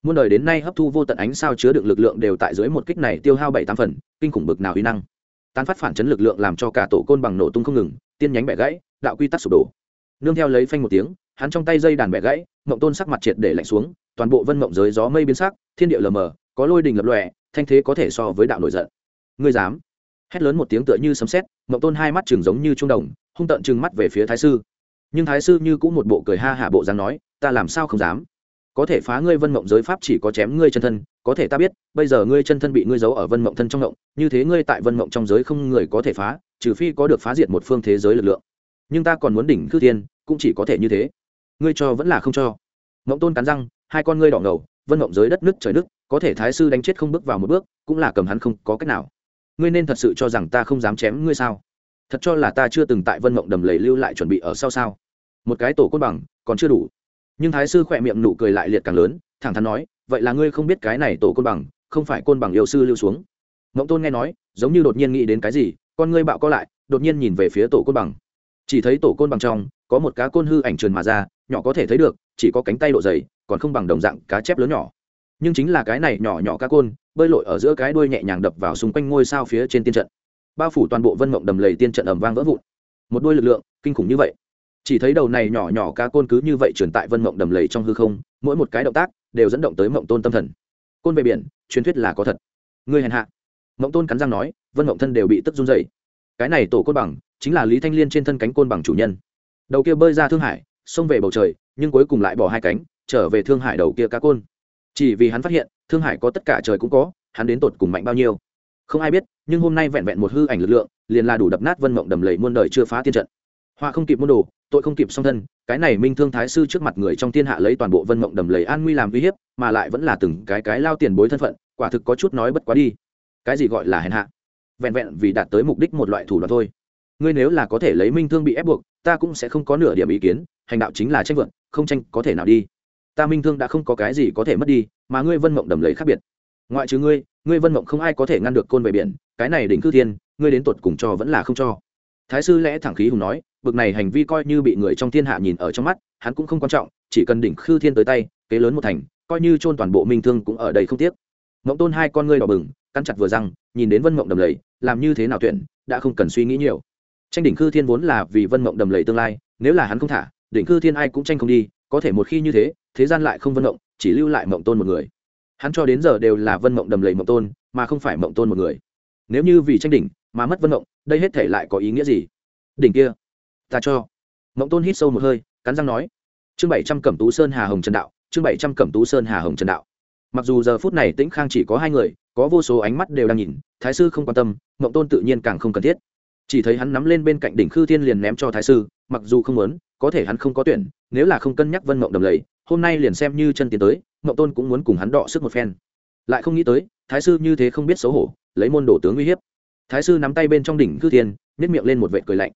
Muôn đời đến nay hấp thu vô tận ánh sao chứa đựng lực lượng đều tại dưới một kích này tiêu hao bảy tám phần, kinh khủng bực nào uy năng. Tán phát phản chấn lực lượng làm cho cả tổ côn bằng nổ tung không ngừng, tiên nhánh bẻ gãy, đạo quy tắc sụp đổ. Nương theo lấy phanh một tiếng, hắn trong tay dây đàn bẻ gãy, mộng tôn sắc mặt triệt để lạnh xuống, toàn bộ vân mộng giới gió mây biến sắc, thiên địa lờ mờ, có lôi đình lập lòe, thanh thế có thể so với đạo nổi giận. Ngươi dám? Hét lớn một tiếng tựa như sấm sét mộng tôn hai mắt chừng giống như trung đồng, hung tợn chừng mắt về phía thái sư. Nhưng thái sư như cũng một bộ cười ha hả bộ dáng nói, ta làm sao không dám? Có thể phá ngươi vân mộng giới pháp chỉ có chém ngươi chân thân, có thể ta biết, bây giờ ngươi chân thân bị ngươi giấu ở vân mộng thân trong mộng như thế ngươi tại vân mộng trong giới không người có thể phá, trừ phi có được phá diệt một phương thế giới lực lượng. Nhưng ta còn muốn đỉnh khư thiên, cũng chỉ có thể như thế. Ngươi cho vẫn là không cho. Mộng tôn cắn răng, hai con ngươi đỏ ngầu, vân mộng giới đất nước trời nước, có thể thái sư đánh chết không bước vào một bước, cũng là cầm hắn không có cách nào ngươi nên thật sự cho rằng ta không dám chém ngươi sao? Thật cho là ta chưa từng tại vân mộng đầm lầy lưu lại chuẩn bị ở sau sao? Một cái tổ côn bằng, còn chưa đủ. Nhưng thái sư khỏe miệng nụ cười lại liệt càng lớn, thẳng thắn nói, vậy là ngươi không biết cái này tổ côn bằng, không phải côn bằng yêu sư lưu xuống. Mộng tôn nghe nói, giống như đột nhiên nghĩ đến cái gì, con ngươi bạo co lại, đột nhiên nhìn về phía tổ côn bằng. Chỉ thấy tổ côn bằng trong, có một cá côn hư ảnh trườn mà ra, nhỏ có thể thấy được, chỉ có cánh tay độ dày, còn không bằng đồng dạng cá chép lớn nhỏ nhưng chính là cái này nhỏ nhỏ cá côn, bơi lội ở giữa cái đuôi nhẹ nhàng đập vào xung quanh ngôi sao phía trên tiên trận. Bao phủ toàn bộ vân mộng đầm lầy tiên trận ầm vang vỡ vụn. Một đôi lực lượng kinh khủng như vậy. Chỉ thấy đầu này nhỏ nhỏ cá côn cứ như vậy truyền tại vân mộng đầm lầy trong hư không, mỗi một cái động tác đều dẫn động tới mộng tôn tâm thần. Côn về biển, truyền thuyết là có thật. Người hèn hạ. Mộng tôn cắn răng nói, vân mộng thân đều bị tức run dày cái này tổ côn bằng chính là lý thanh liên trên thân cánh côn bằng chủ nhân. Đầu kia bơi ra thương hải, xông về bầu trời, nhưng cuối cùng lại bỏ hai cánh, trở về thương hải đầu kia cá côn chỉ vì hắn phát hiện, thương hải có tất cả trời cũng có, hắn đến tột cùng mạnh bao nhiêu? Không ai biết, nhưng hôm nay vẹn vẹn một hư ảnh lực lượng, liền là đủ đập nát vân mộng đầm lầy muôn đời chưa phá tiên trận. Họa không kịp môn đồ, tội không kịp song thân, cái này minh thương thái sư trước mặt người trong thiên hạ lấy toàn bộ vân mộng đầm lầy an nguy làm uy hiếp, mà lại vẫn là từng cái cái lao tiền bối thân phận, quả thực có chút nói bất quá đi. Cái gì gọi là hèn hạ? Vẹn vẹn vì đạt tới mục đích một loại thủ đoạn thôi. Ngươi nếu là có thể lấy minh thương bị ép buộc, ta cũng sẽ không có nửa điểm ý kiến, hành đạo chính là tranh vượn không tranh có thể nào đi ta minh thương đã không có cái gì có thể mất đi, mà ngươi vân mộng đầm lấy khác biệt. Ngoại trừ ngươi ngươi vân mộng không ai có thể ngăn được côn về biển, cái này đỉnh cư thiên, ngươi đến tột cùng cho vẫn là không cho. Thái sư lẽ thẳng khí hùng nói, bực này hành vi coi như bị người trong thiên hạ nhìn ở trong mắt, hắn cũng không quan trọng, chỉ cần đỉnh khư thiên tới tay, kế lớn một thành, coi như chôn toàn bộ minh thương cũng ở đây không tiếc. Mộng tôn hai con ngươi đỏ bừng căn chặt vừa răng, nhìn đến vân mộng đầm lầy, làm như thế nào tuyển, đã không cần suy nghĩ nhiều. Tranh đỉnh khư thiên vốn là vì vân mộng đầm lầy tương lai, nếu là hắn không thả, đỉnh khư thiên ai cũng tranh không đi, có thể một khi như thế thế gian lại không vân mộng, chỉ lưu lại mộng tôn một người. Hắn cho đến giờ đều là vân mộng đầm lầy mộng tôn, mà không phải mộng tôn một người. Nếu như vì tranh đỉnh mà mất vân mộng, đây hết thể lại có ý nghĩa gì? Đỉnh kia, ta cho. Mộng tôn hít sâu một hơi, cắn răng nói. Chương bảy trăm cẩm tú sơn hà hồng trần đạo, chương bảy trăm cẩm tú sơn hà hồng trần đạo. Mặc dù giờ phút này tĩnh khang chỉ có hai người, có vô số ánh mắt đều đang nhìn, thái sư không quan tâm, mộng tôn tự nhiên càng không cần thiết. Chỉ thấy hắn nắm lên bên cạnh đỉnh khư thiên liền ném cho thái sư, mặc dù không muốn, có thể hắn không có tuyển, nếu là không cân nhắc vân mộng đầm lầy hôm nay liền xem như chân tiến tới mậu tôn cũng muốn cùng hắn đọ sức một phen. Lại không nghĩ tới, thái sư như thế không biết xấu hổ, lấy môn đồ tướng uy hiếp. Thái sư nắm tay bên trong đỉnh cư thiên nhét miệng lên một vệ cười lạnh.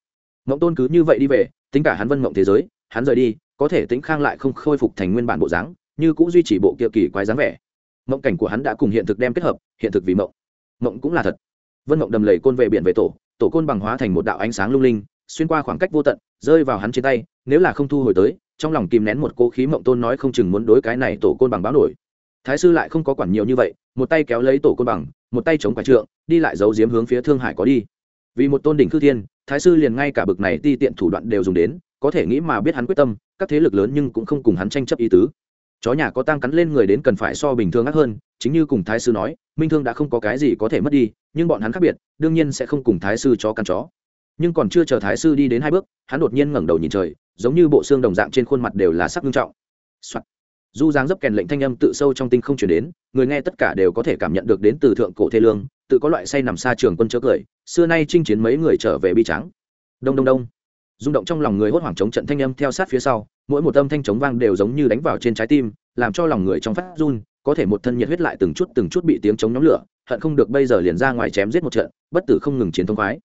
Mậu tôn cứ như vậy đi về, tính cả hắn vân mộng thế giới, hắn rời đi, có thể tính khang lại không khôi phục thành nguyên bản bộ dáng, như cũng duy trì bộ kia kỳ quái dáng vẻ. Mộng cảnh của hắn đã cùng hiện thực đem kết hợp, hiện thực vì mộng. Mộng cũng là thật. Vân mộng đầm lầy côn về biển về tổ tổ côn bằng hóa thành một đạo ánh sáng lung linh, xuyên qua khoảng cách vô tận, rơi vào hắn trên tay, nếu là không thu hồi tới trong lòng kìm nén một cố khí mộng tôn nói không chừng muốn đối cái này tổ côn bằng báo nổi. Thái sư lại không có quản nhiều như vậy, một tay kéo lấy tổ côn bằng, một tay chống quả trượng, đi lại giấu giếm hướng phía thương hải có đi. Vì một tôn đỉnh cư thiên, thái sư liền ngay cả bực này ti tiện thủ đoạn đều dùng đến, có thể nghĩ mà biết hắn quyết tâm, các thế lực lớn nhưng cũng không cùng hắn tranh chấp ý tứ. Chó nhà có tang cắn lên người đến cần phải so bình thường ác hơn, chính như cùng thái sư nói, minh thương đã không có cái gì có thể mất đi, nhưng bọn hắn khác biệt, đương nhiên sẽ không cùng thái sư chó căn chó nhưng còn chưa chờ thái sư đi đến hai bước, hắn đột nhiên ngẩng đầu nhìn trời, giống như bộ xương đồng dạng trên khuôn mặt đều là sắc nghiêm trọng、Soạn. du dáng dấp kèn lệnh thanh âm tự sâu trong tinh không chuyển đến, người nghe tất cả đều có thể cảm nhận được đến từ thượng cổ thê lương, tự có loại say nằm xa trường quân chớ cười, xưa nay chinh chiến mấy người trở về bi trắng đông đông đông. Rung động trong lòng người hốt hoảng chống trận thanh âm theo sát phía sau, mỗi một âm thanh chống vang đều giống như đánh vào trên trái tim, làm cho lòng người trong phát run, có thể một thân nhiệt huyết lại từng chút từng chút bị tiếng chống nhóm lửa, hận không được bây giờ liền ra ngoài chém giết một trận, bất tử không ngừng chiến thông khoái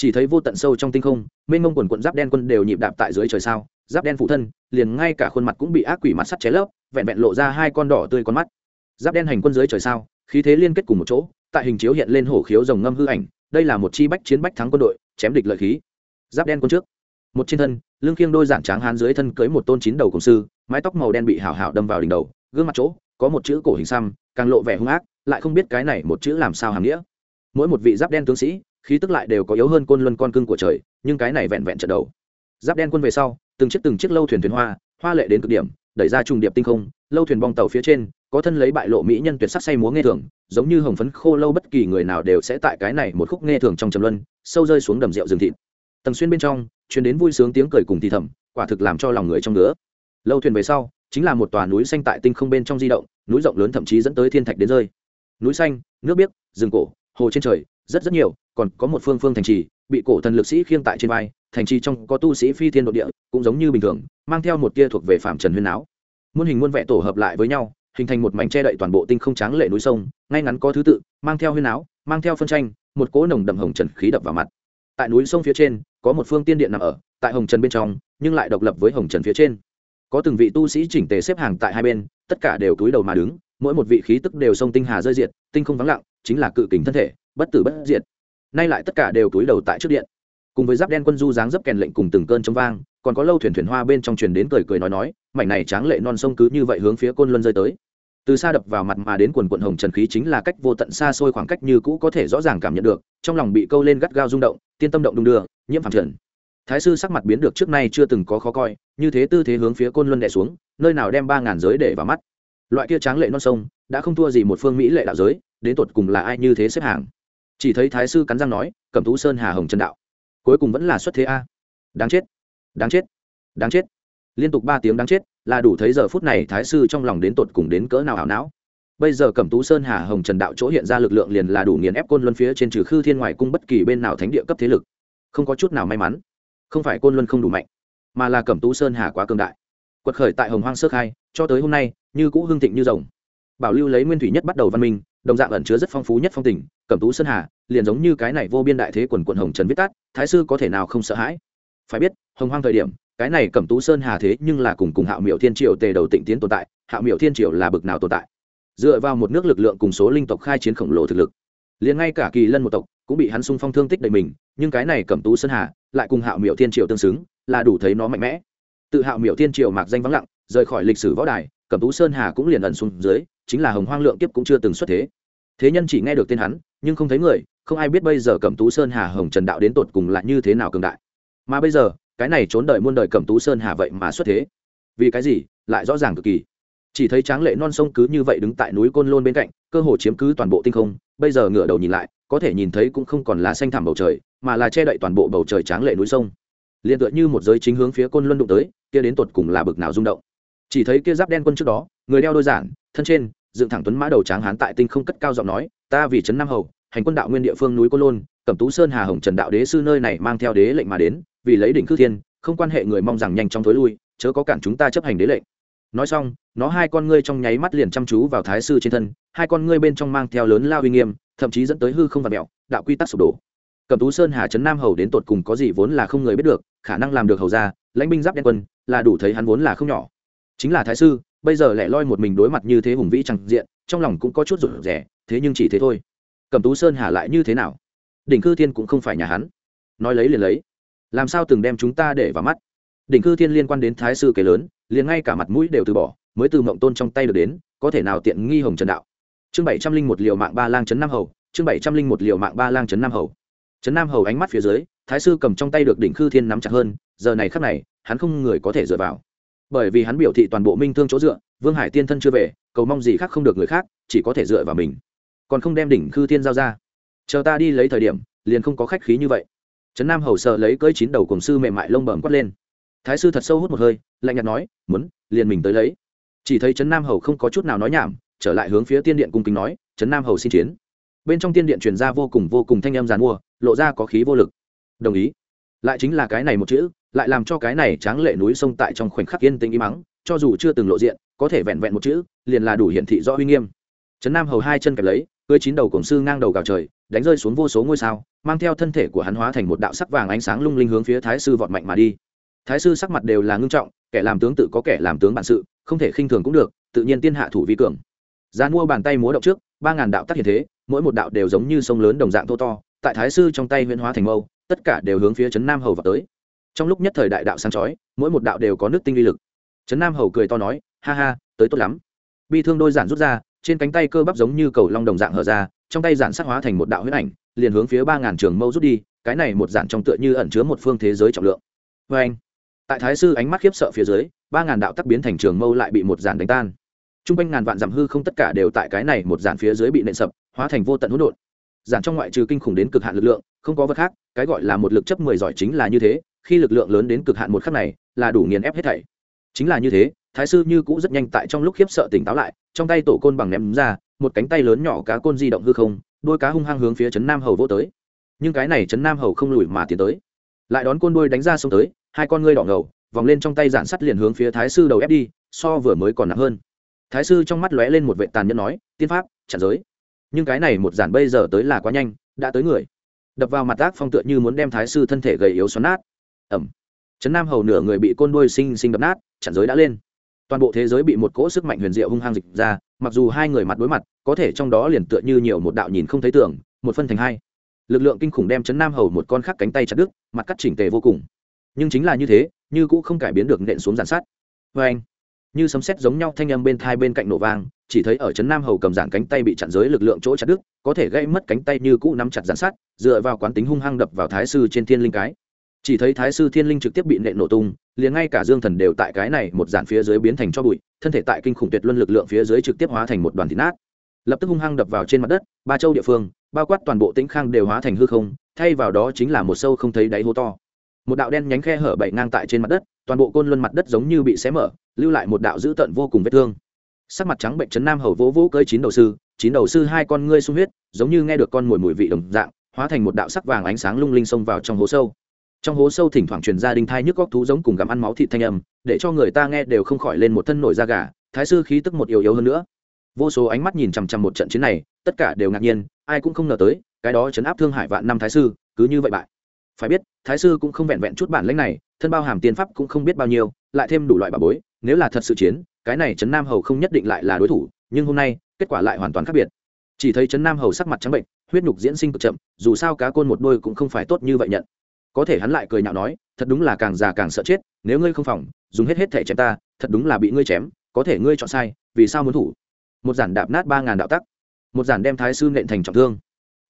chỉ thấy vô tận sâu trong tinh không, mênh mông quần quận giáp đen quân đều nhịp đạp tại dưới trời sao, giáp đen phụ thân, liền ngay cả khuôn mặt cũng bị ác quỷ mặt sắt ché lấp, vẹn vẹn lộ ra hai con đỏ tươi con mắt. Giáp đen hành quân dưới trời sao, khí thế liên kết cùng một chỗ, tại hình chiếu hiện lên hổ khiếu rồng ngâm hư ảnh, đây là một chi bách chiến bách thắng quân đội, chém địch lợi khí. Giáp đen quân trước. Một trên thân, lưng khiêng đôi dạng tráng hán dưới thân cưới một tôn chín đầu cổng sư, mái tóc màu đen bị hảo hảo đâm vào đỉnh đầu, gương mặt chỗ, có một chữ cổ hình xăm, càng lộ vẻ hung ác, lại không biết cái này một chữ làm sao hàm nghĩa. Mỗi một vị giáp đen tướng sĩ khí tức lại đều có yếu hơn côn luân con cưng của trời, nhưng cái này vẹn vẹn trận đầu. Giáp đen quân về sau, từng chiếc từng chiếc lâu thuyền thuyền hoa hoa lệ đến cực điểm, đẩy ra trùng điệp tinh không, lâu thuyền bong tàu phía trên, có thân lấy bại lộ mỹ nhân tuyệt sắc say múa nghe thường, giống như hồng phấn khô lâu bất kỳ người nào đều sẽ tại cái này một khúc nghe thường trong trầm luân, sâu rơi xuống đầm rượu rừng thịt. Tầng xuyên bên trong chuyến đến vui sướng tiếng cười cùng thì thầm, quả thực làm cho lòng người trong nữa lâu thuyền về sau, chính là một tòa núi xanh tại tinh không bên trong di động, núi rộng lớn thậm chí dẫn tới thiên thạch đến rơi. Núi xanh, nước biếc, rừng cổ, hồ trên trời, rất rất nhiều còn có một phương phương thành trì, bị cổ thần lực sĩ khiêng tại trên vai, thành trì trong có tu sĩ phi thiên nội địa, cũng giống như bình thường, mang theo một tia thuộc về phạm trần huyên áo muôn hình muôn vẻ tổ hợp lại với nhau, hình thành một mảnh che đậy toàn bộ tinh không tráng lệ núi sông, ngay ngắn có thứ tự, mang theo huyên áo mang theo phân tranh, một cỗ nồng đậm hồng trần khí đập vào mặt. Tại núi sông phía trên, có một phương tiên điện nằm ở, tại hồng trần bên trong, nhưng lại độc lập với hồng trần phía trên. Có từng vị tu sĩ chỉnh tề xếp hàng tại hai bên, tất cả đều túi đầu mà đứng, mỗi một vị khí tức đều sông tinh hà rơi diệt, tinh không vắng lặng, chính là cự kính thân thể, bất tử bất diệt nay lại tất cả đều túi đầu tại trước điện. Cùng với giáp đen quân du dáng dấp kèn lệnh cùng từng cơn chống vang, còn có lâu thuyền thuyền hoa bên trong truyền đến cười cười nói nói, mảnh này tráng lệ non sông cứ như vậy hướng phía côn luân rơi tới. Từ xa đập vào mặt mà đến quần quận hồng trần khí chính là cách vô tận xa xôi khoảng cách như cũ có thể rõ ràng cảm nhận được, trong lòng bị câu lên gắt gao rung động, tiên tâm động đung đưa, nhiễm phản trần. Thái sư sắc mặt biến được trước nay chưa từng có khó coi, như thế tư thế hướng phía côn luân đẻ xuống, nơi nào đem ba ngàn giới để vào mắt. Loại kia tráng lệ non sông, đã không thua gì một phương mỹ lệ đạo giới, đến tột cùng là ai như thế xếp hàng? Chỉ thấy thái sư cắn răng nói, cẩm tú sơn hà hồng trần đạo, cuối cùng vẫn là xuất thế a. Đáng chết đáng chết đáng chết. Liên tục ba tiếng đáng chết là đủ thấy giờ phút này thái sư trong lòng đến tột cùng đến cỡ nào ảo não. Bây giờ cẩm tú sơn hà hồng trần đạo chỗ hiện ra lực lượng liền là đủ nghiền ép côn luân phía trên trừ khư thiên ngoài cung bất kỳ bên nào thánh địa cấp thế lực. Không có chút nào may mắn. Không phải côn luân không đủ mạnh, mà là cẩm tú sơn hà quá cường đại. Quật khởi tại hồng hoang sơ khai, cho tới hôm nay, như cũ hương thịnh như rồng. Bảo lưu lấy nguyên thủy nhất bắt đầu văn minh đồng dạng ẩn chứa rất phong phú nhất phong tình, cẩm tú sơn hà, liền giống như cái này vô biên đại thế quần quận hồng trần viết tắt, thái sư có thể nào không sợ hãi? Phải biết, hồng hoang thời điểm, cái này cẩm tú sơn hà thế nhưng là cùng cùng hạo miểu thiên triều tề đầu tịnh tiến tồn tại, hạo miểu thiên triều là bực nào tồn tại? Dựa vào một nước lực lượng cùng số linh tộc khai chiến khổng lồ thực lực, liền ngay cả kỳ lân một tộc cũng bị hắn sung phong thương tích đầy mình, nhưng cái này cẩm tú sơn hà lại cùng hạo miểu thiên triều tương xứng, là đủ thấy nó mạnh mẽ. Tự hạo miểu thiên triều mạc danh vắng lặng, rời khỏi lịch sử võ đài cẩm tú sơn hà cũng liền ẩn xuống dưới, chính là hồng hoang lượng kiếp cũng chưa từng xuất thế. Thế nhân chỉ nghe được tên hắn, nhưng không thấy người, không ai biết bây giờ cẩm tú sơn hà, hồng trần đạo đến tột cùng là như thế nào cường đại. Mà bây giờ, cái này trốn đợi muôn đời cẩm tú sơn hà vậy mà xuất thế. Vì cái gì? Lại rõ ràng cực kỳ. Chỉ thấy tráng lệ non sông cứ như vậy đứng tại núi côn lôn bên cạnh, cơ hồ chiếm cứ toàn bộ tinh không, bây giờ ngửa đầu nhìn lại, có thể nhìn thấy cũng không còn là xanh thẳm bầu trời, mà là che đậy toàn bộ bầu trời tráng lệ núi sông. Liền tựa như một giới chính hướng phía côn luân đụng tới, kia đến tột cùng là bực nào rung động chỉ thấy kia giáp đen quân trước đó, người đeo đôi giản, thân trên, dựng thẳng tuấn mã đầu tráng hán tại tinh không cất cao giọng nói, ta vì trấn nam hầu, hành quân đạo nguyên địa phương núi côn lôn, cẩm tú sơn hà hồng trần đạo đế sư nơi này mang theo đế lệnh mà đến, vì lấy đỉnh khư thiên, không quan hệ người mong rằng nhanh chóng thối lui, chớ có cản chúng ta chấp hành đế lệnh. Nói xong, nó hai con ngươi trong nháy mắt liền chăm chú vào thái sư trên thân, hai con ngươi bên trong mang theo lớn lao uy nghiêm, thậm chí dẫn tới hư không và mẹo, đạo quy tắc sụp đổ. Cẩm tú sơn hà trấn nam hầu đến tột cùng có gì vốn là không người biết được, khả năng làm được hầu ra lãnh binh giáp đen quân, là đủ thấy hắn vốn là không nhỏ chính là thái sư, bây giờ lẻ loi một mình đối mặt như thế hùng vĩ chẳng diện, trong lòng cũng có chút rụt rẻ thế nhưng chỉ thế thôi. Cầm tú sơn hà lại như thế nào? Đỉnh cư thiên cũng không phải nhà hắn. Nói lấy liền lấy. Làm sao từng đem chúng ta để vào mắt? Đỉnh cư thiên liên quan đến thái sư kế lớn, liền ngay cả mặt mũi đều từ bỏ, mới từ mộng tôn trong tay được đến, có thể nào tiện nghi hồng trần đạo? Chương bảy trăm linh một liều mạng ba lang trấn nam hầu, chương bảy trăm linh một liều mạng ba lang trấn nam hầu. Trấn nam hầu ánh mắt phía dưới, thái sư cầm trong tay được đỉnh khư thiên nắm chặt hơn, giờ này khắc này, hắn không người có thể dựa vào bởi vì hắn biểu thị toàn bộ minh thương chỗ dựa, vương hải tiên thân chưa về, cầu mong gì khác không được người khác, chỉ có thể dựa vào mình. Còn không đem đỉnh khư thiên giao ra. Chờ ta đi lấy thời điểm, liền không có khách khí như vậy. Trấn nam hầu sợ lấy cơi chín đầu cổng sư mềm mại lông bẩm quát lên. Thái sư thật sâu hút một hơi, lạnh nhạt nói, muốn, liền mình tới lấy. Chỉ thấy trấn nam hầu không có chút nào nói nhảm, trở lại hướng phía tiên điện cung kính nói, trấn nam hầu xin chiến. Bên trong tiên điện truyền ra vô cùng vô cùng thanh âm giàn mua, lộ ra có khí vô lực. Đồng ý. Lại chính là cái này một chữ lại làm cho cái này tráng lệ núi sông tại trong khoảnh khắc yên tĩnh im mắng cho dù chưa từng lộ diện, có thể vẹn vẹn một chữ, liền là đủ hiển thị rõ uy nghiêm. Trấn nam hầu hai chân kẹp lấy, cưới chín đầu cổng sư ngang đầu gào trời, đánh rơi xuống vô số ngôi sao, mang theo thân thể của hắn hóa thành một đạo sắc vàng ánh sáng lung linh hướng phía thái sư vọt mạnh mà đi. Thái sư sắc mặt đều là ngưng trọng, kẻ làm tướng tự có kẻ làm tướng bản sự, không thể khinh thường cũng được, tự nhiên tiên hạ thủ vi cường. Gian mua bàn tay múa động trước, ba ngàn đạo tác hiện thế, mỗi một đạo đều giống như sông lớn đồng dạng thô to, tại thái sư trong tay huyễn hóa thành mâu, tất cả đều hướng phía trấn nam hầu vào tới trong lúc nhất thời đại đạo sáng chói, mỗi một đạo đều có nước tinh uy lực. Trấn nam hầu cười to nói, ha ha, tới tốt lắm. Bi thương đôi giản rút ra, trên cánh tay cơ bắp giống như cầu long đồng dạng hở ra, trong tay giản sắc hóa thành một đạo huyết ảnh, liền hướng phía ba ngàn trường mâu rút đi, cái này một giản trong tựa như ẩn chứa một phương thế giới trọng lượng. Vê anh, tại thái sư ánh mắt khiếp sợ phía dưới, ba ngàn đạo tắc biến thành trường mâu lại bị một giản đánh tan. T r u n g quanh ngàn vạn giảm hư không tất cả đều tại cái này một giản phía dưới bị nện sập, hóa thành vô tận hỗn độn. Giản trong ngoại trừ kinh khủng đến cực hạn lực lượng, không có vật khác, cái gọi là một lực chấp mười giỏi chính là như thế khi lực lượng lớn đến cực hạn một khắc này, là đủ nghiền ép hết thảy. Chính là như thế, thái sư như cũ rất nhanh tại trong lúc khiếp sợ tỉnh táo lại, trong tay tổ côn bằng ném ra, một cánh tay lớn nhỏ cá côn di động hư không, đôi cá hung hăng hướng phía trấn nam hầu vô tới. Nhưng cái này trấn nam hầu không lùi mà tiến tới. Lại đón côn đôi đánh ra xông tới, hai con ngươi đỏ ngầu, vòng lên trong tay giản sắt liền hướng phía thái sư đầu ép đi, so vừa mới còn nặng hơn. Thái sư trong mắt lóe lên một vệ tàn nhẫn nói, tiên pháp, chặn giới. Nhưng cái này một giản bây giờ tới là quá nhanh, đã tới người. Đập vào mặt ác phong tựa như muốn đem thái sư thân thể gầy yếu xoắn nát ẩm. Trấn nam hầu nửa người bị côn đuôi sinh sinh đập nát, chặn giới đã lên. Toàn bộ thế giới bị một cỗ sức mạnh huyền diệu hung hăng dịch ra, mặc dù hai người mặt đối mặt, có thể trong đó liền tựa như nhiều một đạo nhìn không thấy tưởng một phân thành hai. Lực lượng kinh khủng đem trấn nam hầu một con khắc cánh tay chặt đứt, mặt cắt chỉnh tề vô cùng. Nhưng chính là như thế, như cũng không cải biến được nện xuống giàn sát vê anh, như sấm sét giống nhau thanh âm bên thai bên cạnh nổ vang, chỉ thấy ở trấn nam hầu cầm giản cánh tay bị chặn giới lực lượng chỗ chặt đứt, có thể gây mất cánh tay như cũ nắm chặt giàn sát dựa vào quán tính hung hăng đập vào thái sư trên thiên linh cái chỉ thấy thái sư thiên linh trực tiếp bị nện nổ tung, liền ngay cả dương thần đều tại cái này một dàn phía dưới biến thành cho bụi, thân thể tại kinh khủng tuyệt luân lực lượng phía dưới trực tiếp hóa thành một đoàn thịt nát. Lập tức hung hăng đập vào trên mặt đất, ba châu địa phương, bao quát toàn bộ tĩnh khang đều hóa thành hư không, thay vào đó chính là một sâu không thấy đáy hố to. Một đạo đen nhánh khe hở bảy ngang tại trên mặt đất, toàn bộ côn luân mặt đất giống như bị xé mở, lưu lại một đạo dữ tợn vô cùng vết thương. Sắc mặt trắng bệnh Trấn nam hầu vỗ vỗ cơi chín đầu sư, chín đầu sư hai con ngươi sung huyết, giống như nghe được con mùi mùi vị đồng dạng, hóa thành một đạo sắc vàng ánh sáng lung linh xông vào trong hố sâu trong hố sâu thỉnh thoảng truyền ra đinh thai nhức góc thú giống cùng gặm ăn máu thịt thanh âm, để cho người ta nghe đều không khỏi lên một thân nổi da gà, thái sư khí tức một yếu yếu hơn nữa. Vô số ánh mắt nhìn chằm chằm một trận chiến này, tất cả đều ngạc nhiên, ai cũng không ngờ tới, cái đó chấn áp thương hải vạn năm thái sư, cứ như vậy bại. Phải biết, thái sư cũng không vẹn vẹn chút bản lãnh này, thân bao hàm tiên pháp cũng không biết bao nhiêu, lại thêm đủ loại bà bối, nếu là thật sự chiến, cái này trấn nam hầu không nhất định lại là đối thủ, nhưng hôm nay, kết quả lại hoàn toàn khác biệt. Chỉ thấy trấn nam hầu sắc mặt trắng bệnh, huyết nhục diễn sinh cực chậm, dù sao cá côn một đôi cũng không phải tốt như vậy nhận có thể hắn lại cười nhạo nói, thật đúng là càng già càng sợ chết, nếu ngươi không phòng, dùng hết hết thể chém ta, thật đúng là bị ngươi chém, có thể ngươi chọn sai, vì sao muốn thủ? Một giản đạp nát ba ngàn đạo tắc. Một giản đem thái sư nện thành trọng thương.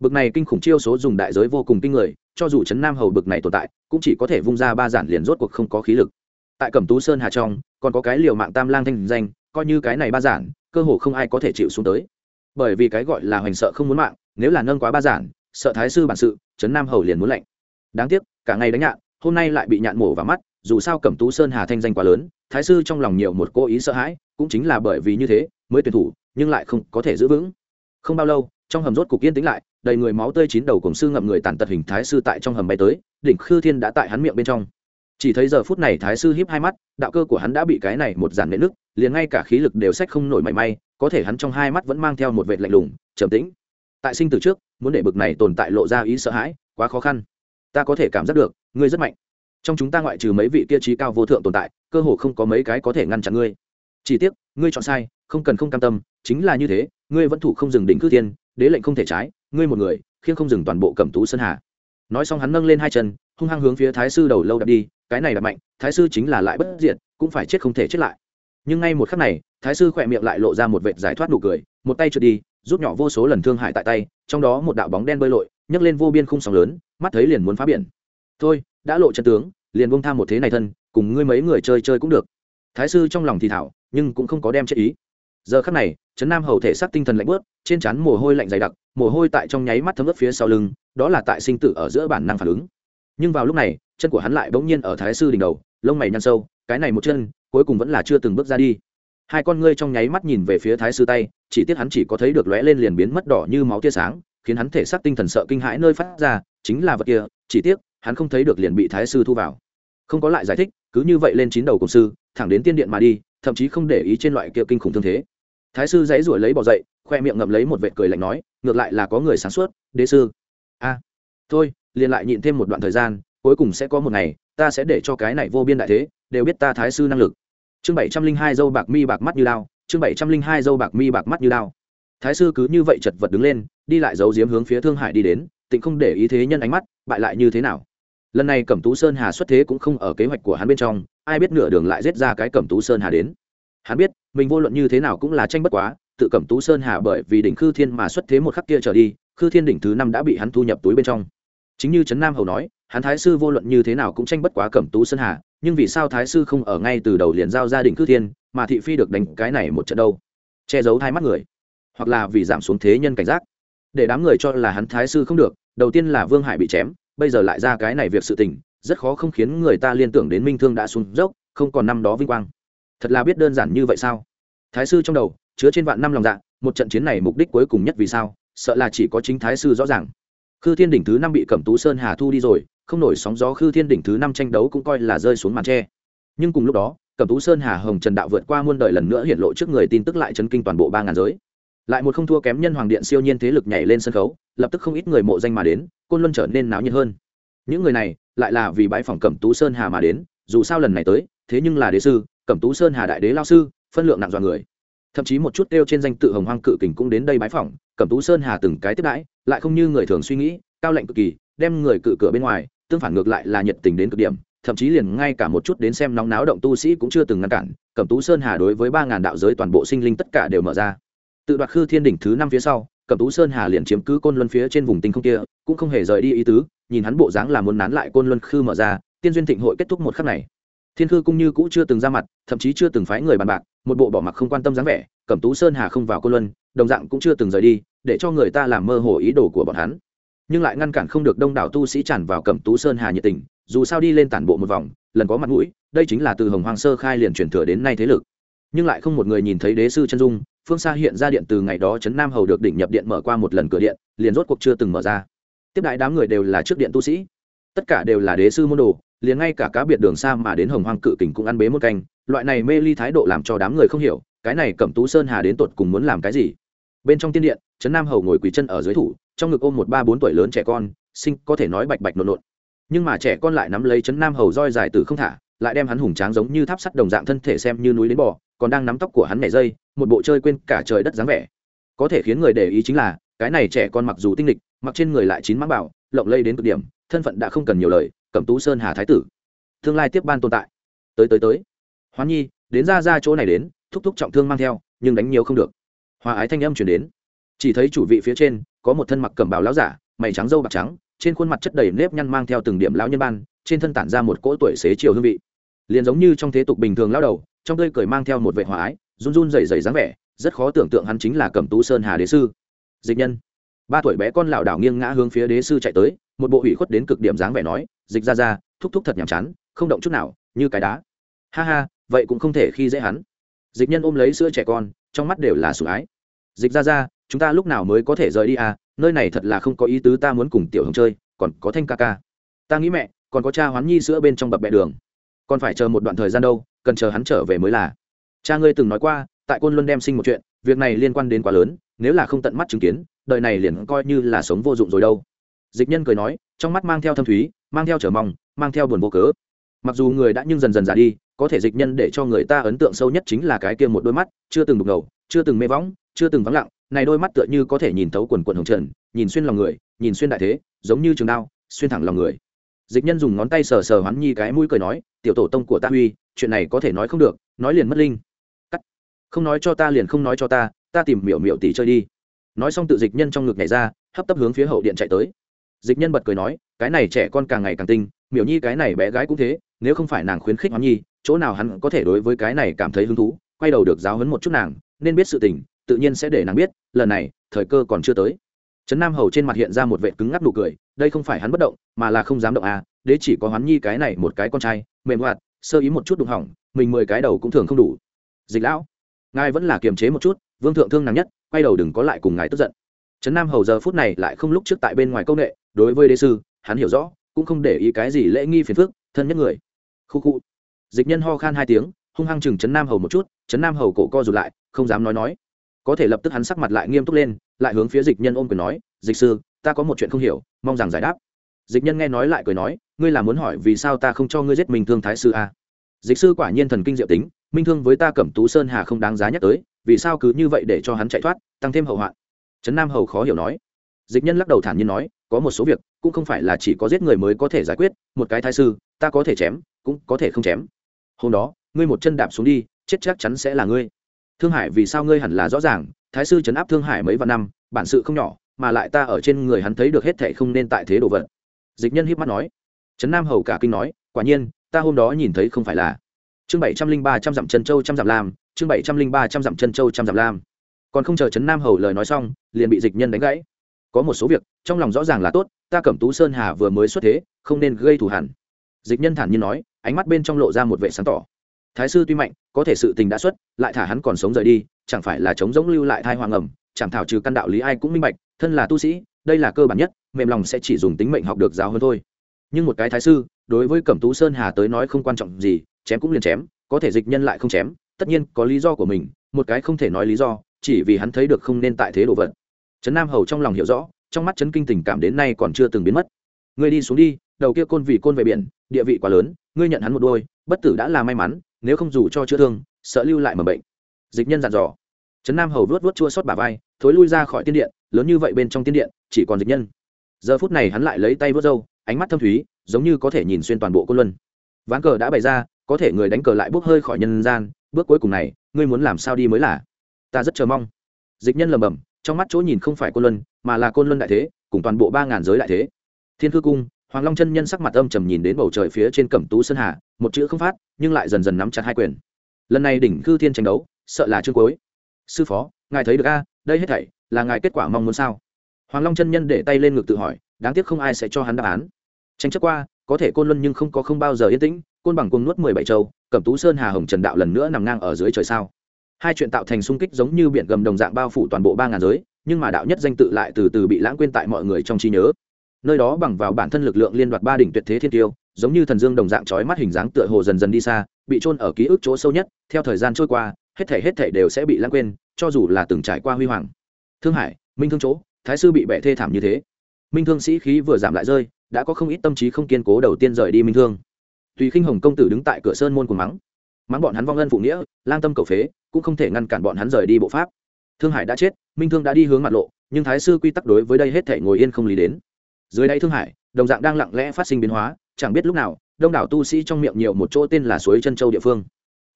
Bực này kinh khủng chiêu số dùng đại giới vô cùng kinh người, cho dù trấn nam hầu bực này tồn tại, cũng chỉ có thể vung ra ba giản liền rốt cuộc không có khí lực. Tại cẩm tú sơn hà trong, còn có cái liều mạng tam lang thanh danh, coi như cái này ba giản, cơ hồ không ai có thể chịu xuống tới. Bởi vì cái gọi là hoành sợ không muốn mạng, nếu là nâng quá ba giản, sợ thái sư bản sự trấn nam hầu liền muốn lạnh đáng tiếc, cả ngày đánh nhạn, hôm nay lại bị nhạn mổ vào mắt, dù sao cẩm tú sơn hà thanh danh quá lớn, thái sư trong lòng nhiều một cố ý sợ hãi, cũng chính là bởi vì như thế mới tuyển thủ, nhưng lại không có thể giữ vững. Không bao lâu, trong hầm rốt cục yên tĩnh lại, đầy người máu tươi chín đầu cổng sư ngậm người tàn tật hình thái sư tại trong hầm bay tới, đỉnh khư thiên đã tại hắn miệng bên trong. Chỉ thấy giờ phút này thái sư híp hai mắt, đạo cơ của hắn đã bị cái này một giản nện nứt, liền ngay cả khí lực đều sách không nổi mảy may, có thể hắn trong hai mắt vẫn mang theo một vệt lạnh lùng, trầm tĩnh. Tại sinh từ trước, muốn để bực này tồn tại lộ ra ý sợ hãi, quá khó khăn ta có thể cảm giác được, ngươi rất mạnh. Trong chúng ta ngoại trừ mấy vị kia trí cao vô thượng tồn tại, cơ hồ không có mấy cái có thể ngăn chặn ngươi. Chỉ tiếc, ngươi chọn sai, không cần không cam tâm, chính là như thế, ngươi vẫn thủ không dừng đỉnh cư thiên, đế lệnh không thể trái, ngươi một người, khiêng không dừng toàn bộ cẩm tú sơn hà. Nói xong hắn nâng lên hai chân, hung hăng hướng phía thái sư đầu lâu đập đi, cái này là mạnh, thái sư chính là lại bất diệt, cũng phải chết không thể chết lại. Nhưng ngay một khắc này, thái sư khỏe miệng lại lộ ra một vệt giải thoát nụ cười, một tay trượt đi rút nhỏ vô số lần thương hại tại tay, trong đó một đạo bóng đen bơi lội, nhấc lên vô biên khung sóng lớn, mắt thấy liền muốn phá biển. Thôi, đã lộ chân tướng, liền bông tham một thế này thân, cùng ngươi mấy người chơi chơi cũng được. Thái sư trong lòng thì thảo, nhưng cũng không có đem chết ý. Giờ khắc này, trấn nam hầu thể xác tinh thần lạnh bớt trên trán mồ hôi lạnh dày đặc, mồ hôi tại trong nháy mắt thấm ướt phía sau lưng, đó là tại sinh tử ở giữa bản năng phản ứng. Nhưng vào lúc này, chân của hắn lại bỗng nhiên ở thái sư đỉnh đầu, lông mày nhăn sâu, cái này một chân, cuối cùng vẫn là chưa từng bước ra đi hai con ngươi trong nháy mắt nhìn về phía thái sư tay chỉ tiếc hắn chỉ có thấy được lóe lên liền biến mất đỏ như máu tia sáng, khiến hắn thể xác tinh thần sợ kinh hãi nơi phát ra, chính là vật kia, chỉ tiếc, hắn không thấy được liền bị thái sư thu vào. Không có lại giải thích, cứ như vậy lên chín đầu cùng sư, thẳng đến tiên điện mà đi, thậm chí không để ý trên loại kia kinh khủng thương thế. Thái sư dãy ruổi lấy bỏ dậy, khoe miệng ngậm lấy một vệt cười lạnh nói, ngược lại là có người sáng suốt, đế sư. A, thôi, liền lại nhịn thêm một đoạn thời gian, cuối cùng sẽ có một ngày, ta sẽ để cho cái này vô biên đại thế, đều biết ta thái sư năng lực chương bảy trăm linh hai dâu bạc mi bạc mắt như lao chương bảy trăm linh hai dâu bạc mi bạc mắt như lao thái sư cứ như vậy chật vật đứng lên, đi lại giấu giếm hướng phía thương hải đi đến, tịnh không để ý thế nhân ánh mắt, bại lại như thế nào? Lần này cẩm tú sơn hà xuất thế cũng không ở kế hoạch của hắn bên trong, ai biết nửa đường lại giết ra cái cẩm tú sơn hà đến. Hắn biết, mình vô luận như thế nào cũng là tranh bất quá, tự cẩm tú sơn hà bởi vì đỉnh khư thiên mà xuất thế một khắc kia trở đi, khư thiên đỉnh thứ năm đã bị hắn thu nhập túi bên trong chính như trấn nam hầu nói, hắn thái sư vô luận như thế nào cũng tranh bất quá cẩm tú sơn hà, nhưng vì sao thái sư không ở ngay từ đầu liền giao gia đình cư thiên, mà thị phi được đánh cái này một trận đâu? Che giấu hai mắt người, hoặc là vì giảm xuống thế nhân cảnh giác. Để đám người cho là hắn thái sư không được, đầu tiên là vương hải bị chém, bây giờ lại ra cái này việc sự tình, rất khó không khiến người ta liên tưởng đến minh thương đã xuống dốc, không còn năm đó vinh quang. Thật là biết đơn giản như vậy sao? Thái sư trong đầu, chứa trên vạn năm lòng dạ một trận chiến này mục đích cuối cùng nhất vì sao? Sợ là chỉ có chính thái sư rõ ràng khư thiên đỉnh thứ năm bị cẩm tú sơn hà thu đi rồi, không nổi sóng gió khư thiên đỉnh thứ năm tranh đấu cũng coi là rơi xuống màn tre. Nhưng cùng lúc đó, cẩm tú sơn hà hồng trần đạo vượt qua muôn đời lần nữa hiện lộ trước người tin tức lại chấn kinh toàn bộ ba ngàn giới. Lại một không thua kém nhân hoàng điện siêu nhiên thế lực nhảy lên sân khấu, lập tức không ít người mộ danh mà đến, côn luân trở nên náo nhiệt hơn. Những người này, lại là vì bãi phòng cẩm tú sơn hà mà đến, dù sao lần này tới, thế nhưng là đế sư, cẩm tú sơn hà đại đế lao sư, phân lượng nặng dọa người. Thậm chí một chút đeo trên danh tự hồng hoang cự kình cũng đến đây bãi phòng cẩm tú sơn hà từng cái tiếp đãi, lại không như người thường suy nghĩ, cao lạnh cực kỳ, đem người cự cửa bên ngoài, tương phản ngược lại là nhiệt tình đến cực điểm, thậm chí liền ngay cả một chút đến xem nóng náo động tu sĩ cũng chưa từng ngăn cản, cẩm tú sơn hà đối với ba ngàn đạo giới toàn bộ sinh linh tất cả đều mở ra. Tự đoạt khư thiên đỉnh thứ năm phía sau, cẩm tú sơn hà liền chiếm cứ côn luân phía trên vùng tinh không kia, cũng không hề rời đi ý tứ, nhìn hắn bộ dáng là muốn nán lại côn luân khư mở ra, tiên duyên thịnh hội kết thúc một khắc này. Thiên khư cũng như cũ chưa từng ra mặt, thậm chí chưa từng phái người bàn bạc, một bộ bỏ mặc không quan tâm dáng vẻ, cẩm tú sơn hà không vào côn luân, đồng dạng cũng chưa từng rời đi để cho người ta làm mơ hồ ý đồ của bọn hắn. Nhưng lại ngăn cản không được đông đảo tu sĩ tràn vào cẩm tú sơn hà nhiệt tình, dù sao đi lên tản bộ một vòng, lần có mặt mũi, đây chính là từ hồng hoàng sơ khai liền truyền thừa đến nay thế lực. Nhưng lại không một người nhìn thấy đế sư chân dung, phương xa hiện ra điện từ ngày đó trấn nam hầu được đỉnh nhập điện mở qua một lần cửa điện, liền rốt cuộc chưa từng mở ra. Tiếp đại đám người đều là trước điện tu sĩ. Tất cả đều là đế sư môn đồ, liền ngay cả cá biệt đường xa mà đến hồng hoang cự kình cũng ăn bế một canh. Loại này mê ly thái độ làm cho đám người không hiểu, cái này cẩm tú sơn hà đến tột cùng muốn làm cái gì? Bên trong tiên điện trấn nam hầu ngồi quỳ chân ở dưới thủ trong ngực ôm một ba bốn tuổi lớn trẻ con sinh có thể nói bạch bạch nộn nộn nhưng mà trẻ con lại nắm lấy trấn nam hầu roi dài từ không thả lại đem hắn hùng tráng giống như tháp sắt đồng dạng thân thể xem như núi đến bò còn đang nắm tóc của hắn nảy dây một bộ chơi quên cả trời đất dáng vẻ có thể khiến người để ý chính là cái này trẻ con mặc dù tinh lịch mặc trên người lại chín mãng bảo lộng lây đến cực điểm thân phận đã không cần nhiều lời cẩm tú sơn hà thái tử tương lai tiếp ban tồn tại tới tới tới hoán nhi đến ra ra chỗ này đến thúc thúc trọng thương mang theo nhưng đánh nhiều không được hòa ái thanh âm chuyển đến chỉ thấy chủ vị phía trên, có một thân mặc cẩm bào lão giả, mày trắng dâu bạc trắng, trên khuôn mặt chất đầy nếp nhăn mang theo từng điểm lão nhân ban, trên thân tản ra một cỗ tuổi xế chiều hương vị. Liền giống như trong thế tục bình thường lao đầu, trong tươi cười mang theo một vệ hòa ái, run run rẩy rẩy dáng vẻ, rất khó tưởng tượng hắn chính là cẩm tú sơn hà đế sư. Dịch nhân. Ba tuổi bé con lảo đảo nghiêng ngã hướng phía đế sư chạy tới, một bộ hủy khuất đến cực điểm dáng vẻ nói, dịch ra ra, thúc thúc thật nhàm chán, không động chút nào, như cái đá. Ha ha, vậy cũng không thể khi dễ hắn. Dịch nhân ôm lấy sữa trẻ con, trong mắt đều là sủng ái. Dịch ra ra chúng ta lúc nào mới có thể rời đi à? Nơi này thật là không có ý tứ ta muốn cùng tiểu hồng chơi, còn có thanh ca ca. Ta nghĩ mẹ, còn có cha hoán nhi sữa bên trong bập bẹ đường. Còn phải chờ một đoạn thời gian đâu, cần chờ hắn trở về mới là. Cha ngươi từng nói qua, tại côn luân đem sinh một chuyện, việc này liên quan đến quá lớn, nếu là không tận mắt chứng kiến, đời này liền coi như là sống vô dụng rồi đâu. Dịch nhân cười nói, trong mắt mang theo thâm thúy, mang theo trở mong, mang theo buồn vô cớ. Mặc dù người đã nhưng dần dần già đi, có thể dịch nhân để cho người ta ấn tượng sâu nhất chính là cái kia một đôi mắt, chưa từng đục ngầu, chưa từng mê võng chưa từng vắng lặng, này đôi mắt tựa như có thể nhìn thấu quần quần hồng trần, nhìn xuyên lòng người, nhìn xuyên đại thế, giống như trường đao, xuyên thẳng lòng người. Dịch nhân dùng ngón tay sờ sờ hoán nhi cái mũi cười nói, tiểu tổ tông của ta huy, chuyện này có thể nói không được, nói liền mất linh. Cắt. Không nói cho ta liền không nói cho ta ta tìm miểu miểu tỷ chơi đi. Nói xong tự dịch nhân trong ngực nhảy ra, hấp tấp hướng phía hậu điện chạy tới. Dịch nhân bật cười nói, cái này trẻ con càng ngày càng tinh, miểu nhi cái này bé gái cũng thế, nếu không phải nàng khuyến khích hoán nhi, chỗ nào hắn có thể đối với cái này cảm thấy hứng thú, quay đầu được giáo hấn một chút nàng, nên biết sự tình tự nhiên sẽ để nàng biết, lần này, thời cơ còn chưa tới. Trấn nam hầu trên mặt hiện ra một vệ cứng ngắc nụ cười, đây không phải hắn bất động, mà là không dám động à đế chỉ có hoán nhi cái này một cái con trai, mềm hoạt, sơ ý một chút đụng hỏng, mình mười cái đầu cũng thường không đủ. Dịch lão, ngài vẫn là kiềm chế một chút, vương thượng thương nàng nhất, quay đầu đừng có lại cùng ngài tức giận. Trấn nam hầu giờ phút này lại không lúc trước tại bên ngoài công nghệ đối với đế sư, hắn hiểu rõ, cũng không để ý cái gì lễ nghi phiền phức, thân nhất người. Khu khu. Dịch nhân ho khan hai tiếng, hung hăng chừng trấn nam hầu một chút, trấn nam hầu cổ co rụt lại, không dám nói nói có thể lập tức hắn sắc mặt lại nghiêm túc lên, lại hướng phía dịch nhân ôm quyền nói, dịch sư, ta có một chuyện không hiểu, mong rằng giải đáp. Dịch nhân nghe nói lại cười nói, ngươi là muốn hỏi vì sao ta không cho ngươi giết minh thương thái sư a dịch sư quả nhiên thần kinh diệu tính, minh thương với ta cẩm tú sơn hà không đáng giá nhắc tới, vì sao cứ như vậy để cho hắn chạy thoát, tăng thêm hậu hoạn? Trấn nam hầu khó hiểu nói. Dịch nhân lắc đầu thản nhiên nói, có một số việc, cũng không phải là chỉ có giết người mới có thể giải quyết, một cái thái sư, ta có thể chém, cũng có thể không chém. Hôm đó, ngươi một chân đạp xuống đi, chết chắc chắn sẽ là ngươi thương hải vì sao ngươi hẳn là rõ ràng, thái sư chấn áp thương hải mấy vạn năm, bản sự không nhỏ, mà lại ta ở trên người hắn thấy được hết thệ không nên tại thế đồ vật. Dịch nhân hiếp mắt nói. Trấn nam hầu cả kinh nói, quả nhiên, ta hôm đó nhìn thấy không phải là. Chương bảy trăm linh ba trăm dặm chân châu trăm dặm lam, chương bảy trăm linh ba trăm dặm chân châu trăm dặm lam. Còn không chờ trấn nam hầu lời nói xong, liền bị dịch nhân đánh gãy. Có một số việc, trong lòng rõ ràng là tốt, ta cẩm tú sơn hà vừa mới xuất thế, không nên gây thù hẳn dịch nhân thản nhiên nói, ánh mắt bên trong lộ ra một vệ sáng tỏ thái sư tuy mạnh, có thể sự tình đã xuất, lại thả hắn còn sống rời đi, chẳng phải là chống giống lưu lại thai hoàng ẩm, chẳng thảo trừ căn đạo lý ai cũng minh bạch, thân là tu sĩ, đây là cơ bản nhất, mềm lòng sẽ chỉ dùng tính mệnh học được giáo hơn thôi. Nhưng một cái thái sư, đối với cẩm tú sơn hà tới nói không quan trọng gì, chém cũng liền chém, có thể dịch nhân lại không chém, tất nhiên có lý do của mình, một cái không thể nói lý do, chỉ vì hắn thấy được không nên tại thế đồ vật. Trấn nam hầu trong lòng hiểu rõ, trong mắt Trấn kinh tình cảm đến nay còn chưa từng biến mất. Ngươi đi xuống đi, đầu kia côn vì côn về biển, địa vị quá lớn, ngươi nhận hắn một đôi, bất tử đã là may mắn nếu không dù cho chữa thương, sợ lưu lại mầm bệnh. Dịch nhân dặn dò. Trấn nam hầu vớt vớt chua xót bà vai, thối lui ra khỏi tiên điện, lớn như vậy bên trong tiên điện, chỉ còn dịch nhân. Giờ phút này hắn lại lấy tay vớt râu, ánh mắt thâm thúy, giống như có thể nhìn xuyên toàn bộ côn luân. Ván cờ đã bày ra, có thể người đánh cờ lại bốc hơi khỏi nhân gian, bước cuối cùng này, ngươi muốn làm sao đi mới là? Ta rất chờ mong. Dịch nhân lầm bầm trong mắt chỗ nhìn không phải côn luân, mà là côn luân đại thế, cùng toàn bộ ba ngàn giới đại thế. Thiên thư cung hoàng long chân nhân sắc mặt âm trầm nhìn đến bầu trời phía trên cẩm tú sơn hà, một chữ không phát, nhưng lại dần dần nắm chặt hai quyền. Lần này đỉnh cư thiên tranh đấu, sợ là chương cuối. Sư phó, ngài thấy được a? Đây hết thảy là ngài kết quả mong muốn sao? Hoàng long chân nhân để tay lên ngực tự hỏi, đáng tiếc không ai sẽ cho hắn đáp án. Tranh chấp qua, có thể côn luân nhưng không có không bao giờ yên tĩnh, côn bằng cuồng nuốt mười bảy châu, cẩm tú sơn hà hồng trần đạo lần nữa nằm ngang ở dưới trời sao? Hai chuyện tạo thành xung kích giống như biển gầm đồng dạng bao phủ toàn bộ ba ngàn giới, nhưng mà đạo nhất danh tự lại từ từ bị lãng quên tại mọi người trong trí nhớ nơi đó bằng vào bản thân lực lượng liên đoạt ba đỉnh tuyệt thế thiên tiêu, giống như thần dương đồng dạng trói mắt hình dáng tựa hồ dần dần đi xa, bị trôn ở ký ức chỗ sâu nhất, theo thời gian trôi qua, hết thể hết thể đều sẽ bị lãng quên, cho dù là từng trải qua huy hoàng. Thương hải, minh thương chỗ, thái sư bị bệ thê thảm như thế. Minh thương sĩ khí vừa giảm lại rơi, đã có không ít tâm trí không kiên cố đầu tiên rời đi minh thương. Tùy khinh hồng công tử đứng tại cửa sơn môn của mắng. Mắng bọn hắn vong ân phụ nghĩa, lang tâm cầu phế, cũng không thể ngăn cản bọn hắn rời đi bộ pháp. Thương hải đã chết, minh thương đã đi hướng mặt lộ, nhưng thái sư quy tắc đối với đây hết thể ngồi yên không lý đến dưới đáy thương hải, đồng dạng đang lặng lẽ phát sinh biến hóa, chẳng biết lúc nào, đông đảo tu sĩ trong miệng nhiều một chỗ tên là suối chân châu địa phương.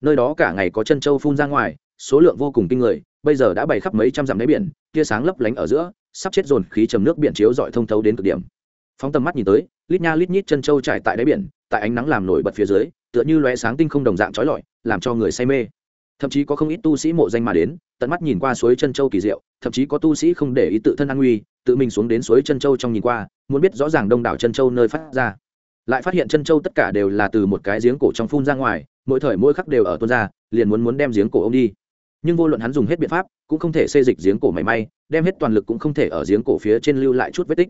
Nơi đó cả ngày có chân châu phun ra ngoài, số lượng vô cùng kinh người, bây giờ đã bày khắp mấy trăm dặm đáy biển, tia sáng lấp lánh ở giữa, sắp chết dồn khí chầm nước biển chiếu dọi thông thấu đến cực điểm. Phóng tầm mắt nhìn tới, lít nha lít nhít chân châu trải tại đáy biển, tại ánh nắng làm nổi bật phía dưới, tựa như lóe sáng tinh không đồng dạng trói lọi, làm cho người say mê. Thậm chí có không ít tu sĩ mộ danh mà đến, tận mắt nhìn qua suối chân châu kỳ diệu, thậm chí có tu sĩ không để ý tự thân an nguy, tự mình xuống đến suối chân châu trong nhìn qua muốn biết rõ ràng đông đảo chân châu nơi phát ra. Lại phát hiện chân châu tất cả đều là từ một cái giếng cổ trong phun ra ngoài, mỗi thời mỗi khắc đều ở tuôn ra, liền muốn muốn đem giếng cổ ông đi. Nhưng vô luận hắn dùng hết biện pháp, cũng không thể xê dịch giếng cổ mảy may, đem hết toàn lực cũng không thể ở giếng cổ phía trên lưu lại chút vết tích.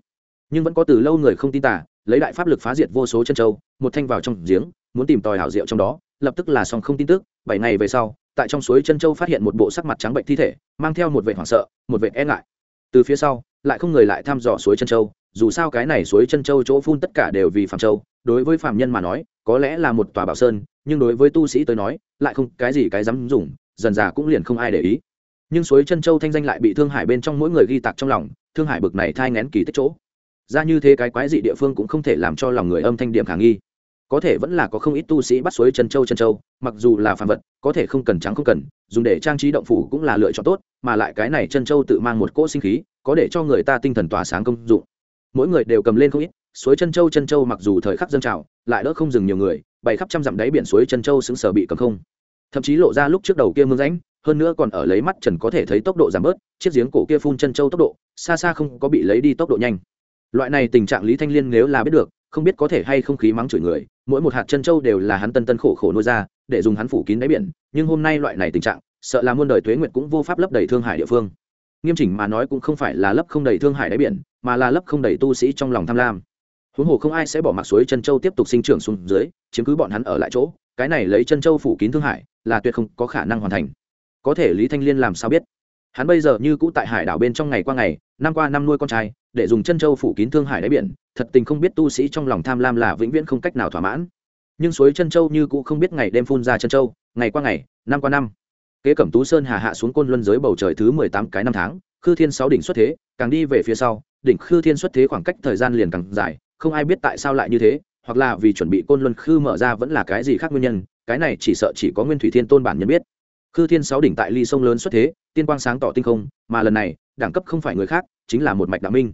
Nhưng vẫn có từ lâu người không tin tả lấy đại pháp lực phá diệt vô số chân châu, một thanh vào trong giếng, muốn tìm tòi hảo diệu trong đó, lập tức là xong không tin tức, bảy ngày về sau, tại trong suối chân châu phát hiện một bộ sắc mặt trắng bệnh thi thể, mang theo một vệ hoảng sợ, một vệ e ngại. Từ phía sau lại không người lại thăm dò suối chân châu, dù sao cái này suối chân châu chỗ phun tất cả đều vì phạm châu, đối với phạm nhân mà nói, có lẽ là một tòa bảo sơn, nhưng đối với tu sĩ tới nói, lại không cái gì cái dám dùng, dần già cũng liền không ai để ý. Nhưng suối chân châu thanh danh lại bị thương hải bên trong mỗi người ghi tạc trong lòng, thương hải bực này thai ngén kỳ tích chỗ. Ra như thế cái quái dị địa phương cũng không thể làm cho lòng người âm thanh điểm khả nghi có thể vẫn là có không ít tu sĩ bắt suối chân châu chân châu, mặc dù là phàm vật, có thể không cần trắng không cần, dùng để trang trí động phủ cũng là lựa chọn tốt, mà lại cái này chân châu tự mang một cỗ sinh khí, có để cho người ta tinh thần tỏa sáng công dụng. Mỗi người đều cầm lên không ít, suối chân châu chân châu mặc dù thời khắc dân trào, lại đỡ không dừng nhiều người, bày khắp trăm dặm đáy biển suối chân châu xứng sở bị cầm không. Thậm chí lộ ra lúc trước đầu kia mương ránh hơn nữa còn ở lấy mắt trần có thể thấy tốc độ giảm bớt, chiếc giếng cổ kia phun chân châu tốc độ, xa xa không có bị lấy đi tốc độ nhanh. Loại này tình trạng lý thanh liên nếu là biết được không biết có thể hay không khí mắng chửi người, mỗi một hạt chân châu đều là hắn tân tân khổ khổ nuôi ra, để dùng hắn phủ kín đáy biển, nhưng hôm nay loại này tình trạng, sợ là muôn đời tuế nguyệt cũng vô pháp lấp đầy thương hải địa phương. Nghiêm chỉnh mà nói cũng không phải là lấp không đầy thương hải đáy biển, mà là lấp không đầy tu sĩ trong lòng tham lam. Huống hồ không ai sẽ bỏ mặc suối chân châu tiếp tục sinh trưởng xuống dưới, chiếm cứ bọn hắn ở lại chỗ, cái này lấy chân châu phủ kín thương hải là tuyệt không có khả năng hoàn thành. Có thể lý thanh liên làm sao biết? Hắn bây giờ như cũ tại hải đảo bên trong ngày qua ngày, năm qua năm nuôi con trai, để dùng chân châu phủ kín thương hải đáy biển, thật tình không biết tu sĩ trong lòng tham lam là vĩnh viễn không cách nào thỏa mãn. Nhưng suối chân châu như cũ không biết ngày đêm phun ra chân châu, ngày qua ngày, năm qua năm. Kế cẩm tú sơn hà hạ xuống côn luân giới bầu trời thứ mười tám cái năm tháng, khư thiên sáu đỉnh xuất thế, càng đi về phía sau, đỉnh khư thiên xuất thế khoảng cách thời gian liền càng dài, không ai biết tại sao lại như thế, hoặc là vì chuẩn bị côn luân khư mở ra vẫn là cái gì khác nguyên nhân, cái này chỉ sợ chỉ có nguyên thủy thiên tôn bản nhân biết khư thiên sáu đỉnh tại ly sông lớn xuất thế, tiên quang sáng tỏ tinh không, mà lần này, đẳng cấp không phải người khác, chính là một mạch đạo minh.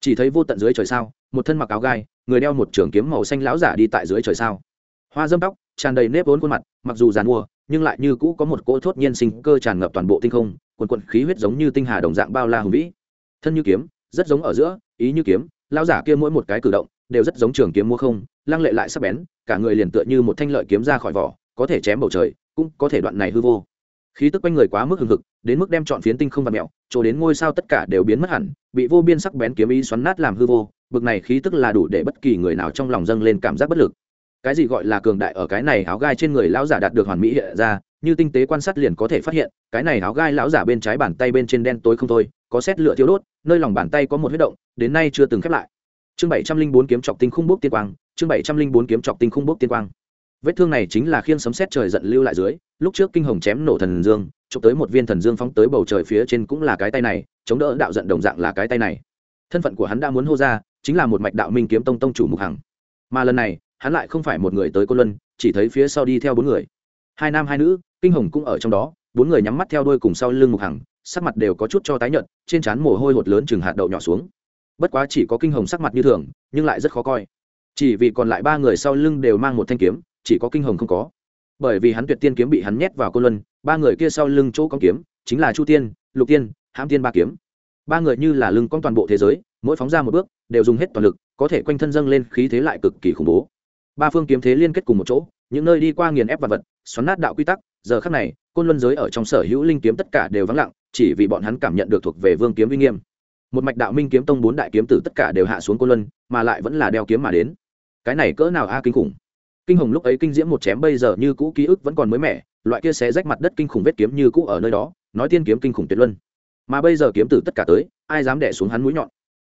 Chỉ thấy vô tận dưới trời sao, một thân mặc áo gai, người đeo một trường kiếm màu xanh lão giả đi tại dưới trời sao. Hoa dâm tóc, tràn đầy nếp vốn khuôn mặt, mặc dù giàn mua, nhưng lại như cũ có một cỗ thốt nhiên sinh cơ tràn ngập toàn bộ tinh không, quần quận khí huyết giống như tinh hà đồng dạng bao la hùng vĩ. Thân như kiếm, rất giống ở giữa, ý như kiếm, lão giả kia mỗi một cái cử động, đều rất giống trường kiếm mua không, lăng lệ lại sắc bén, cả người liền tựa như một thanh lợi kiếm ra khỏi vỏ, có thể chém bầu trời, cũng có thể đoạn này hư vô khí tức quanh người quá mức hừng hực, đến mức đem chọn phiến tinh không và mẹo chỗ đến ngôi sao tất cả đều biến mất hẳn, bị vô biên sắc bén kiếm ý xoắn nát làm hư vô, bực này khí tức là đủ để bất kỳ người nào trong lòng dâng lên cảm giác bất lực. Cái gì gọi là cường đại ở cái này áo gai trên người lão giả đạt được hoàn mỹ hiện ra, như tinh tế quan sát liền có thể phát hiện, cái này áo gai lão giả bên trái bàn tay bên trên đen tối không thôi, có xét lửa thiếu đốt, nơi lòng bàn tay có một huyết động, đến nay chưa từng khép lại. Chương bảy trăm linh bốn kiếm trọc tinh không bốc tiên quang, chương bảy trăm linh bốn kiếm trọc tinh không bốc tiên quang vết thương này chính là khiên sấm xét trời giận lưu lại dưới, lúc trước kinh hồng chém nổ thần dương, chụp tới một viên thần dương phóng tới bầu trời phía trên cũng là cái tay này, chống đỡ đạo giận đồng dạng là cái tay này. Thân phận của hắn đã muốn hô ra, chính là một mạch đạo minh kiếm tông tông chủ mục hằng. Mà lần này, hắn lại không phải một người tới cô luân, chỉ thấy phía sau đi theo bốn người. Hai nam hai nữ, kinh hồng cũng ở trong đó, bốn người nhắm mắt theo đôi cùng sau lưng mục hằng, sắc mặt đều có chút cho tái nhợt, trên trán mồ hôi hột lớn chừng hạt đậu nhỏ xuống. Bất quá chỉ có kinh hồng sắc mặt như thường, nhưng lại rất khó coi. Chỉ vì còn lại ba người sau lưng đều mang một thanh kiếm chỉ có kinh hồng không có. Bởi vì hắn tuyệt tiên kiếm bị hắn nhét vào cô luân, ba người kia sau lưng chỗ con kiếm, chính là chu tiên, lục tiên, hãm tiên ba kiếm. Ba người như là lưng con toàn bộ thế giới, mỗi phóng ra một bước, đều dùng hết toàn lực, có thể quanh thân dâng lên khí thế lại cực kỳ khủng bố. Ba phương kiếm thế liên kết cùng một chỗ, những nơi đi qua nghiền ép vật vật, xoắn nát đạo quy tắc, giờ khắc này, côn luân giới ở trong sở hữu linh kiếm tất cả đều vắng lặng, chỉ vì bọn hắn cảm nhận được thuộc về vương kiếm uy nghiêm. Một mạch đạo minh kiếm tông bốn đại kiếm tử tất cả đều hạ xuống côn luân, mà lại vẫn là đeo kiếm mà đến. Cái này cỡ nào a à, kinh khủng kinh hồng lúc ấy kinh diễm một chém bây giờ như cũ ký ức vẫn còn mới mẻ, loại kia sẽ rách mặt đất kinh khủng vết kiếm như cũ ở nơi đó, nói tiên kiếm kinh khủng tuyệt luân. Mà bây giờ kiếm tử tất cả tới, ai dám đẻ xuống hắn mũi nhọn?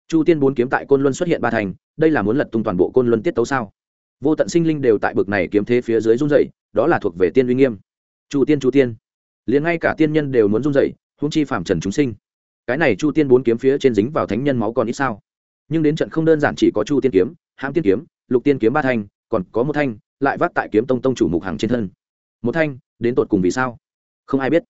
Chu tiên bốn kiếm tại côn luân xuất hiện ba thành, đây là muốn lật tung toàn bộ côn luân tiết tấu sao? Vô tận sinh linh đều tại bực này kiếm thế phía dưới run dậy đó là thuộc về tiên uy nghiêm. Chu tiên chu tiên. Liền ngay cả tiên nhân đều muốn run dậy húng chi phạm trần chúng sinh. Cái này chu tiên bốn kiếm phía trên dính vào thánh nhân máu còn ít sao? Nhưng đến trận không đơn giản chỉ có chu tiên kiếm, hãm tiên kiếm, lục tiên kiếm ba thanh còn có một thanh, lại vác tại kiếm tông tông chủ mục hàng trên thân. Một thanh, đến tột cùng vì sao? Không ai biết.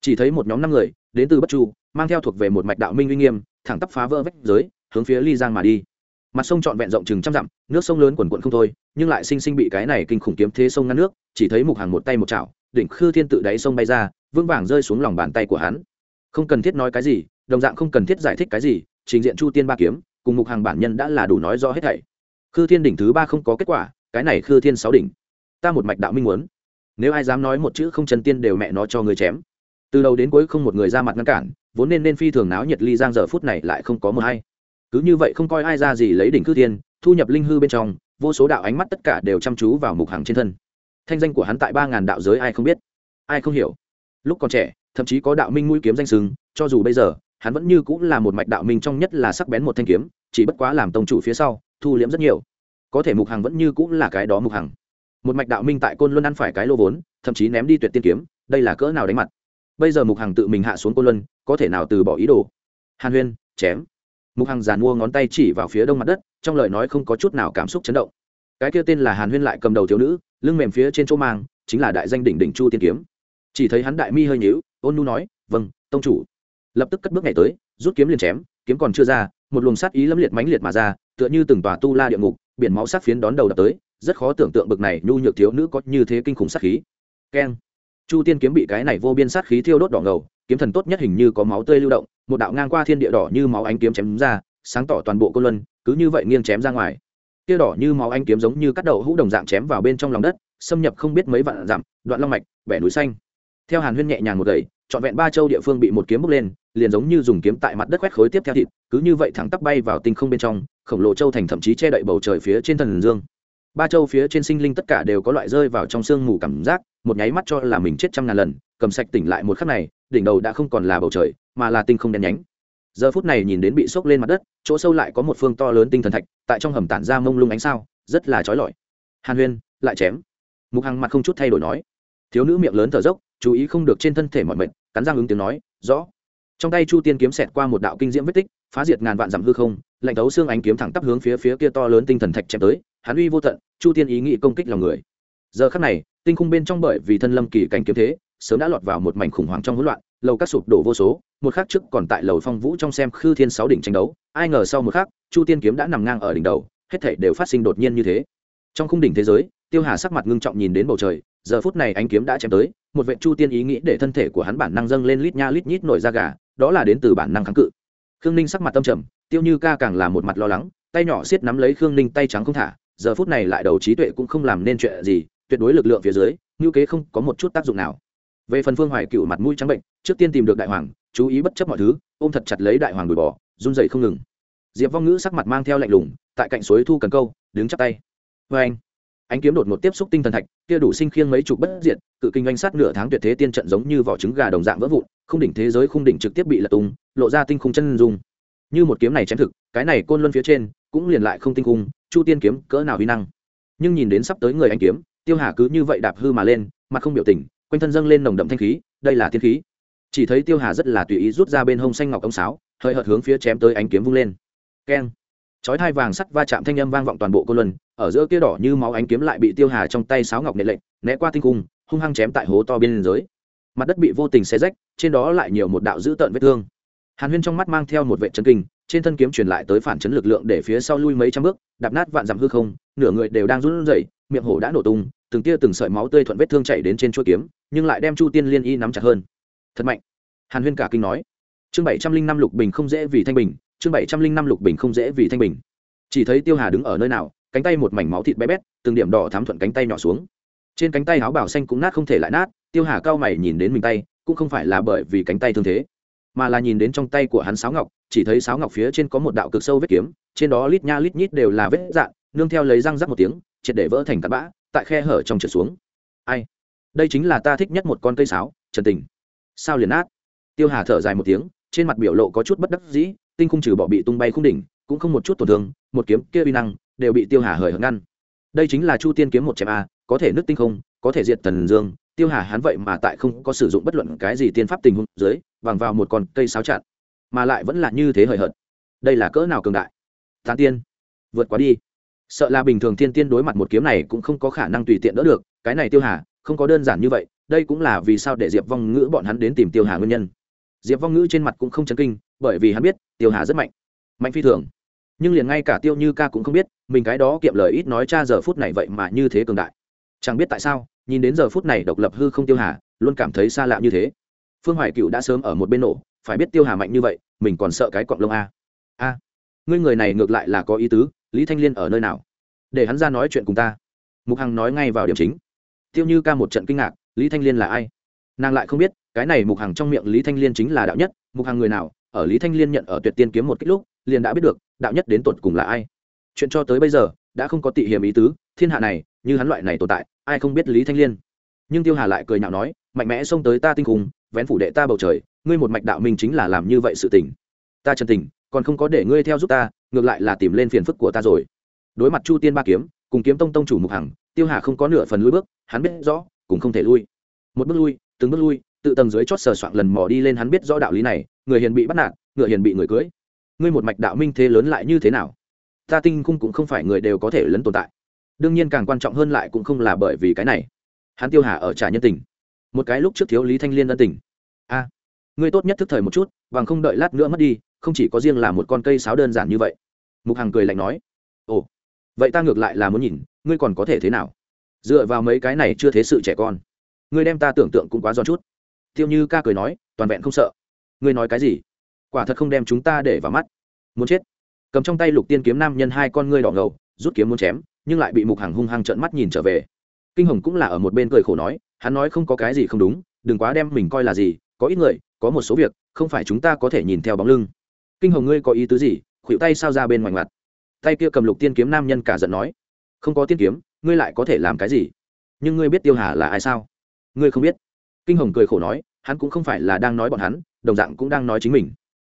Chỉ thấy một nhóm năm người, đến từ bất chu, mang theo thuộc về một mạch đạo minh uy nghiêm, thẳng tắp phá vỡ vách giới, hướng phía ly giang mà đi. Mặt sông trọn vẹn rộng chừng trăm dặm, nước sông lớn quần quận không thôi, nhưng lại sinh sinh bị cái này kinh khủng kiếm thế sông ngăn nước, chỉ thấy mục hàng một tay một chảo, đỉnh khư thiên tự đáy sông bay ra, vững vàng rơi xuống lòng bàn tay của hắn. Không cần thiết nói cái gì, đồng dạng không cần thiết giải thích cái gì, trình diện chu tiên ba kiếm, cùng mục hàng bản nhân đã là đủ nói rõ hết thảy. Khư thiên đỉnh thứ ba không có kết quả cái này khư thiên sáu đỉnh. Ta một mạch đạo minh muốn. Nếu ai dám nói một chữ không chân tiên đều mẹ nó cho người chém. Từ đầu đến cuối không một người ra mặt ngăn cản, vốn nên nên phi thường náo nhiệt ly giang giờ phút này lại không có mờ hay cứ như vậy không coi ai ra gì lấy đỉnh khư thiên, thu nhập linh hư bên trong, vô số đạo ánh mắt tất cả đều chăm chú vào mục hàng trên thân. Thanh danh của hắn tại ba ngàn đạo giới ai không biết, ai không hiểu. Lúc còn trẻ, thậm chí có đạo minh mũi kiếm danh sừng, cho dù bây giờ, hắn vẫn như cũng là một mạch đạo minh trong nhất là sắc bén một thanh kiếm, chỉ bất quá làm tông chủ phía sau, thu liễm rất nhiều có thể mục hằng vẫn như cũng là cái đó mục hằng. Một mạch đạo minh tại côn luân ăn phải cái lô vốn, thậm chí ném đi tuyệt tiên kiếm, đây là cỡ nào đánh mặt? Bây giờ mục hằng tự mình hạ xuống côn luân, có thể nào từ bỏ ý đồ? Hàn huyên, chém. Mục hằng giàn mua ngón tay chỉ vào phía đông mặt đất, trong lời nói không có chút nào cảm xúc chấn động. Cái kia tên là hàn huyên lại cầm đầu thiếu nữ, lưng mềm phía trên chỗ mang, chính là đại danh đỉnh đỉnh chu tiên kiếm. Chỉ thấy hắn đại mi hơi nhíu, ôn nu nói vâng tông chủ. Lập tức cất bước ngày tới, rút kiếm liền chém, kiếm còn chưa ra, một luồng sát ý lâm liệt mãnh liệt mà ra, tựa như từng tòa tu la địa ngục biển máu sát phiến đón đầu đập tới, rất khó tưởng tượng bực này nhu nhược thiếu nữ có như thế kinh khủng sát khí. Keng. Chu tiên kiếm bị cái này vô biên sát khí thiêu đốt đỏ ngầu, kiếm thần tốt nhất hình như có máu tươi lưu động, một đạo ngang qua thiên địa đỏ như máu ánh kiếm chém ra, sáng tỏ toàn bộ cô luân, cứ như vậy nghiêng chém ra ngoài. Kia đỏ như máu ánh kiếm giống như cắt đầu hũ đồng dạng chém vào bên trong lòng đất, xâm nhập không biết mấy vạn dặm, đoạn long mạch, bẻ núi xanh. Theo hàn huyên nhẹ nhàng một gậy, trọn vẹn ba châu địa phương bị một kiếm bốc lên, liền giống như dùng kiếm tại mặt đất quét khối tiếp theo thịt, cứ như vậy thẳng tắp bay vào tinh không bên trong khổng lồ châu thành thậm chí che đậy bầu trời phía trên thần dương. Ba châu phía trên sinh linh tất cả đều có loại rơi vào trong sương mù cảm giác, một nháy mắt cho là mình chết trăm ngàn lần, cầm sạch tỉnh lại một khắc này, đỉnh đầu đã không còn là bầu trời, mà là tinh không đen nhánh. Giờ phút này nhìn đến bị sốc lên mặt đất, chỗ sâu lại có một phương to lớn tinh thần thạch, tại trong hầm tản ra mông lung ánh sao, rất là trói lọi. Hàn huyên, lại chém. Mục hằng mặt không chút thay đổi nói. Thiếu nữ miệng lớn thở dốc, chú ý không được trên thân thể mọi mệnh cắn răng ứng tiếng nói, rõ. Trong tay chu tiên kiếm xẹt qua một đạo kinh diễm vết tích, phá diệt ngàn vạn dặm hư không lạnh thấu xương ánh kiếm thẳng tắp hướng phía phía kia to lớn tinh thần thạch chém tới, hắn uy vô tận, chu tiên ý nghĩ công kích lòng người. Giờ khắc này, tinh khung bên trong bởi vì thân lâm kỳ cảnh kiếm thế, sớm đã lọt vào một mảnh khủng hoảng trong hỗn loạn, lầu các sụp đổ vô số, một khắc trước còn tại lầu phong vũ trong xem khư thiên sáu đỉnh tranh đấu, ai ngờ sau một khắc, chu tiên kiếm đã nằm ngang ở đỉnh đầu, hết thảy đều phát sinh đột nhiên như thế. Trong khung đỉnh thế giới, tiêu hà sắc mặt ngưng trọng nhìn đến bầu trời, giờ phút này ánh kiếm đã chém tới, một vệ chu tiên ý nghĩ để thân thể của hắn bản năng dâng lên lít nha lít nhít nổi da gà, đó là đến từ bản năng kháng cự. Khương ninh sắc mặt tâm trầm tiêu như ca càng là một mặt lo lắng, tay nhỏ siết nắm lấy khương ninh tay trắng không thả, giờ phút này lại đầu trí tuệ cũng không làm nên chuyện gì, tuyệt đối lực lượng phía dưới, ngữ kế không có một chút tác dụng nào. Về phần phương hoài cựu mặt mũi trắng bệnh, trước tiên tìm được đại hoàng, chú ý bất chấp mọi thứ, ôm thật chặt lấy đại hoàng đùi bỏ run dậy không ngừng. Diệp vong ngữ sắc mặt mang theo lạnh lùng, tại cạnh suối thu cần câu, đứng chắp tay. Vê anh. Ánh kiếm đột một tiếp xúc tinh thần thạch, kia đủ sinh khiêng mấy chục bất diệt, cự kinh doanh sát nửa tháng tuyệt thế tiên trận giống như vỏ trứng gà đồng dạng vỡ vụn, không đỉnh thế giới khung đỉnh trực tiếp bị lật tung, lộ ra tinh khung chân dung như một kiếm này chém thực, cái này côn luân phía trên cũng liền lại không tinh cung chu tiên kiếm cỡ nào huy năng. Nhưng nhìn đến sắp tới người anh kiếm, tiêu hà cứ như vậy đạp hư mà lên, mặt không biểu tình, quanh thân dâng lên nồng đậm thanh khí, đây là thiên khí. Chỉ thấy tiêu hà rất là tùy ý rút ra bên hông xanh ngọc ông sáo, hơi hợt hướng phía chém tới ánh kiếm vung lên. Keng. Chói thai vàng sắt va chạm thanh âm vang vọng toàn bộ cô luân, ở giữa kia đỏ như máu ánh kiếm lại bị tiêu hà trong tay sáo ngọc nệ lệnh né qua tinh cung hung hăng chém tại hố to bên giới mặt đất bị vô tình xé rách, trên đó lại nhiều một đạo dữ tợn vết thương hàn huyên trong mắt mang theo một vệ chân kinh, trên thân kiếm truyền lại tới phản chấn lực lượng để phía sau lui mấy trăm bước, đạp nát vạn dặm hư không, nửa người đều đang run rẩy, miệng hổ đã nổ tung, từng tia từng sợi máu tươi thuận vết thương chảy đến trên chuôi kiếm, nhưng lại đem chu tiên liên y nắm chặt hơn. Thật mạnh. Hàn huyên cả kinh nói. Chương bảy trăm linh năm lục bình không dễ vì thanh bình, chương bảy trăm linh năm lục bình không dễ vì thanh bình. Chỉ thấy tiêu hà đứng ở nơi nào, cánh tay một mảnh máu thịt bé bét, từng điểm đỏ thám thuận cánh tay nhỏ xuống. Trên cánh tay áo bảo xanh cũng nát không thể lại nát, tiêu hà cao mày nhìn đến mình tay, cũng không phải là bởi vì cánh tay thương thế mà là nhìn đến trong tay của hắn sáo ngọc, chỉ thấy sáo ngọc phía trên có một đạo cực sâu vết kiếm, trên đó lít nha lít nhít đều là vết dạn nương theo lấy răng rắc một tiếng, triệt để vỡ thành tạt bã, tại khe hở trong trượt xuống. Ai? Đây chính là ta thích nhất một con cây sáo, trần tình. Sao liền át tiêu hà thở dài một tiếng, trên mặt biểu lộ có chút bất đắc dĩ, tinh khung trừ bỏ bị tung bay khung đỉnh, cũng không một chút tổn thương, một kiếm kia uy năng, đều bị tiêu hà hời hợt ngăn. Đây chính là chu tiên kiếm một chém a, có thể nứt tinh không, có thể diệt tần dương tiêu hà hắn vậy mà tại không có sử dụng bất luận cái gì tiên pháp tình huống dưới, bằng vào một con cây sáo chặn, mà lại vẫn là như thế hời hợt. Đây là cỡ nào cường đại? Tán tiên, vượt quá đi. Sợ là bình thường Thiên tiên đối mặt một kiếm này cũng không có khả năng tùy tiện đỡ được, cái này tiêu hà, không có đơn giản như vậy, đây cũng là vì sao để diệp vong ngữ bọn hắn đến tìm tiêu hà nguyên nhân. Diệp vong ngữ trên mặt cũng không chấn kinh, bởi vì hắn biết, tiêu hà rất mạnh mạnh phi thường. Nhưng liền ngay cả tiêu như ca cũng không biết, mình cái đó kiệm lời ít nói cha giờ phút này vậy mà như thế cường đại. Chẳng biết tại sao nhìn đến giờ phút này độc lập hư không tiêu hà, luôn cảm thấy xa lạ như thế. Phương hoài cựu đã sớm ở một bên nổ, phải biết tiêu hà mạnh như vậy, mình còn sợ cái cọng lông a. A, ngươi người này ngược lại là có ý tứ, lý thanh liên ở nơi nào? Để hắn ra nói chuyện cùng ta. Mục hằng nói ngay vào điểm chính. Tiêu như ca một trận kinh ngạc, lý thanh liên là ai? Nàng lại không biết, cái này mục hằng trong miệng lý thanh liên chính là đạo nhất, mục hằng người nào, ở lý thanh liên nhận ở tuyệt tiên kiếm một kích lúc, liền đã biết được, đạo nhất đến tột cùng là ai. Chuyện cho tới bây giờ, đã không có tị hiểm ý tứ, thiên hạ này, như hắn loại này tồn tại ai không biết lý thanh liên. Nhưng tiêu hà lại cười nhạo nói, mạnh mẽ xông tới ta tinh khùng, vén phủ đệ ta bầu trời, ngươi một mạch đạo minh chính là làm như vậy sự tình. Ta chân tình, còn không có để ngươi theo giúp ta, ngược lại là tìm lên phiền phức của ta rồi. Đối mặt chu tiên ba kiếm, cùng kiếm tông tông chủ mục hằng, tiêu hà không có nửa phần lui bước, hắn biết rõ, cũng không thể lui. Một bước lui, từng bước lui, tự tầng dưới chót sờ soạn lần mò đi lên hắn biết rõ đạo lý này, người hiền bị bắt nạt ngựa hiền bị người cưới. Ngươi một mạch đạo minh thế lớn lại như thế nào? Ta tinh cung cũng không phải người đều có thể lấn tồn tại đương nhiên càng quan trọng hơn lại cũng không là bởi vì cái này. Hắn tiêu hà ở trả nhân tình. Một cái lúc trước thiếu lý thanh liên ân tình. A, ngươi tốt nhất thức thời một chút, bằng không đợi lát nữa mất đi, không chỉ có riêng là một con cây sáo đơn giản như vậy. Mục hằng cười lạnh nói, ồ, vậy ta ngược lại là muốn nhìn, ngươi còn có thể thế nào? Dựa vào mấy cái này chưa thế sự trẻ con, ngươi đem ta tưởng tượng cũng quá giòn chút. Tiêu như ca cười nói, toàn vẹn không sợ. Ngươi nói cái gì? Quả thật không đem chúng ta để vào mắt. Muốn chết. Cầm trong tay lục tiên kiếm nam nhân hai con ngươi đỏ ngầu, rút kiếm muốn chém nhưng lại bị mục hàng hung hăng trợn mắt nhìn trở về. Kinh hồng cũng là ở một bên cười khổ nói, hắn nói không có cái gì không đúng, đừng quá đem mình coi là gì, có ít người, có một số việc, không phải chúng ta có thể nhìn theo bóng lưng. Kinh hồng ngươi có ý tứ gì khuỵu tay sao ra bên ngoài mặt tay kia cầm lục tiên kiếm nam nhân cả giận nói, không có tiên kiếm, ngươi lại có thể làm cái gì? Nhưng ngươi biết tiêu hà là ai sao? Ngươi không biết. Kinh hồng cười khổ nói, hắn cũng không phải là đang nói bọn hắn, đồng dạng cũng đang nói chính mình.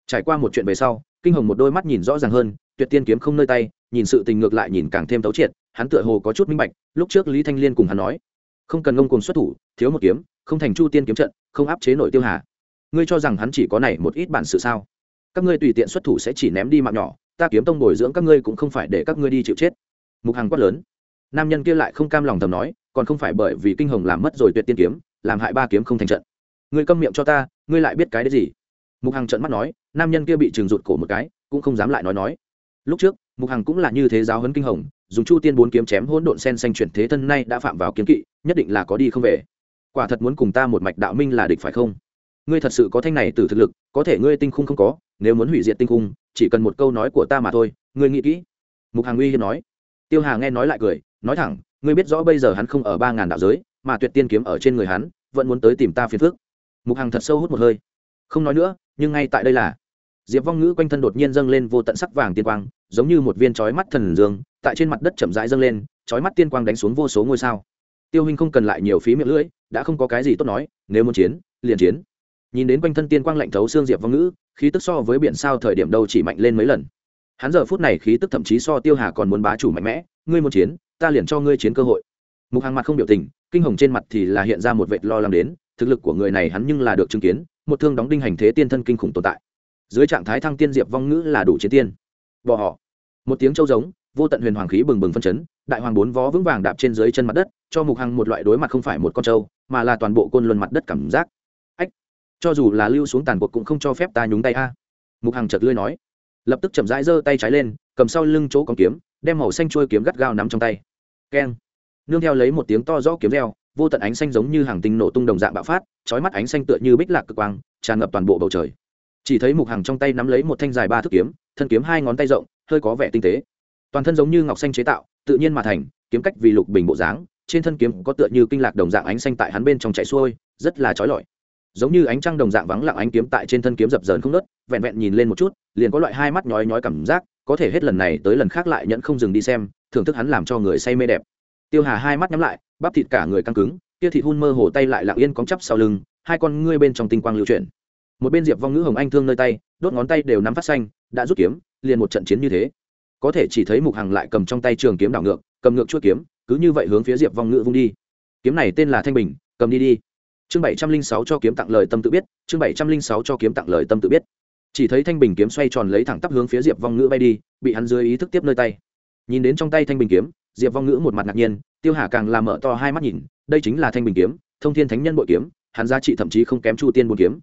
Trải qua một chuyện về sau, kinh hồng một đôi mắt nhìn rõ ràng hơn tuyệt tiên kiếm không nơi tay, nhìn sự tình ngược lại nhìn càng thêm tấu triệt, hắn tựa hồ có chút minh bạch, lúc trước lý thanh liên cùng hắn nói, không cần ngông cùng xuất thủ, thiếu một kiếm, không thành chu tiên kiếm trận, không áp chế nội tiêu hà. Ngươi cho rằng hắn chỉ có này một ít bản sự sao? Các ngươi tùy tiện xuất thủ sẽ chỉ ném đi mạng nhỏ, ta kiếm tông bồi dưỡng các ngươi cũng không phải để các ngươi đi chịu chết. Mục hàng quát lớn. Nam nhân kia lại không cam lòng thầm nói, còn không phải bởi vì kinh hồng làm mất rồi tuyệt tiên kiếm, làm hại ba kiếm không thành trận. Ngươi câm miệng cho ta, ngươi lại biết cái đấy gì? Mục hằng trợn mắt nói, nam nhân kia bị trừng rụt cổ một cái, cũng không dám lại nói nói lúc trước, mục hằng cũng là như thế giáo huấn kinh hồng, dùng chu tiên bốn kiếm chém hỗn độn sen xanh chuyển thế thân nay đã phạm vào kiếm kỵ, nhất định là có đi không về. Quả thật muốn cùng ta một mạch đạo minh là địch phải không? Ngươi thật sự có thanh này từ thực lực, có thể ngươi tinh khung không có, nếu muốn hủy diệt tinh khung, chỉ cần một câu nói của ta mà thôi, ngươi nghĩ kỹ. Mục hằng uy hiếp nói. Tiêu hà nghe nói lại cười, nói thẳng, ngươi biết rõ bây giờ hắn không ở ba ngàn đạo giới, mà tuyệt tiên kiếm ở trên người hắn, vẫn muốn tới tìm ta phiền phước mục hằng thật sâu hút một hơi. Không nói nữa, nhưng ngay tại đây là, diệp vong ngữ quanh thân đột nhiên dâng lên vô tận sắc vàng tiên quang giống như một viên chói mắt thần dương, tại trên mặt đất chậm rãi dâng lên, chói mắt tiên quang đánh xuống vô số ngôi sao. Tiêu hình không cần lại nhiều phí miệng lưỡi, đã không có cái gì tốt nói, nếu muốn chiến, liền chiến. Nhìn đến quanh thân tiên quang lạnh thấu xương diệp vong ngữ, khí tức so với biển sao thời điểm đâu chỉ mạnh lên mấy lần. Hắn giờ phút này khí tức thậm chí so tiêu hà còn muốn bá chủ mạnh mẽ, ngươi muốn chiến, ta liền cho ngươi chiến cơ hội. Mục hàng mặt không biểu tình, kinh hồng trên mặt thì là hiện ra một vệt lo lắng đến, thực lực của người này hắn nhưng là được chứng kiến, một thương đóng đinh hành thế tiên thân kinh khủng tồn tại. Dưới trạng thái thăng tiên diệp vong ngữ là đủ chiến tiên bò họ. Một tiếng trâu giống, vô tận huyền hoàng khí bừng bừng phân chấn, đại hoàng bốn vó vững vàng đạp trên dưới chân mặt đất, cho mục hằng một loại đối mặt không phải một con trâu, mà là toàn bộ côn luân mặt đất cảm giác. Ách, cho dù là lưu xuống tàn cuộc cũng không cho phép ta nhúng tay a. Mục hằng chợt lưới nói. Lập tức chậm rãi giơ tay trái lên, cầm sau lưng chỗ con kiếm, đem màu xanh trôi kiếm gắt gao nắm trong tay. Keng. Nương theo lấy một tiếng to rõ kiếm reo, vô tận ánh xanh giống như hàng tinh nổ tung đồng dạng bạo phát, chói mắt ánh xanh tựa như bích lạc cực quang, tràn ngập toàn bộ bầu trời. Chỉ thấy mục hằng trong tay nắm lấy một thanh dài ba thước kiếm thân kiếm hai ngón tay rộng, hơi có vẻ tinh tế. Toàn thân giống như ngọc xanh chế tạo, tự nhiên mà thành, kiếm cách vì lục bình bộ dáng, trên thân kiếm có tựa như kinh lạc đồng dạng ánh xanh tại hắn bên trong chạy xuôi, rất là trói lọi. Giống như ánh trăng đồng dạng vắng lặng ánh kiếm tại trên thân kiếm dập dờn không nớt vẹn vẹn nhìn lên một chút, liền có loại hai mắt nhói nhói cảm giác, có thể hết lần này tới lần khác lại nhẫn không dừng đi xem, thưởng thức hắn làm cho người say mê đẹp. Tiêu hà hai mắt nhắm lại, bắp thịt cả người căng cứng, kia thịt hun mơ hồ tay lại lặng yên cóng chắp sau lưng, hai con ngươi bên trong tinh quang lưu chuyển một bên diệp vong ngữ hồng anh thương nơi tay đốt ngón tay đều nắm phát xanh đã rút kiếm liền một trận chiến như thế có thể chỉ thấy mục hằng lại cầm trong tay trường kiếm đảo ngược cầm ngược chuỗi kiếm cứ như vậy hướng phía diệp vong ngữ vung đi kiếm này tên là thanh bình cầm đi đi chương bảy trăm linh sáu cho kiếm tặng lời tâm tự biết chương bảy trăm linh sáu cho kiếm tặng lời tâm tự biết chỉ thấy thanh bình kiếm xoay tròn lấy thẳng tắp hướng phía diệp vong ngữ bay đi bị hắn dưới ý thức tiếp nơi tay nhìn đến trong tay thanh bình kiếm diệp vong ngữ một mặt ngạc nhiên tiêu hà càng làm mở to hai mắt nhìn đây chính là thanh bình kiếm thông thiên thánh nhân bội kiếm hắn giá trị thậm chí không kém chu tiên buôn kiếm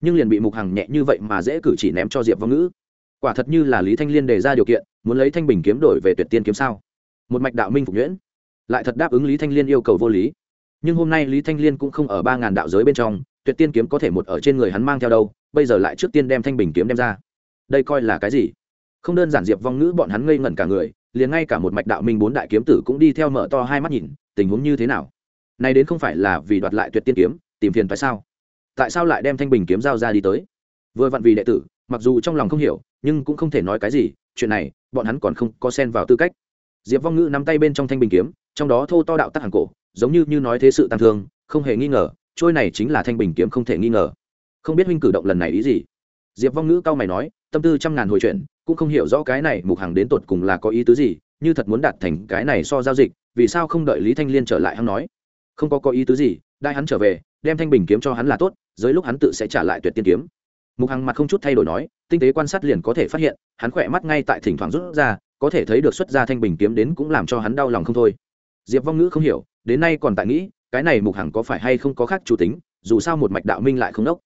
nhưng liền bị mục hằng nhẹ như vậy mà dễ cử chỉ ném cho diệp vong ngữ. Quả thật như là lý thanh liên đề ra điều kiện, muốn lấy thanh bình kiếm đổi về tuyệt tiên kiếm sao? Một mạch đạo minh phục nhuyễn, lại thật đáp ứng lý thanh liên yêu cầu vô lý. Nhưng hôm nay lý thanh liên cũng không ở ba ngàn đạo giới bên trong, tuyệt tiên kiếm có thể một ở trên người hắn mang theo đâu, bây giờ lại trước tiên đem thanh bình kiếm đem ra. Đây coi là cái gì? Không đơn giản diệp vong ngữ bọn hắn ngây ngẩn cả người, liền ngay cả một mạch đạo minh bốn đại kiếm tử cũng đi theo mở to hai mắt nhìn, tình huống như thế nào? Nay đến không phải là vì đoạt lại tuyệt tiên kiếm, tìm phiền tại sao? Tại sao lại đem thanh bình kiếm giao ra đi tới? Vừa vặn vì đệ tử, mặc dù trong lòng không hiểu, nhưng cũng không thể nói cái gì, chuyện này, bọn hắn còn không có xen vào tư cách. Diệp vong ngữ nắm tay bên trong thanh bình kiếm, trong đó thô to đạo tắc hàng cổ, giống như như nói thế sự tăng thương, không hề nghi ngờ, trôi này chính là thanh bình kiếm không thể nghi ngờ. Không biết huynh cử động lần này ý gì? Diệp vong ngữ cao mày nói, tâm tư trăm ngàn hồi chuyện, cũng không hiểu rõ cái này mục hàng đến tột cùng là có ý tứ gì, như thật muốn đạt thành cái này so giao dịch, vì sao không đợi lý thanh liên trở lại hắn nói? Không có có ý tứ gì, đại hắn trở về đem thanh bình kiếm cho hắn là tốt dưới lúc hắn tự sẽ trả lại tuyệt tiên kiếm. Mục hằng mặt không chút thay đổi nói, tinh tế quan sát liền có thể phát hiện, hắn khỏe mắt ngay tại thỉnh thoảng rút ra, có thể thấy được xuất ra thanh bình kiếm đến cũng làm cho hắn đau lòng không thôi. Diệp vong ngữ không hiểu, đến nay còn tại nghĩ, cái này mục hằng có phải hay không có khác chủ tính, dù sao một mạch đạo minh lại không đốc.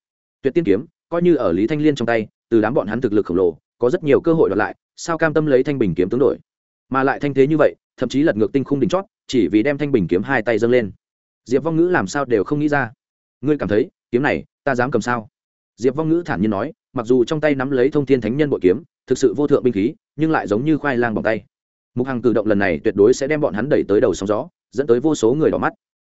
Tuyệt tiên kiếm, coi như ở lý thanh liên trong tay, từ đám bọn hắn thực lực khổng lồ, có rất nhiều cơ hội đoạt lại, sao cam tâm lấy thanh bình kiếm tướng đổi? Mà lại thanh thế như vậy, thậm chí lật ngược tinh khung đỉnh chót, chỉ vì đem thanh bình kiếm hai tay dâng lên. Diệp vong ngữ làm sao đều không nghĩ ra ngươi cảm thấy, kiếm này, ta dám cầm sao? Diệp vong ngữ thản nhiên nói, mặc dù trong tay nắm lấy thông thiên thánh nhân bội kiếm, thực sự vô thượng binh khí, nhưng lại giống như khoai lang bằng tay. Mục hằng cử động lần này tuyệt đối sẽ đem bọn hắn đẩy tới đầu sóng gió, dẫn tới vô số người đỏ mắt.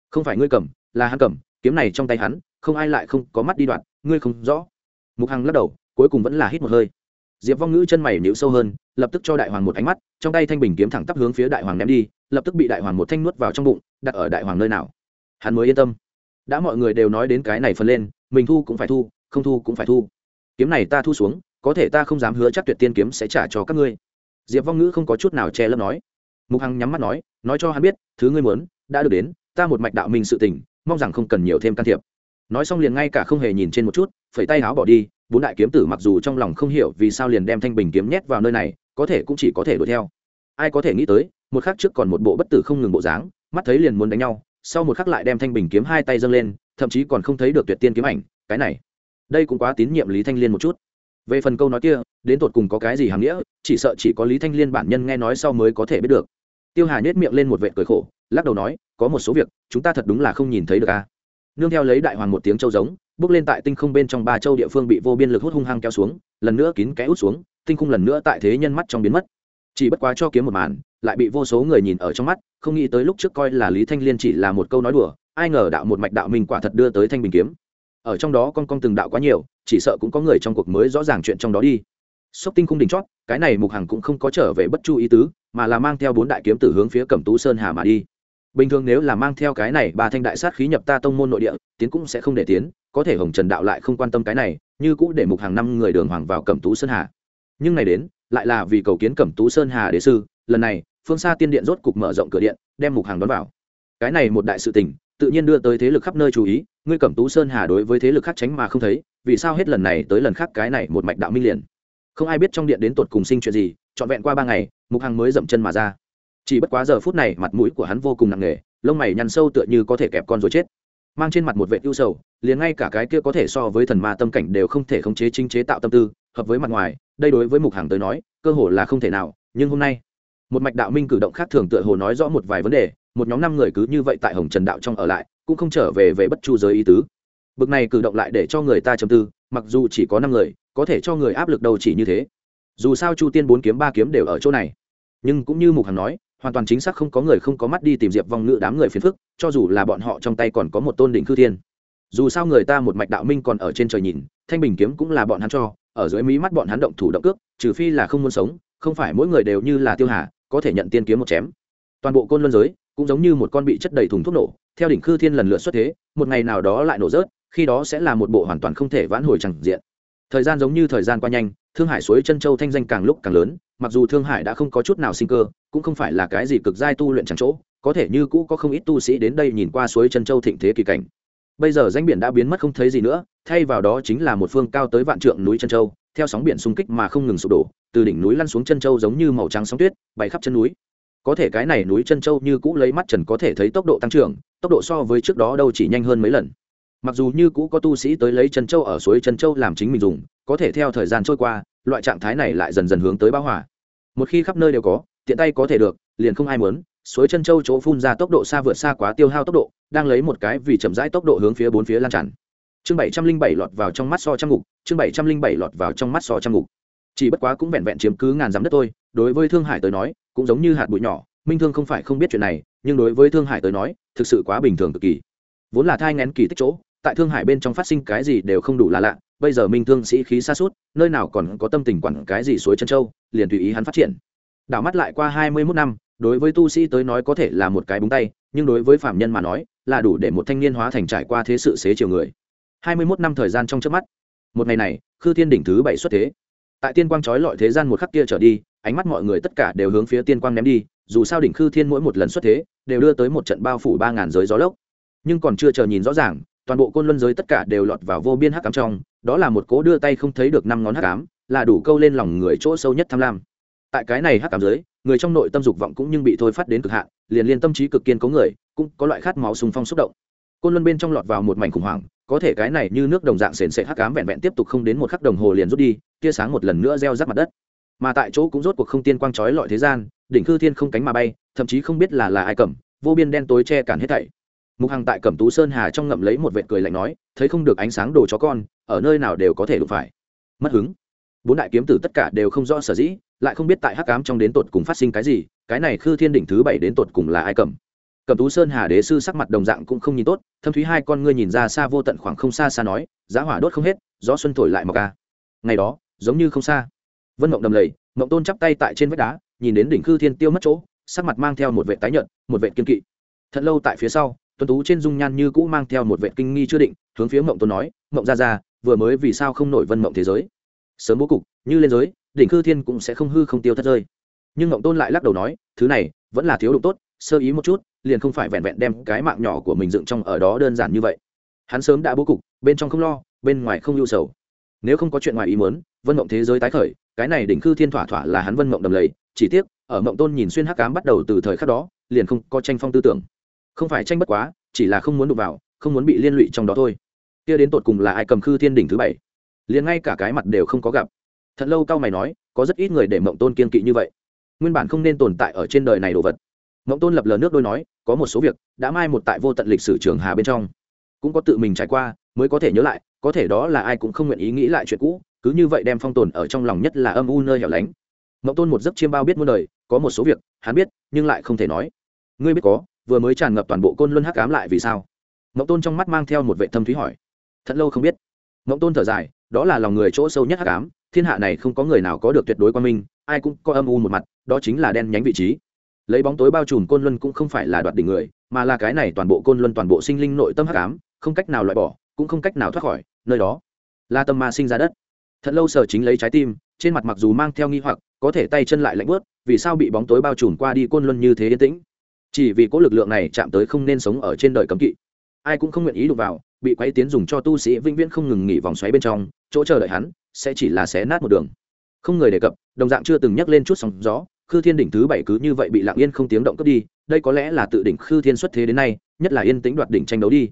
Không phải ngươi cầm, là hắn cầm, kiếm này trong tay hắn, không ai lại không có mắt đi đoạn, ngươi không rõ. Mục hằng lắc đầu, cuối cùng vẫn là hít một hơi. Diệp vong ngữ chân mày nhịu sâu hơn, lập tức cho đại hoàng một ánh mắt, trong tay thanh bình kiếm thẳng tắp hướng phía đại hoàng ném đi, lập tức bị đại hoàng một thanh nuốt vào trong bụng, đặt ở đại hoàng nơi nào? Hắn mới yên tâm đã mọi người đều nói đến cái này phần lên, mình thu cũng phải thu, không thu cũng phải thu. Kiếm này ta thu xuống, có thể ta không dám hứa chắc tuyệt tiên kiếm sẽ trả cho các ngươi. Diệp vong ngữ không có chút nào che lấp nói. Mục hằng nhắm mắt nói nói cho hắn biết, thứ ngươi muốn, đã được đến, ta một mạch đạo minh sự tình, mong rằng không cần nhiều thêm can thiệp. Nói xong liền ngay cả không hề nhìn trên một chút, phẩy tay áo bỏ đi, bốn đại kiếm tử mặc dù trong lòng không hiểu vì sao liền đem thanh bình kiếm nhét vào nơi này, có thể cũng chỉ có thể đuổi theo. Ai có thể nghĩ tới, một khắc trước còn một bộ bất tử không ngừng bộ dáng, mắt thấy liền muốn đánh nhau sau một khắc lại đem thanh bình kiếm hai tay dâng lên, thậm chí còn không thấy được tuyệt tiên kiếm ảnh, cái này, đây cũng quá tín nhiệm lý thanh liên một chút. Về phần câu nói kia, đến tột cùng có cái gì hàm nghĩa, chỉ sợ chỉ có lý thanh liên bản nhân nghe nói sau mới có thể biết được. Tiêu hà nhét miệng lên một vệ cười khổ, lắc đầu nói, có một số việc, chúng ta thật đúng là không nhìn thấy được a nương theo lấy đại hoàng một tiếng châu giống, bước lên tại tinh không bên trong ba châu địa phương bị vô biên lực hút hung hăng kéo xuống, lần nữa kín kẽ út xuống, tinh không lần nữa tại thế nhân mắt trong biến mất. Chỉ bất quá cho kiếm một màn lại bị vô số người nhìn ở trong mắt, không nghĩ tới lúc trước coi là lý thanh liên chỉ là một câu nói đùa, ai ngờ đạo một mạch đạo mình quả thật đưa tới thanh bình kiếm. Ở trong đó con con từng đạo quá nhiều, chỉ sợ cũng có người trong cuộc mới rõ ràng chuyện trong đó đi. Sốc tinh cung đỉnh chót, cái này mục hằng cũng không có trở về bất chu ý tứ, mà là mang theo bốn đại kiếm tử hướng phía cẩm tú sơn hà mà đi. Bình thường nếu là mang theo cái này ba thanh đại sát khí nhập ta tông môn nội địa, tiến cũng sẽ không để tiến, có thể hồng trần đạo lại không quan tâm cái này, như cũ để mục hàng năm người đường hoàng vào cẩm tú sơn hà. Nhưng này đến, lại là vì cầu kiến cẩm tú sơn hà đế sư, lần này phương xa tiên điện rốt cục mở rộng cửa điện, đem mục hàng đón vào. Cái này một đại sự tình, tự nhiên đưa tới thế lực khắp nơi chú ý, ngươi cẩm tú sơn hà đối với thế lực khác tránh mà không thấy, vì sao hết lần này tới lần khác cái này một mạch đạo minh liền? Không ai biết trong điện đến tột cùng sinh chuyện gì, trọn vẹn qua ba ngày, mục hàng mới dậm chân mà ra. Chỉ bất quá giờ phút này, mặt mũi của hắn vô cùng nặng nề, lông mày nhăn sâu tựa như có thể kẹp con rồi chết. Mang trên mặt một vệ ưu sầu, liền ngay cả cái kia có thể so với thần ma tâm cảnh đều không thể khống chế chính chế tạo tâm tư, hợp với mặt ngoài, đây đối với mục hàng tới nói, cơ hồ là không thể nào, nhưng hôm nay một mạch đạo minh cử động khác thường tựa hồ nói rõ một vài vấn đề, một nhóm năm người cứ như vậy tại hồng trần đạo trong ở lại, cũng không trở về về bất chu giới ý tứ. Bực này cử động lại để cho người ta chấm tư, mặc dù chỉ có năm người, có thể cho người áp lực đầu chỉ như thế. Dù sao chu tiên bốn kiếm ba kiếm đều ở chỗ này. Nhưng cũng như mục hằng nói, hoàn toàn chính xác không có người không có mắt đi tìm diệp vong ngự đám người phiền phức, cho dù là bọn họ trong tay còn có một tôn đỉnh khư thiên. Dù sao người ta một mạch đạo minh còn ở trên trời nhìn, thanh bình kiếm cũng là bọn hắn cho, ở dưới mí mắt bọn hắn động thủ động cước, trừ phi là không muốn sống, không phải mỗi người đều như là tiêu hà có thể nhận tiên kiếm một chém. Toàn bộ côn luân giới cũng giống như một con bị chất đầy thùng thuốc nổ, theo đỉnh khư thiên lần lượt xuất thế, một ngày nào đó lại nổ rớt, khi đó sẽ là một bộ hoàn toàn không thể vãn hồi chẳng diện. Thời gian giống như thời gian qua nhanh, thương hải suối chân châu thanh danh càng lúc càng lớn, mặc dù thương hải đã không có chút nào sinh cơ, cũng không phải là cái gì cực giai tu luyện chẳng chỗ, có thể như cũ có không ít tu sĩ đến đây nhìn qua suối chân châu thịnh thế kỳ cảnh. Bây giờ danh biển đã biến mất không thấy gì nữa, thay vào đó chính là một phương cao tới vạn trượng núi chân châu, theo sóng biển xung kích mà không ngừng sụp đổ từ đỉnh núi lăn xuống chân châu giống như màu trắng sóng tuyết, bay khắp chân núi. Có thể cái này núi chân châu như cũ lấy mắt trần có thể thấy tốc độ tăng trưởng, tốc độ so với trước đó đâu chỉ nhanh hơn mấy lần. Mặc dù như cũ có tu sĩ tới lấy chân châu ở suối chân châu làm chính mình dùng, có thể theo thời gian trôi qua, loại trạng thái này lại dần dần hướng tới bão hỏa một khi khắp nơi đều có, tiện tay có thể được, liền không ai muốn, suối chân châu chỗ phun ra tốc độ xa vượt xa quá tiêu hao tốc độ, đang lấy một cái vì chậm rãi tốc độ hướng phía bốn phía lan tràn. Chương bảy trăm linh bảy lọt vào trong mắt so trăm ngục, chương bảy trăm linh bảy lọt vào trong mắt so trăm ngục chỉ bất quá cũng vẹn vẹn chiếm cứ ngàn dặm đất thôi, đối với thương hải tới nói, cũng giống như hạt bụi nhỏ. Minh thương không phải không biết chuyện này, nhưng đối với thương hải tới nói, thực sự quá bình thường cực kỳ. Vốn là thai ngén kỳ tích chỗ, tại thương hải bên trong phát sinh cái gì đều không đủ là lạ. Bây giờ minh thương sĩ khí xa suốt nơi nào còn có tâm tình quản cái gì suối chân châu, liền tùy ý hắn phát triển. Đảo mắt lại qua hai mươi mốt năm, đối với tu sĩ tới nói có thể là một cái búng tay, nhưng đối với phạm nhân mà nói, là đủ để một thanh niên hóa thành trải qua thế sự xế chiều người. hai mươi mốt năm thời gian trong trước mắt. Một ngày này, khư thiên đỉnh thứ bảy xuất thế tại tiên quang trói lọi thế gian một khắc kia trở đi, ánh mắt mọi người tất cả đều hướng phía tiên quang ném đi, dù sao đỉnh khư thiên mỗi một lần xuất thế, đều đưa tới một trận bao phủ ba ngàn giới gió lốc. Nhưng còn chưa chờ nhìn rõ ràng, toàn bộ côn luân giới tất cả đều lọt vào vô biên hắc cám trong, đó là một cố đưa tay không thấy được năm ngón hắc cám là đủ câu lên lòng người chỗ sâu nhất tham lam. Tại cái này hắc cám giới, người trong nội tâm dục vọng cũng nhưng bị thôi phát đến cực hạn, liền liên tâm trí cực kiên có người, cũng có loại khát máu sùng phong xúc động. Côn luân bên trong lọt vào một mảnh khủng hoảng có thể cái này như nước đồng dạng sền sệt hắc cám vẹn vẹn tiếp tục không đến một khắc đồng hồ liền rút đi, tia sáng một lần nữa gieo rắc mặt đất. Mà tại chỗ cũng rốt cuộc không tiên quang trói lọi thế gian, đỉnh cư thiên không cánh mà bay, thậm chí không biết là là ai cầm, vô biên đen tối che cản hết thảy. Mục hằng tại cẩm tú sơn hà trong ngậm lấy một vệt cười lạnh nói, thấy không được ánh sáng đồ chó con, ở nơi nào đều có thể đụng phải. Mất hứng. Bốn đại kiếm tử tất cả đều không rõ sở dĩ, lại không biết tại hắc cám trong đến tột cùng phát sinh cái gì, cái này khư thiên đỉnh thứ bảy đến tột cùng là ai cầm cẩm tú sơn hà đế sư sắc mặt đồng dạng cũng không nhìn tốt, thâm thúy hai con ngươi nhìn ra xa vô tận khoảng không xa xa nói, giá hỏa đốt không hết, gió xuân thổi lại mọc ca ngày đó, giống như không xa. Vân mộng đầm lầy, mộng tôn chắp tay tại trên vách đá, nhìn đến đỉnh khư thiên tiêu mất chỗ, sắc mặt mang theo một vệ tái nhợt, một vệ kiên kỵ. Thật lâu tại phía sau, tuấn tú trên dung nhan như cũ mang theo một vệ kinh nghi chưa định, hướng phía mộng tôn nói, mộng ra ra, vừa mới vì sao không nổi vân mộng thế giới? Sớm bố cục, như lên giới, đỉnh khư thiên cũng sẽ không hư không tiêu thất rơi. Nhưng mộng tôn lại lắc đầu nói, thứ này, vẫn là thiếu đụng tốt sơ ý một chút, liền không phải vẹn vẹn đem cái mạng nhỏ của mình dựng trong ở đó đơn giản như vậy. Hắn sớm đã bố cục, bên trong không lo, bên ngoài không lưu sầu. Nếu không có chuyện ngoài ý muốn, vân mộng thế giới tái khởi, cái này đỉnh khư thiên thỏa thỏa là hắn vân mộng đầm lầy, chỉ tiếc, ở mộng tôn nhìn xuyên hắc cám bắt đầu từ thời khắc đó, liền không có tranh phong tư tưởng. Không phải tranh bất quá, chỉ là không muốn đụng vào, không muốn bị liên lụy trong đó thôi. Kia đến tột cùng là ai cầm khư thiên đỉnh thứ bảy? Liền ngay cả cái mặt đều không có gặp. Thật lâu cao mày nói, có rất ít người để mộng tôn kiên kỵ như vậy. Nguyên bản không nên tồn tại ở trên đời này đồ vật mộng tôn lập lờ nước đôi nói, có một số việc đã mai một tại vô tận lịch sử trường hà bên trong. Cũng có tự mình trải qua, mới có thể nhớ lại, có thể đó là ai cũng không nguyện ý nghĩ lại chuyện cũ, cứ như vậy đem phong tồn ở trong lòng nhất là âm u nơi hẻo lánh. Mộng tôn một giấc chiêm bao biết muôn đời, có một số việc hắn biết, nhưng lại không thể nói. Ngươi biết có, vừa mới tràn ngập toàn bộ côn luân hắc ám lại vì sao? Mộng tôn trong mắt mang theo một vệ thâm thúy hỏi. Thật lâu không biết. Mộng tôn thở dài, đó là lòng người chỗ sâu nhất hắc ám, thiên hạ này không có người nào có được tuyệt đối quan minh, ai cũng có âm u một mặt, đó chính là đen nhánh vị trí lấy bóng tối bao trùm côn luân cũng không phải là đoạt đỉnh người, mà là cái này toàn bộ côn luân toàn bộ sinh linh nội tâm hắc ám, không cách nào loại bỏ, cũng không cách nào thoát khỏi, nơi đó là tâm ma sinh ra đất. Thật lâu sở chính lấy trái tim, trên mặt mặc dù mang theo nghi hoặc, có thể tay chân lại lạnh bớt vì sao bị bóng tối bao trùm qua đi côn luân như thế yên tĩnh? Chỉ vì có lực lượng này chạm tới không nên sống ở trên đời cấm kỵ. Ai cũng không nguyện ý đụng vào, bị quấy tiến dùng cho tu sĩ vĩnh viễn không ngừng nghỉ vòng xoáy bên trong, chỗ chờ đợi hắn, sẽ chỉ là xé nát một đường. Không người đề cập, đồng dạng chưa từng nhắc lên chút sóng gió khư thiên đỉnh thứ bảy cứ như vậy bị lặng yên không tiếng động cướp đi, đây có lẽ là tự đỉnh khư thiên xuất thế đến nay, nhất là yên tĩnh đoạt đỉnh tranh đấu đi.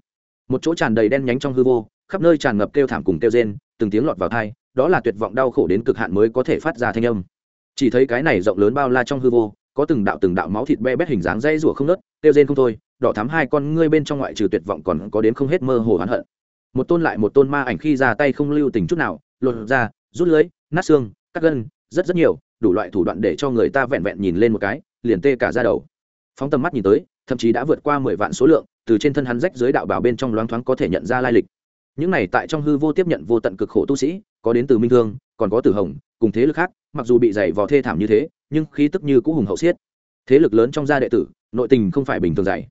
Một chỗ tràn đầy đen nhánh trong hư vô, khắp nơi tràn ngập kêu thảm cùng kêu rên, từng tiếng lọt vào thai đó là tuyệt vọng đau khổ đến cực hạn mới có thể phát ra thanh âm. Chỉ thấy cái này rộng lớn bao la trong hư vô, có từng đạo từng đạo máu thịt be bét hình dáng dây rủa không nớt kêu rên không thôi, đỏ thắm hai con ngươi bên trong ngoại trừ tuyệt vọng còn có đến không hết mơ hồ oán hận. Một tôn lại một tôn ma ảnh khi ra tay không lưu tình chút nào, lột ra, rút lưới nát xương, cắt gân, rất rất nhiều đủ loại thủ đoạn để cho người ta vẹn vẹn nhìn lên một cái, liền tê cả ra đầu. Phóng tầm mắt nhìn tới, thậm chí đã vượt qua mười vạn số lượng, từ trên thân hắn rách dưới đạo bảo bên trong loáng thoáng có thể nhận ra lai lịch. Những này tại trong hư vô tiếp nhận vô tận cực khổ tu sĩ, có đến từ minh thương, còn có từ hồng, cùng thế lực khác, mặc dù bị dày vò thê thảm như thế, nhưng khí tức như cũ hùng hậu xiết. Thế lực lớn trong gia đệ tử, nội tình không phải bình thường dày.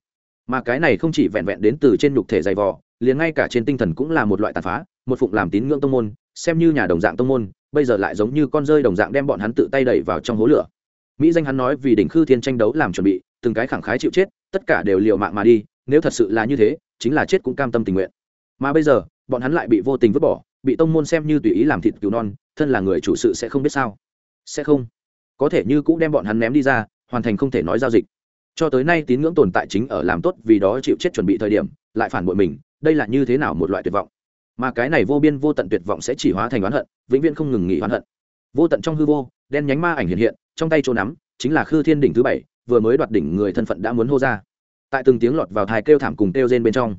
Mà cái này không chỉ vẹn vẹn đến từ trên nhục thể dày vò, liền ngay cả trên tinh thần cũng là một loại tàn phá, một phụng làm tín ngưỡng tông môn xem như nhà đồng dạng tông môn, bây giờ lại giống như con rơi đồng dạng đem bọn hắn tự tay đẩy vào trong hố lửa. Mỹ danh hắn nói vì đỉnh khư thiên tranh đấu làm chuẩn bị, từng cái khẳng khái chịu chết, tất cả đều liều mạng mà đi, nếu thật sự là như thế, chính là chết cũng cam tâm tình nguyện. Mà bây giờ, bọn hắn lại bị vô tình vứt bỏ, bị tông môn xem như tùy ý làm thịt cứu non, thân là người chủ sự sẽ không biết sao. Sẽ không. Có thể như cũ đem bọn hắn ném đi ra, hoàn thành không thể nói giao dịch. Cho tới nay tín ngưỡng tồn tại chính ở làm tốt vì đó chịu chết chuẩn bị thời điểm, lại phản bội mình, đây là như thế nào một loại tuyệt vọng mà cái này vô biên vô tận tuyệt vọng sẽ chỉ hóa thành oán hận, vĩnh viễn không ngừng nghỉ oán hận. Vô tận trong hư vô, đen nhánh ma ảnh hiện hiện, trong tay chỗ nắm, chính là khư thiên đỉnh thứ bảy, vừa mới đoạt đỉnh người thân phận đã muốn hô ra. Tại từng tiếng lọt vào thai kêu thảm cùng kêu rên bên trong,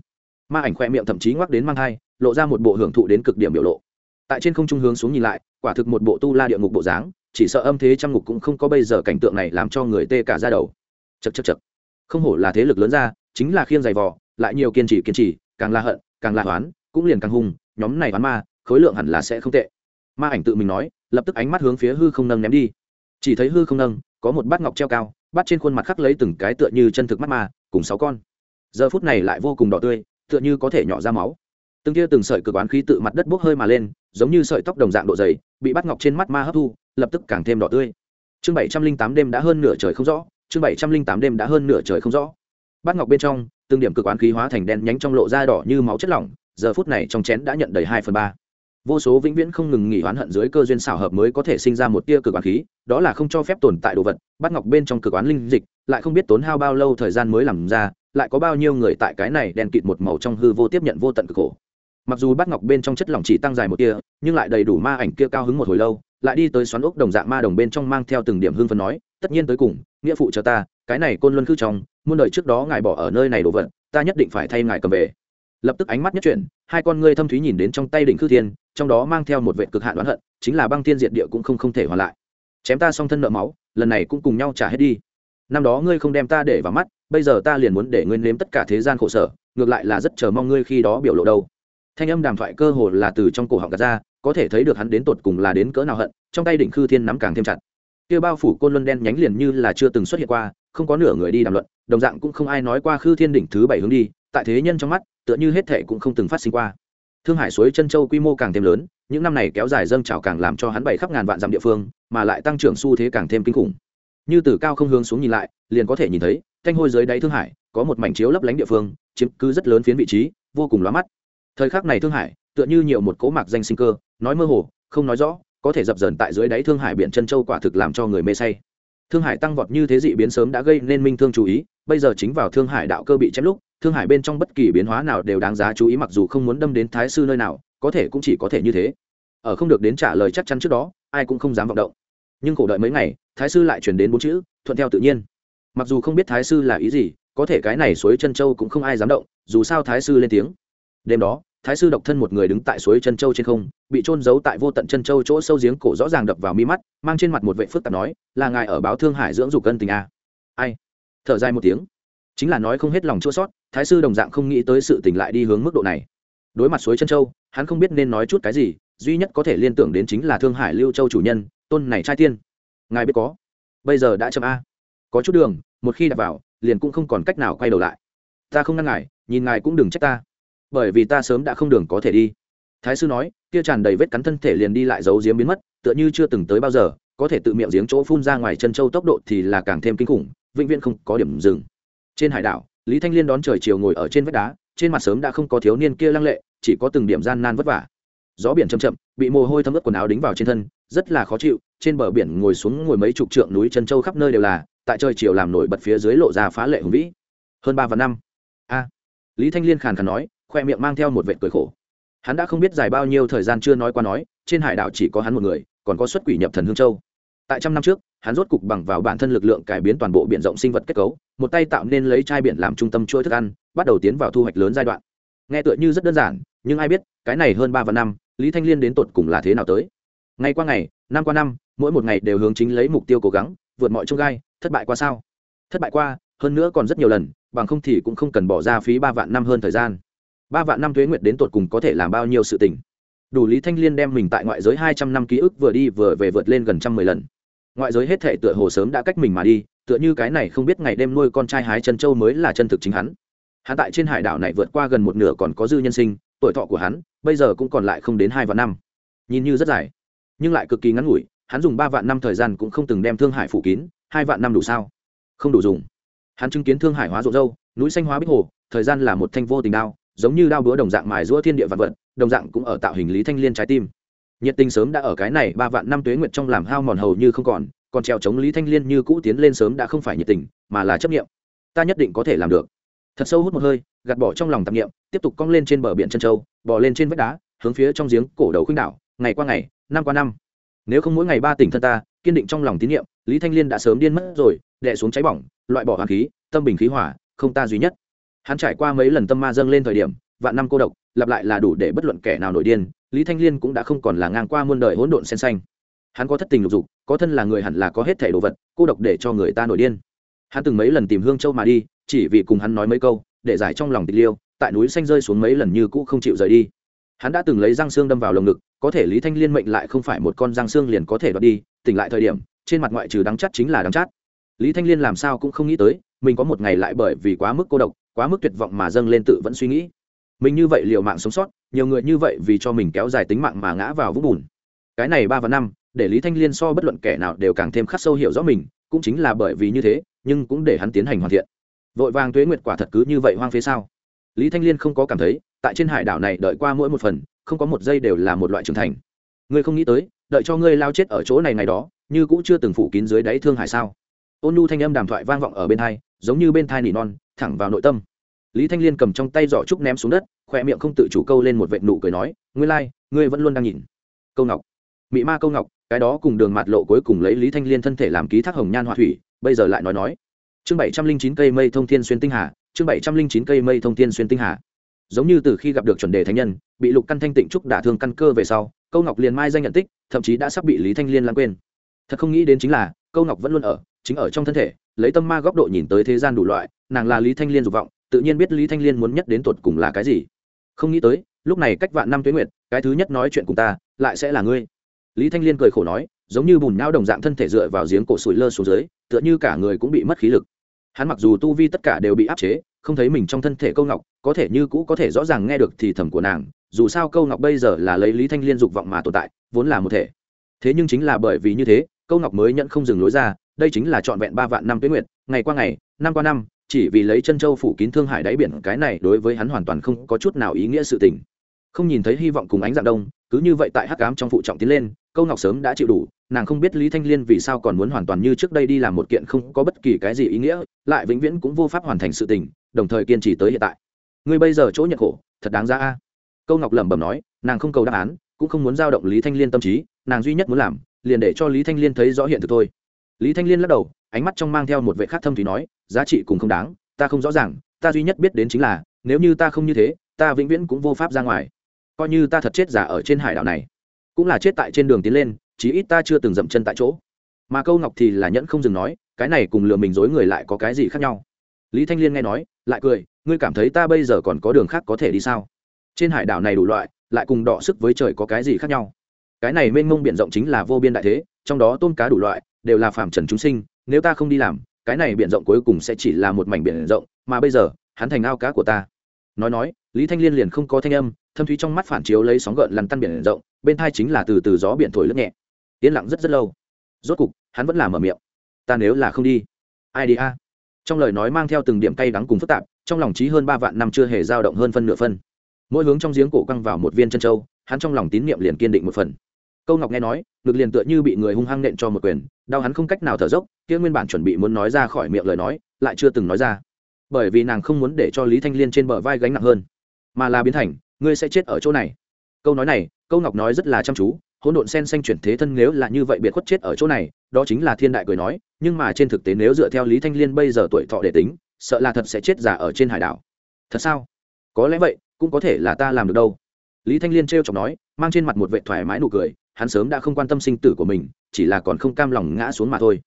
ma ảnh khoe miệng thậm chí ngoắc đến mang thai, lộ ra một bộ hưởng thụ đến cực điểm biểu lộ. Tại trên không trung hướng xuống nhìn lại, quả thực một bộ tu la địa ngục bộ dáng, chỉ sợ âm thế trăm ngục cũng không có bây giờ cảnh tượng này làm cho người tê cả ra đầu. Chật chật chật không hổ là thế lực lớn ra, chính là khiên giày vò, lại nhiều kiên trì kiên trì, càng la hận, càng la hoán cũng liền càng hung, nhóm này bán ma, khối lượng hẳn là sẽ không tệ. Ma ảnh tự mình nói, lập tức ánh mắt hướng phía hư không nâng ném đi. Chỉ thấy hư không nâng, có một bát ngọc treo cao, bát trên khuôn mặt khắc lấy từng cái tựa như chân thực mắt ma, cùng sáu con. Giờ phút này lại vô cùng đỏ tươi, tựa như có thể nhỏ ra máu. Từng tia từng sợi cực oán khí tự mặt đất bốc hơi mà lên, giống như sợi tóc đồng dạng độ dày, bị bắt ngọc trên mắt ma hấp thu, lập tức càng thêm đỏ tươi. Chương bảy trăm linh tám đêm đã hơn nửa trời không rõ, chương bảy trăm linh tám đêm đã hơn nửa trời không rõ. Bắt ngọc bên trong, từng điểm cực oán khí hóa thành đen nhánh trong lộ da đỏ như máu chất lỏng giờ phút này trong chén đã nhận đầy hai phần ba. Vô số vĩnh viễn không ngừng nghỉ oán hận dưới cơ duyên xảo hợp mới có thể sinh ra một tia cực oán khí, đó là không cho phép tồn tại đồ vật, bắt ngọc bên trong cực oán linh dịch, lại không biết tốn hao bao lâu thời gian mới làm ra, lại có bao nhiêu người tại cái này đen kịt một màu trong hư vô tiếp nhận vô tận cực khổ. Mặc dù bát ngọc bên trong chất lỏng chỉ tăng dài một tia, nhưng lại đầy đủ ma ảnh kia cao hứng một hồi lâu, lại đi tới xoắn ốc đồng dạng ma đồng bên trong mang theo từng điểm hương phân nói, tất nhiên tới cùng, nghĩa phụ cho ta, cái này côn luân khư trong, muôn đời trước đó ngài bỏ ở nơi này đồ vật, ta nhất định phải thay ngài cầm về lập tức ánh mắt nhất chuyển, hai con ngươi thâm thúy nhìn đến trong tay đỉnh khư thiên, trong đó mang theo một vệ cực hạn đoán hận, chính là băng thiên diệt địa cũng không không thể hoàn lại. Chém ta xong thân nợ máu, lần này cũng cùng nhau trả hết đi. Năm đó ngươi không đem ta để vào mắt, bây giờ ta liền muốn để ngươi nếm tất cả thế gian khổ sở, ngược lại là rất chờ mong ngươi khi đó biểu lộ đâu. Thanh âm đàm thoại cơ hồ là từ trong cổ họng gạt ra, có thể thấy được hắn đến tột cùng là đến cỡ nào hận, trong tay đỉnh khư thiên nắm càng thêm chặt. Kia bao phủ côn luân đen nhánh liền như là chưa từng xuất hiện qua, không có nửa người đi đàm luận, đồng dạng cũng không ai nói qua khư thiên đỉnh thứ bảy hướng đi, tại thế nhân trong mắt tựa như hết thệ cũng không từng phát sinh qua. Thương hải suối chân châu quy mô càng thêm lớn, những năm này kéo dài dâng trào càng làm cho hắn bảy khắp ngàn vạn dặm địa phương, mà lại tăng trưởng xu thế càng thêm kinh khủng. Như từ cao không hướng xuống nhìn lại, liền có thể nhìn thấy, thanh hôi dưới đáy thương hải, có một mảnh chiếu lấp lánh địa phương, chiếm cứ rất lớn phiến vị trí, vô cùng lóa mắt. Thời khắc này thương hải, tựa như nhiều một cố mạc danh sinh cơ, nói mơ hồ, không nói rõ, có thể dập dờn tại dưới đáy thương hải biển chân châu quả thực làm cho người mê say. Thương hải tăng vọt như thế dị biến sớm đã gây nên minh thương chú ý, bây giờ chính vào thương hải đạo cơ bị chém lúc thương hải bên trong bất kỳ biến hóa nào đều đáng giá chú ý mặc dù không muốn đâm đến thái sư nơi nào, có thể cũng chỉ có thể như thế. Ở không được đến trả lời chắc chắn trước đó, ai cũng không dám vọng động. Nhưng khổ đợi mấy ngày, thái sư lại chuyển đến bốn chữ, thuận theo tự nhiên. Mặc dù không biết thái sư là ý gì, có thể cái này suối chân châu cũng không ai dám động, dù sao thái sư lên tiếng. Đêm đó, thái sư độc thân một người đứng tại suối chân châu trên không, bị trôn giấu tại vô tận chân châu chỗ sâu giếng cổ rõ ràng đập vào mi mắt, mang trên mặt một vệ phức tạp nói, là ngài ở báo thương hải dưỡng dục cân tình a ai? Thở dài một tiếng. Chính là nói không hết lòng chua sót thái sư đồng dạng không nghĩ tới sự tình lại đi hướng mức độ này. Đối mặt suối chân châu, hắn không biết nên nói chút cái gì, duy nhất có thể liên tưởng đến chính là thương hải lưu châu chủ nhân, tôn này trai tiên. Ngài biết có. Bây giờ đã chậm a. Có chút đường, một khi đặt vào, liền cũng không còn cách nào quay đầu lại. Ta không ngăn ngài nhìn ngài cũng đừng trách ta. Bởi vì ta sớm đã không đường có thể đi. Thái sư nói, kia tràn đầy vết cắn thân thể liền đi lại giấu giếm biến mất, tựa như chưa từng tới bao giờ, có thể tự miệng giếng chỗ phun ra ngoài chân châu tốc độ thì là càng thêm kinh khủng, vĩnh viễn không có điểm dừng. Trên hải đảo lý thanh liên đón trời chiều ngồi ở trên vách đá, trên mặt sớm đã không có thiếu niên kia lăng lệ, chỉ có từng điểm gian nan vất vả. Gió biển chậm chậm, bị mồ hôi thấm ướt quần áo đính vào trên thân, rất là khó chịu, trên bờ biển ngồi xuống ngồi mấy chục trượng núi chân châu khắp nơi đều là, tại trời chiều làm nổi bật phía dưới lộ ra phá lệ hùng vĩ. Hơn ba và năm. A. Lý thanh liên khàn khàn nói, khoe miệng mang theo một vệ cười khổ. Hắn đã không biết dài bao nhiêu thời gian chưa nói qua nói, trên hải đảo chỉ có hắn một người, còn có xuất quỷ nhập thần hương châu. Tại trăm năm trước, hắn rốt cục bằng vào bản thân lực lượng cải biến toàn bộ biển rộng sinh vật kết cấu một tay tạo nên lấy chai biển làm trung tâm chuỗi thức ăn, bắt đầu tiến vào thu hoạch lớn giai đoạn. Nghe tựa như rất đơn giản, nhưng ai biết, cái này hơn ba và năm, lý thanh liên đến tột cùng là thế nào tới? Ngày qua ngày, năm qua năm, mỗi một ngày đều hướng chính lấy mục tiêu cố gắng, vượt mọi chông gai, thất bại qua sao? Thất bại qua, hơn nữa còn rất nhiều lần, bằng không thì cũng không cần bỏ ra phí ba vạn năm hơn thời gian. Ba vạn năm thuế nguyệt đến tột cùng có thể làm bao nhiêu sự tình? Đủ lý thanh liên đem mình tại ngoại giới hai trăm năm ký ức vừa đi vừa về vượt lên gần trăm mười lần. Ngoại giới hết thể tựa hồ sớm đã cách mình mà đi tựa như cái này không biết ngày đêm nuôi con trai hái chân châu mới là chân thực chính hắn. Hắn tại trên hải đảo này vượt qua gần một nửa còn có dư nhân sinh, tuổi thọ của hắn, bây giờ cũng còn lại không đến hai vạn năm. Nhìn như rất dài, nhưng lại cực kỳ ngắn ngủi, hắn dùng ba vạn năm thời gian cũng không từng đem thương hải phủ kín, hai vạn năm đủ sao? Không đủ dùng. Hắn chứng kiến thương hải hóa rộ dâu, núi xanh hóa bích hồ, thời gian là một thanh vô tình đao, giống như đao búa đồng dạng mài giũa thiên địa vạn vật, đồng dạng cũng ở tạo hình lý thanh liên trái tim. Nhiệt tình sớm đã ở cái này ba vạn năm tuế nguyệt trong làm hao mòn hầu như không còn còn treo chống lý thanh liên như cũ tiến lên sớm đã không phải nhiệt tình, mà là chấp nghiệm ta nhất định có thể làm được. Thật sâu hút một hơi, gạt bỏ trong lòng tạp nghiệm tiếp tục cong lên trên bờ biển chân châu, bò lên trên vách đá, hướng phía trong giếng cổ đầu khuynh đảo, ngày qua ngày, năm qua năm. Nếu không mỗi ngày ba tỉnh thân ta, kiên định trong lòng tín nhiệm lý thanh liên đã sớm điên mất rồi, đè xuống cháy bỏng, loại bỏ hoàng khí, tâm bình khí hỏa không ta duy nhất. Hắn trải qua mấy lần tâm ma dâng lên thời điểm, vạn năm cô độc, lặp lại là đủ để bất luận kẻ nào nổi điên, lý thanh liên cũng đã không còn là ngang qua muôn đời hỗn độn sen xanh hắn có thất tình lục dục, có thân là người hẳn là có hết thể đồ vật, cô độc để cho người ta nổi điên. Hắn từng mấy lần tìm hương châu mà đi, chỉ vì cùng hắn nói mấy câu, để giải trong lòng tịch liêu, tại núi xanh rơi xuống mấy lần như cũ không chịu rời đi. Hắn đã từng lấy răng xương đâm vào lồng ngực, có thể lý thanh liên mệnh lại không phải một con răng xương liền có thể đoạt đi, tỉnh lại thời điểm, trên mặt ngoại trừ đắng chắt chính là đắng chát. Lý thanh liên làm sao cũng không nghĩ tới, mình có một ngày lại bởi vì quá mức cô độc, quá mức tuyệt vọng mà dâng lên tự vẫn suy nghĩ. Mình như vậy liệu mạng sống sót, nhiều người như vậy vì cho mình kéo dài tính mạng mà ngã vào vũng bùn. Cái này ba và năm để lý thanh liên so bất luận kẻ nào đều càng thêm khắc sâu hiểu rõ mình cũng chính là bởi vì như thế nhưng cũng để hắn tiến hành hoàn thiện. Vội vàng tuế nguyệt quả thật cứ như vậy hoang phế sao? Lý thanh liên không có cảm thấy tại trên hải đảo này đợi qua mỗi một phần không có một giây đều là một loại trưởng thành. Ngươi không nghĩ tới đợi cho ngươi lao chết ở chỗ này ngày đó như cũng chưa từng phủ kín dưới đáy thương hải sao? Ôn nhu thanh âm đàm thoại vang vọng ở bên thai giống như bên thai nỉ non thẳng vào nội tâm. Lý thanh liên cầm trong tay giỏ trúc ném xuống đất khoe miệng không tự chủ câu lên một vệ nụ cười nói ngươi lai、like, ngươi vẫn luôn đang nhìn. Câu ngọc. Mị ma câu ngọc cái đó cùng đường mặt lộ cuối cùng lấy lý thanh liên thân thể làm ký thác hồng nhan họa thủy, bây giờ lại nói nói. Chương bảy trăm linh chín cây mây thông thiên xuyên tinh hà, chương bảy trăm linh chín cây mây thông thiên xuyên tinh hà. Giống như từ khi gặp được chuẩn đề thánh nhân, bị lục căn thanh tịnh trúc đả thương căn cơ về sau, câu ngọc liền mai danh nhận tích, thậm chí đã sắp bị lý thanh liên lãng quên. Thật không nghĩ đến chính là, câu ngọc vẫn luôn ở, chính ở trong thân thể, lấy tâm ma góc độ nhìn tới thế gian đủ loại, nàng là lý thanh liên dục vọng, tự nhiên biết lý thanh liên muốn nhất đến tột cùng là cái gì. Không nghĩ tới, lúc này cách vạn năm tuế nguyệt, cái thứ nhất nói chuyện cùng ta, lại sẽ là ngươi lý thanh liên cười khổ nói, giống như bùn nhau đồng dạng thân thể dựa vào giếng cổ sủi lơ xuống dưới, tựa như cả người cũng bị mất khí lực hắn mặc dù tu vi tất cả đều bị áp chế, không thấy mình trong thân thể câu ngọc, có thể như cũ có thể rõ ràng nghe được thì thầm của nàng, dù sao câu ngọc bây giờ là lấy lý thanh liên dục vọng mà tồn tại, vốn là một thể thế nhưng chính là bởi vì như thế, câu ngọc mới nhận không dừng lối ra, đây chính là trọn vẹn ba vạn năm tuyết nguyện. ngày qua ngày, năm qua năm, chỉ vì lấy chân châu phủ kín thương hải đáy biển, cái này đối với hắn hoàn toàn không có chút nào ý nghĩa sự tình không nhìn thấy hy vọng cùng ánh dạng đông cứ như vậy tại hắc ám trong phụ trọng tiến lên, câu ngọc sớm đã chịu đủ, nàng không biết lý thanh liên vì sao còn muốn hoàn toàn như trước đây đi làm một kiện không có bất kỳ cái gì ý nghĩa, lại vĩnh viễn cũng vô pháp hoàn thành sự tình, đồng thời kiên trì tới hiện tại. Ngươi bây giờ chỗ nhận khổ, thật đáng ra a. Câu ngọc lẩm bẩm nói, nàng không cầu đáp án, cũng không muốn giao động lý thanh liên tâm trí, nàng duy nhất muốn làm, liền để cho lý thanh liên thấy rõ hiện thực thôi. Lý thanh liên lắc đầu, ánh mắt trong mang theo một vệ khác thâm thủy nói, giá trị cùng không đáng, ta không rõ ràng, ta duy nhất biết đến chính là, nếu như ta không như thế, ta vĩnh viễn cũng vô pháp ra ngoài coi như ta thật chết giả ở trên hải đảo này. Cũng là chết tại trên đường tiến lên, chí ít ta chưa từng dậm chân tại chỗ. Mà câu ngọc thì là nhẫn không dừng nói, cái này cùng lừa mình dối người lại có cái gì khác nhau? Lý thanh liên nghe nói, lại cười, ngươi cảm thấy ta bây giờ còn có đường khác có thể đi sao? Trên hải đảo này đủ loại, lại cùng đọ sức với trời có cái gì khác nhau? Cái này mênh mông b i ể n rộng chính là vô biên đại thế, trong đó tôm cá đủ loại, đều là phạm trần chúng sinh, nếu ta không đi làm, cái này b i ể n rộng cuối cùng sẽ chỉ là một mảnh b i ể n rộng, mà bây giờ, hắn thành ao cá của ta. Nói nói, lý thanh liên liền không có thanh âm thâm thúy trong mắt phản chiếu lấy sóng gợn lăn tăn biển rộng, bên thai chính là từ từ gió biển thổi lướt nhẹ. Yên lặng rất rất lâu. Rốt cục, hắn vẫn là mở miệng. Ta nếu là không đi. Ai đi a? Trong lời nói mang theo từng điểm cay đắng cùng phức tạp, trong lòng trí hơn ba vạn năm chưa hề dao động hơn phân nửa phân. Mỗi hướng trong giếng cổ căng vào một viên chân trâu hắn trong lòng tín niệm liền kiên định một phần. Câu ngọc nghe nói, ngực liền tựa như bị người hung hăng nện cho một quyền, đau hắn không cách nào thở dốc, kia nguyên bản chuẩn bị muốn nói ra khỏi miệng lời nói, lại chưa từng nói ra. Bởi vì nàng không muốn để cho lý thanh liên trên bờ vai gánh nặng hơn, mà là biến thành ngươi sẽ chết ở chỗ này. Câu nói này, câu ngọc nói rất là chăm chú, hỗn độn sen xanh chuyển thế thân nếu là như vậy biệt khuất chết ở chỗ này, đó chính là thiên đại cười nói, nhưng mà trên thực tế nếu dựa theo lý thanh liên bây giờ tuổi thọ để tính, sợ là thật sẽ chết giả ở trên hải đảo. Thật sao? Có lẽ vậy, cũng có thể là ta làm được đâu. Lý thanh liên t r chọc nói, mang trên mặt một vệ thoải mái nụ cười, hắn sớm đã không quan tâm sinh tử của mình, chỉ là còn không cam lòng ngã xuống mà thôi.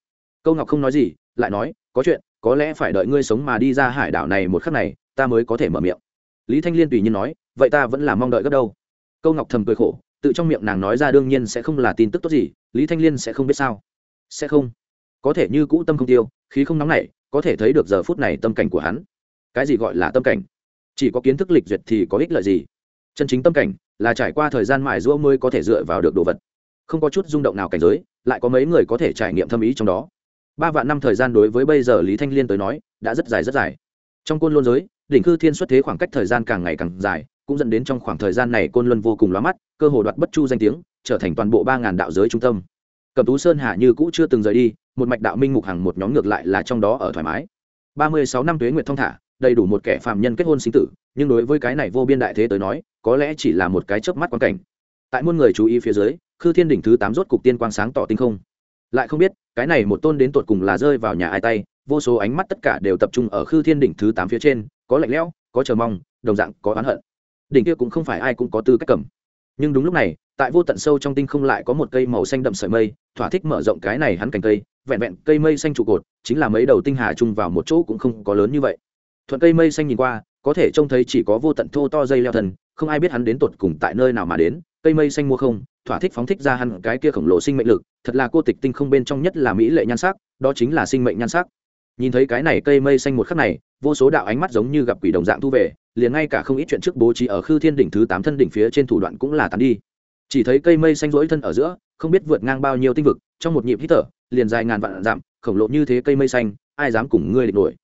Câu ngọc không nói gì, lại nói, có chuyện, có lẽ phải đợi ngươi sống mà đi ra hải đảo này một khắc này, ta mới có thể mở miệng. Lý thanh liên tùy nhiên nói vậy ta vẫn là mong đợi gấp đâu? Câu ngọc thầm cười khổ, tự trong miệng nàng nói ra đương nhiên sẽ không là tin tức tốt gì, lý thanh liên sẽ không biết sao. Sẽ không. Có thể như cũ tâm không tiêu, khí không nóng nảy, có thể thấy được giờ phút này tâm cảnh của hắn. Cái gì gọi là tâm cảnh? Chỉ có kiến thức lịch duyệt thì có ích lợi gì? Chân chính tâm cảnh là trải qua thời gian mài giũa mới có thể dựa vào được đồ vật. Không có chút rung động nào cảnh giới, lại có mấy người có thể trải nghiệm thâm ý trong đó. Ba vạn năm thời gian đối với bây giờ lý thanh liên tới nói, đã rất dài rất dài. Trong côn lôn giới, đỉnh cư thiên xuất thế khoảng cách thời gian càng ngày càng dài cũng dẫn đến trong khoảng thời gian này côn luân vô cùng lóa mắt, cơ hồ đoạt bất chu danh tiếng, trở thành toàn bộ ba ngàn đạo giới trung tâm. Cầm tú sơn hà như cũ chưa từng rời đi, một mạch đạo minh mục hàng một nhóm ngược lại là trong đó ở thoải mái. Ba mươi sáu năm tuế nguyệt thong thả, đầy đủ một kẻ phạm nhân kết hôn sinh tử, nhưng đối với cái này vô biên đại thế tới nói, có lẽ chỉ là một cái chớp mắt quan cảnh. Tại muôn người chú ý phía dưới, khư thiên đỉnh thứ tám rốt cục tiên quang sáng tỏ tinh không. Lại không biết, cái này một tôn đến tột cùng là rơi vào nhà ai tay, vô số ánh mắt tất cả đều tập trung ở khư thiên đỉnh thứ tám phía trên, có lạnh lẽo, có chờ mong, đồng dạng có oán hận đỉnh kia cũng không phải ai cũng có tư cách cầm. Nhưng đúng lúc này, tại vô tận sâu trong tinh không lại có một cây màu xanh đậm sợi mây, thỏa thích mở rộng cái này hắn cành cây, vẹn vẹn cây mây xanh trụ cột, chính là mấy đầu tinh hà chung vào một chỗ cũng không có lớn như vậy. Thuận cây mây xanh nhìn qua, có thể trông thấy chỉ có vô tận thô to dây leo thần, không ai biết hắn đến tột cùng tại nơi nào mà đến, cây mây xanh mua không, thỏa thích phóng thích ra hắn cái kia khổng lồ sinh mệnh lực, thật là cô tịch tinh không bên trong nhất là mỹ lệ nhan sắc, đó chính là sinh mệnh nhan sắc nhìn thấy cái này cây mây xanh một khắc này, vô số đạo ánh mắt giống như gặp quỷ đồng dạng thu về, liền ngay cả không ít chuyện trước bố trí ở khư thiên đỉnh thứ tám thân đỉnh phía trên thủ đoạn cũng là tàn đi. Chỉ thấy cây mây xanh rỗi thân ở giữa, không biết vượt ngang bao nhiêu tinh vực, trong một nhịp hít thở, liền dài ngàn vạn dặm, khổng lồ như thế cây mây xanh, ai dám cùng ngươi địch nổi?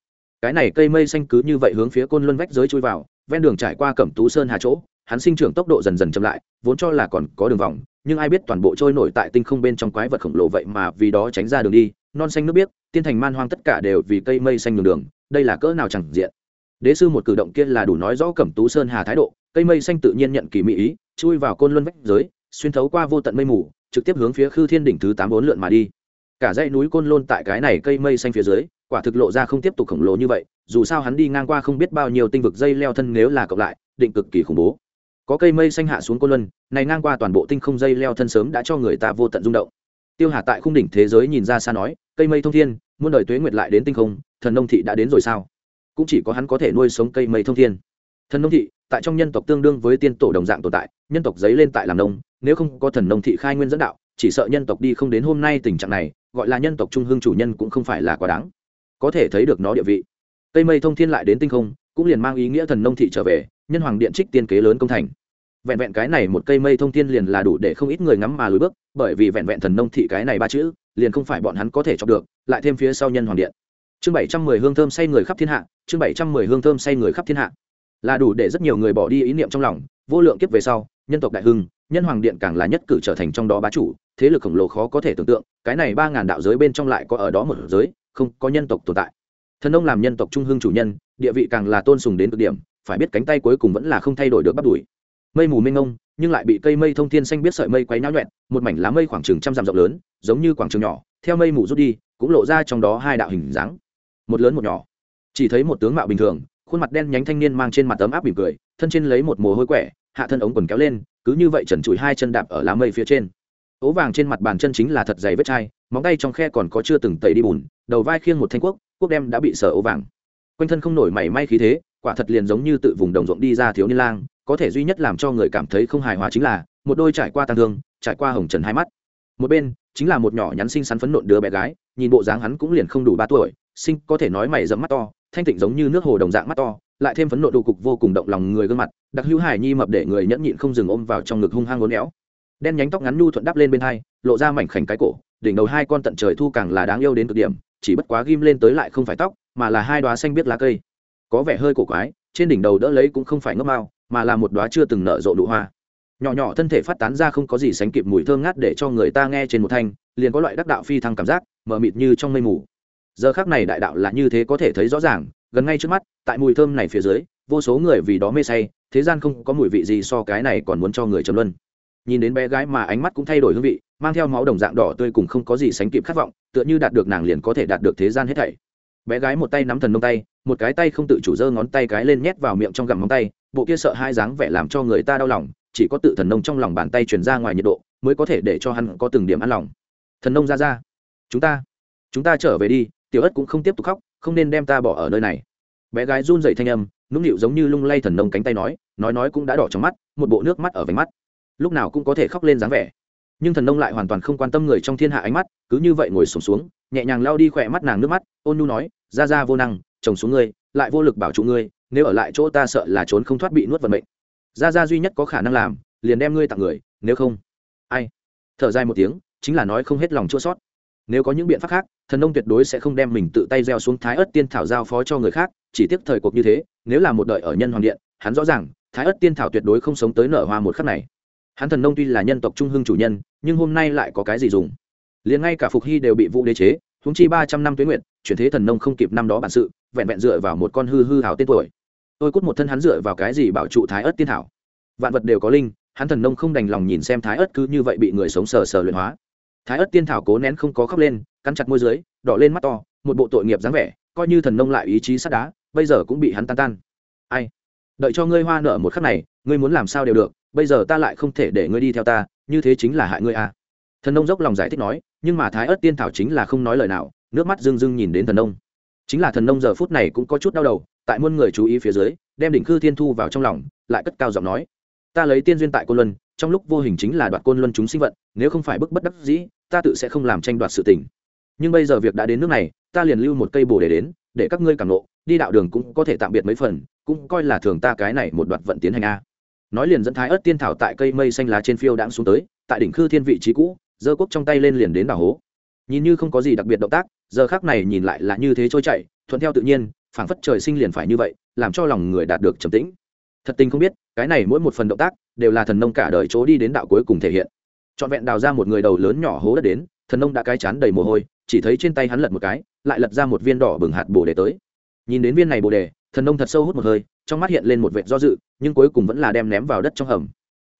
Cái này cây mây xanh cứ như vậy hướng phía côn luân vách giới chui vào, ven đường trải qua cẩm tú sơn hà chỗ, hắn sinh trưởng tốc độ dần dần chậm lại, vốn cho là còn có đường vòng, nhưng ai biết toàn bộ trôi nổi tại tinh không bên trong quái vật khổng lồ vậy mà vì đó tránh ra đường đi, non xanh nước biếc tiên thành man hoang tất cả đều vì cây mây xanh đường đường, đây là cỡ nào chẳng diện. Đế sư một cử động kia là đủ nói rõ cẩm tú sơn hà thái độ, cây mây xanh tự nhiên nhận kỳ mỹ ý, chui vào côn luân vách giới, xuyên thấu qua vô tận mây mù, trực tiếp hướng phía khư thiên đỉnh thứ tám bốn lượn mà đi. Cả dãy núi côn lôn tại cái này cây mây xanh phía dưới, quả thực lộ ra không tiếp tục khổng lồ như vậy, dù sao hắn đi ngang qua không biết bao nhiêu tinh vực dây leo thân nếu là cộng lại, định cực kỳ khủng bố. Có cây mây xanh hạ xuống côn luân, này ngang qua toàn bộ tinh không dây leo thân sớm đã cho người ta vô tận rung động. Tiêu hà tại khung đỉnh thế giới nhìn ra xa nói cây mây thông thiên, muôn đời tuế nguyệt lại đến tinh không, thần nông thị đã đến rồi sao? Cũng chỉ có hắn có thể nuôi sống cây mây thông thiên. Thần nông thị, tại trong nhân tộc tương đương với tiên tổ đồng dạng tồn tại, nhân tộc giấy lên tại làm nông, nếu không có thần nông thị khai nguyên dẫn đạo, chỉ sợ nhân tộc đi không đến hôm nay tình trạng này, gọi là nhân tộc trung hương chủ nhân cũng không phải là quá đáng. Có thể thấy được nó địa vị. Cây mây thông thiên lại đến tinh không, cũng liền mang ý nghĩa thần nông thị trở về, nhân hoàng điện trích tiên kế lớn công thành vẹn vẹn cái này một cây mây thông thiên liền là đủ để không ít người ngắm mà lùi bước, bởi vì vẹn vẹn thần nông thị cái này ba chữ, liền không phải bọn hắn có thể chọc được, lại thêm phía sau nhân hoàng điện. Chương bảy trăm mười hương thơm say người khắp thiên hạ, chương bảy trăm mười hương thơm say người khắp thiên hạ. Là đủ để rất nhiều người bỏ đi ý niệm trong lòng, vô lượng kiếp về sau, nhân tộc đại hưng, nhân hoàng điện càng là nhất cử trở thành trong đó bá chủ, thế lực khổng lồ khó có thể tưởng tượng, cái này ba ngàn đạo giới bên trong lại có ở đó một giới, không có nhân tộc tồn tại. Thần ông làm nhân tộc trung hưng chủ nhân, địa vị càng là tôn sùng đến cực điểm, phải biết cánh tay cuối cùng vẫn là không thay đổi được bắt đuổi mây mù mênh ngông nhưng lại bị cây mây thông thiên xanh biết sợi mây quấy náo nhuẹn, một mảnh lá mây khoảng chừng trăm dặm rộng lớn, giống như quảng trường nhỏ, theo mây mù rút đi, cũng lộ ra trong đó hai đạo hình dáng, một lớn một nhỏ. Chỉ thấy một tướng mạo bình thường, khuôn mặt đen nhánh thanh niên mang trên mặt tấm áp mỉm cười, thân trên lấy một mồ hôi quẻ, hạ thân ống quần kéo lên, cứ như vậy trần trụi hai chân đạp ở lá mây phía trên. Ố vàng trên mặt bàn chân chính là thật dày vết chai, móng tay trong khe còn có chưa từng tẩy đi bùn, đầu vai khiêng một thanh quốc quốc đem đã bị sở ố vàng. Quanh thân không nổi mảy may khí thế, quả thật liền giống như tự vùng đồng ruộng đi ra thiếu niên lang có thể duy nhất làm cho người cảm thấy không hài hòa chính là, một đôi trải qua tang thương, trải qua hồng trần hai mắt. Một bên, chính là một nhỏ nhắn xinh xắn phấn nộn đứa bé gái, nhìn bộ dáng hắn cũng liền không đủ ba tuổi sinh có thể nói mày dẫm mắt to, thanh tịnh giống như nước hồ đồng dạng mắt to, lại thêm phấn nộ đồ cục vô cùng động lòng người gương mặt, đặc hữu hải nhi mập để người nhẫn nhịn không dừng ôm vào trong ngực hung hăng ngốn éo. Đen nhánh tóc ngắn nhu thuận đắp lên bên hai, lộ ra mảnh khảnh cái cổ, đỉnh đầu hai con tận trời thu càng là đáng yêu đến cực điểm, chỉ bất quá ghim lên tới lại không phải tóc, mà là hai đoá xanh biết lá cây. Có vẻ hơi cổ quái, trên đỉnh đầu đỡ lấy cũng không phải ngốc mao mà là một đóa chưa từng nở rộ nụ hoa. Nhỏ nhỏ thân thể phát tán ra không có gì sánh kịp mùi thơm ngát để cho người ta nghe trên một thanh, liền có loại đắc đạo phi thăng cảm giác, mờ mịt như trong mây mù. Giờ khác này đại đạo là như thế có thể thấy rõ ràng, gần ngay trước mắt, tại mùi thơm này phía dưới, vô số người vì đó mê say, thế gian không có mùi vị gì so cái này còn muốn cho người trầm luân. Nhìn đến bé gái mà ánh mắt cũng thay đổi hương vị, mang theo máu đồng dạng đỏ tươi cùng không có gì sánh kịp khát vọng, tựa như đạt được nàng liền có thể đạt được thế gian hết thảy. Bé gái một tay nắm thần nông tay, một cái tay không tự chủ giơ ngón tay cái lên nhét vào miệng trong gặm móng tay bộ kia sợ hai dáng vẻ làm cho người ta đau lòng chỉ có tự thần nông trong lòng bàn tay truyền ra ngoài nhiệt độ mới có thể để cho hắn có từng điểm ăn lòng. Thần nông ra ra chúng ta chúng ta trở về đi tiểu ất cũng không tiếp tục khóc không nên đem ta bỏ ở nơi này. Bé gái run dậy thanh âm nũng nịu giống như lung lay thần nông cánh tay nói nói nói cũng đã đỏ trong mắt một bộ nước mắt ở vánh mắt. Lúc nào cũng có thể khóc lên dáng vẻ. Nhưng thần nông lại hoàn toàn không quan tâm người trong thiên hạ ánh mắt cứ như vậy ngồi sùng xuống, xuống nhẹ nhàng lao đi khỏe mắt nàng nước mắt ôn nhu nói ra ra vô năng chồng xuống ngươi lại vô lực bảo trụ ngươi nếu ở lại chỗ ta sợ là trốn không thoát bị nuốt vận mệnh. Ra ra duy nhất có khả năng làm, liền đem ngươi tặng người, nếu không. Ai? Thở dài một tiếng, chính là nói không hết lòng chua sót. Nếu có những biện pháp khác, thần nông tuyệt đối sẽ không đem mình tự tay gieo xuống thái ớt tiên thảo giao phó cho người khác, chỉ tiếc thời cuộc như thế, nếu là một đợi ở nhân hoàng điện, hắn rõ ràng, thái ớt tiên thảo tuyệt đối không sống tới nở hoa một khắc này. Hắn thần nông tuy là nhân tộc trung hưng chủ nhân, nhưng hôm nay lại có cái gì dùng? Liền ngay cả phục hy đều bị vũ đế chế húng chi ba trăm năm tuyến nguyện chuyển thế thần nông không kịp năm đó bản sự, vẹn vẹn dựa vào một con hư hư hào tên tuổi tôi cút một thân hắn dựa vào cái gì bảo trụ thái ớt tiên thảo. Vạn vật đều có linh, hắn thần nông không đành lòng nhìn xem thái ớt cứ như vậy bị người sống sờ sờ luyện hóa. Thái ớt tiên thảo cố nén không có khóc lên, cắn chặt môi dưới, đỏ lên mắt to, một bộ tội nghiệp dáng vẻ, coi như thần nông lại ý chí sắt đá, bây giờ cũng bị hắn tan tan. Ai? Đợi cho ngươi hoa nợ một khắc này, ngươi muốn làm sao đều được, bây giờ ta lại không thể để ngươi đi theo ta, như thế chính là hại ngươi à. thần nông dốc lòng giải thích nói, nhưng mà thái ớt tiên thảo chính là không nói lời nào, nước mắt rưng rưng nhìn đến thần nông. Chính là thần nông giờ phút này cũng có chút đau đầu tại muôn người chú ý phía dưới, đem đỉnh khư thiên thu vào trong lòng, lại cất cao giọng nói, ta lấy tiên duyên tại côn luân, trong lúc vô hình chính là đoạt côn luân chúng sinh vận, nếu không phải bức bất đắc dĩ, ta tự sẽ không làm tranh đoạt sự tình. Nhưng bây giờ việc đã đến nước này, ta liền lưu một cây bồ để đến, để các ngươi cảm nộ đi đạo đường cũng có thể tạm biệt mấy phần, cũng coi là thường ta cái này một đoạt vận tiến hành a. Nói liền dẫn thái ớt tiên thảo tại cây mây xanh lá trên phiêu đãng xuống tới, tại đỉnh khư thiên vị trí cũ, giơ cốc trong tay lên liền đến đảo hố. Nhìn như không có gì đặc biệt động tác, giờ khác này nhìn lại là như thế trôi chảy, thuận theo tự nhiên phảng phất trời sinh liền phải như vậy, làm cho lòng người đạt được trầm tĩnh. Thật tình không biết, cái này mỗi một phần động tác, đều là thần nông cả đời chỗ đi đến đạo cuối cùng thể hiện. Trọn vẹn đào ra một người đầu lớn nhỏ hố đất đến, thần nông đã cái chán đầy mồ hôi, chỉ thấy trên tay hắn lật một cái, lại lật ra một viên đỏ bừng hạt bồ đề tới. Nhìn đến viên này bồ đề, thần nông thật sâu hút một hơi, trong mắt hiện lên một vệt do dự, nhưng cuối cùng vẫn là đem ném vào đất trong hầm.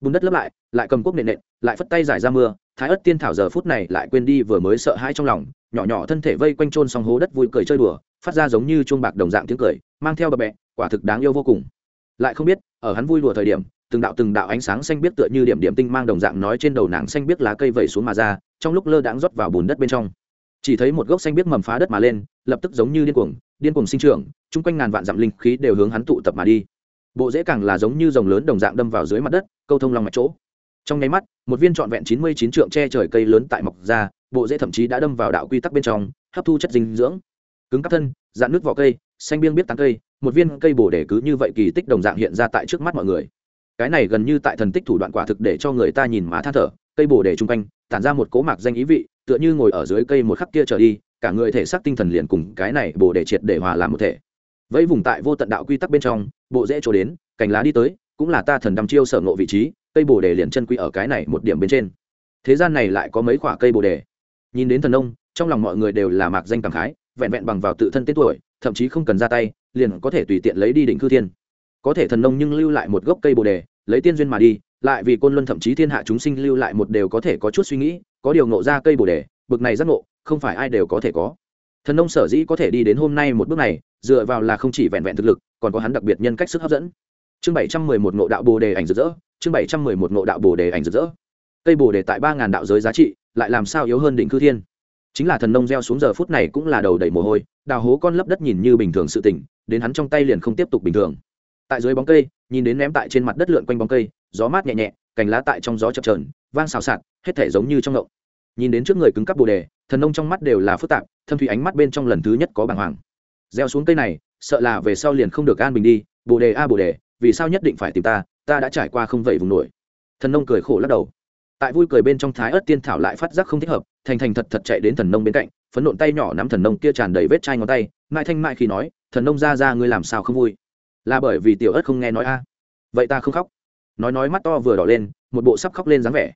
Bùn đất lấp lại lại cầm cuốc nện nện, lại phất tay giải ra mưa, thái ớt tiên thảo giờ phút này lại quên đi vừa mới sợ hãi trong lòng, nhỏ nhỏ thân thể vây quanh trôn xong hố đất vui cười chơi đùa phát ra giống như chuông bạc đồng dạng tiếng cười, mang theo bờ bẹ, quả thực đáng yêu vô cùng. Lại không biết, ở hắn vui đùa thời điểm, từng đạo từng đạo ánh sáng xanh biếc tựa như điểm điểm tinh mang đồng dạng nói trên đầu nàng xanh biếc lá cây vẩy xuống mà ra, trong lúc lơ đãng rót vào bùn đất bên trong. Chỉ thấy một gốc xanh biếc mầm phá đất mà lên, lập tức giống như điên cuồng điên cuồng sinh trưởng, chung quanh ngàn vạn dặm linh khí đều hướng hắn tụ tập mà đi. Bộ rễ càng là giống như dòng lớn đồng dạng đâm vào dưới mặt đất, câu thông lòng mạch chỗ. Trong nháy mắt, một viên trọn vẹn chín mươi chín trượng che trời cây lớn tại mọc ra, bộ rễ thậm chí đã đâm vào đạo quy tắc bên trong, hấp thu chất dinh dưỡng cứng cắp thân, dạn nước vỏ cây, xanh biêng biết tán cây, một viên cây bổ để cứ như vậy kỳ tích đồng dạng hiện ra tại trước mắt mọi người. Cái này gần như tại thần tích thủ đoạn quả thực để cho người ta nhìn má than thở, cây bổ để chung quanh, tản ra một cố mạc danh ý vị, tựa như ngồi ở dưới cây một khắc kia trở đi, cả người thể xác tinh thần liền cùng cái này bổ để triệt để hòa làm một thể. Vẫy vùng tại vô tận đạo quy tắc bên trong, bộ dễ trổ đến, cành lá đi tới, cũng là ta thần đăm chiêu sở ngộ vị trí, cây bồ đề liền chân quy ở cái này một điểm bên trên. Thế gian này lại có mấy khoả cây bồ đề nhìn đến thần nông, trong lòng mọi người đều là mạc danh cảm khái vẹn vẹn bằng vào tự thân tên tuổi, thậm chí không cần ra tay, liền có thể tùy tiện lấy đi đỉnh cư thiên. Có thể thần nông nhưng lưu lại một gốc cây bồ đề, lấy tiên duyên mà đi, lại vì côn luân thậm chí thiên hạ chúng sinh lưu lại một đều có thể có chút suy nghĩ, có điều ngộ ra cây bồ đề, bực này giác ngộ, không phải ai đều có thể có. Thần nông sở dĩ có thể đi đến hôm nay một bước này, dựa vào là không chỉ vẹn vẹn thực lực, còn có hắn đặc biệt nhân cách sức hấp dẫn. Chương bảy trăm mười một ngộ đạo bồ đề ảnh rực rỡ, chương bảy trăm mười một ngộ đạo bồ đề ảnh rực rỡ. Cây bồ đề tại ba ngàn đạo giới giá trị, lại làm sao yếu hơn đỉnh cư thiên? Chính là thần nông gieo xuống giờ phút này cũng là đầu đầy mồ hôi, đào hố con lấp đất nhìn như bình thường sự tỉnh đến hắn trong tay liền không tiếp tục bình thường. Tại dưới bóng cây, nhìn đến ném tại trên mặt đất lượn quanh bóng cây, gió mát nhẹ nhẹ, cành lá tại trong gió chập trờn vang xào xạc, hết thể giống như trong ngộng. Nhìn đến trước người cứng cắp bồ đề, thần nông trong mắt đều là phức tạp, thâm thủy ánh mắt bên trong lần thứ nhất có bàng hoàng. Gieo xuống cây này, sợ là về sau liền không được an bình đi, bồ đề a bồ đề, vì sao nhất định phải tìm ta ta đã trải qua không vậy vùng nổi. Thần nông cười khổ lắc đầu tại vui cười bên trong thái ớt tiên thảo lại phát giác không thích hợp, thành thành thật thật chạy đến thần nông bên cạnh, phấn nộn tay nhỏ nắm thần nông kia tràn đầy vết chai ngón tay mai thanh mại khi nói, thần nông ra ra, ngươi làm sao không vui? Là bởi vì tiểu ớt không nghe nói a. Vậy ta không khóc. Nói nói mắt to vừa đỏ lên, một bộ sắp khóc lên dáng vẻ.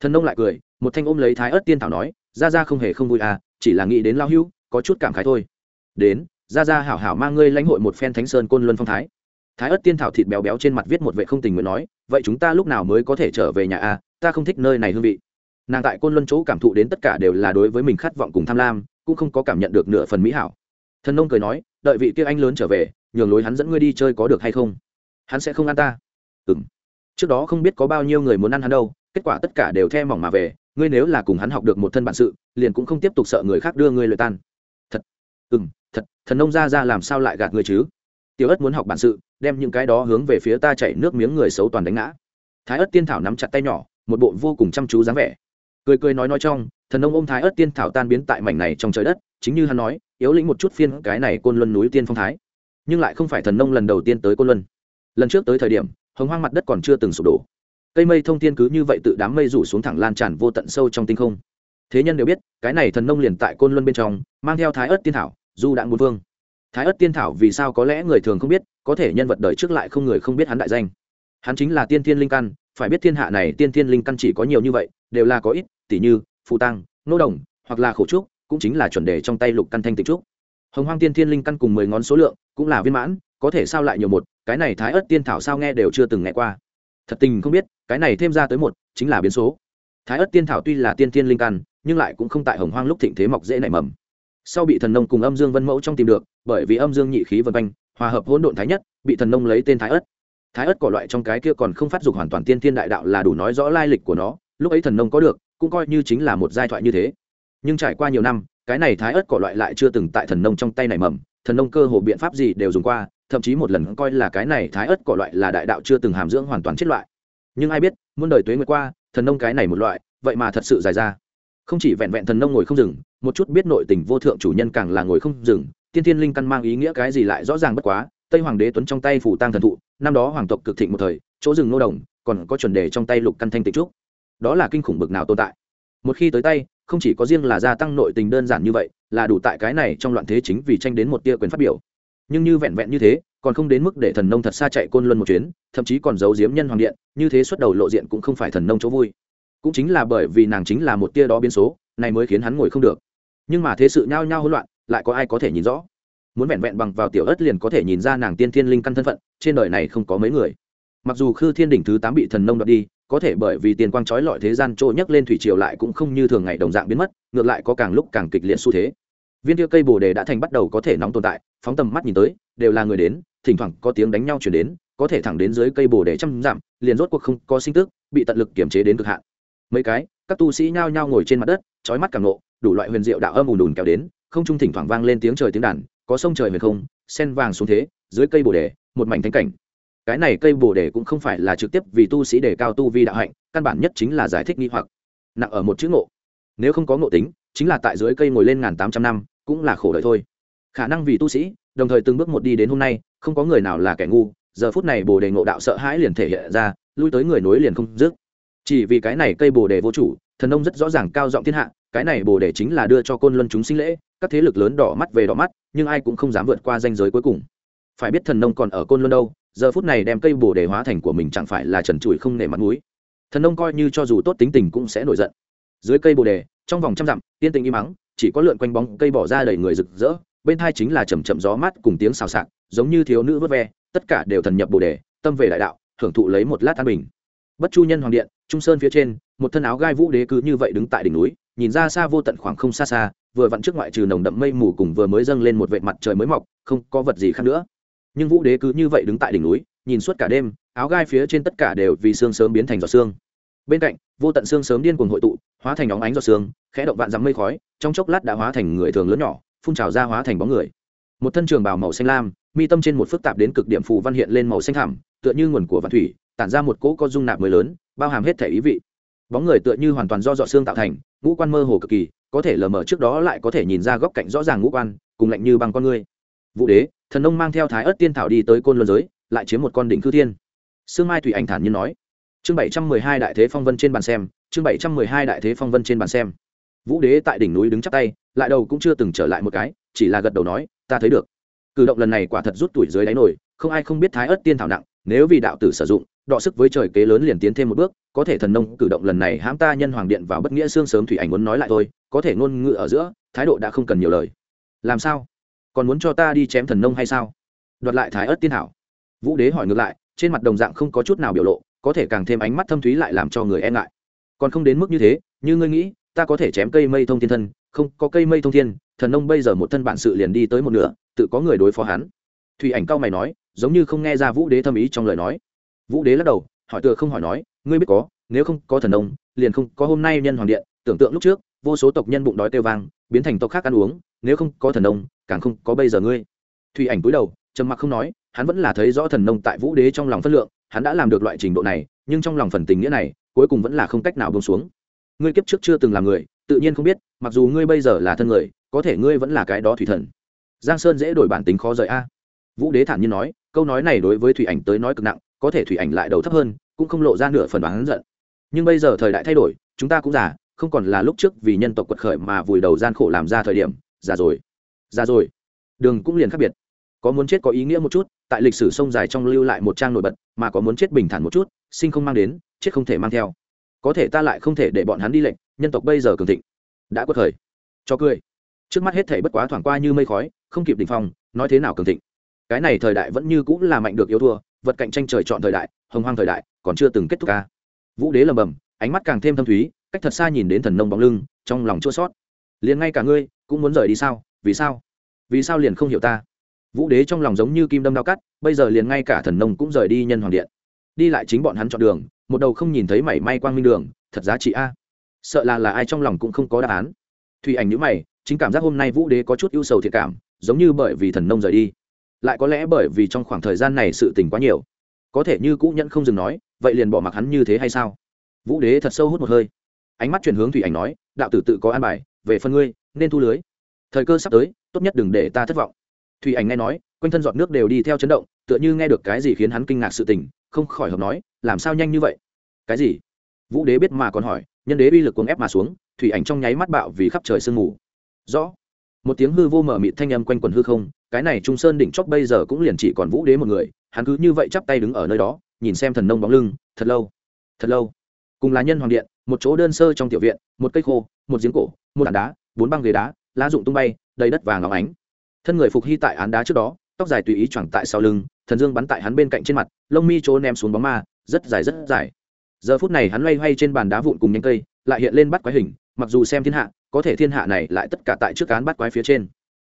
Thần nông lại cười, một thanh ôm lấy thái ớt tiên thảo nói, ra ra không hề không vui à chỉ là nghĩ đến lao hưu có chút cảm khái thôi. Đến, ra ra hảo hảo mang ngươi lãnh hội một phen thánh sơn côn luân phong thái. Thái ớt tiên thảo thịt béo béo trên mặt viết một vệ không tình nguyện nói, vậy chúng ta lúc nào mới có thể trở về nhà a? Ta không thích nơi này hương vị. Nàng tại côn luân chỗ cảm thụ đến tất cả đều là đối với mình khát vọng cùng tham lam, cũng không có cảm nhận được nửa phần mỹ hảo. Thần nông cười nói, đợi vị kia anh lớn trở về, nhường lối hắn dẫn ngươi đi chơi có được hay không? Hắn sẽ không ăn ta. Ừ m trước đó không biết có bao nhiêu người muốn ăn hắn đâu, kết quả tất cả đều the mỏng mà về, ngươi nếu là cùng hắn học được một thân bản sự, liền cũng không tiếp tục sợ người khác đưa ngươi lợi tan. Thật. Ừ m thật, thần nông ra ra làm sao lại gạt ngươi chứ? Tiểu ất muốn học bản sự, đem những cái đó hướng về phía ta chạy nước miếng người xấu toàn đánh ngã. Thái ất tiên thảo nắm chặt tay nhỏ một bộ vô cùng chăm chú dáng vẻ. Cười cười nói nói trong, thần nông ôm thái ớt tiên thảo tan biến tại mảnh này trong trời đất, chính như hắn nói, yếu lĩnh một chút phiên cái này côn luân núi tiên phong thái. Nhưng lại không phải thần nông lần đầu tiên tới côn luân. Lần trước tới thời điểm, hồng hoang mặt đất còn chưa từng sụp đổ. Cây mây thông tiên cứ như vậy tự đám mây rủ xuống thẳng lan tràn vô tận sâu trong tinh không. Thế nhân đều biết, cái này thần nông liền tại côn luân bên trong, mang theo thái ớt tiên thảo, du đạn bốn vương thái ớt tiên thảo vì sao có lẽ người thường không biết, có thể nhân vật đời trước lại không người không biết hắn đại danh. Hắn chính là tiên thiên linh căn phải biết thiên hạ này tiên thiên linh căn chỉ có nhiều như vậy, đều là có ít tỷ như phụ tăng, nô đồng, hoặc là khổ trúc, cũng chính là chuẩn đề trong tay lục căn thanh tịch trúc. Hồng hoang tiên thiên linh căn cùng mười ngón số lượng, cũng là viên mãn, có thể sao lại nhiều một, cái này thái ớt tiên thảo sao nghe đều chưa từng nghe qua. Thật tình không biết, cái này thêm ra tới một, chính là biến số. Thái ớt tiên thảo tuy là tiên thiên linh căn, nhưng lại cũng không tại hồng hoang lúc thịnh thế mọc dễ nảy mầm. Sau bị thần nông cùng âm dương vân mẫu trong tìm được, bởi vì âm dương nhị khí vân quanh, hòa hợp hỗn độn thái nhất, bị thần nông lấy tên thái ớt thái ớt cỏ loại trong cái kia còn không phát dục hoàn toàn tiên thiên đại đạo là đủ nói rõ lai lịch của nó, lúc ấy thần nông có được, cũng coi như chính là một giai thoại như thế. Nhưng trải qua nhiều năm, cái này thái ớt cỏ loại lại chưa từng tại thần nông trong tay này mầm, thần nông cơ hồ biện pháp gì đều dùng qua, thậm chí một lần coi là cái này thái ớt cỏ loại là đại đạo chưa từng hàm dưỡng hoàn toàn chết loại. Nhưng ai biết, muôn đời tuế nguyệt qua, thần nông cái này một loại, vậy mà thật sự dài ra. Không chỉ vẹn vẹn thần nông ngồi không dừng, một chút biết nội tình vô thượng chủ nhân càng là ngồi không dừng, tiên thiên linh căn mang ý nghĩa cái gì lại rõ ràng bất quá tây hoàng đế tuấn trong tay phủ tăng thần thụ, năm đó hoàng tộc cực thịnh một thời, chỗ rừng nô đồng, còn có chuẩn đề trong tay lục căn thanh tịch trúc. Đó là kinh khủng bực nào tồn tại. Một khi tới tay, không chỉ có riêng là gia tăng nội tình đơn giản như vậy, là đủ tại cái này trong loạn thế chính vì tranh đến một tia quyền phát biểu. Nhưng như vẹn vẹn như thế, còn không đến mức để thần nông thật xa chạy côn luân một chuyến, thậm chí còn giấu giếm nhân hoàng điện, như thế xuất đầu lộ diện cũng không phải thần nông chỗ vui. Cũng chính là bởi vì nàng chính là một tia đó biến số, này mới khiến hắn ngồi không được. Nhưng mà thế sự nhao nhao hỗn loạn, lại có ai có thể nhìn rõ? Muốn vẹn vẹn bằng vào tiểu ớt liền có thể nhìn ra nàng tiên thiên linh căn thân phận, trên đời này không có mấy người. Mặc dù khư thiên đỉnh thứ tám bị thần nông đoạt đi, có thể bởi vì tiền quang trói lọi thế gian trôi nhấc lên thủy triều lại cũng không như thường ngày đồng dạng biến mất, ngược lại có càng lúc càng kịch liệt xu thế. Viên tiêu cây bồ đề đã thành bắt đầu có thể nóng tồn tại, phóng tầm mắt nhìn tới, đều là người đến, thỉnh thoảng có tiếng đánh nhau chuyển đến, có thể thẳng đến dưới cây bồ đề trăm dặm, liền rốt cuộc không có sinh tức, bị tận lực kiểm chế đến cực hạn. Mấy cái, các tu sĩ nhao nhao ngồi trên mặt đất, trói mắt càng nộ đủ loại huyền diệu đạo âm ùn ùn kéo đến, không trung thỉnh thoảng vang lên tiếng trời tiếng đàn có sông trời về không, sen vàng xuống thế, dưới cây bồ đề, một mảnh thánh cảnh. Cái này cây bồ đề cũng không phải là trực tiếp vì tu sĩ đề cao tu vi đạo hạnh, căn bản nhất chính là giải thích nghi hoặc. Nặng ở một chữ ngộ. Nếu không có ngộ tính, chính là tại dưới cây ngồi lên ngàn tám trăm năm, cũng là khổ đợi thôi. Khả năng vì tu sĩ, đồng thời từng bước một đi đến hôm nay, không có người nào là kẻ ngu, giờ phút này bồ đề ngộ đạo sợ hãi liền thể hiện ra, lui tới người nối liền không dứt. Chỉ vì cái này cây bồ đề vô chủ, thần ông rất rõ ràng cao giọng thiên hạ, cái này bồ đề chính là đưa cho côn luân chúng sinh lễ các thế lực lớn đỏ mắt về đỏ mắt, nhưng ai cũng không dám vượt qua danh giới cuối cùng. Phải biết thần nông còn ở côn luân đâu, giờ phút này đem cây bồ đề hóa thành của mình chẳng phải là trần trụi không nể mặt mũi. Thần nông coi như cho dù tốt tính tình cũng sẽ nổi giận. Dưới cây bồ đề, trong vòng trăm dặm, tiên tình im mắng chỉ có lượn quanh bóng cây bỏ ra đầy người rực rỡ, bên thai chính là chầm chậm gió mát cùng tiếng xào xạc, giống như thiếu nữ vớt ve, tất cả đều thần nhập bồ đề, tâm về đại đạo, hưởng thụ lấy một lát an bình. Bất chu nhân hoàng điện, trung sơn phía trên, một thân áo gai vũ đế cứ như vậy đứng tại đỉnh núi nhìn ra xa vô tận khoảng không xa xa, vừa vặn trước ngoại trừ nồng đậm mây mù cùng vừa mới dâng lên một vệ mặt trời mới mọc, không có vật gì khác nữa. Nhưng vũ đế cứ như vậy đứng tại đỉnh núi, nhìn suốt cả đêm, áo gai phía trên tất cả đều vì xương sớm biến thành giọt xương bên cạnh, vô tận xương sớm điên cuồng hội tụ, hóa thành óng ánh giọt xương khẽ động vạn dắm mây khói, trong chốc lát đã hóa thành người thường lớn nhỏ, phun trào ra hóa thành bóng người. Một thân trường bào màu xanh lam, mi tâm trên một phức tạp đến cực điểm phù văn hiện lên màu xanh thẳm, tựa như nguồn của văn thủy, tản ra một cỗ có dung nạp mới lớn, bao hàm hết thể ý vị bóng người tựa như hoàn toàn do dọ xương tạo thành, ngũ quan mơ hồ cực kỳ, có thể lờ mờ trước đó lại có thể nhìn ra góc cạnh rõ ràng ngũ quan, cùng lạnh như bằng con người. Vũ đế, thần nông mang theo thái ớt tiên thảo đi tới côn luân giới, lại chiếm một con đỉnh cư thiên. Sương mai thủy ảnh thản nhiên nói. Chương bảy trăm mười hai đại thế phong vân trên bàn xem, chương bảy trăm mười hai đại thế phong vân trên bàn xem. Vũ đế tại đỉnh núi đứng chắp tay, lại đầu cũng chưa từng trở lại một cái, chỉ là gật đầu nói, ta thấy được. Cử động lần này quả thật rút tuổi dưới đáy nổi không ai không biết thái ớt tiên thảo nặng, nếu vì đạo tử sử dụng đọ sức với trời kế lớn liền tiến thêm một bước, có thể thần nông cử động lần này hãm ta nhân hoàng điện vào bất nghĩa xương sớm thủy ảnh muốn nói lại thôi, có thể ngôn ngữ ở giữa, thái độ đã không cần nhiều lời. Làm sao? Còn muốn cho ta đi chém thần nông hay sao? Đoạt lại thái ớt tiên hảo. Vũ đế hỏi ngược lại, trên mặt đồng dạng không có chút nào biểu lộ, có thể càng thêm ánh mắt thâm thúy lại làm cho người e ngại. Còn không đến mức như thế, như ngươi nghĩ, ta có thể chém cây mây thông thiên thân, không, có cây mây thông thiên, thần nông bây giờ một thân bản sự liền đi tới một nửa, tự có người đối phó hắn. Thủy ảnh cao mày nói, giống như không nghe ra vũ đế thâm ý trong lời nói vũ đế lắc đầu, hỏi tựa không hỏi nói, ngươi biết có, nếu không có thần nông, liền không có hôm nay nhân hoàng điện, tưởng tượng lúc trước, vô số tộc nhân bụng đói kêu vang, biến thành tộc khác ăn uống, nếu không có thần nông, càng không có bây giờ ngươi. Thủy ảnh cúi đầu, trầm mặc không nói, hắn vẫn là thấy rõ thần nông tại vũ đế trong lòng phân lượng, hắn đã làm được loại trình độ này, nhưng trong lòng phần tình nghĩa này, cuối cùng vẫn là không cách nào bông xuống. Ngươi kiếp trước chưa từng làm người, tự nhiên không biết, mặc dù ngươi bây giờ là thân người, có thể ngươi vẫn là cái đó thủy thần. Giang sơn dễ đổi bản tính khó rời a. Vũ đế thản nhiên nói, câu nói này đối với thủy ảnh tới nói cực nặng có thể thủy ảnh lại đầu thấp hơn, cũng không lộ ra nửa phần bán giận. Nhưng bây giờ thời đại thay đổi, chúng ta cũng già, không còn là lúc trước vì nhân tộc quật khởi mà vùi đầu gian khổ làm ra thời điểm, già rồi. Già rồi. Đường cũng liền khác biệt. Có muốn chết có ý nghĩa một chút, tại lịch sử sông dài trong lưu lại một trang nổi bật, mà có muốn chết bình thản một chút, sinh không mang đến, chết không thể mang theo. Có thể ta lại không thể để bọn hắn đi lệnh, nhân tộc bây giờ cường thịnh. Đã quất thời cho cười. Trước mắt hết thể bất quá thoảng qua như mây khói, không kịp đỉnh phong, nói thế nào cường thịnh. Cái này thời đại vẫn như cũng là mạnh được yếu thua vật cạnh tranh trời chọn thời đại, hồng hoang thời đại, còn chưa từng kết thúc ca. Vũ đế lầm bầm, ánh mắt càng thêm thâm thúy, cách thật xa nhìn đến thần nông bóng lưng, trong lòng chua sót liền ngay cả ngươi, cũng muốn rời đi sao? Vì sao? Vì sao liền không hiểu ta? Vũ đế trong lòng giống như kim đâm đao cắt, bây giờ liền ngay cả thần nông cũng rời đi nhân hoàng điện. Đi lại chính bọn hắn chọn đường, một đầu không nhìn thấy mảy may quang minh đường, thật giá trị a. Sợ là là ai trong lòng cũng không có đáp án. Thùy ảnh nhữ mày, chính cảm giác hôm nay vũ đế có chút ưu sầu thiệt cảm, giống như bởi vì thần nông rời đi lại có lẽ bởi vì trong khoảng thời gian này sự tình quá nhiều. Có thể như cũ nhẫn không dừng nói, vậy liền bỏ mặc hắn như thế hay sao? Vũ đế thật sâu hút một hơi. Ánh mắt chuyển hướng thủy ảnh nói, đạo tử tự có an bài, về phần ngươi, nên thu lưới. Thời cơ sắp tới, tốt nhất đừng để ta thất vọng. Thủy ảnh nghe nói, quanh thân giọt nước đều đi theo chấn động, tựa như nghe được cái gì khiến hắn kinh ngạc sự tình, không khỏi hợp nói, làm sao nhanh như vậy? Cái gì? Vũ đế biết mà còn hỏi, nhân đế uy lực cuồng ép mà xuống, thủy ảnh trong nháy mắt bạo vì khắp trời sương mù. Rõ một tiếng hư vô mở mịt thanh âm quanh quần hư không, cái này trung sơn đỉnh chóp bây giờ cũng liền chỉ còn vũ đế một người, hắn cứ như vậy chắp tay đứng ở nơi đó, nhìn xem thần nông bóng lưng, thật lâu thật lâu. Cùng là nhân hoàng điện, một chỗ đơn sơ trong tiểu viện, một cây khô, một giếng cổ, một đàn đá, bốn băng ghế đá, lá rụng tung bay, đầy đất vàng óng ánh. Thân người phục hy tại án đá trước đó, tóc dài tùy ý choàng tại sau lưng, thần dương bắn tại hắn bên cạnh trên mặt, lông mi chỗ ném xuống bóng ma, rất dài rất dài. Giờ phút này hắn loay hoay trên bàn đá vụn cùng nhánh cây, lại hiện lên bắt quái hình, mặc dù xem thiên hạ có thể thiên hạ này lại tất cả tại trước cán bắt quái phía trên.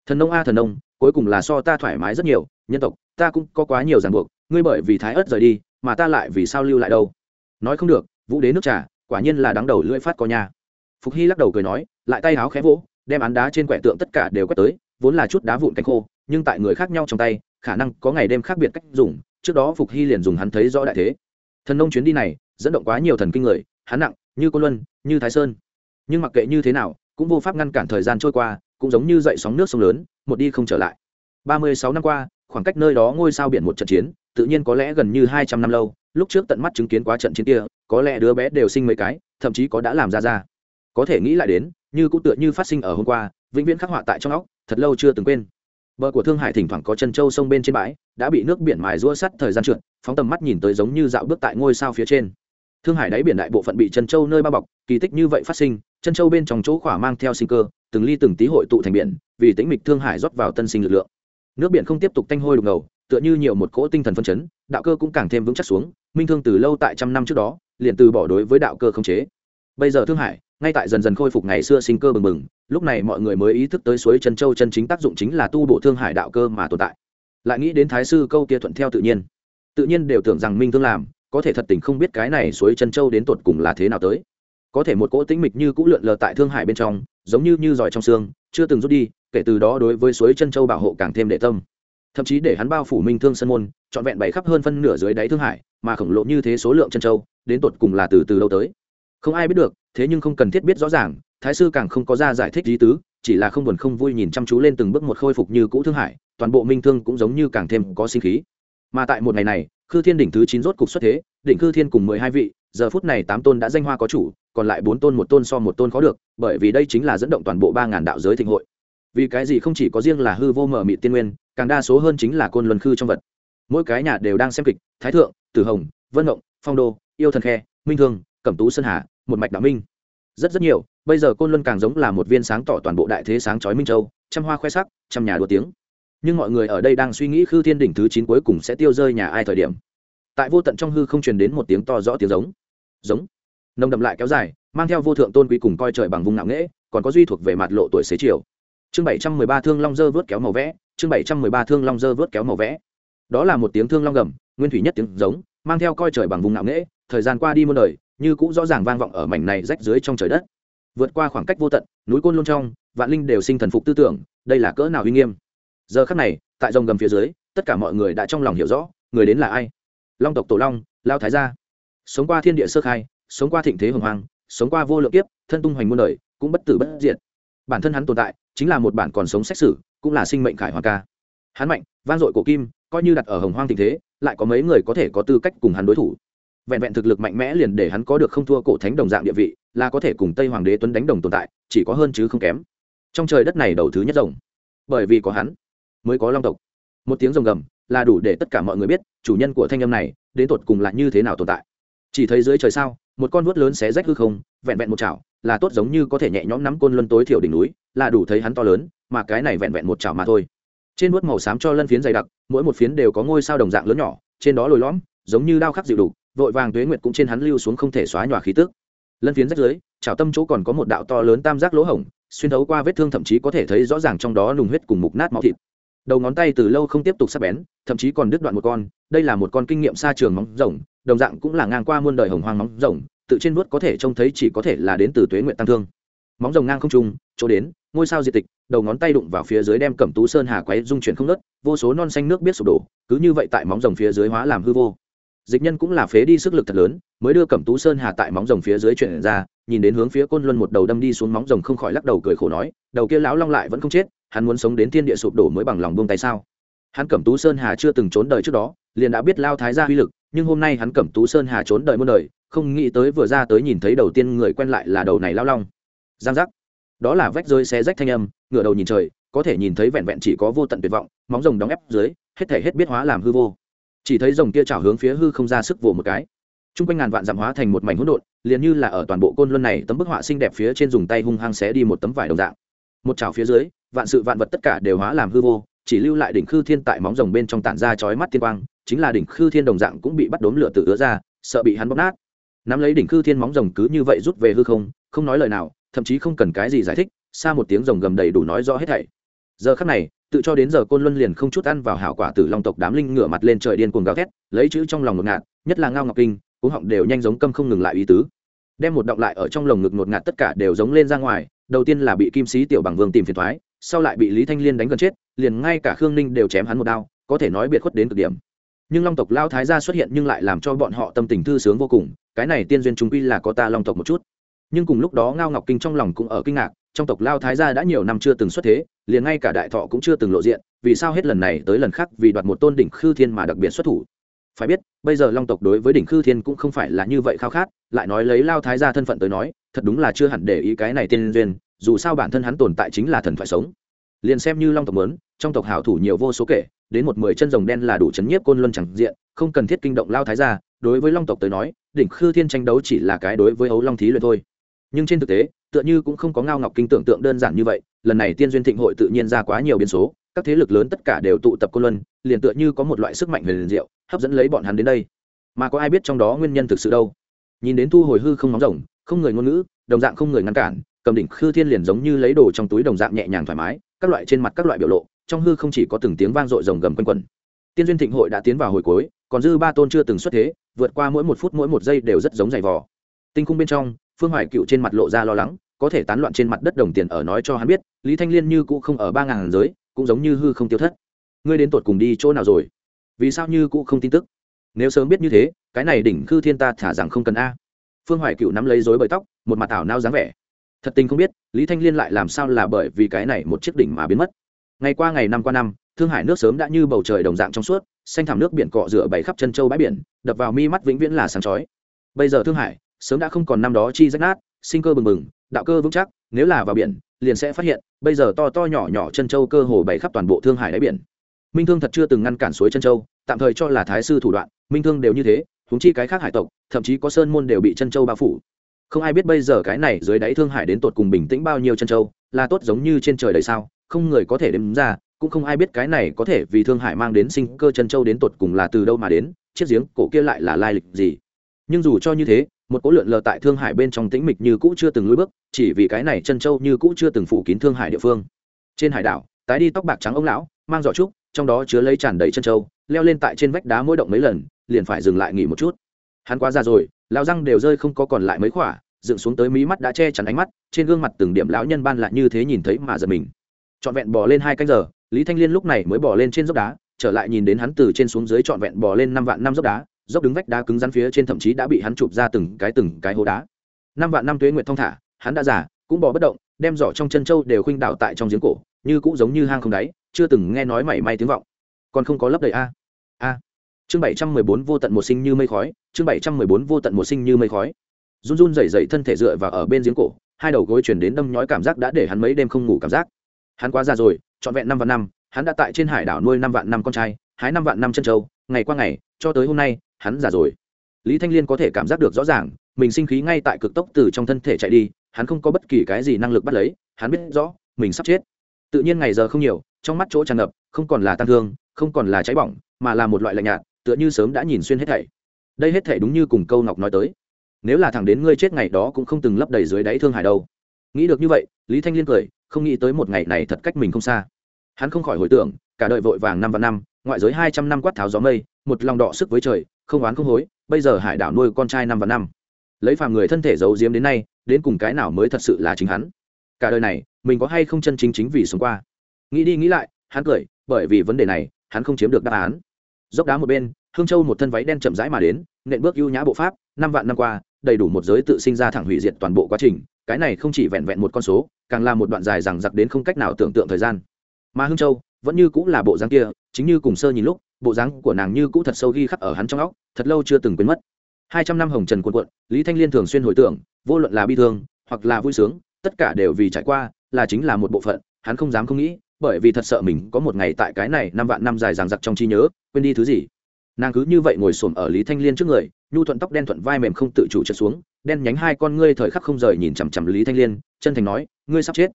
Thần nông a thần nông, cuối cùng là so ta thoải mái rất nhiều, nhân tộc, ta cũng có quá nhiều ràng buộc, ngươi bởi vì thái ớt rời đi, mà ta lại vì sao lưu lại đâu? Nói không được, vũ đế nước trà, quả nhiên là đáng đầu lưỡi phát có nhà phục hy lắc đầu cười nói, lại tay háo khẽ vỗ, đem án đá trên quẻ tượng tất cả đều quét tới, vốn là chút đá vụn cánh khô, nhưng tại người khác nhau trong tay, khả năng có ngày đêm khác biệt cách dùng, trước đó phục hy liền dùng hắn thấy rõ đại thế. Thần nông chuyến đi này, dẫn động quá nhiều thần kinh người, hắn nặng, như cô luân, như thái sơn. Nhưng mặc kệ như thế nào cũng vô pháp ngăn cản thời gian trôi qua, cũng giống như dậy sóng nước sông lớn, một đi không trở lại. Ba mươi sáu năm qua, khoảng cách nơi đó ngôi sao biển một trận chiến, tự nhiên có lẽ gần như hai trăm năm lâu, lúc trước tận mắt chứng kiến quá trận chiến kia, có lẽ đứa bé đều sinh mấy cái, thậm chí có đã làm ra ra. Có thể nghĩ lại đến, như cũng tựa như phát sinh ở hôm qua, vĩnh viễn khắc họa tại trong óc, thật lâu chưa từng quên. Bờ của thương hải thỉnh thoảng có chân châu sông bên trên bãi, đã bị nước biển mài rua sắt thời gian trượt, phóng tầm mắt nhìn tới giống như dạo bước tại ngôi sao phía trên. Thương hải đáy biển đại bộ phận bị chân châu nơi bao bọc, kỳ tích như vậy phát sinh chân châu bên trong chỗ khỏa mang theo sinh cơ, từng ly từng tí hội tụ thành biển, vì tĩnh mịch thương hải rót vào tân sinh lực lượng. Nước biển không tiếp tục tanh hôi đục ngầu, tựa như nhiều một cỗ tinh thần phân chấn, đạo cơ cũng càng thêm vững chắc xuống, minh thương từ lâu tại trăm năm trước đó, liền từ bỏ đối với đạo cơ không chế. Bây giờ thương hải, ngay tại dần dần khôi phục ngày xưa sinh cơ bừng bừng, lúc này mọi người mới ý thức tới suối chân châu chân chính tác dụng chính là tu bổ thương hải đạo cơ mà tồn tại. Lại nghĩ đến thái sư câu kia thuận theo tự nhiên tự nhiên đều tưởng rằng minh thương làm, có thể thật tình không biết cái này suối chân châu đến tột cùng là thế nào tới có thể một cỗ tĩnh mịch như cũ lượn lờ tại thương hải bên trong, giống như như giỏi trong xương, chưa từng rút đi, kể từ đó đối với suối chân châu bảo hộ càng thêm đệ tâm. Thậm chí để hắn bao phủ minh thương sân môn, trọn vẹn bày khắp hơn phân nửa dưới đáy thương hải, mà khổng lồ như thế số lượng chân châu, đến tột cùng là từ từ lâu tới. Không ai biết được, thế nhưng không cần thiết biết rõ ràng, thái sư càng không có ra giải thích lý tứ, chỉ là không buồn không vui nhìn chăm chú lên từng bước một khôi phục như cũ thương hải, toàn bộ minh thương cũng giống như càng thêm có sinh khí. Mà tại một ngày này, khư thiên đỉnh thứ chín rốt cục xuất thế, đỉnh khư thiên cùng mười hai vị, giờ phút này tám tôn đã danh hoa có chủ còn lại bốn tôn một tôn so một tôn khó được bởi vì đây chính là dẫn động toàn bộ ba ngàn đạo giới thịnh hội. Vì cái gì không chỉ có riêng là hư vô mở mị tiên nguyên càng đa số hơn chính là côn luân khư trong vật. Mỗi cái nhà đều đang xem kịch thái thượng tử hồng vân động, phong đô yêu thần khe minh thương cẩm tú sơn hà một mạch đạo minh. Rất rất nhiều bây giờ côn luân càng giống là một viên sáng tỏ toàn bộ đại thế sáng chói minh châu trăm hoa khoe sắc trăm nhà đua tiếng. Nhưng mọi người ở đây đang suy nghĩ khư thiên đỉnh thứ chín cuối cùng sẽ tiêu rơi nhà ai thời điểm. Tại vô tận trong hư không truyền đến một tiếng to rõ tiếng giống. Giống nồng đậm lại kéo dài, mang theo vô thượng tôn quý cùng coi trời bằng vùng ngạo nghễ, còn có duy thuộc về mặt lộ tuổi xế chiều. Chương bảy trăm mười ba thương long dơ vớt kéo màu vẽ, chương bảy trăm mười ba thương long dơ vớt kéo màu vẽ. Đó là một tiếng thương long gầm, nguyên thủy nhất tiếng giống, mang theo coi trời bằng vùng ngạo nghễ, thời gian qua đi muôn đời, như cũng rõ ràng vang vọng ở mảnh này rách dưới trong trời đất. Vượt qua khoảng cách vô tận, núi côn luôn trong, vạn linh đều sinh thần phục tư tưởng, đây là cỡ nào uy nghiêm. Giờ khắc này, tại dòng gầm phía dưới, tất cả mọi người đã trong lòng hiểu rõ, người đến là ai? Long tộc tổ long, lao thái gia. Sống qua thiên địa sơ khai sống qua thịnh thế hồng hoang, sống qua vô lượng kiếp, thân tung hoành muôn đời, cũng bất tử bất diệt. Bản thân hắn tồn tại, chính là một bản còn sống xét xử cũng là sinh mệnh khải hoàng ca. Hắn mạnh, vang dội cổ kim, coi như đặt ở hồng hoang thịnh thế, lại có mấy người có thể có tư cách cùng hắn đối thủ. Vẹn vẹn thực lực mạnh mẽ liền để hắn có được không thua cổ thánh đồng dạng địa vị, là có thể cùng tây hoàng đế tuấn đánh đồng tồn tại, chỉ có hơn chứ không kém. Trong trời đất này đầu thứ nhất rồng. Bởi vì có hắn, mới có long tộc. Một tiếng rồng gầm, là đủ để tất cả mọi người biết, chủ nhân của thanh âm này, đến tột cùng là như thế nào tồn tại chỉ thấy dưới trời sao, một con vuốt lớn xé rách hư không, vẹn vẹn một chảo, là tốt giống như có thể nhẹ nhõm nắm côn luân tối thiểu đỉnh núi, là đủ thấy hắn to lớn, mà cái này vẹn vẹn một chảo mà thôi. Trên vuốt màu xám cho lân phiến dày đặc, mỗi một phiến đều có ngôi sao đồng dạng lớn nhỏ, trên đó lồi lõm, giống như đao khắc dịu đủ, vội vàng tuế nguyệt cũng trên hắn lưu xuống không thể xóa nhòa khí tức. Lân phiến rách dưới, chảo tâm chỗ còn có một đạo to lớn tam giác lỗ hổng, xuyên thấu qua vết thương thậm chí có thể thấy rõ ràng trong đó nùng huyết cùng mục nát máu thịt đầu ngón tay từ lâu không tiếp tục sắp bén, thậm chí còn đứt đoạn một con. Đây là một con kinh nghiệm xa trường móng rồng, đồng dạng cũng là ngang qua muôn đời hồng hoang móng rồng, tự trên vuốt có thể trông thấy chỉ có thể là đến từ tuế nguyện tăng thương. Móng rồng ngang không trung, chỗ đến, ngôi sao diệt tịch, đầu ngón tay đụng vào phía dưới đem cẩm tú sơn hà quấy dung chuyển không nớt vô số non xanh nước biết sụp đổ, cứ như vậy tại móng rồng phía dưới hóa làm hư vô. Dịch nhân cũng là phế đi sức lực thật lớn, mới đưa cẩm tú sơn hà tại móng rồng phía dưới chuyển ra, nhìn đến hướng phía côn luân một đầu đâm đi xuống móng rồng không khỏi lắc đầu cười khổ nói, đầu kia lão long lại vẫn không chết hắn muốn sống đến thiên địa sụp đổ mới bằng lòng buông tay sao? Hắn cẩm tú sơn hà chưa từng trốn đời trước đó, liền đã biết lao thái gia uy lực, nhưng hôm nay hắn cẩm tú sơn hà trốn đời muôn đời, không nghĩ tới vừa ra tới nhìn thấy đầu tiên người quen lại là đầu này lao long. Giang giác. Đó là vách rơi xé rách thanh âm, ngửa đầu nhìn trời, có thể nhìn thấy vẹn vẹn chỉ có vô tận tuyệt vọng, móng rồng đóng ép dưới, hết thể hết biết hóa làm hư vô. Chỉ thấy rồng kia chảo hướng phía hư không ra sức vồ một cái. T r u n g quanh ngàn vạn giảm hóa thành một mảnh hỗn độn, liền như là ở toàn bộ côn luân này tấm bức họa xinh đẹp phía trên dùng tay hung hăng xé đi một tấm vải đồng dạng. Một chảo phía dưới vạn sự vạn vật tất cả đều hóa làm hư vô, chỉ lưu lại đỉnh khư thiên tại móng rồng bên trong tản ra chói mắt thiên quang, chính là đỉnh khư thiên đồng dạng cũng bị bắt đốm lửa tự ứa ra, sợ bị hắn bóp nát. Nắm lấy đỉnh khư thiên móng rồng cứ như vậy rút về hư không không nói lời nào, thậm chí không cần cái gì giải thích, xa một tiếng rồng gầm đầy đủ nói rõ hết thảy. Giờ khắc này, tự cho đến giờ côn luân liền không chút ăn vào hảo quả tử long tộc đám linh ngửa mặt lên trời điên cuồng gào thét, lấy chữ trong lòng ngột ngạt, nhất là ngao ngọc kinh, cú họng đều nhanh giống câm không ngừng lại ý tứ. Đem một động lại ở trong lồng ngực ngột ngạt tất cả đều giống lên ra ngoài, đầu tiên là bị kim sĩ tiểu bằng vương tìm phiền thoái sau lại bị lý thanh liên đánh gần chết, liền ngay cả khương ninh đều chém hắn một đao, có thể nói biệt khuất đến cực điểm. Nhưng long tộc lao thái gia xuất hiện nhưng lại làm cho bọn họ tâm tình thư sướng vô cùng, cái này tiên duyên chúng quy là có ta long tộc một chút. Nhưng cùng lúc đó ngao ngọc kinh trong lòng cũng ở kinh ngạc, trong tộc lao thái gia đã nhiều năm chưa từng xuất thế, liền ngay cả đại thọ cũng chưa từng lộ diện, vì sao hết lần này tới lần khác vì đoạt một tôn đỉnh khư thiên mà đặc biệt xuất thủ? Phải biết, bây giờ long tộc đối với đỉnh khư thiên cũng không phải là như vậy khao khát, lại nói lấy lao thái gia thân phận tới nói, thật đúng là chưa hẳn để ý cái này tiên duyên dù sao bản thân hắn tồn tại chính là thần thoại sống. Liền xem như long tộc mớn trong tộc hảo thủ nhiều vô số kể, đến một mười chân rồng đen là đủ chấn nhiếp côn luân chẳng diện, không cần thiết kinh động lao thái gia, đối với long tộc tới nói, đỉnh khư thiên tranh đấu chỉ là cái đối với ấu long thí luyện thôi. Nhưng trên thực tế, tựa như cũng không có ngao ngọc kinh tưởng tượng đơn giản như vậy, lần này tiên duyên thịnh hội tự nhiên ra quá nhiều biến số, các thế lực lớn tất cả đều tụ tập côn luân, liền tựa như có một loại sức mạnh huyền diệu, hấp dẫn lấy bọn hắn đến đây. Mà có ai biết trong đó nguyên nhân thực sự đâu? Nhìn đến thu hồi hư không nóng rồng, không người ngôn ngữ, đồng dạng không người ngăn cản cầm đỉnh khư thiên liền giống như lấy đồ trong túi đồng dạng nhẹ nhàng thoải mái, các loại trên mặt các loại biểu lộ, trong hư không chỉ có từng tiếng vang dội rồng gầm quanh quẩn. Tiên duyên thịnh hội đã tiến vào hồi cuối, còn dư ba tôn chưa từng xuất thế, vượt qua mỗi một phút mỗi một giây đều rất giống giày vò. Tinh cung bên trong, phương hoài cựu trên mặt lộ ra lo lắng, có thể tán loạn trên mặt đất đồng tiền ở nói cho hắn biết, lý thanh liên như cũ không ở ba ngàn giới, cũng giống như hư không tiêu thất. Ngươi đến tột cùng đi chỗ nào rồi? Vì sao như cũ không tin tức? Nếu sớm biết như thế, cái này đỉnh khư thiên ta thả rằng không cần a. Phương hoài cựu nắm lấy dối bởi tóc, một mặt ảo nao dáng vẻ thật tình không biết, lý thanh liên lại làm sao là bởi vì cái này một chiếc đỉnh mà biến mất. Ngày qua ngày năm qua năm, thương hải nước sớm đã như bầu trời đồng dạng trong suốt, xanh thảm nước biển cọ rửa bày khắp chân châu bãi biển, đập vào mi mắt vĩnh viễn là sáng chói. Bây giờ thương hải, sớm đã không còn năm đó chi rách nát, sinh cơ bừng bừng, đạo cơ vững chắc, nếu là vào biển, liền sẽ phát hiện, bây giờ to to nhỏ nhỏ chân châu cơ hồ bày khắp toàn bộ thương hải đáy biển. Minh thương thật chưa từng ngăn cản suối chân châu, tạm thời cho là thái sư thủ đoạn, minh thương đều như thế húng chi cái khác hải tộc, thậm chí có sơn môn đều bị chân châu bao phủ không ai biết bây giờ cái này dưới đáy thương hải đến tột cùng bình tĩnh bao nhiêu chân châu, là tốt giống như trên trời đầy sao, không người có thể đếm ra, cũng không ai biết cái này có thể vì thương hải mang đến sinh cơ chân châu đến tột cùng là từ đâu mà đến, chiếc giếng cổ kia lại là lai lịch gì. Nhưng dù cho như thế, một cỗ lượn lờ tại thương hải bên trong tĩnh mịch như cũ chưa từng lối bước, chỉ vì cái này chân châu như cũ chưa từng phủ kín thương hải địa phương. Trên hải đảo, tái đi tóc bạc trắng ông lão, mang giỏ trúc, trong đó chứa lấy tràn đầy chân châu, leo lên tại trên vách đá mỗi động mấy lần, liền phải dừng lại nghỉ một chút hắn quá già rồi, lão răng đều rơi không có còn lại mấy khỏa, dựng xuống tới mí mắt đã che chắn ánh mắt, trên gương mặt từng điểm lão nhân ban lại như thế nhìn thấy mà giật mình. Trọn vẹn bò lên hai canh giờ, lý thanh liên lúc này mới bò lên trên dốc đá, trở lại nhìn đến hắn từ trên xuống dưới trọn vẹn bò lên năm vạn năm dốc đá, dốc đứng vách đá cứng rắn phía trên thậm chí đã bị hắn chụp ra từng cái từng cái hố đá. Năm vạn năm tuế nguyệt thong thả, hắn đã già, cũng bò bất động, đem giỏ trong chân châu đều khuynh đảo tại trong giếng cổ, như cũng giống như hang không đáy, chưa từng nghe nói mảy may tiếng vọng. Còn không có lấp đầy a. A. Chương bảy trăm mười bốn vô tận một sinh như mây khói chương bảy trăm mười bốn vô tận một sinh như mây khói. Run run rẩy rẩy thân thể dựa vào ở bên giếng cổ, hai đầu gối chuyển đến đâm nhói cảm giác đã để hắn mấy đêm không ngủ cảm giác. Hắn quá già rồi, trọn vẹn năm vạn năm, hắn đã tại trên hải đảo nuôi năm vạn năm con trai, hái năm vạn năm chân trâu, ngày qua ngày, cho tới hôm nay, hắn già rồi. Lý thanh liên có thể cảm giác được rõ ràng, mình sinh khí ngay tại cực tốc từ trong thân thể chạy đi, hắn không có bất kỳ cái gì năng lực bắt lấy, hắn biết rõ, mình sắp chết. Tự nhiên ngày giờ không nhiều, trong mắt chỗ tràn ngập, không còn là tăng thương, không còn là cháy bỏng, mà là một loại lạnh nhạt, tựa như sớm đã nhìn xuyên hết thảy đây hết thảy đúng như cùng câu ngọc nói tới. Nếu là thẳng đến ngươi chết ngày đó cũng không từng lấp đầy dưới đáy thương hải đâu. Nghĩ được như vậy, lý thanh liên cười, không nghĩ tới một ngày này thật cách mình không xa. Hắn không khỏi hồi tưởng, cả đời vội vàng năm và năm, ngoại giới hai trăm năm quát tháo gió mây, một lòng đọ sức với trời, không oán không hối, bây giờ hải đảo nuôi con trai năm và năm. Lấy phàm người thân thể giấu giếm đến nay, đến cùng cái nào mới thật sự là chính hắn? Cả đời này, mình có hay không chân chính chính vì sống qua? Nghĩ đi nghĩ lại, hắn cười, bởi vì vấn đề này, hắn không chiếm được đáp án. Dốc đá một bên hương châu một thân váy đen chậm rãi mà đến nện bước ưu nhã bộ pháp năm vạn năm qua đầy đủ một giới tự sinh ra thẳng hủy diệt toàn bộ quá trình cái này không chỉ vẹn vẹn một con số càng là một đoạn dài rằng giặc đến không cách nào tưởng tượng thời gian. Mà hương châu vẫn như cũng là bộ dáng kia chính như cùng sơ nhìn lúc bộ dáng của nàng như cũ thật sâu ghi khắc ở hắn trong óc thật lâu chưa từng quên mất. Hai trăm năm hồng trần cuộn cuộn, lý thanh liên thường xuyên hồi tưởng vô luận là bi thương hoặc là vui sướng tất cả đều vì trải qua là chính là một bộ phận hắn không dám không nghĩ bởi vì thật sợ mình có một ngày tại cái này năm vạn năm dài dằng dặc trong trí nhớ quên đi thứ gì nàng cứ như vậy ngồi xổm ở lý thanh liên trước người, nhu thuận tóc đen thuận vai mềm không tự chủ trượt xuống, đen nhánh hai con ngươi thời khắc không rời nhìn chằm chằm lý thanh liên, chân thành nói, ngươi sắp chết.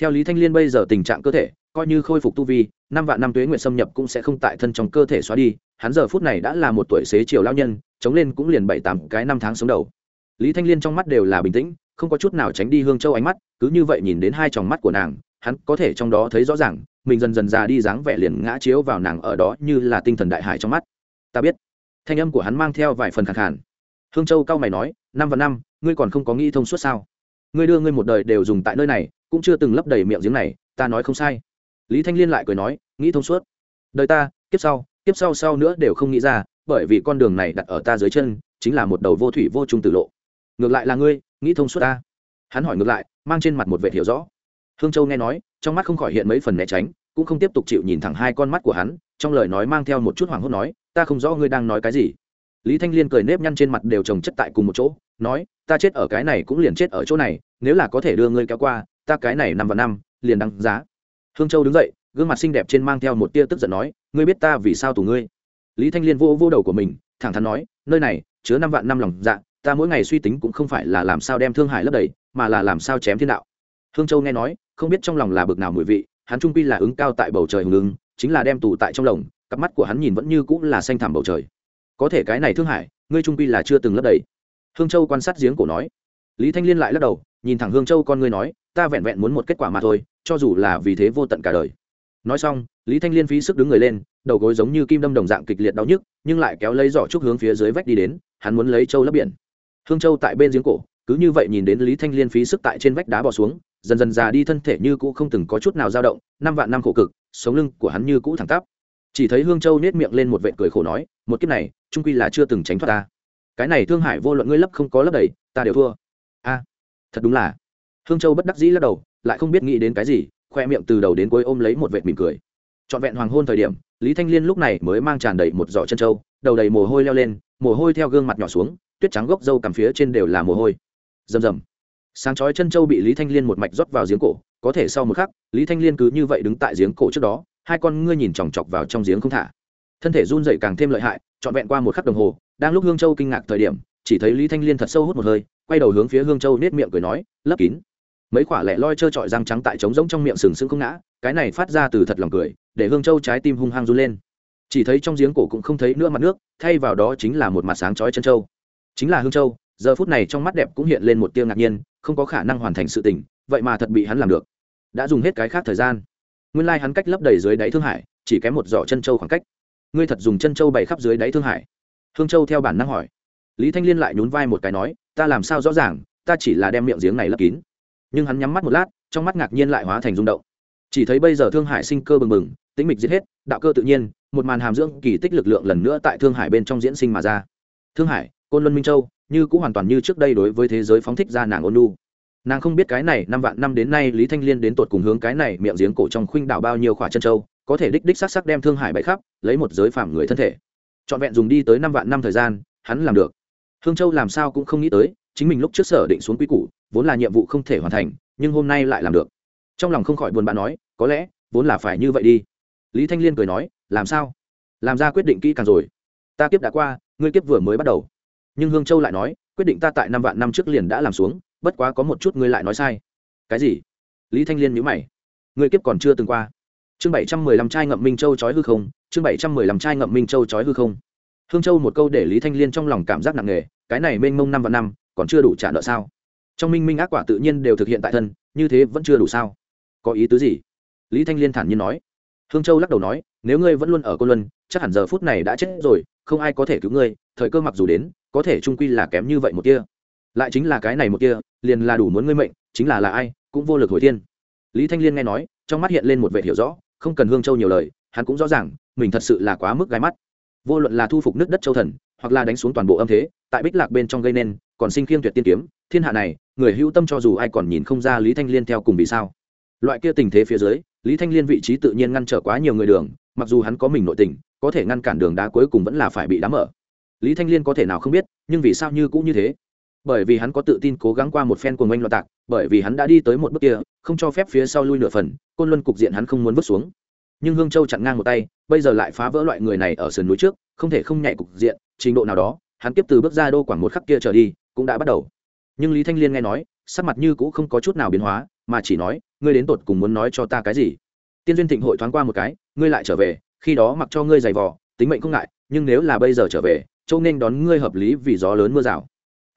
Theo lý thanh liên bây giờ tình trạng cơ thể, coi như khôi phục tu vi, năm vạn năm tuế nguyện xâm nhập cũng sẽ không tại thân trong cơ thể xóa đi, hắn giờ phút này đã là một tuổi xế chiều lao nhân, chống lên cũng liền bảy tám cái năm tháng sống đầu. Lý thanh liên trong mắt đều là bình tĩnh, không có chút nào tránh đi hương châu ánh mắt, cứ như vậy nhìn đến hai tròng mắt của nàng, hắn có thể trong đó thấy rõ ràng, mình dần dần già đi dáng vẻ liền ngã chiếu vào nàng ở đó như là tinh thần đại hải trong mắt ta biết. Thanh âm của hắn mang theo vài phần khẳng khản hương châu cao mày nói, năm và năm, ngươi còn không có nghĩ thông suốt sao? Ngươi đưa ngươi một đời đều dùng tại nơi này, cũng chưa từng lấp đầy miệng giếng này, ta nói không sai. Lý thanh liên lại cười nói, nghĩ thông suốt. Đời ta, kiếp sau kiếp sau sau nữa đều không nghĩ ra, bởi vì con đường này đặt ở ta dưới chân, chính là một đầu vô thủy vô trung tử lộ. Ngược lại là ngươi, nghĩ thông suốt ta. Hắn hỏi ngược lại, mang trên mặt một vệ hiểu rõ. Hương châu nghe nói, trong mắt không khỏi hiện mấy phần né tránh, cũng không tiếp tục chịu nhìn thẳng hai con mắt của hắn, trong lời nói mang theo một chút hoảng hốt nói ta không rõ ngươi đang nói cái gì. Lý thanh liên cười nếp nhăn trên mặt đều trồng chất tại cùng một chỗ, nói, ta chết ở cái này cũng liền chết ở chỗ này, nếu là có thể đưa ngươi kéo qua, ta cái này năm và năm, liền đăng giá. Hương châu đứng dậy, gương mặt xinh đẹp trên mang theo một tia tức giận nói, ngươi biết ta vì sao tù ngươi? Lý thanh liên vô vô đầu của mình, thẳng thắn nói, nơi này, chứa năm vạn năm lòng dạ ta mỗi ngày suy tính cũng không phải là làm sao đem thương hải lấp đầy, mà là làm sao chém thiên đạo. Hương châu nghe nói, không biết trong lòng là bực nào mùi vị, hắn trung pi là ứng cao tại bầu trời hùng ứng, chính là đem tù tại trong lồng cặp mắt của hắn nhìn vẫn như cũng là xanh thẳm bầu trời. Có thể cái này thương hải, ngươi trung quy là chưa từng lấp đầy. Hương châu quan sát giếng cổ nói. Lý thanh liên lại lắc đầu, nhìn thẳng hương châu con ngươi nói, ta vẹn vẹn muốn một kết quả mà thôi, cho dù là vì thế vô tận cả đời. Nói xong, lý thanh liên phí sức đứng người lên, đầu gối giống như kim đâm đồng dạng kịch liệt đau nhức, nhưng lại kéo lấy giỏ trúc hướng phía dưới vách đi đến, hắn muốn lấy châu lấp biển. Hương châu tại bên giếng cổ, cứ như vậy nhìn đến lý thanh liên phí sức tại trên vách đá bỏ xuống, dần dần già đi thân thể như cũ không từng có chút nào dao động, năm vạn năm khổ cực, sống lưng của hắn như cũ thẳng tắp chỉ thấy hương châu nết miệng lên một vệ cười khổ nói, một kiếp này, trung quy là chưa từng tránh thoát ta. Cái này thương hải vô luận ngươi lấp không có lấp đầy, ta đều thua. A, thật đúng là. Hương châu bất đắc dĩ lắc đầu, lại không biết nghĩ đến cái gì, khoe miệng từ đầu đến cuối ôm lấy một vệt mỉm cười. Trọn vẹn hoàng hôn thời điểm, lý thanh liên lúc này mới mang tràn đầy một giỏ chân trâu đầu đầy mồ hôi leo lên, mồ hôi theo gương mặt nhỏ xuống, tuyết trắng gốc râu cằm phía trên đều là mồ hôi. Rầm rầm. Sáng chói chân trâu bị lý thanh liên một mạch rót vào giếng cổ, có thể sau một khắc, lý thanh liên cứ như vậy đứng tại giếng cổ trước đó hai con ngươi nhìn chòng chọc vào trong giếng không thả. Thân thể run dậy càng thêm lợi hại, trọn vẹn qua một khắc đồng hồ, đang lúc hương châu kinh ngạc thời điểm, chỉ thấy lý thanh liên thật sâu hút một hơi, quay đầu hướng phía hương châu nết miệng cười nói, lấp kín. Mấy quả lẹ loi trơ trọi răng trắng tại trống rỗng trong miệng sừng sững không ngã, cái này phát ra từ thật lòng cười, để hương châu trái tim hung hăng run lên. Chỉ thấy trong giếng cổ cũng không thấy nữa mặt nước, thay vào đó chính là một mặt sáng chói chân châu. Chính là hương châu, giờ phút này trong mắt đẹp cũng hiện lên một tia ngạc nhiên, không có khả năng hoàn thành sự tình, vậy mà thật bị hắn làm được. Đã dùng hết cái khác thời gian nguyên lai hắn cách lấp đầy dưới đáy thương hải, chỉ kém một giỏ chân châu khoảng cách. Ngươi thật dùng chân châu bày khắp dưới đáy thương hải? Hương châu theo bản năng hỏi. Lý thanh liên lại nhún vai một cái nói, ta làm sao rõ ràng, ta chỉ là đem miệng giếng này lấp kín. Nhưng hắn nhắm mắt một lát, trong mắt ngạc nhiên lại hóa thành rung động. Chỉ thấy bây giờ thương hải sinh cơ bừng bừng, tĩnh mịch giết hết, đạo cơ tự nhiên, một màn hàm dưỡng kỳ tích lực lượng lần nữa tại thương hải bên trong diễn sinh mà ra. Thương hải, côn luân minh châu, như cũng hoàn toàn như trước đây đối với thế giới phóng thích ra nàng ôn lu nàng không biết cái này năm vạn năm đến nay lý thanh liên đến tột cùng hướng cái này miệng giếng cổ trong khuynh đảo bao nhiêu khỏa chân châu, có thể đích đích sắc sắc đem thương hải bậy khắp, lấy một giới phạm người thân thể. Trọn vẹn dùng đi tới năm vạn năm thời gian, hắn làm được. Hương châu làm sao cũng không nghĩ tới, chính mình lúc trước sở định xuống quy củ, vốn là nhiệm vụ không thể hoàn thành, nhưng hôm nay lại làm được. Trong lòng không khỏi buồn bã nói, có lẽ, vốn là phải như vậy đi. Lý thanh liên cười nói, làm sao? Làm ra quyết định kỹ càng rồi. Ta kiếp đã qua, ngươi kiếp vừa mới bắt đầu. Nhưng hương châu lại nói, quyết định ta tại năm vạn năm trước liền đã làm xuống bất quá có một chút ngươi lại nói sai. Cái gì? Lý thanh liên nhữ mày. Ngươi kiếp còn chưa từng qua. Chương bảy trăm mười lăm trai ngậm minh châu trói hư không, chương bảy trăm mười lăm trai ngậm minh châu trói hư không. Hương châu một câu để lý thanh liên trong lòng cảm giác nặng nề, cái này mênh mông năm và năm, còn chưa đủ trả nợ sao? Trong minh minh ác quả tự nhiên đều thực hiện tại thân, như thế vẫn chưa đủ sao? Có ý tứ gì? Lý thanh liên thản nhiên nói. Hương châu lắc đầu nói, nếu ngươi vẫn luôn ở cô luân, chắc hẳn giờ phút này đã chết rồi, không ai có thể cứu ngươi, thời cơ mặc dù đến, có thể trung quy là kém như vậy một kia. Lại chính là cái này một kia liền là đủ muốn ngươi mệnh, chính là là ai, cũng vô lực hồi thiên. Lý thanh liên nghe nói, trong mắt hiện lên một vẻ hiểu rõ, không cần hương châu nhiều lời, hắn cũng rõ ràng, mình thật sự là quá mức gai mắt. Vô luận là thu phục nước đất châu thần, hoặc là đánh xuống toàn bộ âm thế, tại bích lạc bên trong gây nên, còn sinh khiêng tuyệt tiên kiếm, thiên hạ này, người hữu tâm cho dù ai còn nhìn không ra lý thanh liên theo cùng vì sao. Loại kia tình thế phía dưới, lý thanh liên vị trí tự nhiên ngăn trở quá nhiều người đường, mặc dù hắn có mình nội tình, có thể ngăn cản đường đá cuối cùng vẫn là phải bị đám mở. Lý thanh liên có thể nào không biết, nhưng vì sao như cũng như thế? Bởi vì hắn có tự tin cố gắng qua một phen cuồng oanh loạn tạc, bởi vì hắn đã đi tới một bước kia, không cho phép phía sau lui nửa phần, côn luân cục diện hắn không muốn vứt xuống. Nhưng hương châu chặn ngang một tay, bây giờ lại phá vỡ loại người này ở sườn núi trước, không thể không nhạy cục diện, trình độ nào đó, hắn tiếp từ bước ra đô quảng một khắc kia trở đi, cũng đã bắt đầu. Nhưng lý thanh liên nghe nói, sắc mặt như cũng không có chút nào biến hóa, mà chỉ nói, ngươi đến tột cùng muốn nói cho ta cái gì? Tiên duyên thịnh hội thoáng qua một cái, ngươi lại trở về, khi đó mặc cho ngươi giày vò, tính mệnh không ngại, nhưng nếu là bây giờ trở về, châu nên đón ngươi hợp lý vì gió lớn mưa rào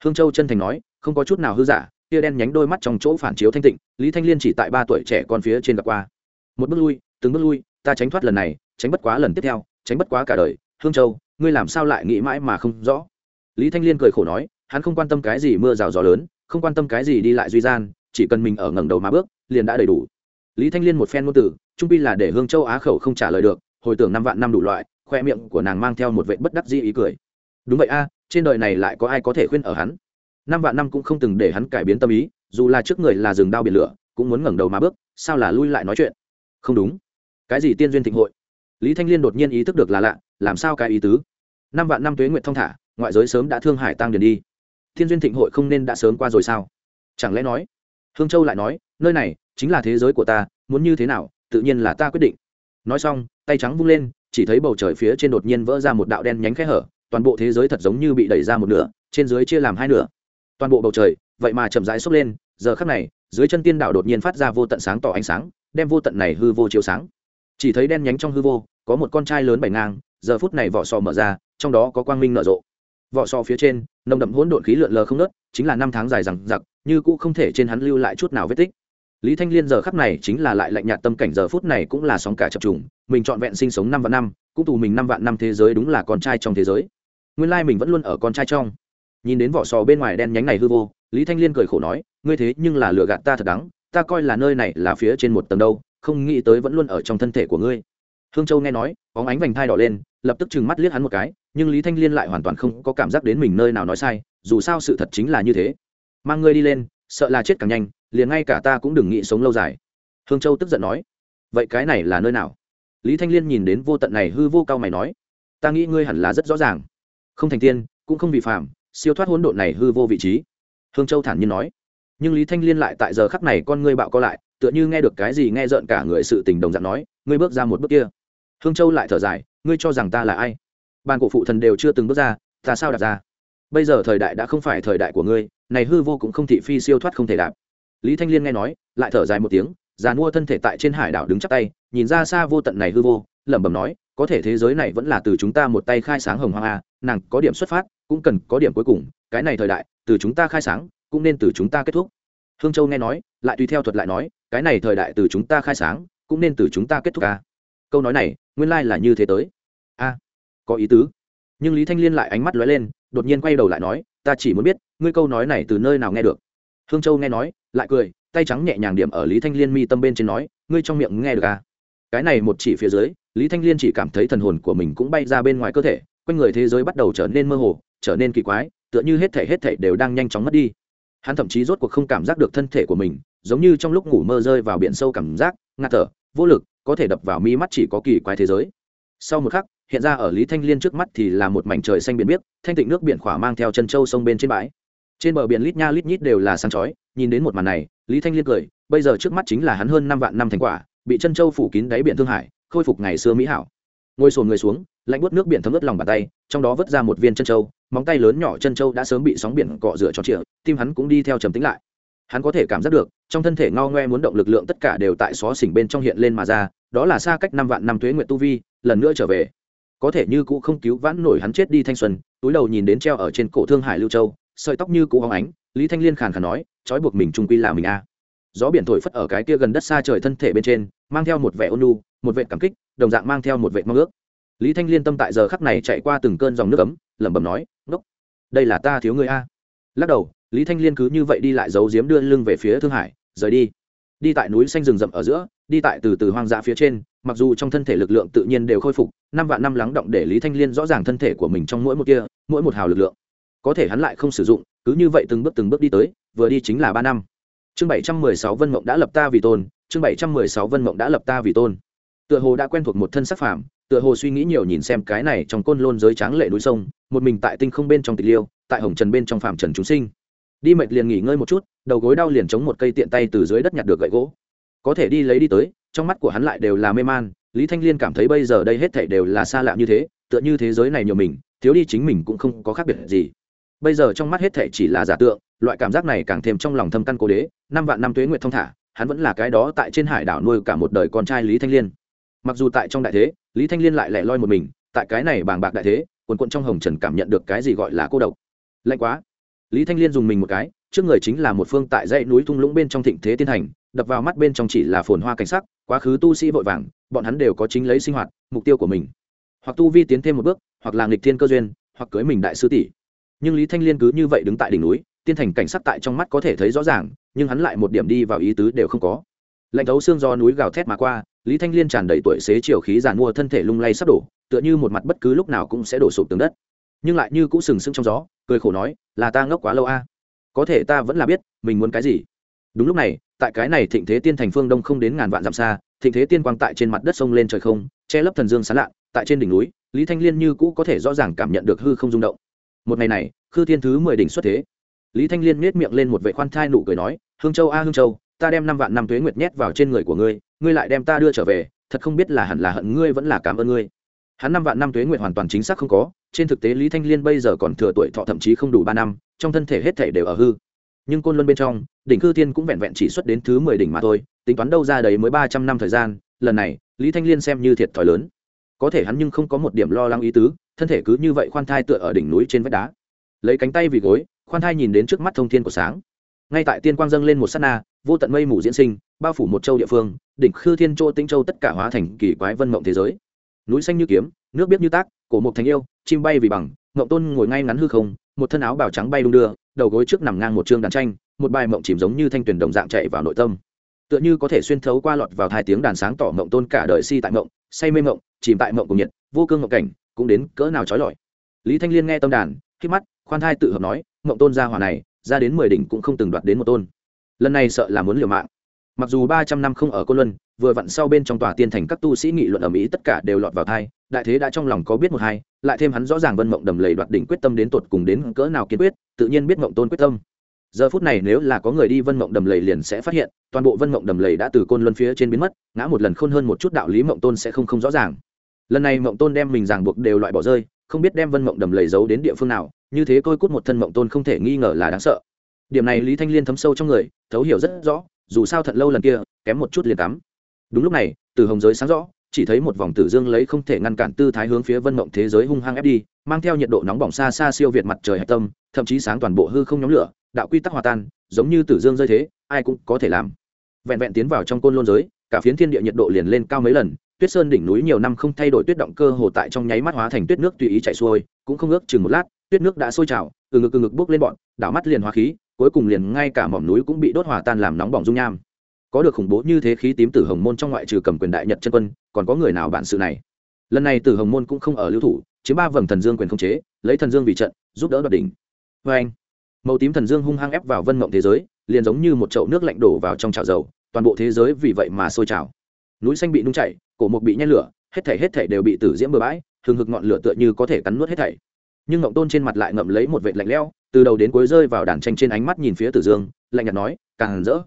hương châu chân thành nói, không có chút nào hư giả, tia đen nhánh đôi mắt trong chỗ phản chiếu thanh tịnh, lý thanh liên chỉ tại ba tuổi trẻ con phía trên gặp qua. Một bước lui, từng bước lui, ta tránh thoát lần này, tránh bất quá lần tiếp theo, tránh bất quá cả đời. Hương châu, ngươi làm sao lại nghĩ mãi mà không rõ? Lý thanh liên cười khổ nói, hắn không quan tâm cái gì mưa rào gió lớn, không quan tâm cái gì đi lại duy gian, chỉ cần mình ở ngẩng đầu mà bước, liền đã đầy đủ. Lý thanh liên một phen ngôn từ, trung pi là để hương châu á khẩu không trả lời được, hồi tưởng năm vạn năm đủ loại, khoe miệng của nàng mang theo một vệ bất đắc dĩ ý cười. Đúng vậy a trên đời này lại có ai có thể khuyên ở hắn? Năm vạn năm cũng không từng để hắn cải biến tâm ý, dù là trước người là rừng đao biển lửa, cũng muốn ngẩng đầu mà bước, sao là lui lại nói chuyện? Không đúng. Cái gì tiên duyên thịnh hội? Lý thanh liên đột nhiên ý thức được là lạ, làm sao cái ý tứ? Năm vạn năm tuế nguyện thong thả, ngoại giới sớm đã thương hải tăng điền đi. Thiên duyên thịnh hội không nên đã sớm qua rồi sao? Chẳng lẽ nói? Hương châu lại nói, nơi này chính là thế giới của ta, muốn như thế nào, tự nhiên là ta quyết định. Nói xong, tay trắng vung lên, chỉ thấy bầu trời phía trên đột nhiên vỡ ra một đạo đen nhánh khẽ hở toàn bộ thế giới thật giống như bị đẩy ra một nửa, trên dưới chia làm hai nửa. Toàn bộ bầu trời, vậy mà chậm rãi xốc lên, giờ khắc này, dưới chân tiên đạo đột nhiên phát ra vô tận sáng tỏ ánh sáng, đem vô tận này hư vô chiếu sáng. Chỉ thấy đen nhánh trong hư vô, có một con trai lớn bảy ngang, giờ phút này vỏ sò mở ra, trong đó có quang minh nở rộ. Vỏ sò phía trên, nồng đậm hỗn độn khí lượn lờ không nớt chính là năm tháng dài rằng giặc như cũ không thể trên hắn lưu lại chút nào vết tích. Lý thanh liên giờ khắp này chính là lại lạnh nhạt tâm cảnh, giờ phút này cũng là sóng cả chập trùng, mình trọn vẹn sinh sống năm vạn năm, cũng tù mình năm vạn năm thế giới đúng là con trai trong thế giới nguyên lai mình vẫn luôn ở con trai trong. Nhìn đến vỏ sò bên ngoài đen nhánh này hư vô, lý thanh liên cười khổ nói, ngươi thế nhưng là lựa gạt ta thật đắng, ta coi là nơi này là phía trên một tầng đâu, không nghĩ tới vẫn luôn ở trong thân thể của ngươi. Hương châu nghe nói có ánh vành thai đỏ lên, lập tức trừng mắt liếc hắn một cái, nhưng lý thanh liên lại hoàn toàn không có cảm giác đến mình nơi nào nói sai, dù sao sự thật chính là như thế. Mang ngươi đi lên, sợ là chết càng nhanh, liền ngay cả ta cũng đừng nghĩ sống lâu dài. Hương châu tức giận nói, vậy cái này là nơi nào? Lý thanh liên nhìn đến vô tận này hư vô cao mày nói, ta nghĩ ngươi hẳn là rất rõ ràng không thành tiên, cũng không bị phạm siêu thoát hỗn độn này hư vô vị trí. Hương châu thản nhiên nói. Nhưng lý thanh liên lại tại giờ khắc này con ngươi bạo co lại, tựa như nghe được cái gì nghe rợn cả người sự tình đồng dạng nói, ngươi bước ra một bước kia. Hương châu lại thở dài, ngươi cho rằng ta là ai? Bàn cổ phụ thần đều chưa từng bước ra, ta sao đặt ra? Bây giờ thời đại đã không phải thời đại của ngươi, này hư vô cũng không thị phi siêu thoát không thể đạp. Lý thanh liên nghe nói, lại thở dài một tiếng, già mua thân thể tại trên hải đảo đứng chắc tay, nhìn ra xa vô tận này hư vô, lẩm bẩm nói có thể thế giới này vẫn là từ chúng ta một tay khai sáng hồng hoang a, nàng có điểm xuất phát, cũng cần có điểm cuối cùng, cái này thời đại, từ chúng ta khai sáng, cũng nên từ chúng ta kết thúc. Hương châu nghe nói, lại tùy theo thuật lại nói, cái này thời đại từ chúng ta khai sáng, cũng nên từ chúng ta kết thúc a. Câu nói này, nguyên lai là như thế tới. A, có ý tứ. Nhưng lý thanh liên lại ánh mắt lóe lên, đột nhiên quay đầu lại nói, ta chỉ muốn biết, ngươi câu nói này từ nơi nào nghe được? Hương châu nghe nói, lại cười, tay trắng nhẹ nhàng điểm ở lý thanh liên mi tâm bên trên nói, ngươi trong miệng nghe được à? Cái này một chỉ phía dưới, lý thanh liên chỉ cảm thấy thần hồn của mình cũng bay ra bên ngoài cơ thể, quanh người thế giới bắt đầu trở nên mơ hồ, trở nên kỳ quái, tựa như hết thể hết thể đều đang nhanh chóng mất đi. Hắn thậm chí rốt cuộc không cảm giác được thân thể của mình, giống như trong lúc ngủ mơ rơi vào biển sâu cảm giác, ngạt thở, vô lực, có thể đập vào mi mắt chỉ có kỳ quái thế giới. Sau một khắc, hiện ra ở lý thanh liên trước mắt thì là một mảnh trời xanh biển biếc, thanh tịnh nước biển khỏa mang theo chân châu sông bên trên bãi. Trên bờ biển lít nha lít nhít đều là sáng chói, nhìn đến một màn này, lý thanh liên cười, bây giờ trước mắt chính là hắn hơn năm vạn năm thành quả bị chân châu phủ kín đáy biển thương hải, khôi phục ngày xưa mỹ hảo. Ngồi sồn người xuống, lạnh bút nước biển thấm ướt lòng bàn tay, trong đó vứt ra một viên chân châu, móng tay lớn nhỏ chân châu đã sớm bị sóng biển cọ rửa cho trịa, tim hắn cũng đi theo trầm tính lại. Hắn có thể cảm giác được, trong thân thể ngao ngoe muốn động lực lượng tất cả đều tại xó xỉnh bên trong hiện lên mà ra, đó là xa cách năm vạn năm thuế nguyện tu vi, lần nữa trở về. Có thể như cũ không cứu vãn nổi hắn chết đi thanh xuân, túi đầu nhìn đến treo ở trên cổ thương hải lưu châu, sợi tóc như cũ hóng ánh, lý thanh liên khàn khàn nói, trói buộc mình trung quy là mình a gió biển thổi phất ở cái kia gần đất xa trời thân thể bên trên, mang theo một vẻ ôn lu một vệ cảm kích, đồng dạng mang theo một vệ mong ước. Lý thanh liên tâm tại giờ khắc này chạy qua từng cơn dòng nước ấm, lẩm bẩm nói, ngốc, đây là ta thiếu người a. Lắc đầu, lý thanh liên cứ như vậy đi lại giấu giếm đưa lưng về phía thương hải, rời đi. Đi tại núi xanh rừng rậm ở giữa, đi tại từ từ hoang dã phía trên, mặc dù trong thân thể lực lượng tự nhiên đều khôi phục, năm vạn năm lắng động để lý thanh liên rõ ràng thân thể của mình trong mỗi một kia mỗi một hào lực lượng. Có thể hắn lại không sử dụng, cứ như vậy từng bước từng bước đi tới, vừa đi chính là ba năm chương bảy trăm mười sáu vân mộng đã lập ta vì tôn, chương bảy trăm mười sáu vân mộng đã lập ta vì tôn. Tựa hồ đã quen thuộc một thân sắc phàm, tựa hồ suy nghĩ nhiều nhìn xem cái này trong côn lôn giới tráng lệ núi sông, một mình tại tinh không bên trong tịch liêu, tại hồng trần bên trong phàm trần chúng sinh. Đi mệt liền nghỉ ngơi một chút, đầu gối đau liền chống một cây tiện tay từ dưới đất nhặt được gậy gỗ. Có thể đi lấy đi tới, trong mắt của hắn lại đều là mê man, lý thanh liên cảm thấy bây giờ đây hết thảy đều là xa lạ như thế, tựa như thế giới này nhiều mình, thiếu đi chính mình cũng không có khác biệt gì. Bây giờ trong mắt hết thảy chỉ là giả tượng loại cảm giác này càng thêm trong lòng thâm căn cố đế, năm vạn năm tuế nguyệt thông thả, hắn vẫn là cái đó tại trên hải đảo nuôi cả một đời con trai lý thanh liên. Mặc dù tại trong đại thế, lý thanh liên lại lẻ loi một mình, tại cái này bàng bạc đại thế, quần quận trong hồng trần cảm nhận được cái gì gọi là cô độc. Lạnh quá. Lý thanh liên dùng mình một cái, trước người chính là một phương tại dãy núi thung lũng bên trong thịnh thế tiên thành đập vào mắt bên trong chỉ là phồn hoa cảnh sắc, quá khứ tu sĩ vội vàng, bọn hắn đều có chính lấy sinh hoạt, mục tiêu của mình. Hoặc tu vi tiến thêm một bước, hoặc là nghịch thiên cơ duyên, hoặc cưới mình đại sư tỷ. Nhưng lý thanh liên cứ như vậy đứng tại đỉnh núi tiên thành cảnh sắc tại trong mắt có thể thấy rõ ràng, nhưng hắn lại một điểm đi vào ý tứ đều không có. Lạnh thấu xương do núi gào thét mà qua, lý thanh liên tràn đầy tuổi xế chiều khí giàn mua thân thể lung lay sắp đổ, tựa như một mặt bất cứ lúc nào cũng sẽ đổ sụp tường đất. Nhưng lại như cũ sừng sững trong gió, cười khổ nói, là ta ngốc quá lâu a. Có thể ta vẫn là biết, mình muốn cái gì. Đúng lúc này, tại cái này thịnh thế tiên thành phương đông không đến ngàn vạn dặm xa, thịnh thế tiên quang tại trên mặt đất sông lên trời không, che lấp thần dương sán lạ, tại trên đỉnh núi, lý thanh liên như cũ có thể rõ ràng cảm nhận được hư không rung động. Một ngày này, khư thiên thứ mười đỉnh xuất thế lý thanh liên nhét miệng lên một vệ khoan thai nụ cười nói, hương châu a, hương châu, ta đem năm vạn năm tuế nguyệt nhét vào trên người của ngươi ngươi lại đem ta đưa trở về, thật không biết là hẳn là hận ngươi vẫn là cảm ơn ngươi. Hắn năm vạn năm tuế nguyệt hoàn toàn chính xác không có, trên thực tế lý thanh liên bây giờ còn thừa tuổi thọ thậm chí không đủ ba năm, trong thân thể hết thể đều ở hư. Nhưng côn luân bên trong, đỉnh cư tiên cũng vẹn vẹn chỉ xuất đến thứ mười đỉnh mà thôi, tính toán đâu ra đấy mới ba trăm năm thời gian, lần này, lý thanh liên xem như thiệt thòi lớn. Có thể hắn nhưng không có một điểm lo lắng ý tứ, thân thể cứ như vậy khoan thai tựa ở đỉnh núi trên vách đá. Lấy cánh tay vì gối khoan thai nhìn đến trước mắt thông thiên của sáng. Ngay tại tiên quang dâng lên một s á t na, vô tận mây mù diễn sinh, bao phủ một châu địa phương, đỉnh khư thiên châu tinh châu tất cả hóa thành kỳ quái vân mộng thế giới. Núi xanh như kiếm, nước biết như tác, cổ mộc thành yêu, chim bay vì bằng mộng tôn ngồi ngay ngắn hư không, một thân áo bào trắng bay đung đưa, đầu gối trước nằm ngang một chương đàn tranh, một bài mộng chìm giống như thanh tuyển đồng dạng chạy vào nội tâm. Tựa như có thể xuyên thấu qua lọt vào hai tiếng đàn sáng tỏ mộng tôn cả đời si tại mộng, say mê mộng, chìm tại mộng cùng nhiệt, vô cương mộng cảnh, cũng đến cỡ nào trói lọi. Lý thanh liên nghe tâm đàn khi mắt, khoan thai tự hợp nói mộng tôn gia hỏa này, ra đến mười đỉnh cũng không từng đoạt đến một tôn. Lần này sợ là muốn liều mạng. Mặc dù ba trăm năm không ở côn luân, vừa vặn sau bên trong tòa tiên thành các tu sĩ nghị luận ở mỹ tất cả đều lọt vào thai đại thế đã trong lòng có biết một hai, lại thêm hắn rõ ràng vân mộng đầm lầy đoạt đỉnh quyết tâm đến tột cùng đến cỡ nào kiên quyết, tự nhiên biết mộng tôn quyết tâm. Giờ phút này nếu là có người đi vân mộng đầm lầy liền sẽ phát hiện, toàn bộ vân mộng đầm lầy đã từ côn luân phía trên biến mất, ngã một lần khôn hơn một chút đạo lý mộng tôn sẽ không không rõ ràng. Lần này mộng tôn đem mình ràng buộc đều loại bỏ rơi, không biết đem vân mộng đầm lầy giấu đến địa phương nào như thế tôi cút một thân mộng tôn không thể nghi ngờ là đáng sợ. Điểm này lý thanh liên thấm sâu trong người, thấu hiểu rất rõ, dù sao thật lâu lần kia, kém một chút liền tắm. Đúng lúc này, từ hồng giới sáng rõ, chỉ thấy một vòng tử dương lấy không thể ngăn cản tư thái hướng phía vân mộng thế giới hung hăng ép đi, mang theo nhiệt độ nóng bỏng xa xa siêu việt mặt trời hạch tâm, thậm chí sáng toàn bộ hư không nhóm lửa, đạo quy tắc hòa tan, giống như tử dương rơi thế, ai cũng có thể làm. Vẹn vẹn tiến vào trong côn lôn giới, cả phiến thiên địa nhiệt độ liền lên cao mấy lần, tuyết sơn đỉnh núi nhiều năm không thay đổi tuyết động cơ hồ tại trong nháy mắt hóa thành tuyết nước tùy ý chảy xuôi, cũng không ước chừng một lát tuyết nước đã sôi trào, từ ngực từ ngực bốc lên bọn, đảo mắt liền hóa khí, cuối cùng liền ngay cả mỏm núi cũng bị đốt hòa tan làm nóng bỏng dung nham. Có được khủng bố như thế khí tím tử hồng môn trong ngoại trừ cầm quyền đại nhật chân quân, còn có người nào bản sự này? Lần này tử hồng môn cũng không ở lưu thủ, chiếm ba vầng thần dương quyền không chế, lấy thần dương vì trận, giúp đỡ đoạt đỉnh. Vê anh, màu tím thần dương hung hăng ép vào vân mộng thế giới, liền giống như một chậu nước lạnh đổ vào trong chảo dầu, toàn bộ thế giới vì vậy mà sôi trào. Núi xanh bị nung chảy, cổ mục bị nhét lửa, hết thảy hết thảy đều bị tử diễm bừa bãi thường hực ngọn lửa tựa như có thể cắn nuốt hết thảy nhưng ngộng tôn trên mặt lại ngậm lấy một vệt lạnh lẽo, từ đầu đến cuối rơi vào đàn tranh trên ánh mắt nhìn phía tử dương, lạnh nhạt nói, càng rỡ.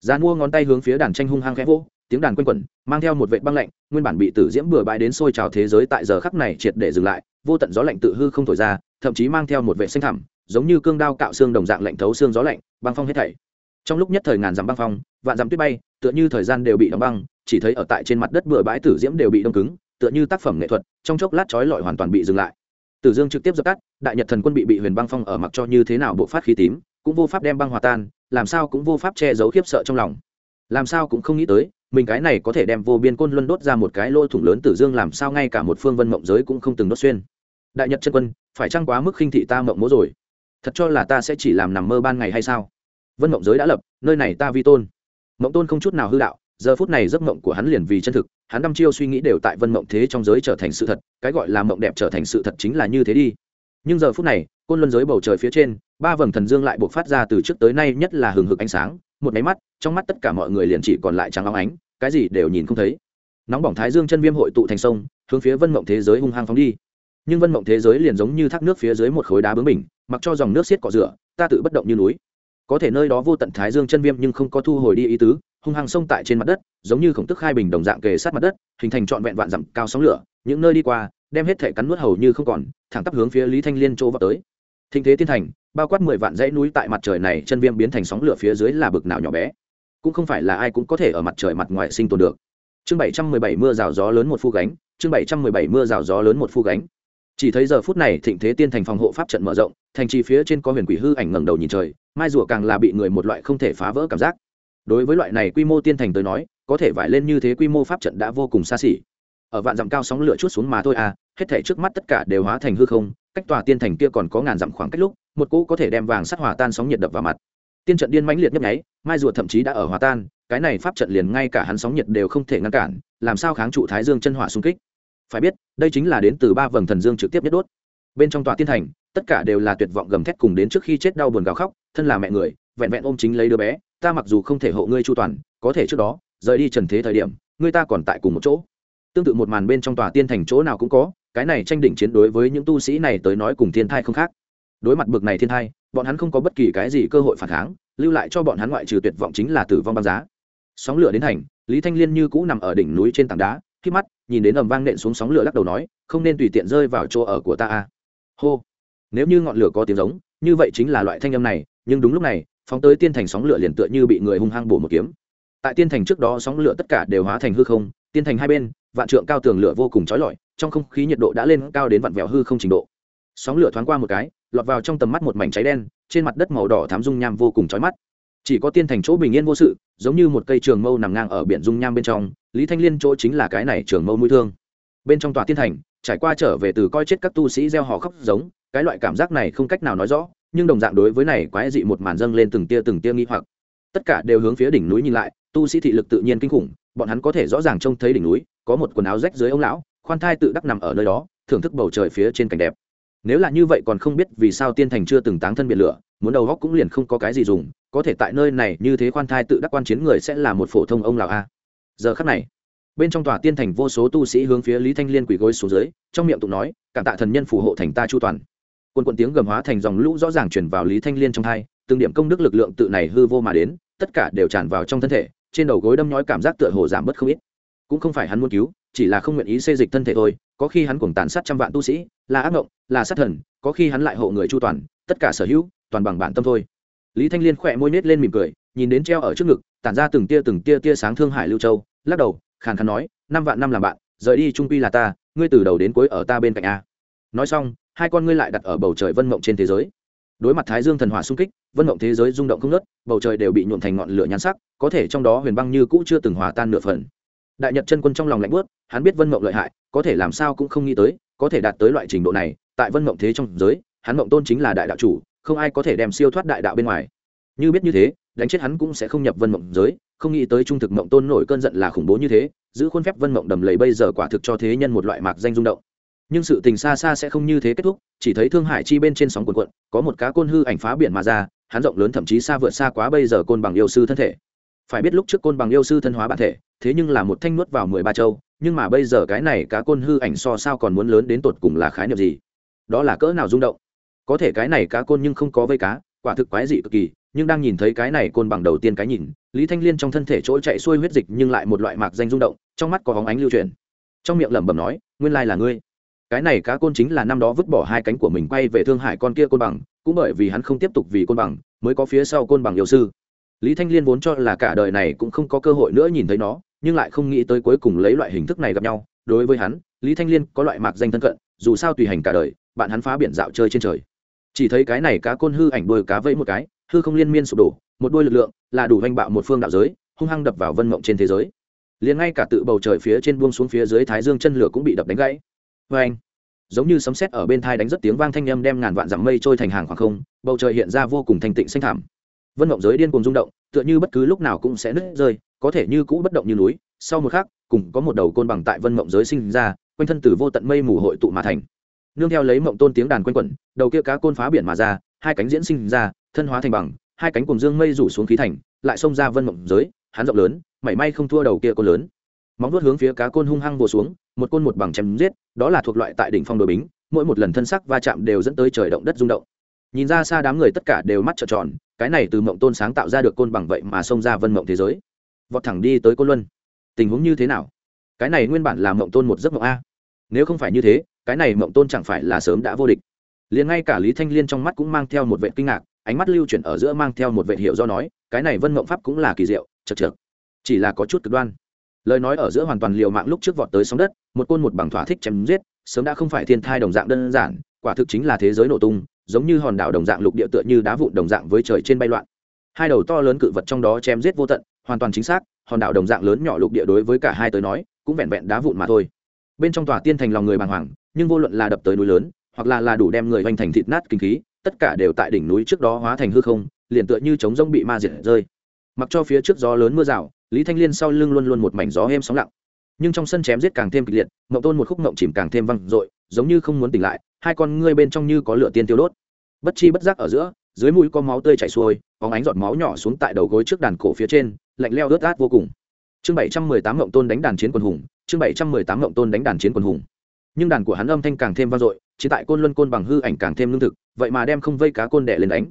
Gian mua ngón tay hướng phía đàn tranh hung hăng khẽ vô tiếng đàn quanh quẩn, mang theo một vệt băng lạnh, nguyên bản bị tử diễm bừa bãi đến sôi trào thế giới tại giờ khắc này triệt để dừng lại, vô tận gió lạnh tự hư không thổi ra, thậm chí mang theo một vệ xanh thẳm, giống như cương đao cạo xương đồng dạng lạnh thấu xương gió lạnh, băng phong hết thảy. Trong lúc nhất thời ngàn dặm băng phong, vạn dặm tuyết bay, tựa như thời gian đều bị đóng băng, chỉ thấy ở tại trên mặt đất bừa bãi tử diễm đều bị đông cứng, tựa như tác phẩm nghệ thuật, trong chốc lát chói lọi hoàn toàn bị dừng lại tử dương trực tiếp dập tắt, đại nhật thần quân bị bị huyền băng phong ở mặc cho như thế nào bộ phát khí tím, cũng vô pháp đem băng hòa tan, làm sao cũng vô pháp che giấu khiếp sợ trong lòng. Làm sao cũng không nghĩ tới, mình cái này có thể đem vô biên côn luân đốt ra một cái lỗ thủng lớn tử dương làm sao ngay cả một phương vân mộng giới cũng không từng đốt xuyên. Đại nhật chân quân, phải chăng quá mức khinh thị ta mộng mố rồi? Thật cho là ta sẽ chỉ làm nằm mơ ban ngày hay sao? Vân mộng giới đã lập, nơi này ta vi tôn. Mộng tôn không chút nào hư đạo giờ phút này giấc mộng của hắn liền vì chân thực, hắn đăm chiêu suy nghĩ đều tại vân mộng thế trong giới trở thành sự thật, cái gọi là mộng đẹp trở thành sự thật chính là như thế đi. Nhưng giờ phút này, côn luân giới bầu trời phía trên, ba vầng thần dương lại buộc phát ra từ trước tới nay nhất là hừng hực ánh sáng, một máy mắt, trong mắt tất cả mọi người liền chỉ còn lại trắng óng ánh, cái gì đều nhìn không thấy. Nóng bỏng thái dương chân viêm hội tụ thành sông, hướng phía vân mộng thế giới hung hăng phóng đi. Nhưng vân mộng thế giới liền giống như thác nước phía dưới một khối đá bướng bình mặc cho dòng nước xiết cọ rửa, ta tự bất động như núi có thể nơi đó vô tận thái dương chân viêm nhưng không có thu hồi đi ý tứ, hung hăng sông tại trên mặt đất, giống như khổng tức khai bình đồng dạng kề sát mặt đất, hình thành trọn vẹn vạn dặm cao sóng lửa, những nơi đi qua, đem hết thể cắn nuốt hầu như không còn, thẳng tắp hướng phía lý thanh liên chỗ vào tới. Thịnh thế tiên thành, bao quát mười vạn dãy núi tại mặt trời này chân viêm biến thành sóng lửa phía dưới là bực nào nhỏ bé. Cũng không phải là ai cũng có thể ở mặt trời mặt ngoài sinh tồn được. Chương bảy trăm mười bảy mưa rào gió lớn một phu gánh, chương bảy trăm mười bảy mưa rào gió lớn một phu gánh. Chỉ thấy giờ phút này thịnh thế tiên thành phòng hộ pháp trận mở rộng, thành trì phía trên có huyền quỷ hư ảnh ngẩng đầu nhìn trời mai rùa càng là bị người một loại không thể phá vỡ cảm giác. Đối với loại này quy mô tiên thành tới nói, có thể vải lên như thế quy mô pháp trận đã vô cùng xa xỉ. Ở vạn dặm cao sóng lửa chút xuống mà thôi à hết thể trước mắt tất cả đều hóa thành hư không, cách tòa tiên thành kia còn có ngàn dặm khoảng cách lúc, một cỗ có thể đem vàng sắt hòa tan sóng nhiệt đập vào mặt. Tiên trận điên mãnh liệt nhấp nháy, mai rùa thậm chí đã ở hòa tan, cái này pháp trận liền ngay cả hắn sóng nhiệt đều không thể ngăn cản, làm sao kháng trụ thái dương chân hỏa xung kích? Phải biết, đây chính là đến từ ba vầng thần dương trực tiếp nhất đốt. Bên trong tòa tiên thành, tất cả đều là tuyệt vọng gầm thét cùng đến trước khi chết đau buồn gào khóc thân là mẹ người, vẹn vẹn ôm chính lấy đứa bé, ta mặc dù không thể hộ ngươi chu toàn, có thể trước đó, rời đi trần thế thời điểm, ngươi ta còn tại cùng một chỗ. Tương tự một màn bên trong tòa tiên thành chỗ nào cũng có, cái này tranh đỉnh chiến đối với những tu sĩ này tới nói cùng thiên thai không khác. Đối mặt bực này thiên thai, bọn hắn không có bất kỳ cái gì cơ hội phản kháng, lưu lại cho bọn hắn ngoại trừ tuyệt vọng chính là tử vong băng giá. Sóng lửa đến thành, lý thanh liên như cũ nằm ở đỉnh núi trên tảng đá, khi mắt nhìn đến ầm vang nện xuống sóng lửa lắc đầu nói, không nên tùy tiện rơi vào chỗ ở của ta a. Hô. Nếu như ngọn lửa có tiếng giống, như vậy chính là loại thanh âm này nhưng đúng lúc này, phóng tới tiên thành sóng lửa liền tựa như bị người hung hăng bổ một kiếm. Tại tiên thành trước đó sóng lửa tất cả đều hóa thành hư không, tiên thành hai bên, vạn trượng cao tường lửa vô cùng trói lọi, trong không khí nhiệt độ đã lên cao đến vạn vẹo hư không trình độ. Sóng lửa thoáng qua một cái, lọt vào trong tầm mắt một mảnh cháy đen, trên mặt đất màu đỏ thám dung nham vô cùng chói mắt. Chỉ có tiên thành chỗ bình yên vô sự, giống như một cây trường mâu nằm ngang ở biển dung nham bên trong, lý thanh liên chỗ chính là cái này trường mâu mũi thương. Bên trong tòa tiên thành, trải qua trở về từ coi chết các tu sĩ gieo họ khóc giống, cái loại cảm giác này không cách nào nói rõ nhưng đồng dạng đối với này quái dị một màn dâng lên từng tia từng tia nghi hoặc. Tất cả đều hướng phía đỉnh núi nhìn lại, tu sĩ thị lực tự nhiên kinh khủng, bọn hắn có thể rõ ràng trông thấy đỉnh núi, có một quần áo rách dưới ông lão, khoan thai tự đắc nằm ở nơi đó, thưởng thức bầu trời phía trên cảnh đẹp. Nếu là như vậy còn không biết vì sao tiên thành chưa từng táng thân biệt lửa, muốn đầu góc cũng liền không có cái gì dùng, có thể tại nơi này như thế khoan thai tự đắc quan chiến người sẽ là một phổ thông ông lão a. Giờ khắc này, bên trong tòa tiên thành vô số tu sĩ hướng phía lý thanh liên quỳ gối xuống dưới, trong miệng tụng nói, cảm tạ thần nhân phù hộ thành ta chu toàn quần quần tiếng gầm hóa thành dòng lũ rõ ràng chuyển vào lý thanh liên trong thai từng điểm công đức lực lượng tự này hư vô mà đến, tất cả đều tràn vào trong thân thể, trên đầu gối đâm nhói cảm giác tựa hồ giảm bớt không ít. Cũng không phải hắn muốn cứu, chỉ là không nguyện ý xây dịch thân thể thôi, có khi hắn cuồng tàn sát trăm vạn tu sĩ, là ác ngộng, là sát thần, có khi hắn lại hộ người chu toàn, tất cả sở hữu, toàn bằng bản tâm thôi. Lý thanh liên khỏe môi nết lên mỉm cười, nhìn đến treo ở trước ngực, tản ra từng tia từng tia tia sáng thương hải lưu châu, lắc đầu, khàn khàn nói, năm vạn năm làm bạn, rời đi trung quy là ta, ngươi từ đầu đến cuối ở ta bên cạnh a. Nói xong hai con ngươi lại đặt ở bầu trời vân mộng trên thế giới. Đối mặt thái dương thần hỏa xung kích, vân mộng thế giới rung động không nớt bầu trời đều bị nhuộn thành ngọn lửa nhắn sắc, có thể trong đó huyền băng như cũ chưa từng hòa tan nửa phần. Đại nhật chân quân trong lòng lạnh bớt hắn biết vân mộng lợi hại, có thể làm sao cũng không nghĩ tới, có thể đạt tới loại trình độ này, tại vân mộng thế trong giới, hắn mộng tôn chính là đại đạo chủ, không ai có thể đem siêu thoát đại đạo bên ngoài. Như biết như thế, đánh chết hắn cũng sẽ không nhập vân mộng giới, không nghĩ tới trung thực mộng tôn nổi cơn giận là khủng bố như thế, giữ khuôn phép vân mộng đầm lầy bây giờ quả thực cho thế nhân một loại mạc danh rung động nhưng sự tình xa xa sẽ không như thế kết thúc, chỉ thấy thương hải chi bên trên sóng quần cuộn, có một cá côn hư ảnh phá biển mà ra, hắn rộng lớn thậm chí xa vượt xa quá bây giờ côn bằng yêu sư thân thể. Phải biết lúc trước côn bằng yêu sư thân hóa bản thể, thế nhưng là một thanh nuốt vào mười ba châu, nhưng mà bây giờ cái này cá côn hư ảnh so sao còn muốn lớn đến tột cùng là khái niệm gì? Đó là cỡ nào rung động? Có thể cái này cá côn nhưng không có vây cá, quả thực quái dị cực kỳ, nhưng đang nhìn thấy cái này côn bằng đầu tiên cái nhìn, lý thanh liên trong thân thể chỗ chạy xuôi huyết dịch nhưng lại một loại mạc danh rung động, trong mắt có hóng ánh lưu truyền. Trong miệng lẩm bẩm nói, nguyên lai là ngươi cái này cá côn chính là năm đó vứt bỏ hai cánh của mình quay về thương hải con kia côn bằng, cũng bởi vì hắn không tiếp tục vì côn bằng, mới có phía sau côn bằng yêu sư. Lý thanh liên vốn cho là cả đời này cũng không có cơ hội nữa nhìn thấy nó, nhưng lại không nghĩ tới cuối cùng lấy loại hình thức này gặp nhau. Đối với hắn, lý thanh liên có loại mạc danh thân cận, dù sao tùy hành cả đời, bạn hắn phá biển dạo chơi trên trời. Chỉ thấy cái này cá côn hư ảnh đôi cá vẫy một cái, hư không liên miên sụp đổ, một đôi lực lượng là đủ hoành bạo một phương đạo giới, hung hăng đập vào vân mộng trên thế giới. Liền ngay cả tự bầu trời phía trên buông xuống phía dưới thái dương chân lửa cũng bị đập đánh gãy vê anh, giống như sấm sét ở bên thai đánh rất tiếng vang thanh âm đem ngàn vạn dặm mây trôi thành hàng khoảng không, bầu trời hiện ra vô cùng thanh tịnh xanh thảm vân mộng giới điên cuồng rung động, tựa như bất cứ lúc nào cũng sẽ nứt rơi, có thể như cũ bất động như núi. Sau một khắc, cùng có một đầu côn bằng tại vân mộng giới sinh ra, quanh thân từ vô tận mây mù hội tụ mà thành. Nương theo lấy mộng tôn tiếng đàn quanh quẩn, đầu kia cá côn phá biển mà ra, hai cánh diễn sinh ra, thân hóa thành bằng, hai cánh cùng dương mây rủ xuống khí thành, lại xông ra vân mộng giới, hắn rộng lớn, mảy may không thua đầu kia côn lớn. Móng vuốt hướng phía cá côn hung hăng vồ xuống một côn một bằng chém giết, đó là thuộc loại tại đỉnh phong đội bính, mỗi một lần thân sắc va chạm đều dẫn tới trời động đất rung động. Nhìn ra xa đám người tất cả đều mắt trợn tròn, cái này từ mộng tôn sáng tạo ra được côn bằng vậy mà xông ra vân mộng thế giới. Vọt thẳng đi tới côn luân. Tình huống như thế nào? Cái này nguyên bản là mộng tôn một giấc mộng a. Nếu không phải như thế, cái này mộng tôn chẳng phải là sớm đã vô địch. Liền ngay cả lý thanh liên trong mắt cũng mang theo một vệ kinh ngạc, ánh mắt lưu chuyển ở giữa mang theo một vệ hiệu do nói, cái này vân mộng pháp cũng là kỳ diệu chật chật chỉ là có chút cực đoan lời nói ở giữa hoàn toàn liều mạng lúc trước vọt tới sóng đất, một côn một bằng thỏa thích chém giết, sớm đã không phải thiên thai đồng dạng đơn giản, quả thực chính là thế giới nổ tung, giống như hòn đảo đồng dạng lục địa tựa như đá vụn đồng dạng với trời trên bay loạn. Hai đầu to lớn cự vật trong đó chém giết vô tận, hoàn toàn chính xác, hòn đảo đồng dạng lớn nhỏ lục địa đối với cả hai tới nói, cũng vẹn vẹn đá vụn mà thôi. Bên trong tòa tiên thành lòng người bàng hoàng, nhưng vô luận là đập tới núi lớn, hoặc là là đủ đem người hoành thành thịt nát kinh khí, tất cả đều tại đỉnh núi trước đó hóa thành hư không, liền tựa như trống rông bị ma diệt rơi. Mặc cho phía trước gió lớn mưa rào lý thanh liên sau lưng luôn luôn một mảnh gió êm sóng lặng. Nhưng trong sân chém giết càng thêm kịch liệt, mậu tôn một khúc mậu chìm càng thêm văng r giống như không muốn tỉnh lại, hai con ngươi bên trong như có lửa tiên tiêu đốt. Bất chi bất giác ở giữa, dưới mũi có máu tươi chảy xuôi có ánh giọt máu nhỏ xuống tại đầu gối trước đàn cổ phía trên, lạnh leo ướt át vô cùng. Chương bảy trăm mười tám mậu tôn đánh đàn chiến quần hùng, chương bảy trăm mười tám mậu tôn đánh đàn chiến quần hùng. Nhưng đàn của hắn âm thanh càng thêm vang dội chỉ tại côn luân côn bằng hư ảnh càng thêm lương thực, vậy mà đem không vây cá côn đệ lên đánh.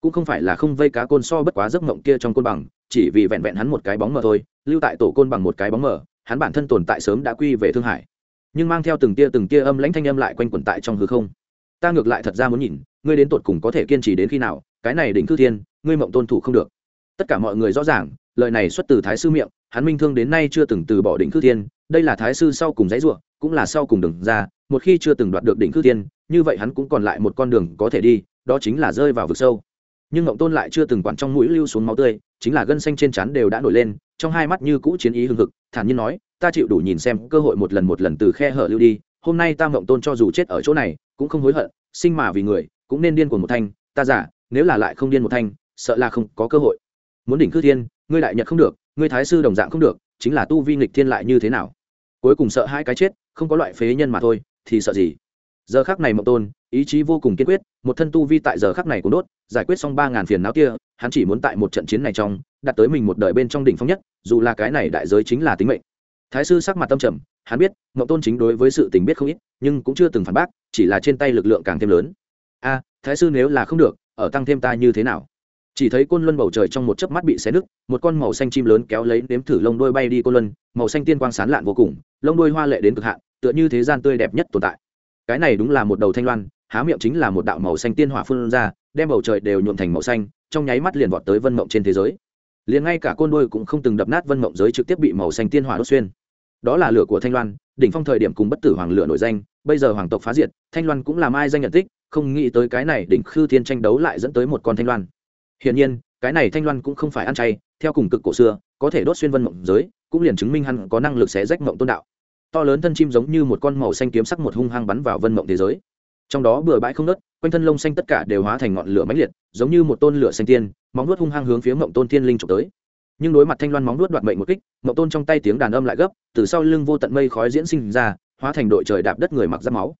Cũng không phải là không vây cá côn so bất quá giấc mộng kia trong côn bằng chỉ vì vẹn vẹn hắn một cái bóng mờ thôi, lưu tại tổ côn bằng một cái bóng mờ, hắn bản thân tồn tại sớm đã quy về thương hải. Nhưng mang theo từng tia từng tia âm lãnh thanh âm lại quanh quẩn tại trong hư không. Ta ngược lại thật ra muốn nhìn, ngươi đến tột cùng có thể kiên trì đến khi nào, cái này đỉnh cư thiên, ngươi mộng tôn thủ không được. Tất cả mọi người rõ ràng, lời này xuất từ thái sư miệng, hắn minh thương đến nay chưa từng từ bỏ đỉnh cư thiên, đây là thái sư sau cùng dãy ruộng cũng là sau cùng đường ra, một khi chưa từng đoạt được đỉnh thư thiên, như vậy hắn cũng còn lại một con đường có thể đi, đó chính là rơi vào vực sâu nhưng ngộng tôn lại chưa từng quản trong mũi lưu xuống máu tươi, chính là gân xanh trên chắn đều đã nổi lên, trong hai mắt như cũ chiến ý hưng hực, thản nhiên nói, ta chịu đủ nhìn xem, cơ hội một lần một lần từ khe hở lưu đi, hôm nay ta ngộng tôn cho dù chết ở chỗ này, cũng không hối hận, sinh mà vì người, cũng nên điên của một thanh, ta giả, nếu là lại không điên một thanh, sợ là không có cơ hội. Muốn đỉnh cư thiên, ngươi đại nhật không được, ngươi thái sư đồng dạng không được, chính là tu vi nghịch thiên lại như thế nào? Cuối cùng sợ hai cái chết, không có loại phế nhân mà thôi, thì sợ gì? Giờ khắc này mộng tôn ý chí vô cùng kiên quyết, một thân tu vi tại giờ khắc này cũng đốt, giải quyết xong ba ngàn phiền não kia, hắn chỉ muốn tại một trận chiến này trong, đạt tới mình một đời bên trong đỉnh phong nhất, dù là cái này đại giới chính là tính mệnh. Thái sư sắc mặt tâm trầm, hắn biết mậu tôn chính đối với sự tình biết không ít, nhưng cũng chưa từng phản bác, chỉ là trên tay lực lượng càng thêm lớn. A, thái sư nếu là không được, ở tăng thêm ta như thế nào? Chỉ thấy côn luân bầu trời trong một chớp mắt bị xé nứt, một con màu xanh chim lớn kéo lấy nếm thử lông đôi bay đi côn luân, màu xanh tiên quang sán lạn vô cùng, lông đôi hoa lệ đến cực hạn, tựa như thế gian tươi đẹp nhất tồn tại. Cái này đúng là một đầu thanh loan há miệng chính là một đạo màu xanh tiên hỏa phun ra, đem bầu trời đều nhuộm thành màu xanh, trong nháy mắt liền vọt tới vân mộng trên thế giới. Liền ngay cả côn đôi cũng không từng đập nát vân mộng giới trực tiếp bị màu xanh tiên hỏa đốt xuyên. Đó là lửa của thanh loan, đỉnh phong thời điểm cùng bất tử hoàng lửa nổi danh, bây giờ hoàng tộc phá diệt, thanh loan cũng làm ai danh nhận tích, không nghĩ tới cái này đỉnh khư thiên tranh đấu lại dẫn tới một con thanh loan. Hiển nhiên, cái này thanh loan cũng không phải ăn chay, theo cùng cực cổ xưa, có thể đốt xuyên vân mộng giới, cũng liền chứng minh hắn có năng lực xé rách mộng tôn đạo. To lớn thân chim giống như một con màu xanh kiếm sắc một hung hăng bắn vào vân mộng thế giới trong đó bừa bãi không nớt, quanh thân lông xanh tất cả đều hóa thành ngọn lửa mãnh liệt, giống như một tôn lửa xanh tiên, móng nuốt hung hăng hướng phía mộng tôn thiên linh trộm tới. Nhưng đối mặt thanh loan móng nuốt đoạt mệnh một kích, mộng tôn trong tay tiếng đàn âm lại gấp, từ sau lưng vô tận mây khói diễn sinh ra, hóa thành đội trời đạp đất người mặc giáp máu.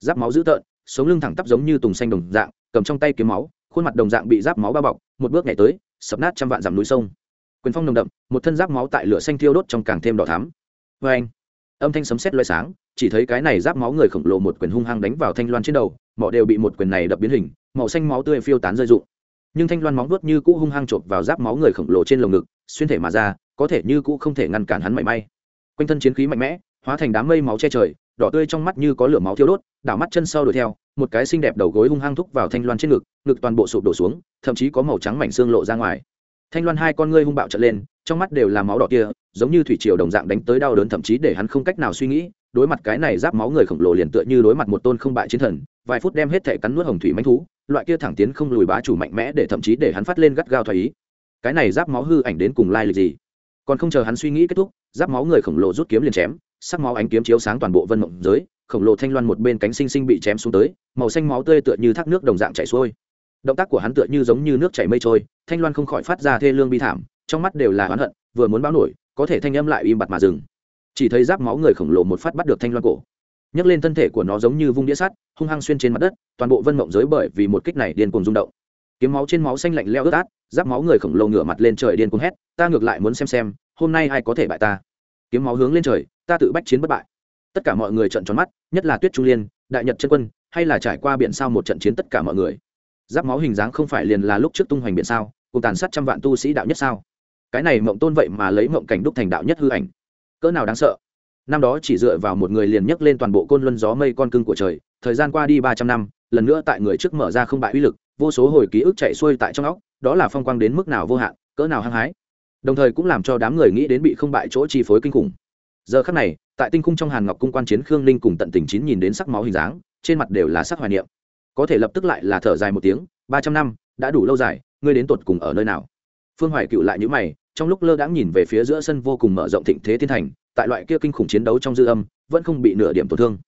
Giáp máu dữ tợn, sống lưng thẳng tắp giống như tùng xanh đồng dạng, cầm trong tay kiếm máu, khuôn mặt đồng dạng bị giáp máu bao bọc, một bước nhảy tới, sập nát trăm vạn dặm núi sông. Quyền phong nồng đậm, một thân giáp máu tại lửa xanh thiêu đốt trong càng thêm đỏ thắm. Vê anh âm thanh sấm sét loay sáng chỉ thấy cái này giáp máu người khổng lồ một quyền hung hăng đánh vào thanh loan trên đầu, mỏ đều bị một quyền này đập biến hình, màu xanh máu tươi phiêu tán rơi rụng. Nhưng thanh loan móng vuốt như cũ hung hăng chộp vào giáp máu người khổng lồ trên lồng ngực, xuyên thể mà ra, có thể như cũ không thể ngăn cản hắn mảy may. Quanh thân chiến khí mạnh mẽ, hóa thành đám mây máu che trời, đỏ tươi trong mắt như có lửa máu thiêu đốt, đảo mắt chân sau đuổi theo, một cái xinh đẹp đầu gối hung hăng thúc vào thanh loan trên ngực ngực toàn bộ sụp đổ xuống, thậm chí có màu trắng mảnh xương lộ ra ngoài. Thanh loan hai con ngươi hung bạo trở lên, trong mắt đều là máu đỏ kia, giống như thủy triều đồng dạng đánh tới đau đớn thậm chí để hắn không cách nào suy nghĩ đối mặt cái này giáp máu người khổng lồ liền tựa như đối mặt một tôn không bại chiến thần, vài phút đem hết thể cắn nuốt hồng thủy manh thú, loại kia thẳng tiến không lùi bá chủ mạnh mẽ để thậm chí để hắn phát lên gắt gao thoái ý. Cái này giáp máu hư ảnh đến cùng lai lịch gì? Còn không chờ hắn suy nghĩ kết thúc, giáp máu người khổng lồ rút kiếm liền chém, sắc máu ánh kiếm chiếu sáng toàn bộ vân mộng giới, khổng lồ thanh loan một bên cánh sinh sinh bị chém xuống tới, màu xanh máu tươi tựa như thác nước đồng dạng chảy xuôi. Động tác của hắn tựa như giống như nước chảy mây trôi, thanh loan không khỏi phát ra thê lương bi thảm, trong mắt đều là oán hận, vừa muốn báo nổi, có thể thanh âm lại im bặt mà dừng chỉ thấy giáp máu người khổng lồ một phát bắt được thanh loan cổ. Nhấc lên thân thể của nó giống như vung đĩa sắt, hung hăng xuyên trên mặt đất, toàn bộ vân mộng giới bởi vì một kích này điên cuồng rung động. Kiếm máu trên máu xanh lạnh leo ướt át, giáp máu người khổng lồ ngửa mặt lên trời điên cuồng hét, ta ngược lại muốn xem xem, hôm nay ai có thể bại ta? Kiếm máu hướng lên trời, ta tự bách chiến bất bại. Tất cả mọi người trận tròn mắt, nhất là tuyết trung liên, đại nhật chân quân, hay là trải qua biển sao một trận chiến tất cả mọi người. Giáp máu hình dáng không phải liền là lúc trước tung hoành biển sao, cùng tàn sát trăm vạn tu sĩ đạo nhất sao? Cái này mộng tôn vậy mà lấy mộng cảnh đúc thành đạo nhất hư ảnh cỡ nào đáng sợ. Năm đó chỉ dựa vào một người liền nhấc lên toàn bộ côn luân gió mây con cưng của trời, thời gian qua đi ba trăm năm, lần nữa tại người trước mở ra không bại uy lực, vô số hồi ký ức chạy xuôi tại trong óc, đó là phong quang đến mức nào vô hạn, cỡ nào hăng hái. Đồng thời cũng làm cho đám người nghĩ đến bị không bại chỗ chi phối kinh khủng. Giờ khắc này, tại tinh cung trong hàn ngọc cung quan chiến khương ninh cùng tận tình chín nhìn đến sắc máu hình dáng, trên mặt đều là sắc hoài niệm. Có thể lập tức lại là thở dài một tiếng, ba trăm năm, đã đủ lâu dài, ngươi đến tột cùng ở nơi nào? Phương hoài cựu lại nhữ mày trong lúc lơ đãng nhìn về phía giữa sân vô cùng mở rộng thịnh thế thiên thành, tại loại kia kinh khủng chiến đấu trong dư âm, vẫn không bị nửa điểm tổn thương.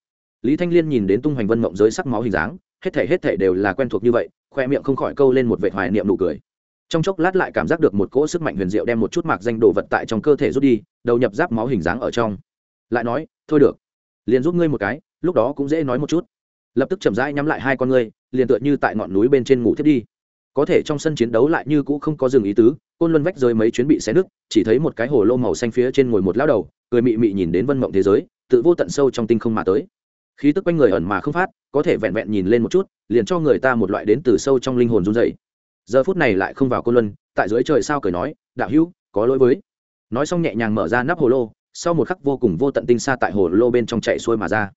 Lý thanh liên nhìn đến tung hoành vân mộng giới sắc máu hình dáng, hết thể hết thể đều là quen thuộc như vậy, khoe miệng không khỏi câu lên một vệ hoài niệm nụ cười. Trong chốc lát lại cảm giác được một cỗ sức mạnh huyền diệu đem một chút mạc danh đồ vật tại trong cơ thể rút đi, đầu nhập giáp máu hình dáng ở trong. Lại nói, thôi được, liền giúp ngươi một cái, lúc đó cũng dễ nói một chút. Lập tức chậm rãi nhắm lại hai con ngươi, liền tựa như tại ngọn núi bên trên ngủ thiết đi có thể trong sân chiến đấu lại như cũ không có dừng ý tứ, côn luân vách rơi mấy chuyến bị xé nứt, chỉ thấy một cái hồ lô màu xanh phía trên ngồi một lao đầu, cười mị mị nhìn đến vân mộng thế giới, tự vô tận sâu trong tinh không mà tới. Khí tức quanh người ẩn mà không phát, có thể vẹn vẹn nhìn lên một chút, liền cho người ta một loại đến từ sâu trong linh hồn run dày giờ phút này lại không vào côn luân, tại dưới trời sao cười nói, đạo hữu, có lỗi với. Nói xong nhẹ nhàng mở ra nắp hồ lô, sau một khắc vô cùng vô tận tinh xa tại hồ lô bên trong chạy xuôi mà ra.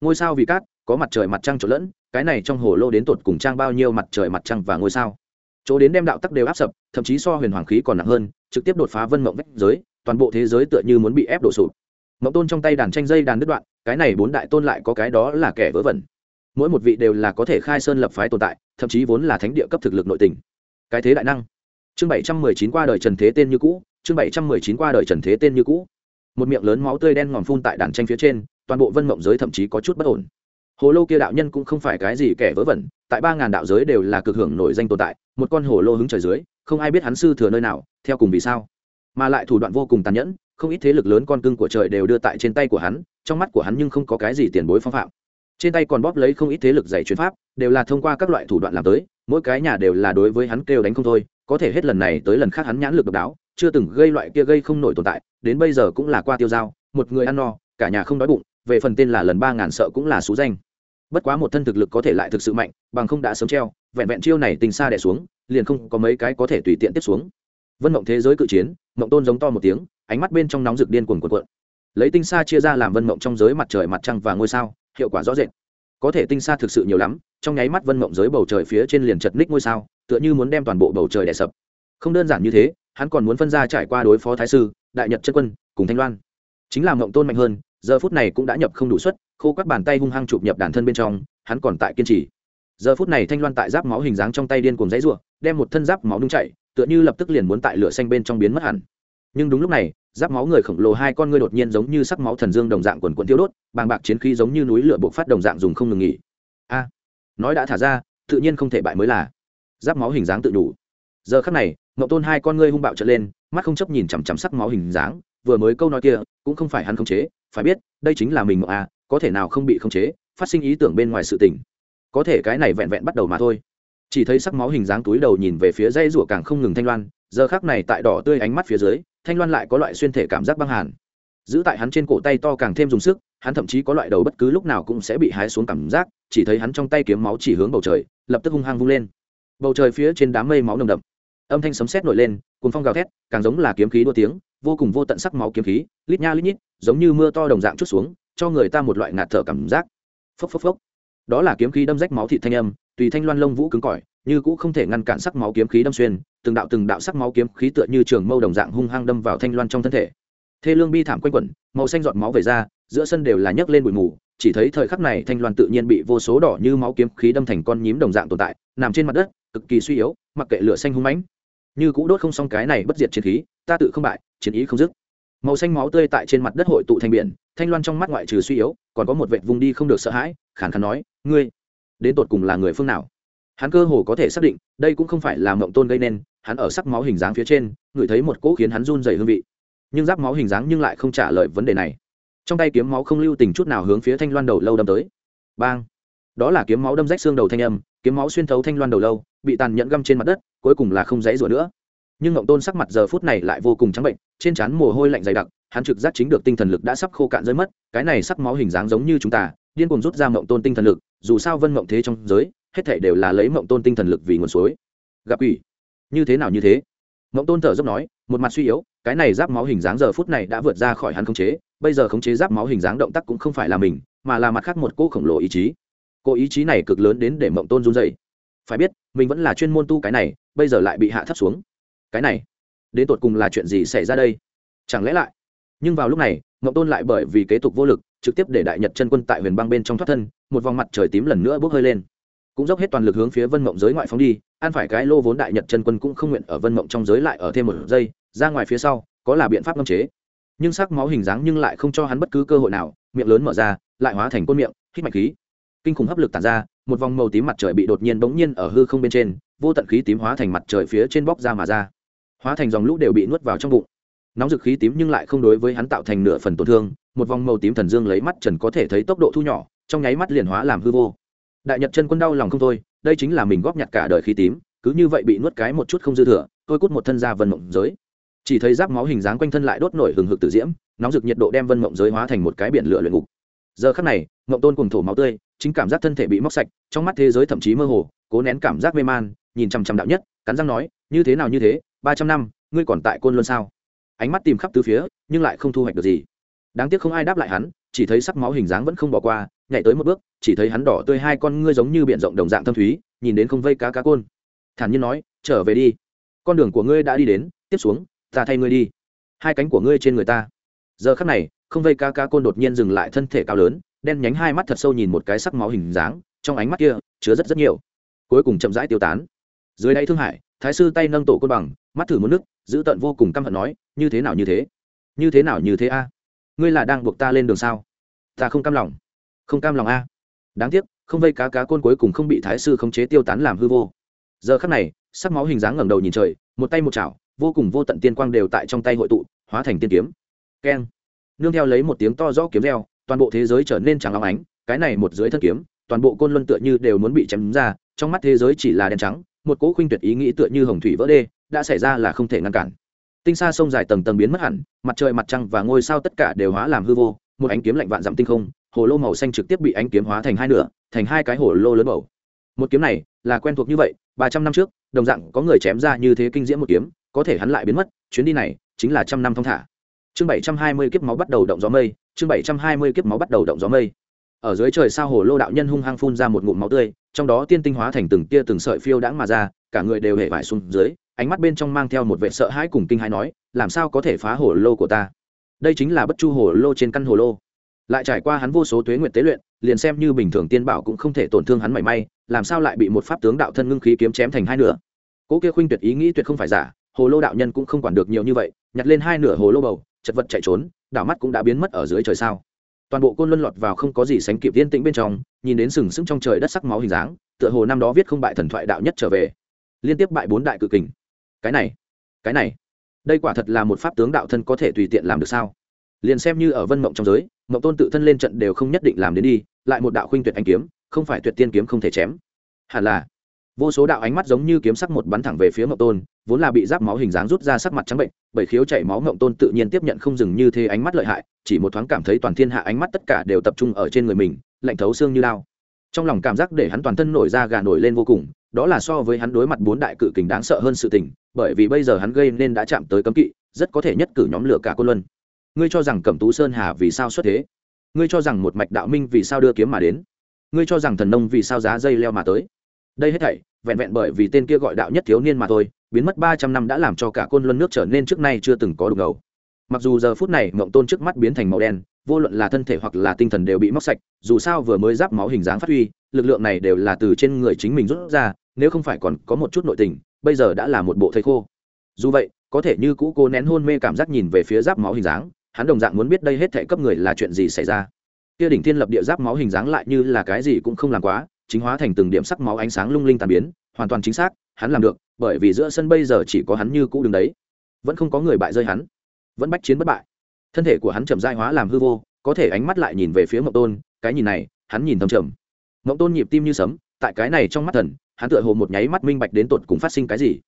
Ngôi sao vì cát, có mặt trời mặt trăng trộn lẫn, cái này trong hồ lô đến tột cùng trang bao nhiêu mặt trời mặt trăng và ngôi sao? Chỗ đến đem đạo tắc đều áp sập, thậm chí so huyền hoàng khí còn nặng hơn, trực tiếp đột phá vân mộng vách giới, toàn bộ thế giới tựa như muốn bị ép đổ sụp. Mộng tôn trong tay đàn tranh dây đàn đứt đoạn, cái này bốn đại tôn lại có cái đó là kẻ vớ vẩn. Mỗi một vị đều là có thể khai sơn lập phái tồn tại, thậm chí vốn là thánh địa cấp thực lực nội tình. Cái thế đại năng. Chương bảy trăm mười chín qua đời trần thế tên như cũ, chương bảy trăm mười chín qua đời trần thế tên như cũ. Một miệng lớn máu tươi đen ngòm phun tại đàn tranh phía trên, toàn bộ vân mộng giới thậm chí có chút bất ổn. Hồ lô kia đạo nhân cũng không phải cái gì kẻ vớ vẩn, tại ba ngàn đạo giới đều là cực hưởng nổi danh tồn tại một con hổ lô hứng trời dưới, không ai biết hắn sư thừa nơi nào, theo cùng vì sao. Mà lại thủ đoạn vô cùng tàn nhẫn, không ít thế lực lớn con cưng của trời đều đưa tại trên tay của hắn, trong mắt của hắn nhưng không có cái gì tiền bối phong phạm. Trên tay còn bóp lấy không ít thế lực dạy chuyên pháp, đều là thông qua các loại thủ đoạn làm tới, mỗi cái nhà đều là đối với hắn kêu đánh không thôi, có thể hết lần này tới lần khác hắn nhãn lực độc đáo, chưa từng gây loại kia gây không nổi tồn tại, đến bây giờ cũng là qua tiêu dao, một người ăn no, cả nhà không đói bụng, về phần tên là lần ba ngàn sợ cũng là xú danh. Bất quá một thân thực lực có thể lại thực sự mạnh bằng không đã sớm treo, vẹn vẹn chiêu này tình xa đẻ xuống, liền không có mấy cái có thể tùy tiện tiếp xuống. Vân mộng thế giới cự chiến, mộng tôn giống to một tiếng, ánh mắt bên trong nóng rực điên cuồng cuộn cuộn. Lấy tinh xa chia ra làm vân mộng trong giới mặt trời mặt trăng và ngôi sao, hiệu quả rõ rệt. Có thể tinh xa thực sự nhiều lắm, trong nháy mắt vân mộng giới bầu trời phía trên liền chật ních ngôi sao, tựa như muốn đem toàn bộ bầu trời đè sập. Không đơn giản như thế, hắn còn muốn phân ra trải qua đối phó thái sư, đại nhật chân quân, cùng thanh loan. Chính là mộng tôn mạnh hơn, giờ phút này cũng đã nhập không đủ suất, khô các bàn tay hung hăng chụp nhập đàn thân bên trong, hắn còn tại kiên trì giờ phút này thanh loan tại giáp máu hình dáng trong tay điên cùng dãy ruộng đem một thân giáp máu nung chạy tựa như lập tức liền muốn tại lửa xanh bên trong biến mất hẳn. Nhưng đúng lúc này, giáp máu người khổng lồ hai con ngươi đột nhiên giống như sắc máu thần dương đồng dạng quần quần tiêu đốt, bàng bạc chiến khí giống như núi lửa bộc phát đồng dạng dùng không ngừng nghỉ. A! Nói đã thả ra, tự nhiên không thể bại mới là. Giáp máu hình dáng tự đủ. Giờ khắc này ngậu tôn hai con ngươi hung bạo trở lên, mắt không chấp nhìn chằm chằm sắc máu hình dáng, vừa mới câu nói kia, cũng không phải hắn khống chế, phải biết, đây chính là mình ngậu a à, có thể nào không bị khống chế, phát sinh ý tưởng bên ngoài sự tình có thể cái này vẹn vẹn bắt đầu mà thôi. Chỉ thấy sắc máu hình dáng túi đầu nhìn về phía dây rủa càng không ngừng thanh loan, giờ khác này tại đỏ tươi ánh mắt phía dưới, thanh loan lại có loại xuyên thể cảm giác băng hàn. Giữ tại hắn trên cổ tay to càng thêm dùng sức, hắn thậm chí có loại đầu bất cứ lúc nào cũng sẽ bị hái xuống cảm giác, chỉ thấy hắn trong tay kiếm máu chỉ hướng bầu trời, lập tức hung hăng vung lên. Bầu trời phía trên đám mây máu nồng đậm. Âm thanh sấm sét nổi lên cuốn phong gào thét, càng giống là kiếm khí đua tiếng, vô cùng vô tận sắc máu kiếm khí, lít nha lít nhít, giống như mưa to đồng dạng chút xuống, cho người ta một loại ngạt thở cảm giác. Phốc phốc phốc đó là kiếm khí đâm rách máu thịt thanh âm, tùy thanh loan lông vũ cứng cỏi, như cũng không thể ngăn cản sắc máu kiếm khí đâm xuyên, từng đạo từng đạo sắc máu kiếm khí tựa như trường mâu đồng dạng hung hăng đâm vào thanh loan trong thân thể. Thê lương bi thảm quanh quẩn, màu xanh giọt máu về ra, giữa sân đều là nhấc lên bụi mù, chỉ thấy thời khắc này thanh loan tự nhiên bị vô số đỏ như máu kiếm khí đâm thành con nhím đồng dạng tồn tại, nằm trên mặt đất, cực kỳ suy yếu, mặc kệ lửa xanh hung mãnh. Như cũ đốt không xong cái này bất diệt chiến khí, ta tự không bại, chiến ý không dứt màu xanh máu tươi tại trên mặt đất hội tụ thành biển, thanh loan trong mắt ngoại trừ suy yếu, còn có một vệt vùng đi không được sợ hãi, khàn khàn nói, ngươi, đến tột cùng là người phương nào? Hắn cơ hồ có thể xác định, đây cũng không phải là mộng tôn gây nên, hắn ở sắc máu hình dáng phía trên, ngửi thấy một cỗ khiến hắn run dày hương vị. Nhưng giáp máu hình dáng nhưng lại không trả lời vấn đề này. Trong tay kiếm máu không lưu tình chút nào hướng phía thanh loan đầu lâu đâm tới. Bang! Đó là kiếm máu đâm rách xương đầu thanh âm, kiếm máu xuyên thấu thanh loan đầu lâu, bị tàn nhẫn găm trên mặt đất, cuối cùng là không dãy rủa nữa. Nhưng ngộng tôn sắc mặt giờ phút này lại vô cùng trắng bệnh trên trán mồ hôi lạnh dày đặc, hắn trực giác chính được tinh thần lực đã sắp khô cạn rơi mất, cái này sắc máu hình dáng giống như chúng ta, điên cuồng rút ra mộng tôn tinh thần lực, dù sao vân mộng thế trong giới, hết thể đều là lấy mộng tôn tinh thần lực vì nguồn suối. Gặp ủy như thế nào như thế? Mộng tôn thở dốc nói, một mặt suy yếu, cái này giáp máu hình dáng giờ phút này đã vượt ra khỏi hắn khống chế, bây giờ khống chế giáp máu hình dáng động tác cũng không phải là mình, mà là mặt khác một cô khổng lồ ý chí. Cô ý chí này cực lớn đến để mộng tôn run dày phải biết, mình vẫn là chuyên môn tu cái này, bây giờ lại bị hạ thấp xuống. Cái này đến tột cùng là chuyện gì xảy ra đây? Chẳng lẽ lại? Nhưng vào lúc này, Ngọc tôn lại bởi vì kế tục vô lực, trực tiếp để đại nhật chân quân tại huyền băng bên trong thoát thân, một vòng mặt trời tím lần nữa bốc hơi lên. Cũng dốc hết toàn lực hướng phía vân mộng giới ngoại phóng đi, an phải cái lô vốn đại nhật chân quân cũng không nguyện ở vân mộng trong giới lại ở thêm một giây, ra ngoài phía sau, có là biện pháp ngâm chế. Nhưng sắc máu hình dáng nhưng lại không cho hắn bất cứ cơ hội nào, miệng lớn mở ra, lại hóa thành côn miệng, hít mạch khí. Kinh khủng hấp lực tàn ra, một vòng màu tím mặt trời bị đột nhiên bỗng nhiên ở hư không bên trên, vô tận khí tím hóa thành mặt trời phía trên bóc ra mà ra hóa thành dòng lũ đều bị nuốt vào trong bụng. Nóng dực khí tím nhưng lại không đối với hắn tạo thành nửa phần tổn thương, một vòng màu tím thần dương lấy mắt trần có thể thấy tốc độ thu nhỏ, trong nháy mắt liền hóa làm hư vô. Đại nhật chân quân đau lòng không thôi, đây chính là mình góp nhặt cả đời khí tím, cứ như vậy bị nuốt cái một chút không dư thừa tôi cút một thân ra vân mộng giới. Chỉ thấy giáp máu hình dáng quanh thân lại đốt nổi hừng hực tự diễm, nóng rực nhiệt độ đem vân mộng giới hóa thành một cái biển lửa luyện ngục. Giờ khắc này, mộng tôn cùng thổ máu tươi, chính cảm giác thân thể bị móc sạch, trong mắt thế giới thậm chí mơ hồ, cố nén cảm giác mê man, nhìn chằm chằm đạo nhất, cắn răng nói, như thế nào như thế ba trăm năm, ngươi còn tại côn luân sao? Ánh mắt tìm khắp từ phía, nhưng lại không thu hoạch được gì. Đáng tiếc không ai đáp lại hắn, chỉ thấy sắc máu hình dáng vẫn không bỏ qua, nhảy tới một bước, chỉ thấy hắn đỏ tươi hai con ngươi giống như b i ể n rộng đồng dạng thâm thúy, nhìn đến không vây cá cá côn. Thản nhiên nói, trở về đi. Con đường của ngươi đã đi đến, tiếp xuống, ta thay ngươi đi. Hai cánh của ngươi trên người ta. Giờ khắc này, không vây cá cá côn đột nhiên dừng lại thân thể cao lớn, đen nhánh hai mắt thật sâu nhìn một cái sắc máu hình dáng, trong ánh mắt kia chứa rất rất nhiều. Cuối cùng chậm rãi tiêu tán. Dưới đáy thương hải thái sư tay nâng tổ côn bằng, mắt thử một nước, giữ tận vô cùng căm hận nói, như thế nào như thế? Như thế nào như thế a? Ngươi là đang buộc ta lên đường sao? Ta không cam lòng. Không cam lòng a. Đáng tiếc, không vây cá cá côn cuối cùng không bị thái sư khống chế tiêu tán làm hư vô. Giờ khắc này, sắc máu hình dáng ngẩng đầu nhìn trời, một tay một chảo, vô cùng vô tận tiên quang đều tại trong tay hội tụ, hóa thành tiên kiếm. Keng. Nương theo lấy một tiếng to rõ kiếm reo, toàn bộ thế giới trở nên trắng óng ánh, cái này một dưới thân kiếm, toàn bộ côn luân tựa như đều muốn bị chém ra, trong mắt thế giới chỉ là đen trắng một cỗ khuynh tuyệt ý nghĩ tựa như hồng thủy vỡ đê, đã xảy ra là không thể ngăn cản. Tinh xa sông dài tầng tầng biến mất hẳn, mặt trời mặt trăng và ngôi sao tất cả đều hóa làm hư vô, một ánh kiếm lạnh vạn dặm tinh không, hồ lô màu xanh trực tiếp bị ánh kiếm hóa thành hai nửa, thành hai cái hồ lô lớn bầu. Một kiếm này là quen thuộc như vậy, ba trăm năm trước, đồng dạng có người chém ra như thế kinh diễm một kiếm, có thể hắn lại biến mất, chuyến đi này chính là trăm năm thong thả. Chương bảy trăm hai mươi kiếp máu bắt đầu động gió mây, chương bảy trăm hai mươi kiếp máu bắt đầu động gió mây ở dưới trời sao hồ lô đạo nhân hung hăng phun ra một ngụm máu tươi, trong đó tiên tinh hóa thành từng tia từng sợi phiêu đãng mà ra, cả người đều hề vải xuống dưới, ánh mắt bên trong mang theo một vẻ sợ hãi cùng kinh hãi nói, làm sao có thể phá hồ lô của ta? Đây chính là bất chu hồ lô trên căn hồ lô. Lại trải qua hắn vô số tuế nguyện tế luyện, liền xem như bình thường tiên bảo cũng không thể tổn thương hắn mảy may, làm sao lại bị một pháp tướng đạo thân ngưng khí kiếm chém thành hai nửa? Cỗ kia khuynh tuyệt ý nghĩ tuyệt không phải giả, hồ lô đạo nhân cũng không quản được nhiều như vậy, nhặt lên hai nửa hồ lô bầu, chật vật chạy trốn đảo mắt cũng đã biến mất ở dưới trời sao? Toàn bộ côn luân lọt vào không có gì sánh kịp yên tĩnh bên trong, nhìn đến sừng sững trong trời đất sắc máu hình dáng, tựa hồ năm đó viết không bại thần thoại đạo nhất trở về. Liên tiếp bại bốn đại cự kình. Cái này cái này, đây quả thật là một pháp tướng đạo thân có thể tùy tiện làm được sao? Liền xem như ở vân mộng trong giới, mộng tôn tự thân lên trận đều không nhất định làm đến đi, lại một đạo khuynh tuyệt anh kiếm, không phải tuyệt tiên kiếm không thể chém. Hẳn là vô số đạo ánh mắt giống như kiếm sắc một bắn thẳng về phía mộng tôn, vốn là bị giáp máu hình dáng rút ra sắc mặt trắng bệnh, bởi khiếu chảy máu mộng tôn tự nhiên tiếp nhận không dừng như thế ánh mắt lợi hại, chỉ một thoáng cảm thấy toàn thiên hạ ánh mắt tất cả đều tập trung ở trên người mình, lạnh thấu xương như lao. Trong lòng cảm giác để hắn toàn thân nổi ra gà nổi lên vô cùng, đó là so với hắn đối mặt bốn đại cự kình đáng sợ hơn sự tình, bởi vì bây giờ hắn gây nên đã chạm tới cấm kỵ, rất có thể nhất cử nhóm lửa cả côn luân. Ngươi cho rằng cẩm tú sơn hà vì sao xuất thế? Ngươi cho rằng một mạch đạo minh vì sao đưa kiếm mà đến? Ngươi cho rằng thần nông vì sao giá dây leo mà tới? Đây hết thảy, vẹn vẹn bởi vì tên kia gọi đạo nhất thiếu niên mà thôi, biến mất ba trăm năm đã làm cho cả côn luân nước trở nên trước nay chưa từng có đục ngầu. Mặc dù giờ phút này mộng tôn trước mắt biến thành màu đen, vô luận là thân thể hoặc là tinh thần đều bị móc sạch, dù sao vừa mới giáp máu hình dáng phát huy, lực lượng này đều là từ trên người chính mình rút ra, nếu không phải còn có một chút nội tình, bây giờ đã là một bộ thầy khô. Dù vậy, có thể như cũ cô nén hôn mê cảm giác nhìn về phía giáp máu hình dáng, hắn đồng dạng muốn biết đây hết thể cấp người là chuyện gì xảy ra. Kia đỉnh thiên lập địa giáp máu hình dáng lại như là cái gì cũng không làm quá chính hóa thành từng điểm sắc máu ánh sáng lung linh tàn biến, hoàn toàn chính xác, hắn làm được, bởi vì giữa sân bây giờ chỉ có hắn như cũ đứng đấy. Vẫn không có người bại rơi hắn. Vẫn bách chiến bất bại. Thân thể của hắn chậm dai hóa làm hư vô, có thể ánh mắt lại nhìn về phía mộng tôn, cái nhìn này, hắn nhìn thầm trầm. Mộng tôn nhịp tim như sấm, tại cái này trong mắt thần, hắn tựa hồ một nháy mắt minh bạch đến tột cùng phát sinh cái gì.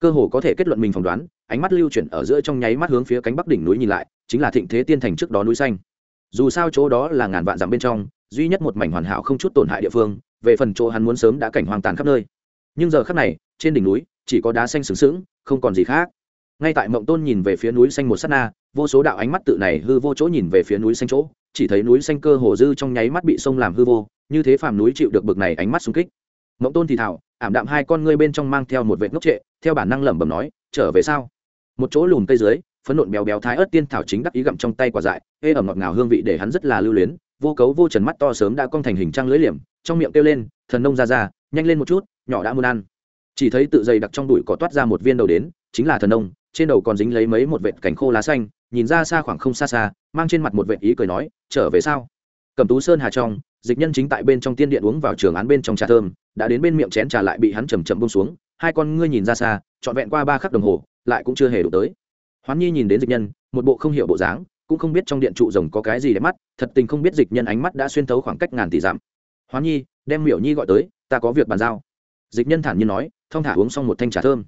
Cơ hồ có thể kết luận mình phỏng đoán, ánh mắt lưu chuyển ở giữa trong nháy mắt hướng phía cánh bắc đỉnh núi nhìn lại, chính là thịnh thế tiên thành trước đó núi xanh. Dù sao chỗ đó là ngàn vạn dặm bên trong, duy nhất một mảnh hoàn hảo không chút tổn hại địa phương về phần chỗ hắn muốn sớm đã cảnh hoang tàn khắp nơi. Nhưng giờ khắc này, trên đỉnh núi, chỉ có đá xanh sừng sững, không còn gì khác. Ngay tại mộng tôn nhìn về phía núi xanh một s á t na, vô số đạo ánh mắt tự này hư vô chỗ nhìn về phía núi xanh chỗ, chỉ thấy núi xanh cơ hồ dư trong nháy mắt bị sông làm hư vô, như thế phàm núi chịu được bực này ánh mắt xung kích. Mộng tôn thì thảo ảm đạm hai con ngươi bên trong mang theo một vệt ngốc trệ, theo bản năng lẩm bẩm nói, trở về sau một chỗ lùn cây dưới, phấn nộn béo béo thái ớt tiên thảo chính đắc ý gặm trong tay quả dại, ê ẩm ngọt ngào hương vị để hắn rất là lưu luyến, vô cấu vô trần mắt to sớm đã cong thành hình trăng lưỡi liềm trong miệng kêu lên, thần nông ra ra nhanh lên một chút, nhỏ đã muốn ăn. Chỉ thấy tự dày đặc trong đùi có toát ra một viên đầu đến, chính là thần nông, trên đầu còn dính lấy mấy một vệt cành khô lá xanh, nhìn ra xa khoảng không xa xa, mang trên mặt một vệt ý cười nói, trở về sao? Cầm tú sơn hà trong, dịch nhân chính tại bên trong tiên điện uống vào trường án bên trong trà thơm, đã đến bên miệng chén trà lại bị hắn chầm chậm bông xuống, hai con ngươi nhìn ra xa, trọn vẹn qua ba khắc đồng hồ, lại cũng chưa hề đủ tới. Hoán nhi nhìn đến dịch nhân, một bộ không hiểu bộ dáng, cũng không biết trong điện trụ rồng có cái gì để mắt, thật tình không biết dịch nhân ánh mắt đã xuyên thấu khoảng cách ngàn tỷ dặm hoán nhi, đem miểu nhi gọi tới, ta có việc bàn giao. Dịch nhân thản nhiên nói, thong thả uống xong một thanh trà thơm.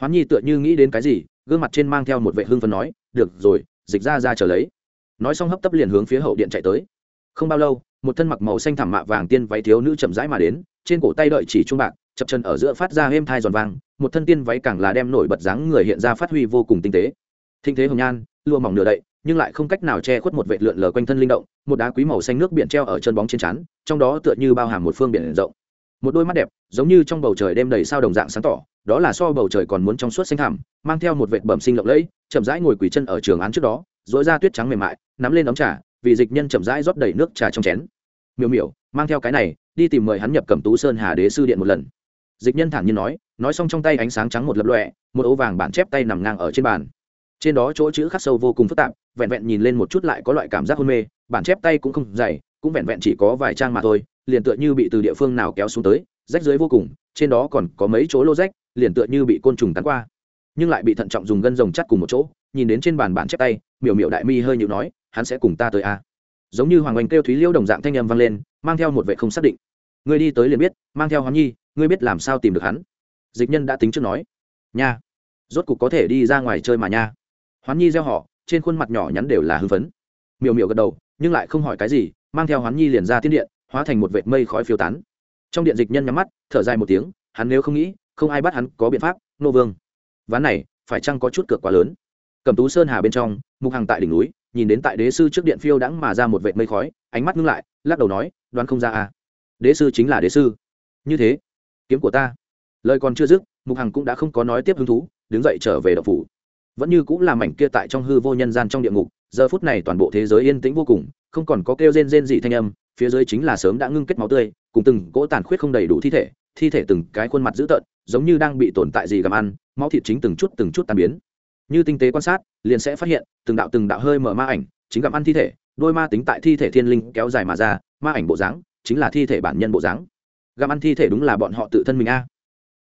Hoán nhi tựa như nghĩ đến cái gì, gương mặt trên mang theo một vệ hương phân nói, được rồi, dịch ra ra trở lấy. Nói xong hấp tấp liền hướng phía hậu điện chạy tới. Không bao lâu, một thân mặc màu xanh thảm mạ vàng tiên váy thiếu nữ chậm rãi mà đến, trên cổ tay đợi chỉ trung bạc, chập chân ở giữa phát ra êm thai giòn vàng một thân tiên váy càng là đem nổi bật dáng người hiện ra phát huy vô cùng tinh tế. Thinh thế hồng nhan, lụa mỏng nửa đậy nhưng lại không cách nào che khuất một vệt lượn lờ quanh thân linh động, một đá quý màu xanh nước biển treo ở chân bóng trên chắn trong đó tựa như bao hàm một phương biển rộng. Một đôi mắt đẹp, giống như trong bầu trời đêm đầy sao đồng dạng sáng tỏ, đó là so bầu trời còn muốn trong suốt xanh thẳm, mang theo một vệt bẩm sinh lộng lẫy, chậm rãi ngồi quỳ chân ở trường án trước đó dỗi ra tuyết trắng mềm mại, nắm lên ấm trà, vì dịch nhân chậm rãi rót đầy nước trà trong chén. Miểu miểu, mang theo cái này, đi tìm mời hắn nhập cẩm tú sơn hà đế sư điện một lần. Dịch nhân thản nhiên nói nói xong trong tay ánh sáng trắng một lập lọe một ấu vàng bản chép tay nằm ngang ở trên bàn. Trên đó chỗ chữ khắc sâu vô cùng phức tạp vẹn vẹn nhìn lên một chút lại có loại cảm giác hôn mê, bản chép tay cũng không dày, cũng vẹn vẹn chỉ có vài trang mà thôi, liền tựa như bị từ địa phương nào kéo xuống tới, rách dưới vô cùng, trên đó còn có mấy chỗ lô rách, liền tựa như bị côn trùng tán qua. Nhưng lại bị thận trọng dùng gân rồng chắt cùng một chỗ, nhìn đến trên bàn bản chép tay, miểu miểu đại mi hơi nhịu nói, hắn sẽ cùng ta tới a giống như hoàng oanh kêu thúy liêu đồng dạng thanh âm vang lên, mang theo một vệ không xác định. Người đi tới liền biết, mang theo hắn nhi, ngươi biết làm sao tìm được hắn. Dịch nhân đã tính trước nói. Nha, rốt cục có thể đi ra ngoài chơi mà nha. Hoán nhi gieo họ trên khuôn mặt nhỏ nhắn đều là hưng phấn. Miều miều gật đầu, nhưng lại không hỏi cái gì, mang theo hoán nhi liền ra tiên điện, hóa thành một vệt mây khói phiêu tán. Trong điện dịch nhân nhắm mắt, thở dài một tiếng, hắn nếu không nghĩ, không ai bắt hắn có biện pháp, nô vương. Ván này, phải chăng có chút cược quá lớn? Cầm tú sơn hà bên trong, mục hàng tại đỉnh núi, nhìn đến tại đế sư trước điện phiêu đãng mà ra một vệt mây khói, ánh mắt ngưng lại, lắc đầu nói, đoán không ra à? Đế sư chính là đế sư. Như thế, kiếm của ta. Lời còn chưa dứt, mục hằng cũng đã không có nói tiếp hứng thú, đứng dậy trở về đậu phủ vẫn như cũng là mảnh kia tại trong hư vô nhân gian trong địa ngục, giờ phút này toàn bộ thế giới yên tĩnh vô cùng, không còn có kêu rên rên gì thanh âm, phía dưới chính là sớm đã ngưng kết máu tươi, cùng từng cỗ tàn khuyết không đầy đủ thi thể thi thể từng cái khuôn mặt dữ tợn, giống như đang bị tồn tại gì gặm ăn, máu thịt chính từng chút từng chút tan biến. Như tinh tế quan sát, liền sẽ phát hiện, từng đạo từng đạo hơi mở ma ảnh, chính gặm ăn thi thể, đôi ma tính tại thi thể thiên linh kéo dài mà ra, ma ảnh bộ dáng chính là thi thể bản nhân bộ dáng. Gặm ăn thi thể đúng là bọn họ tự thân mình a.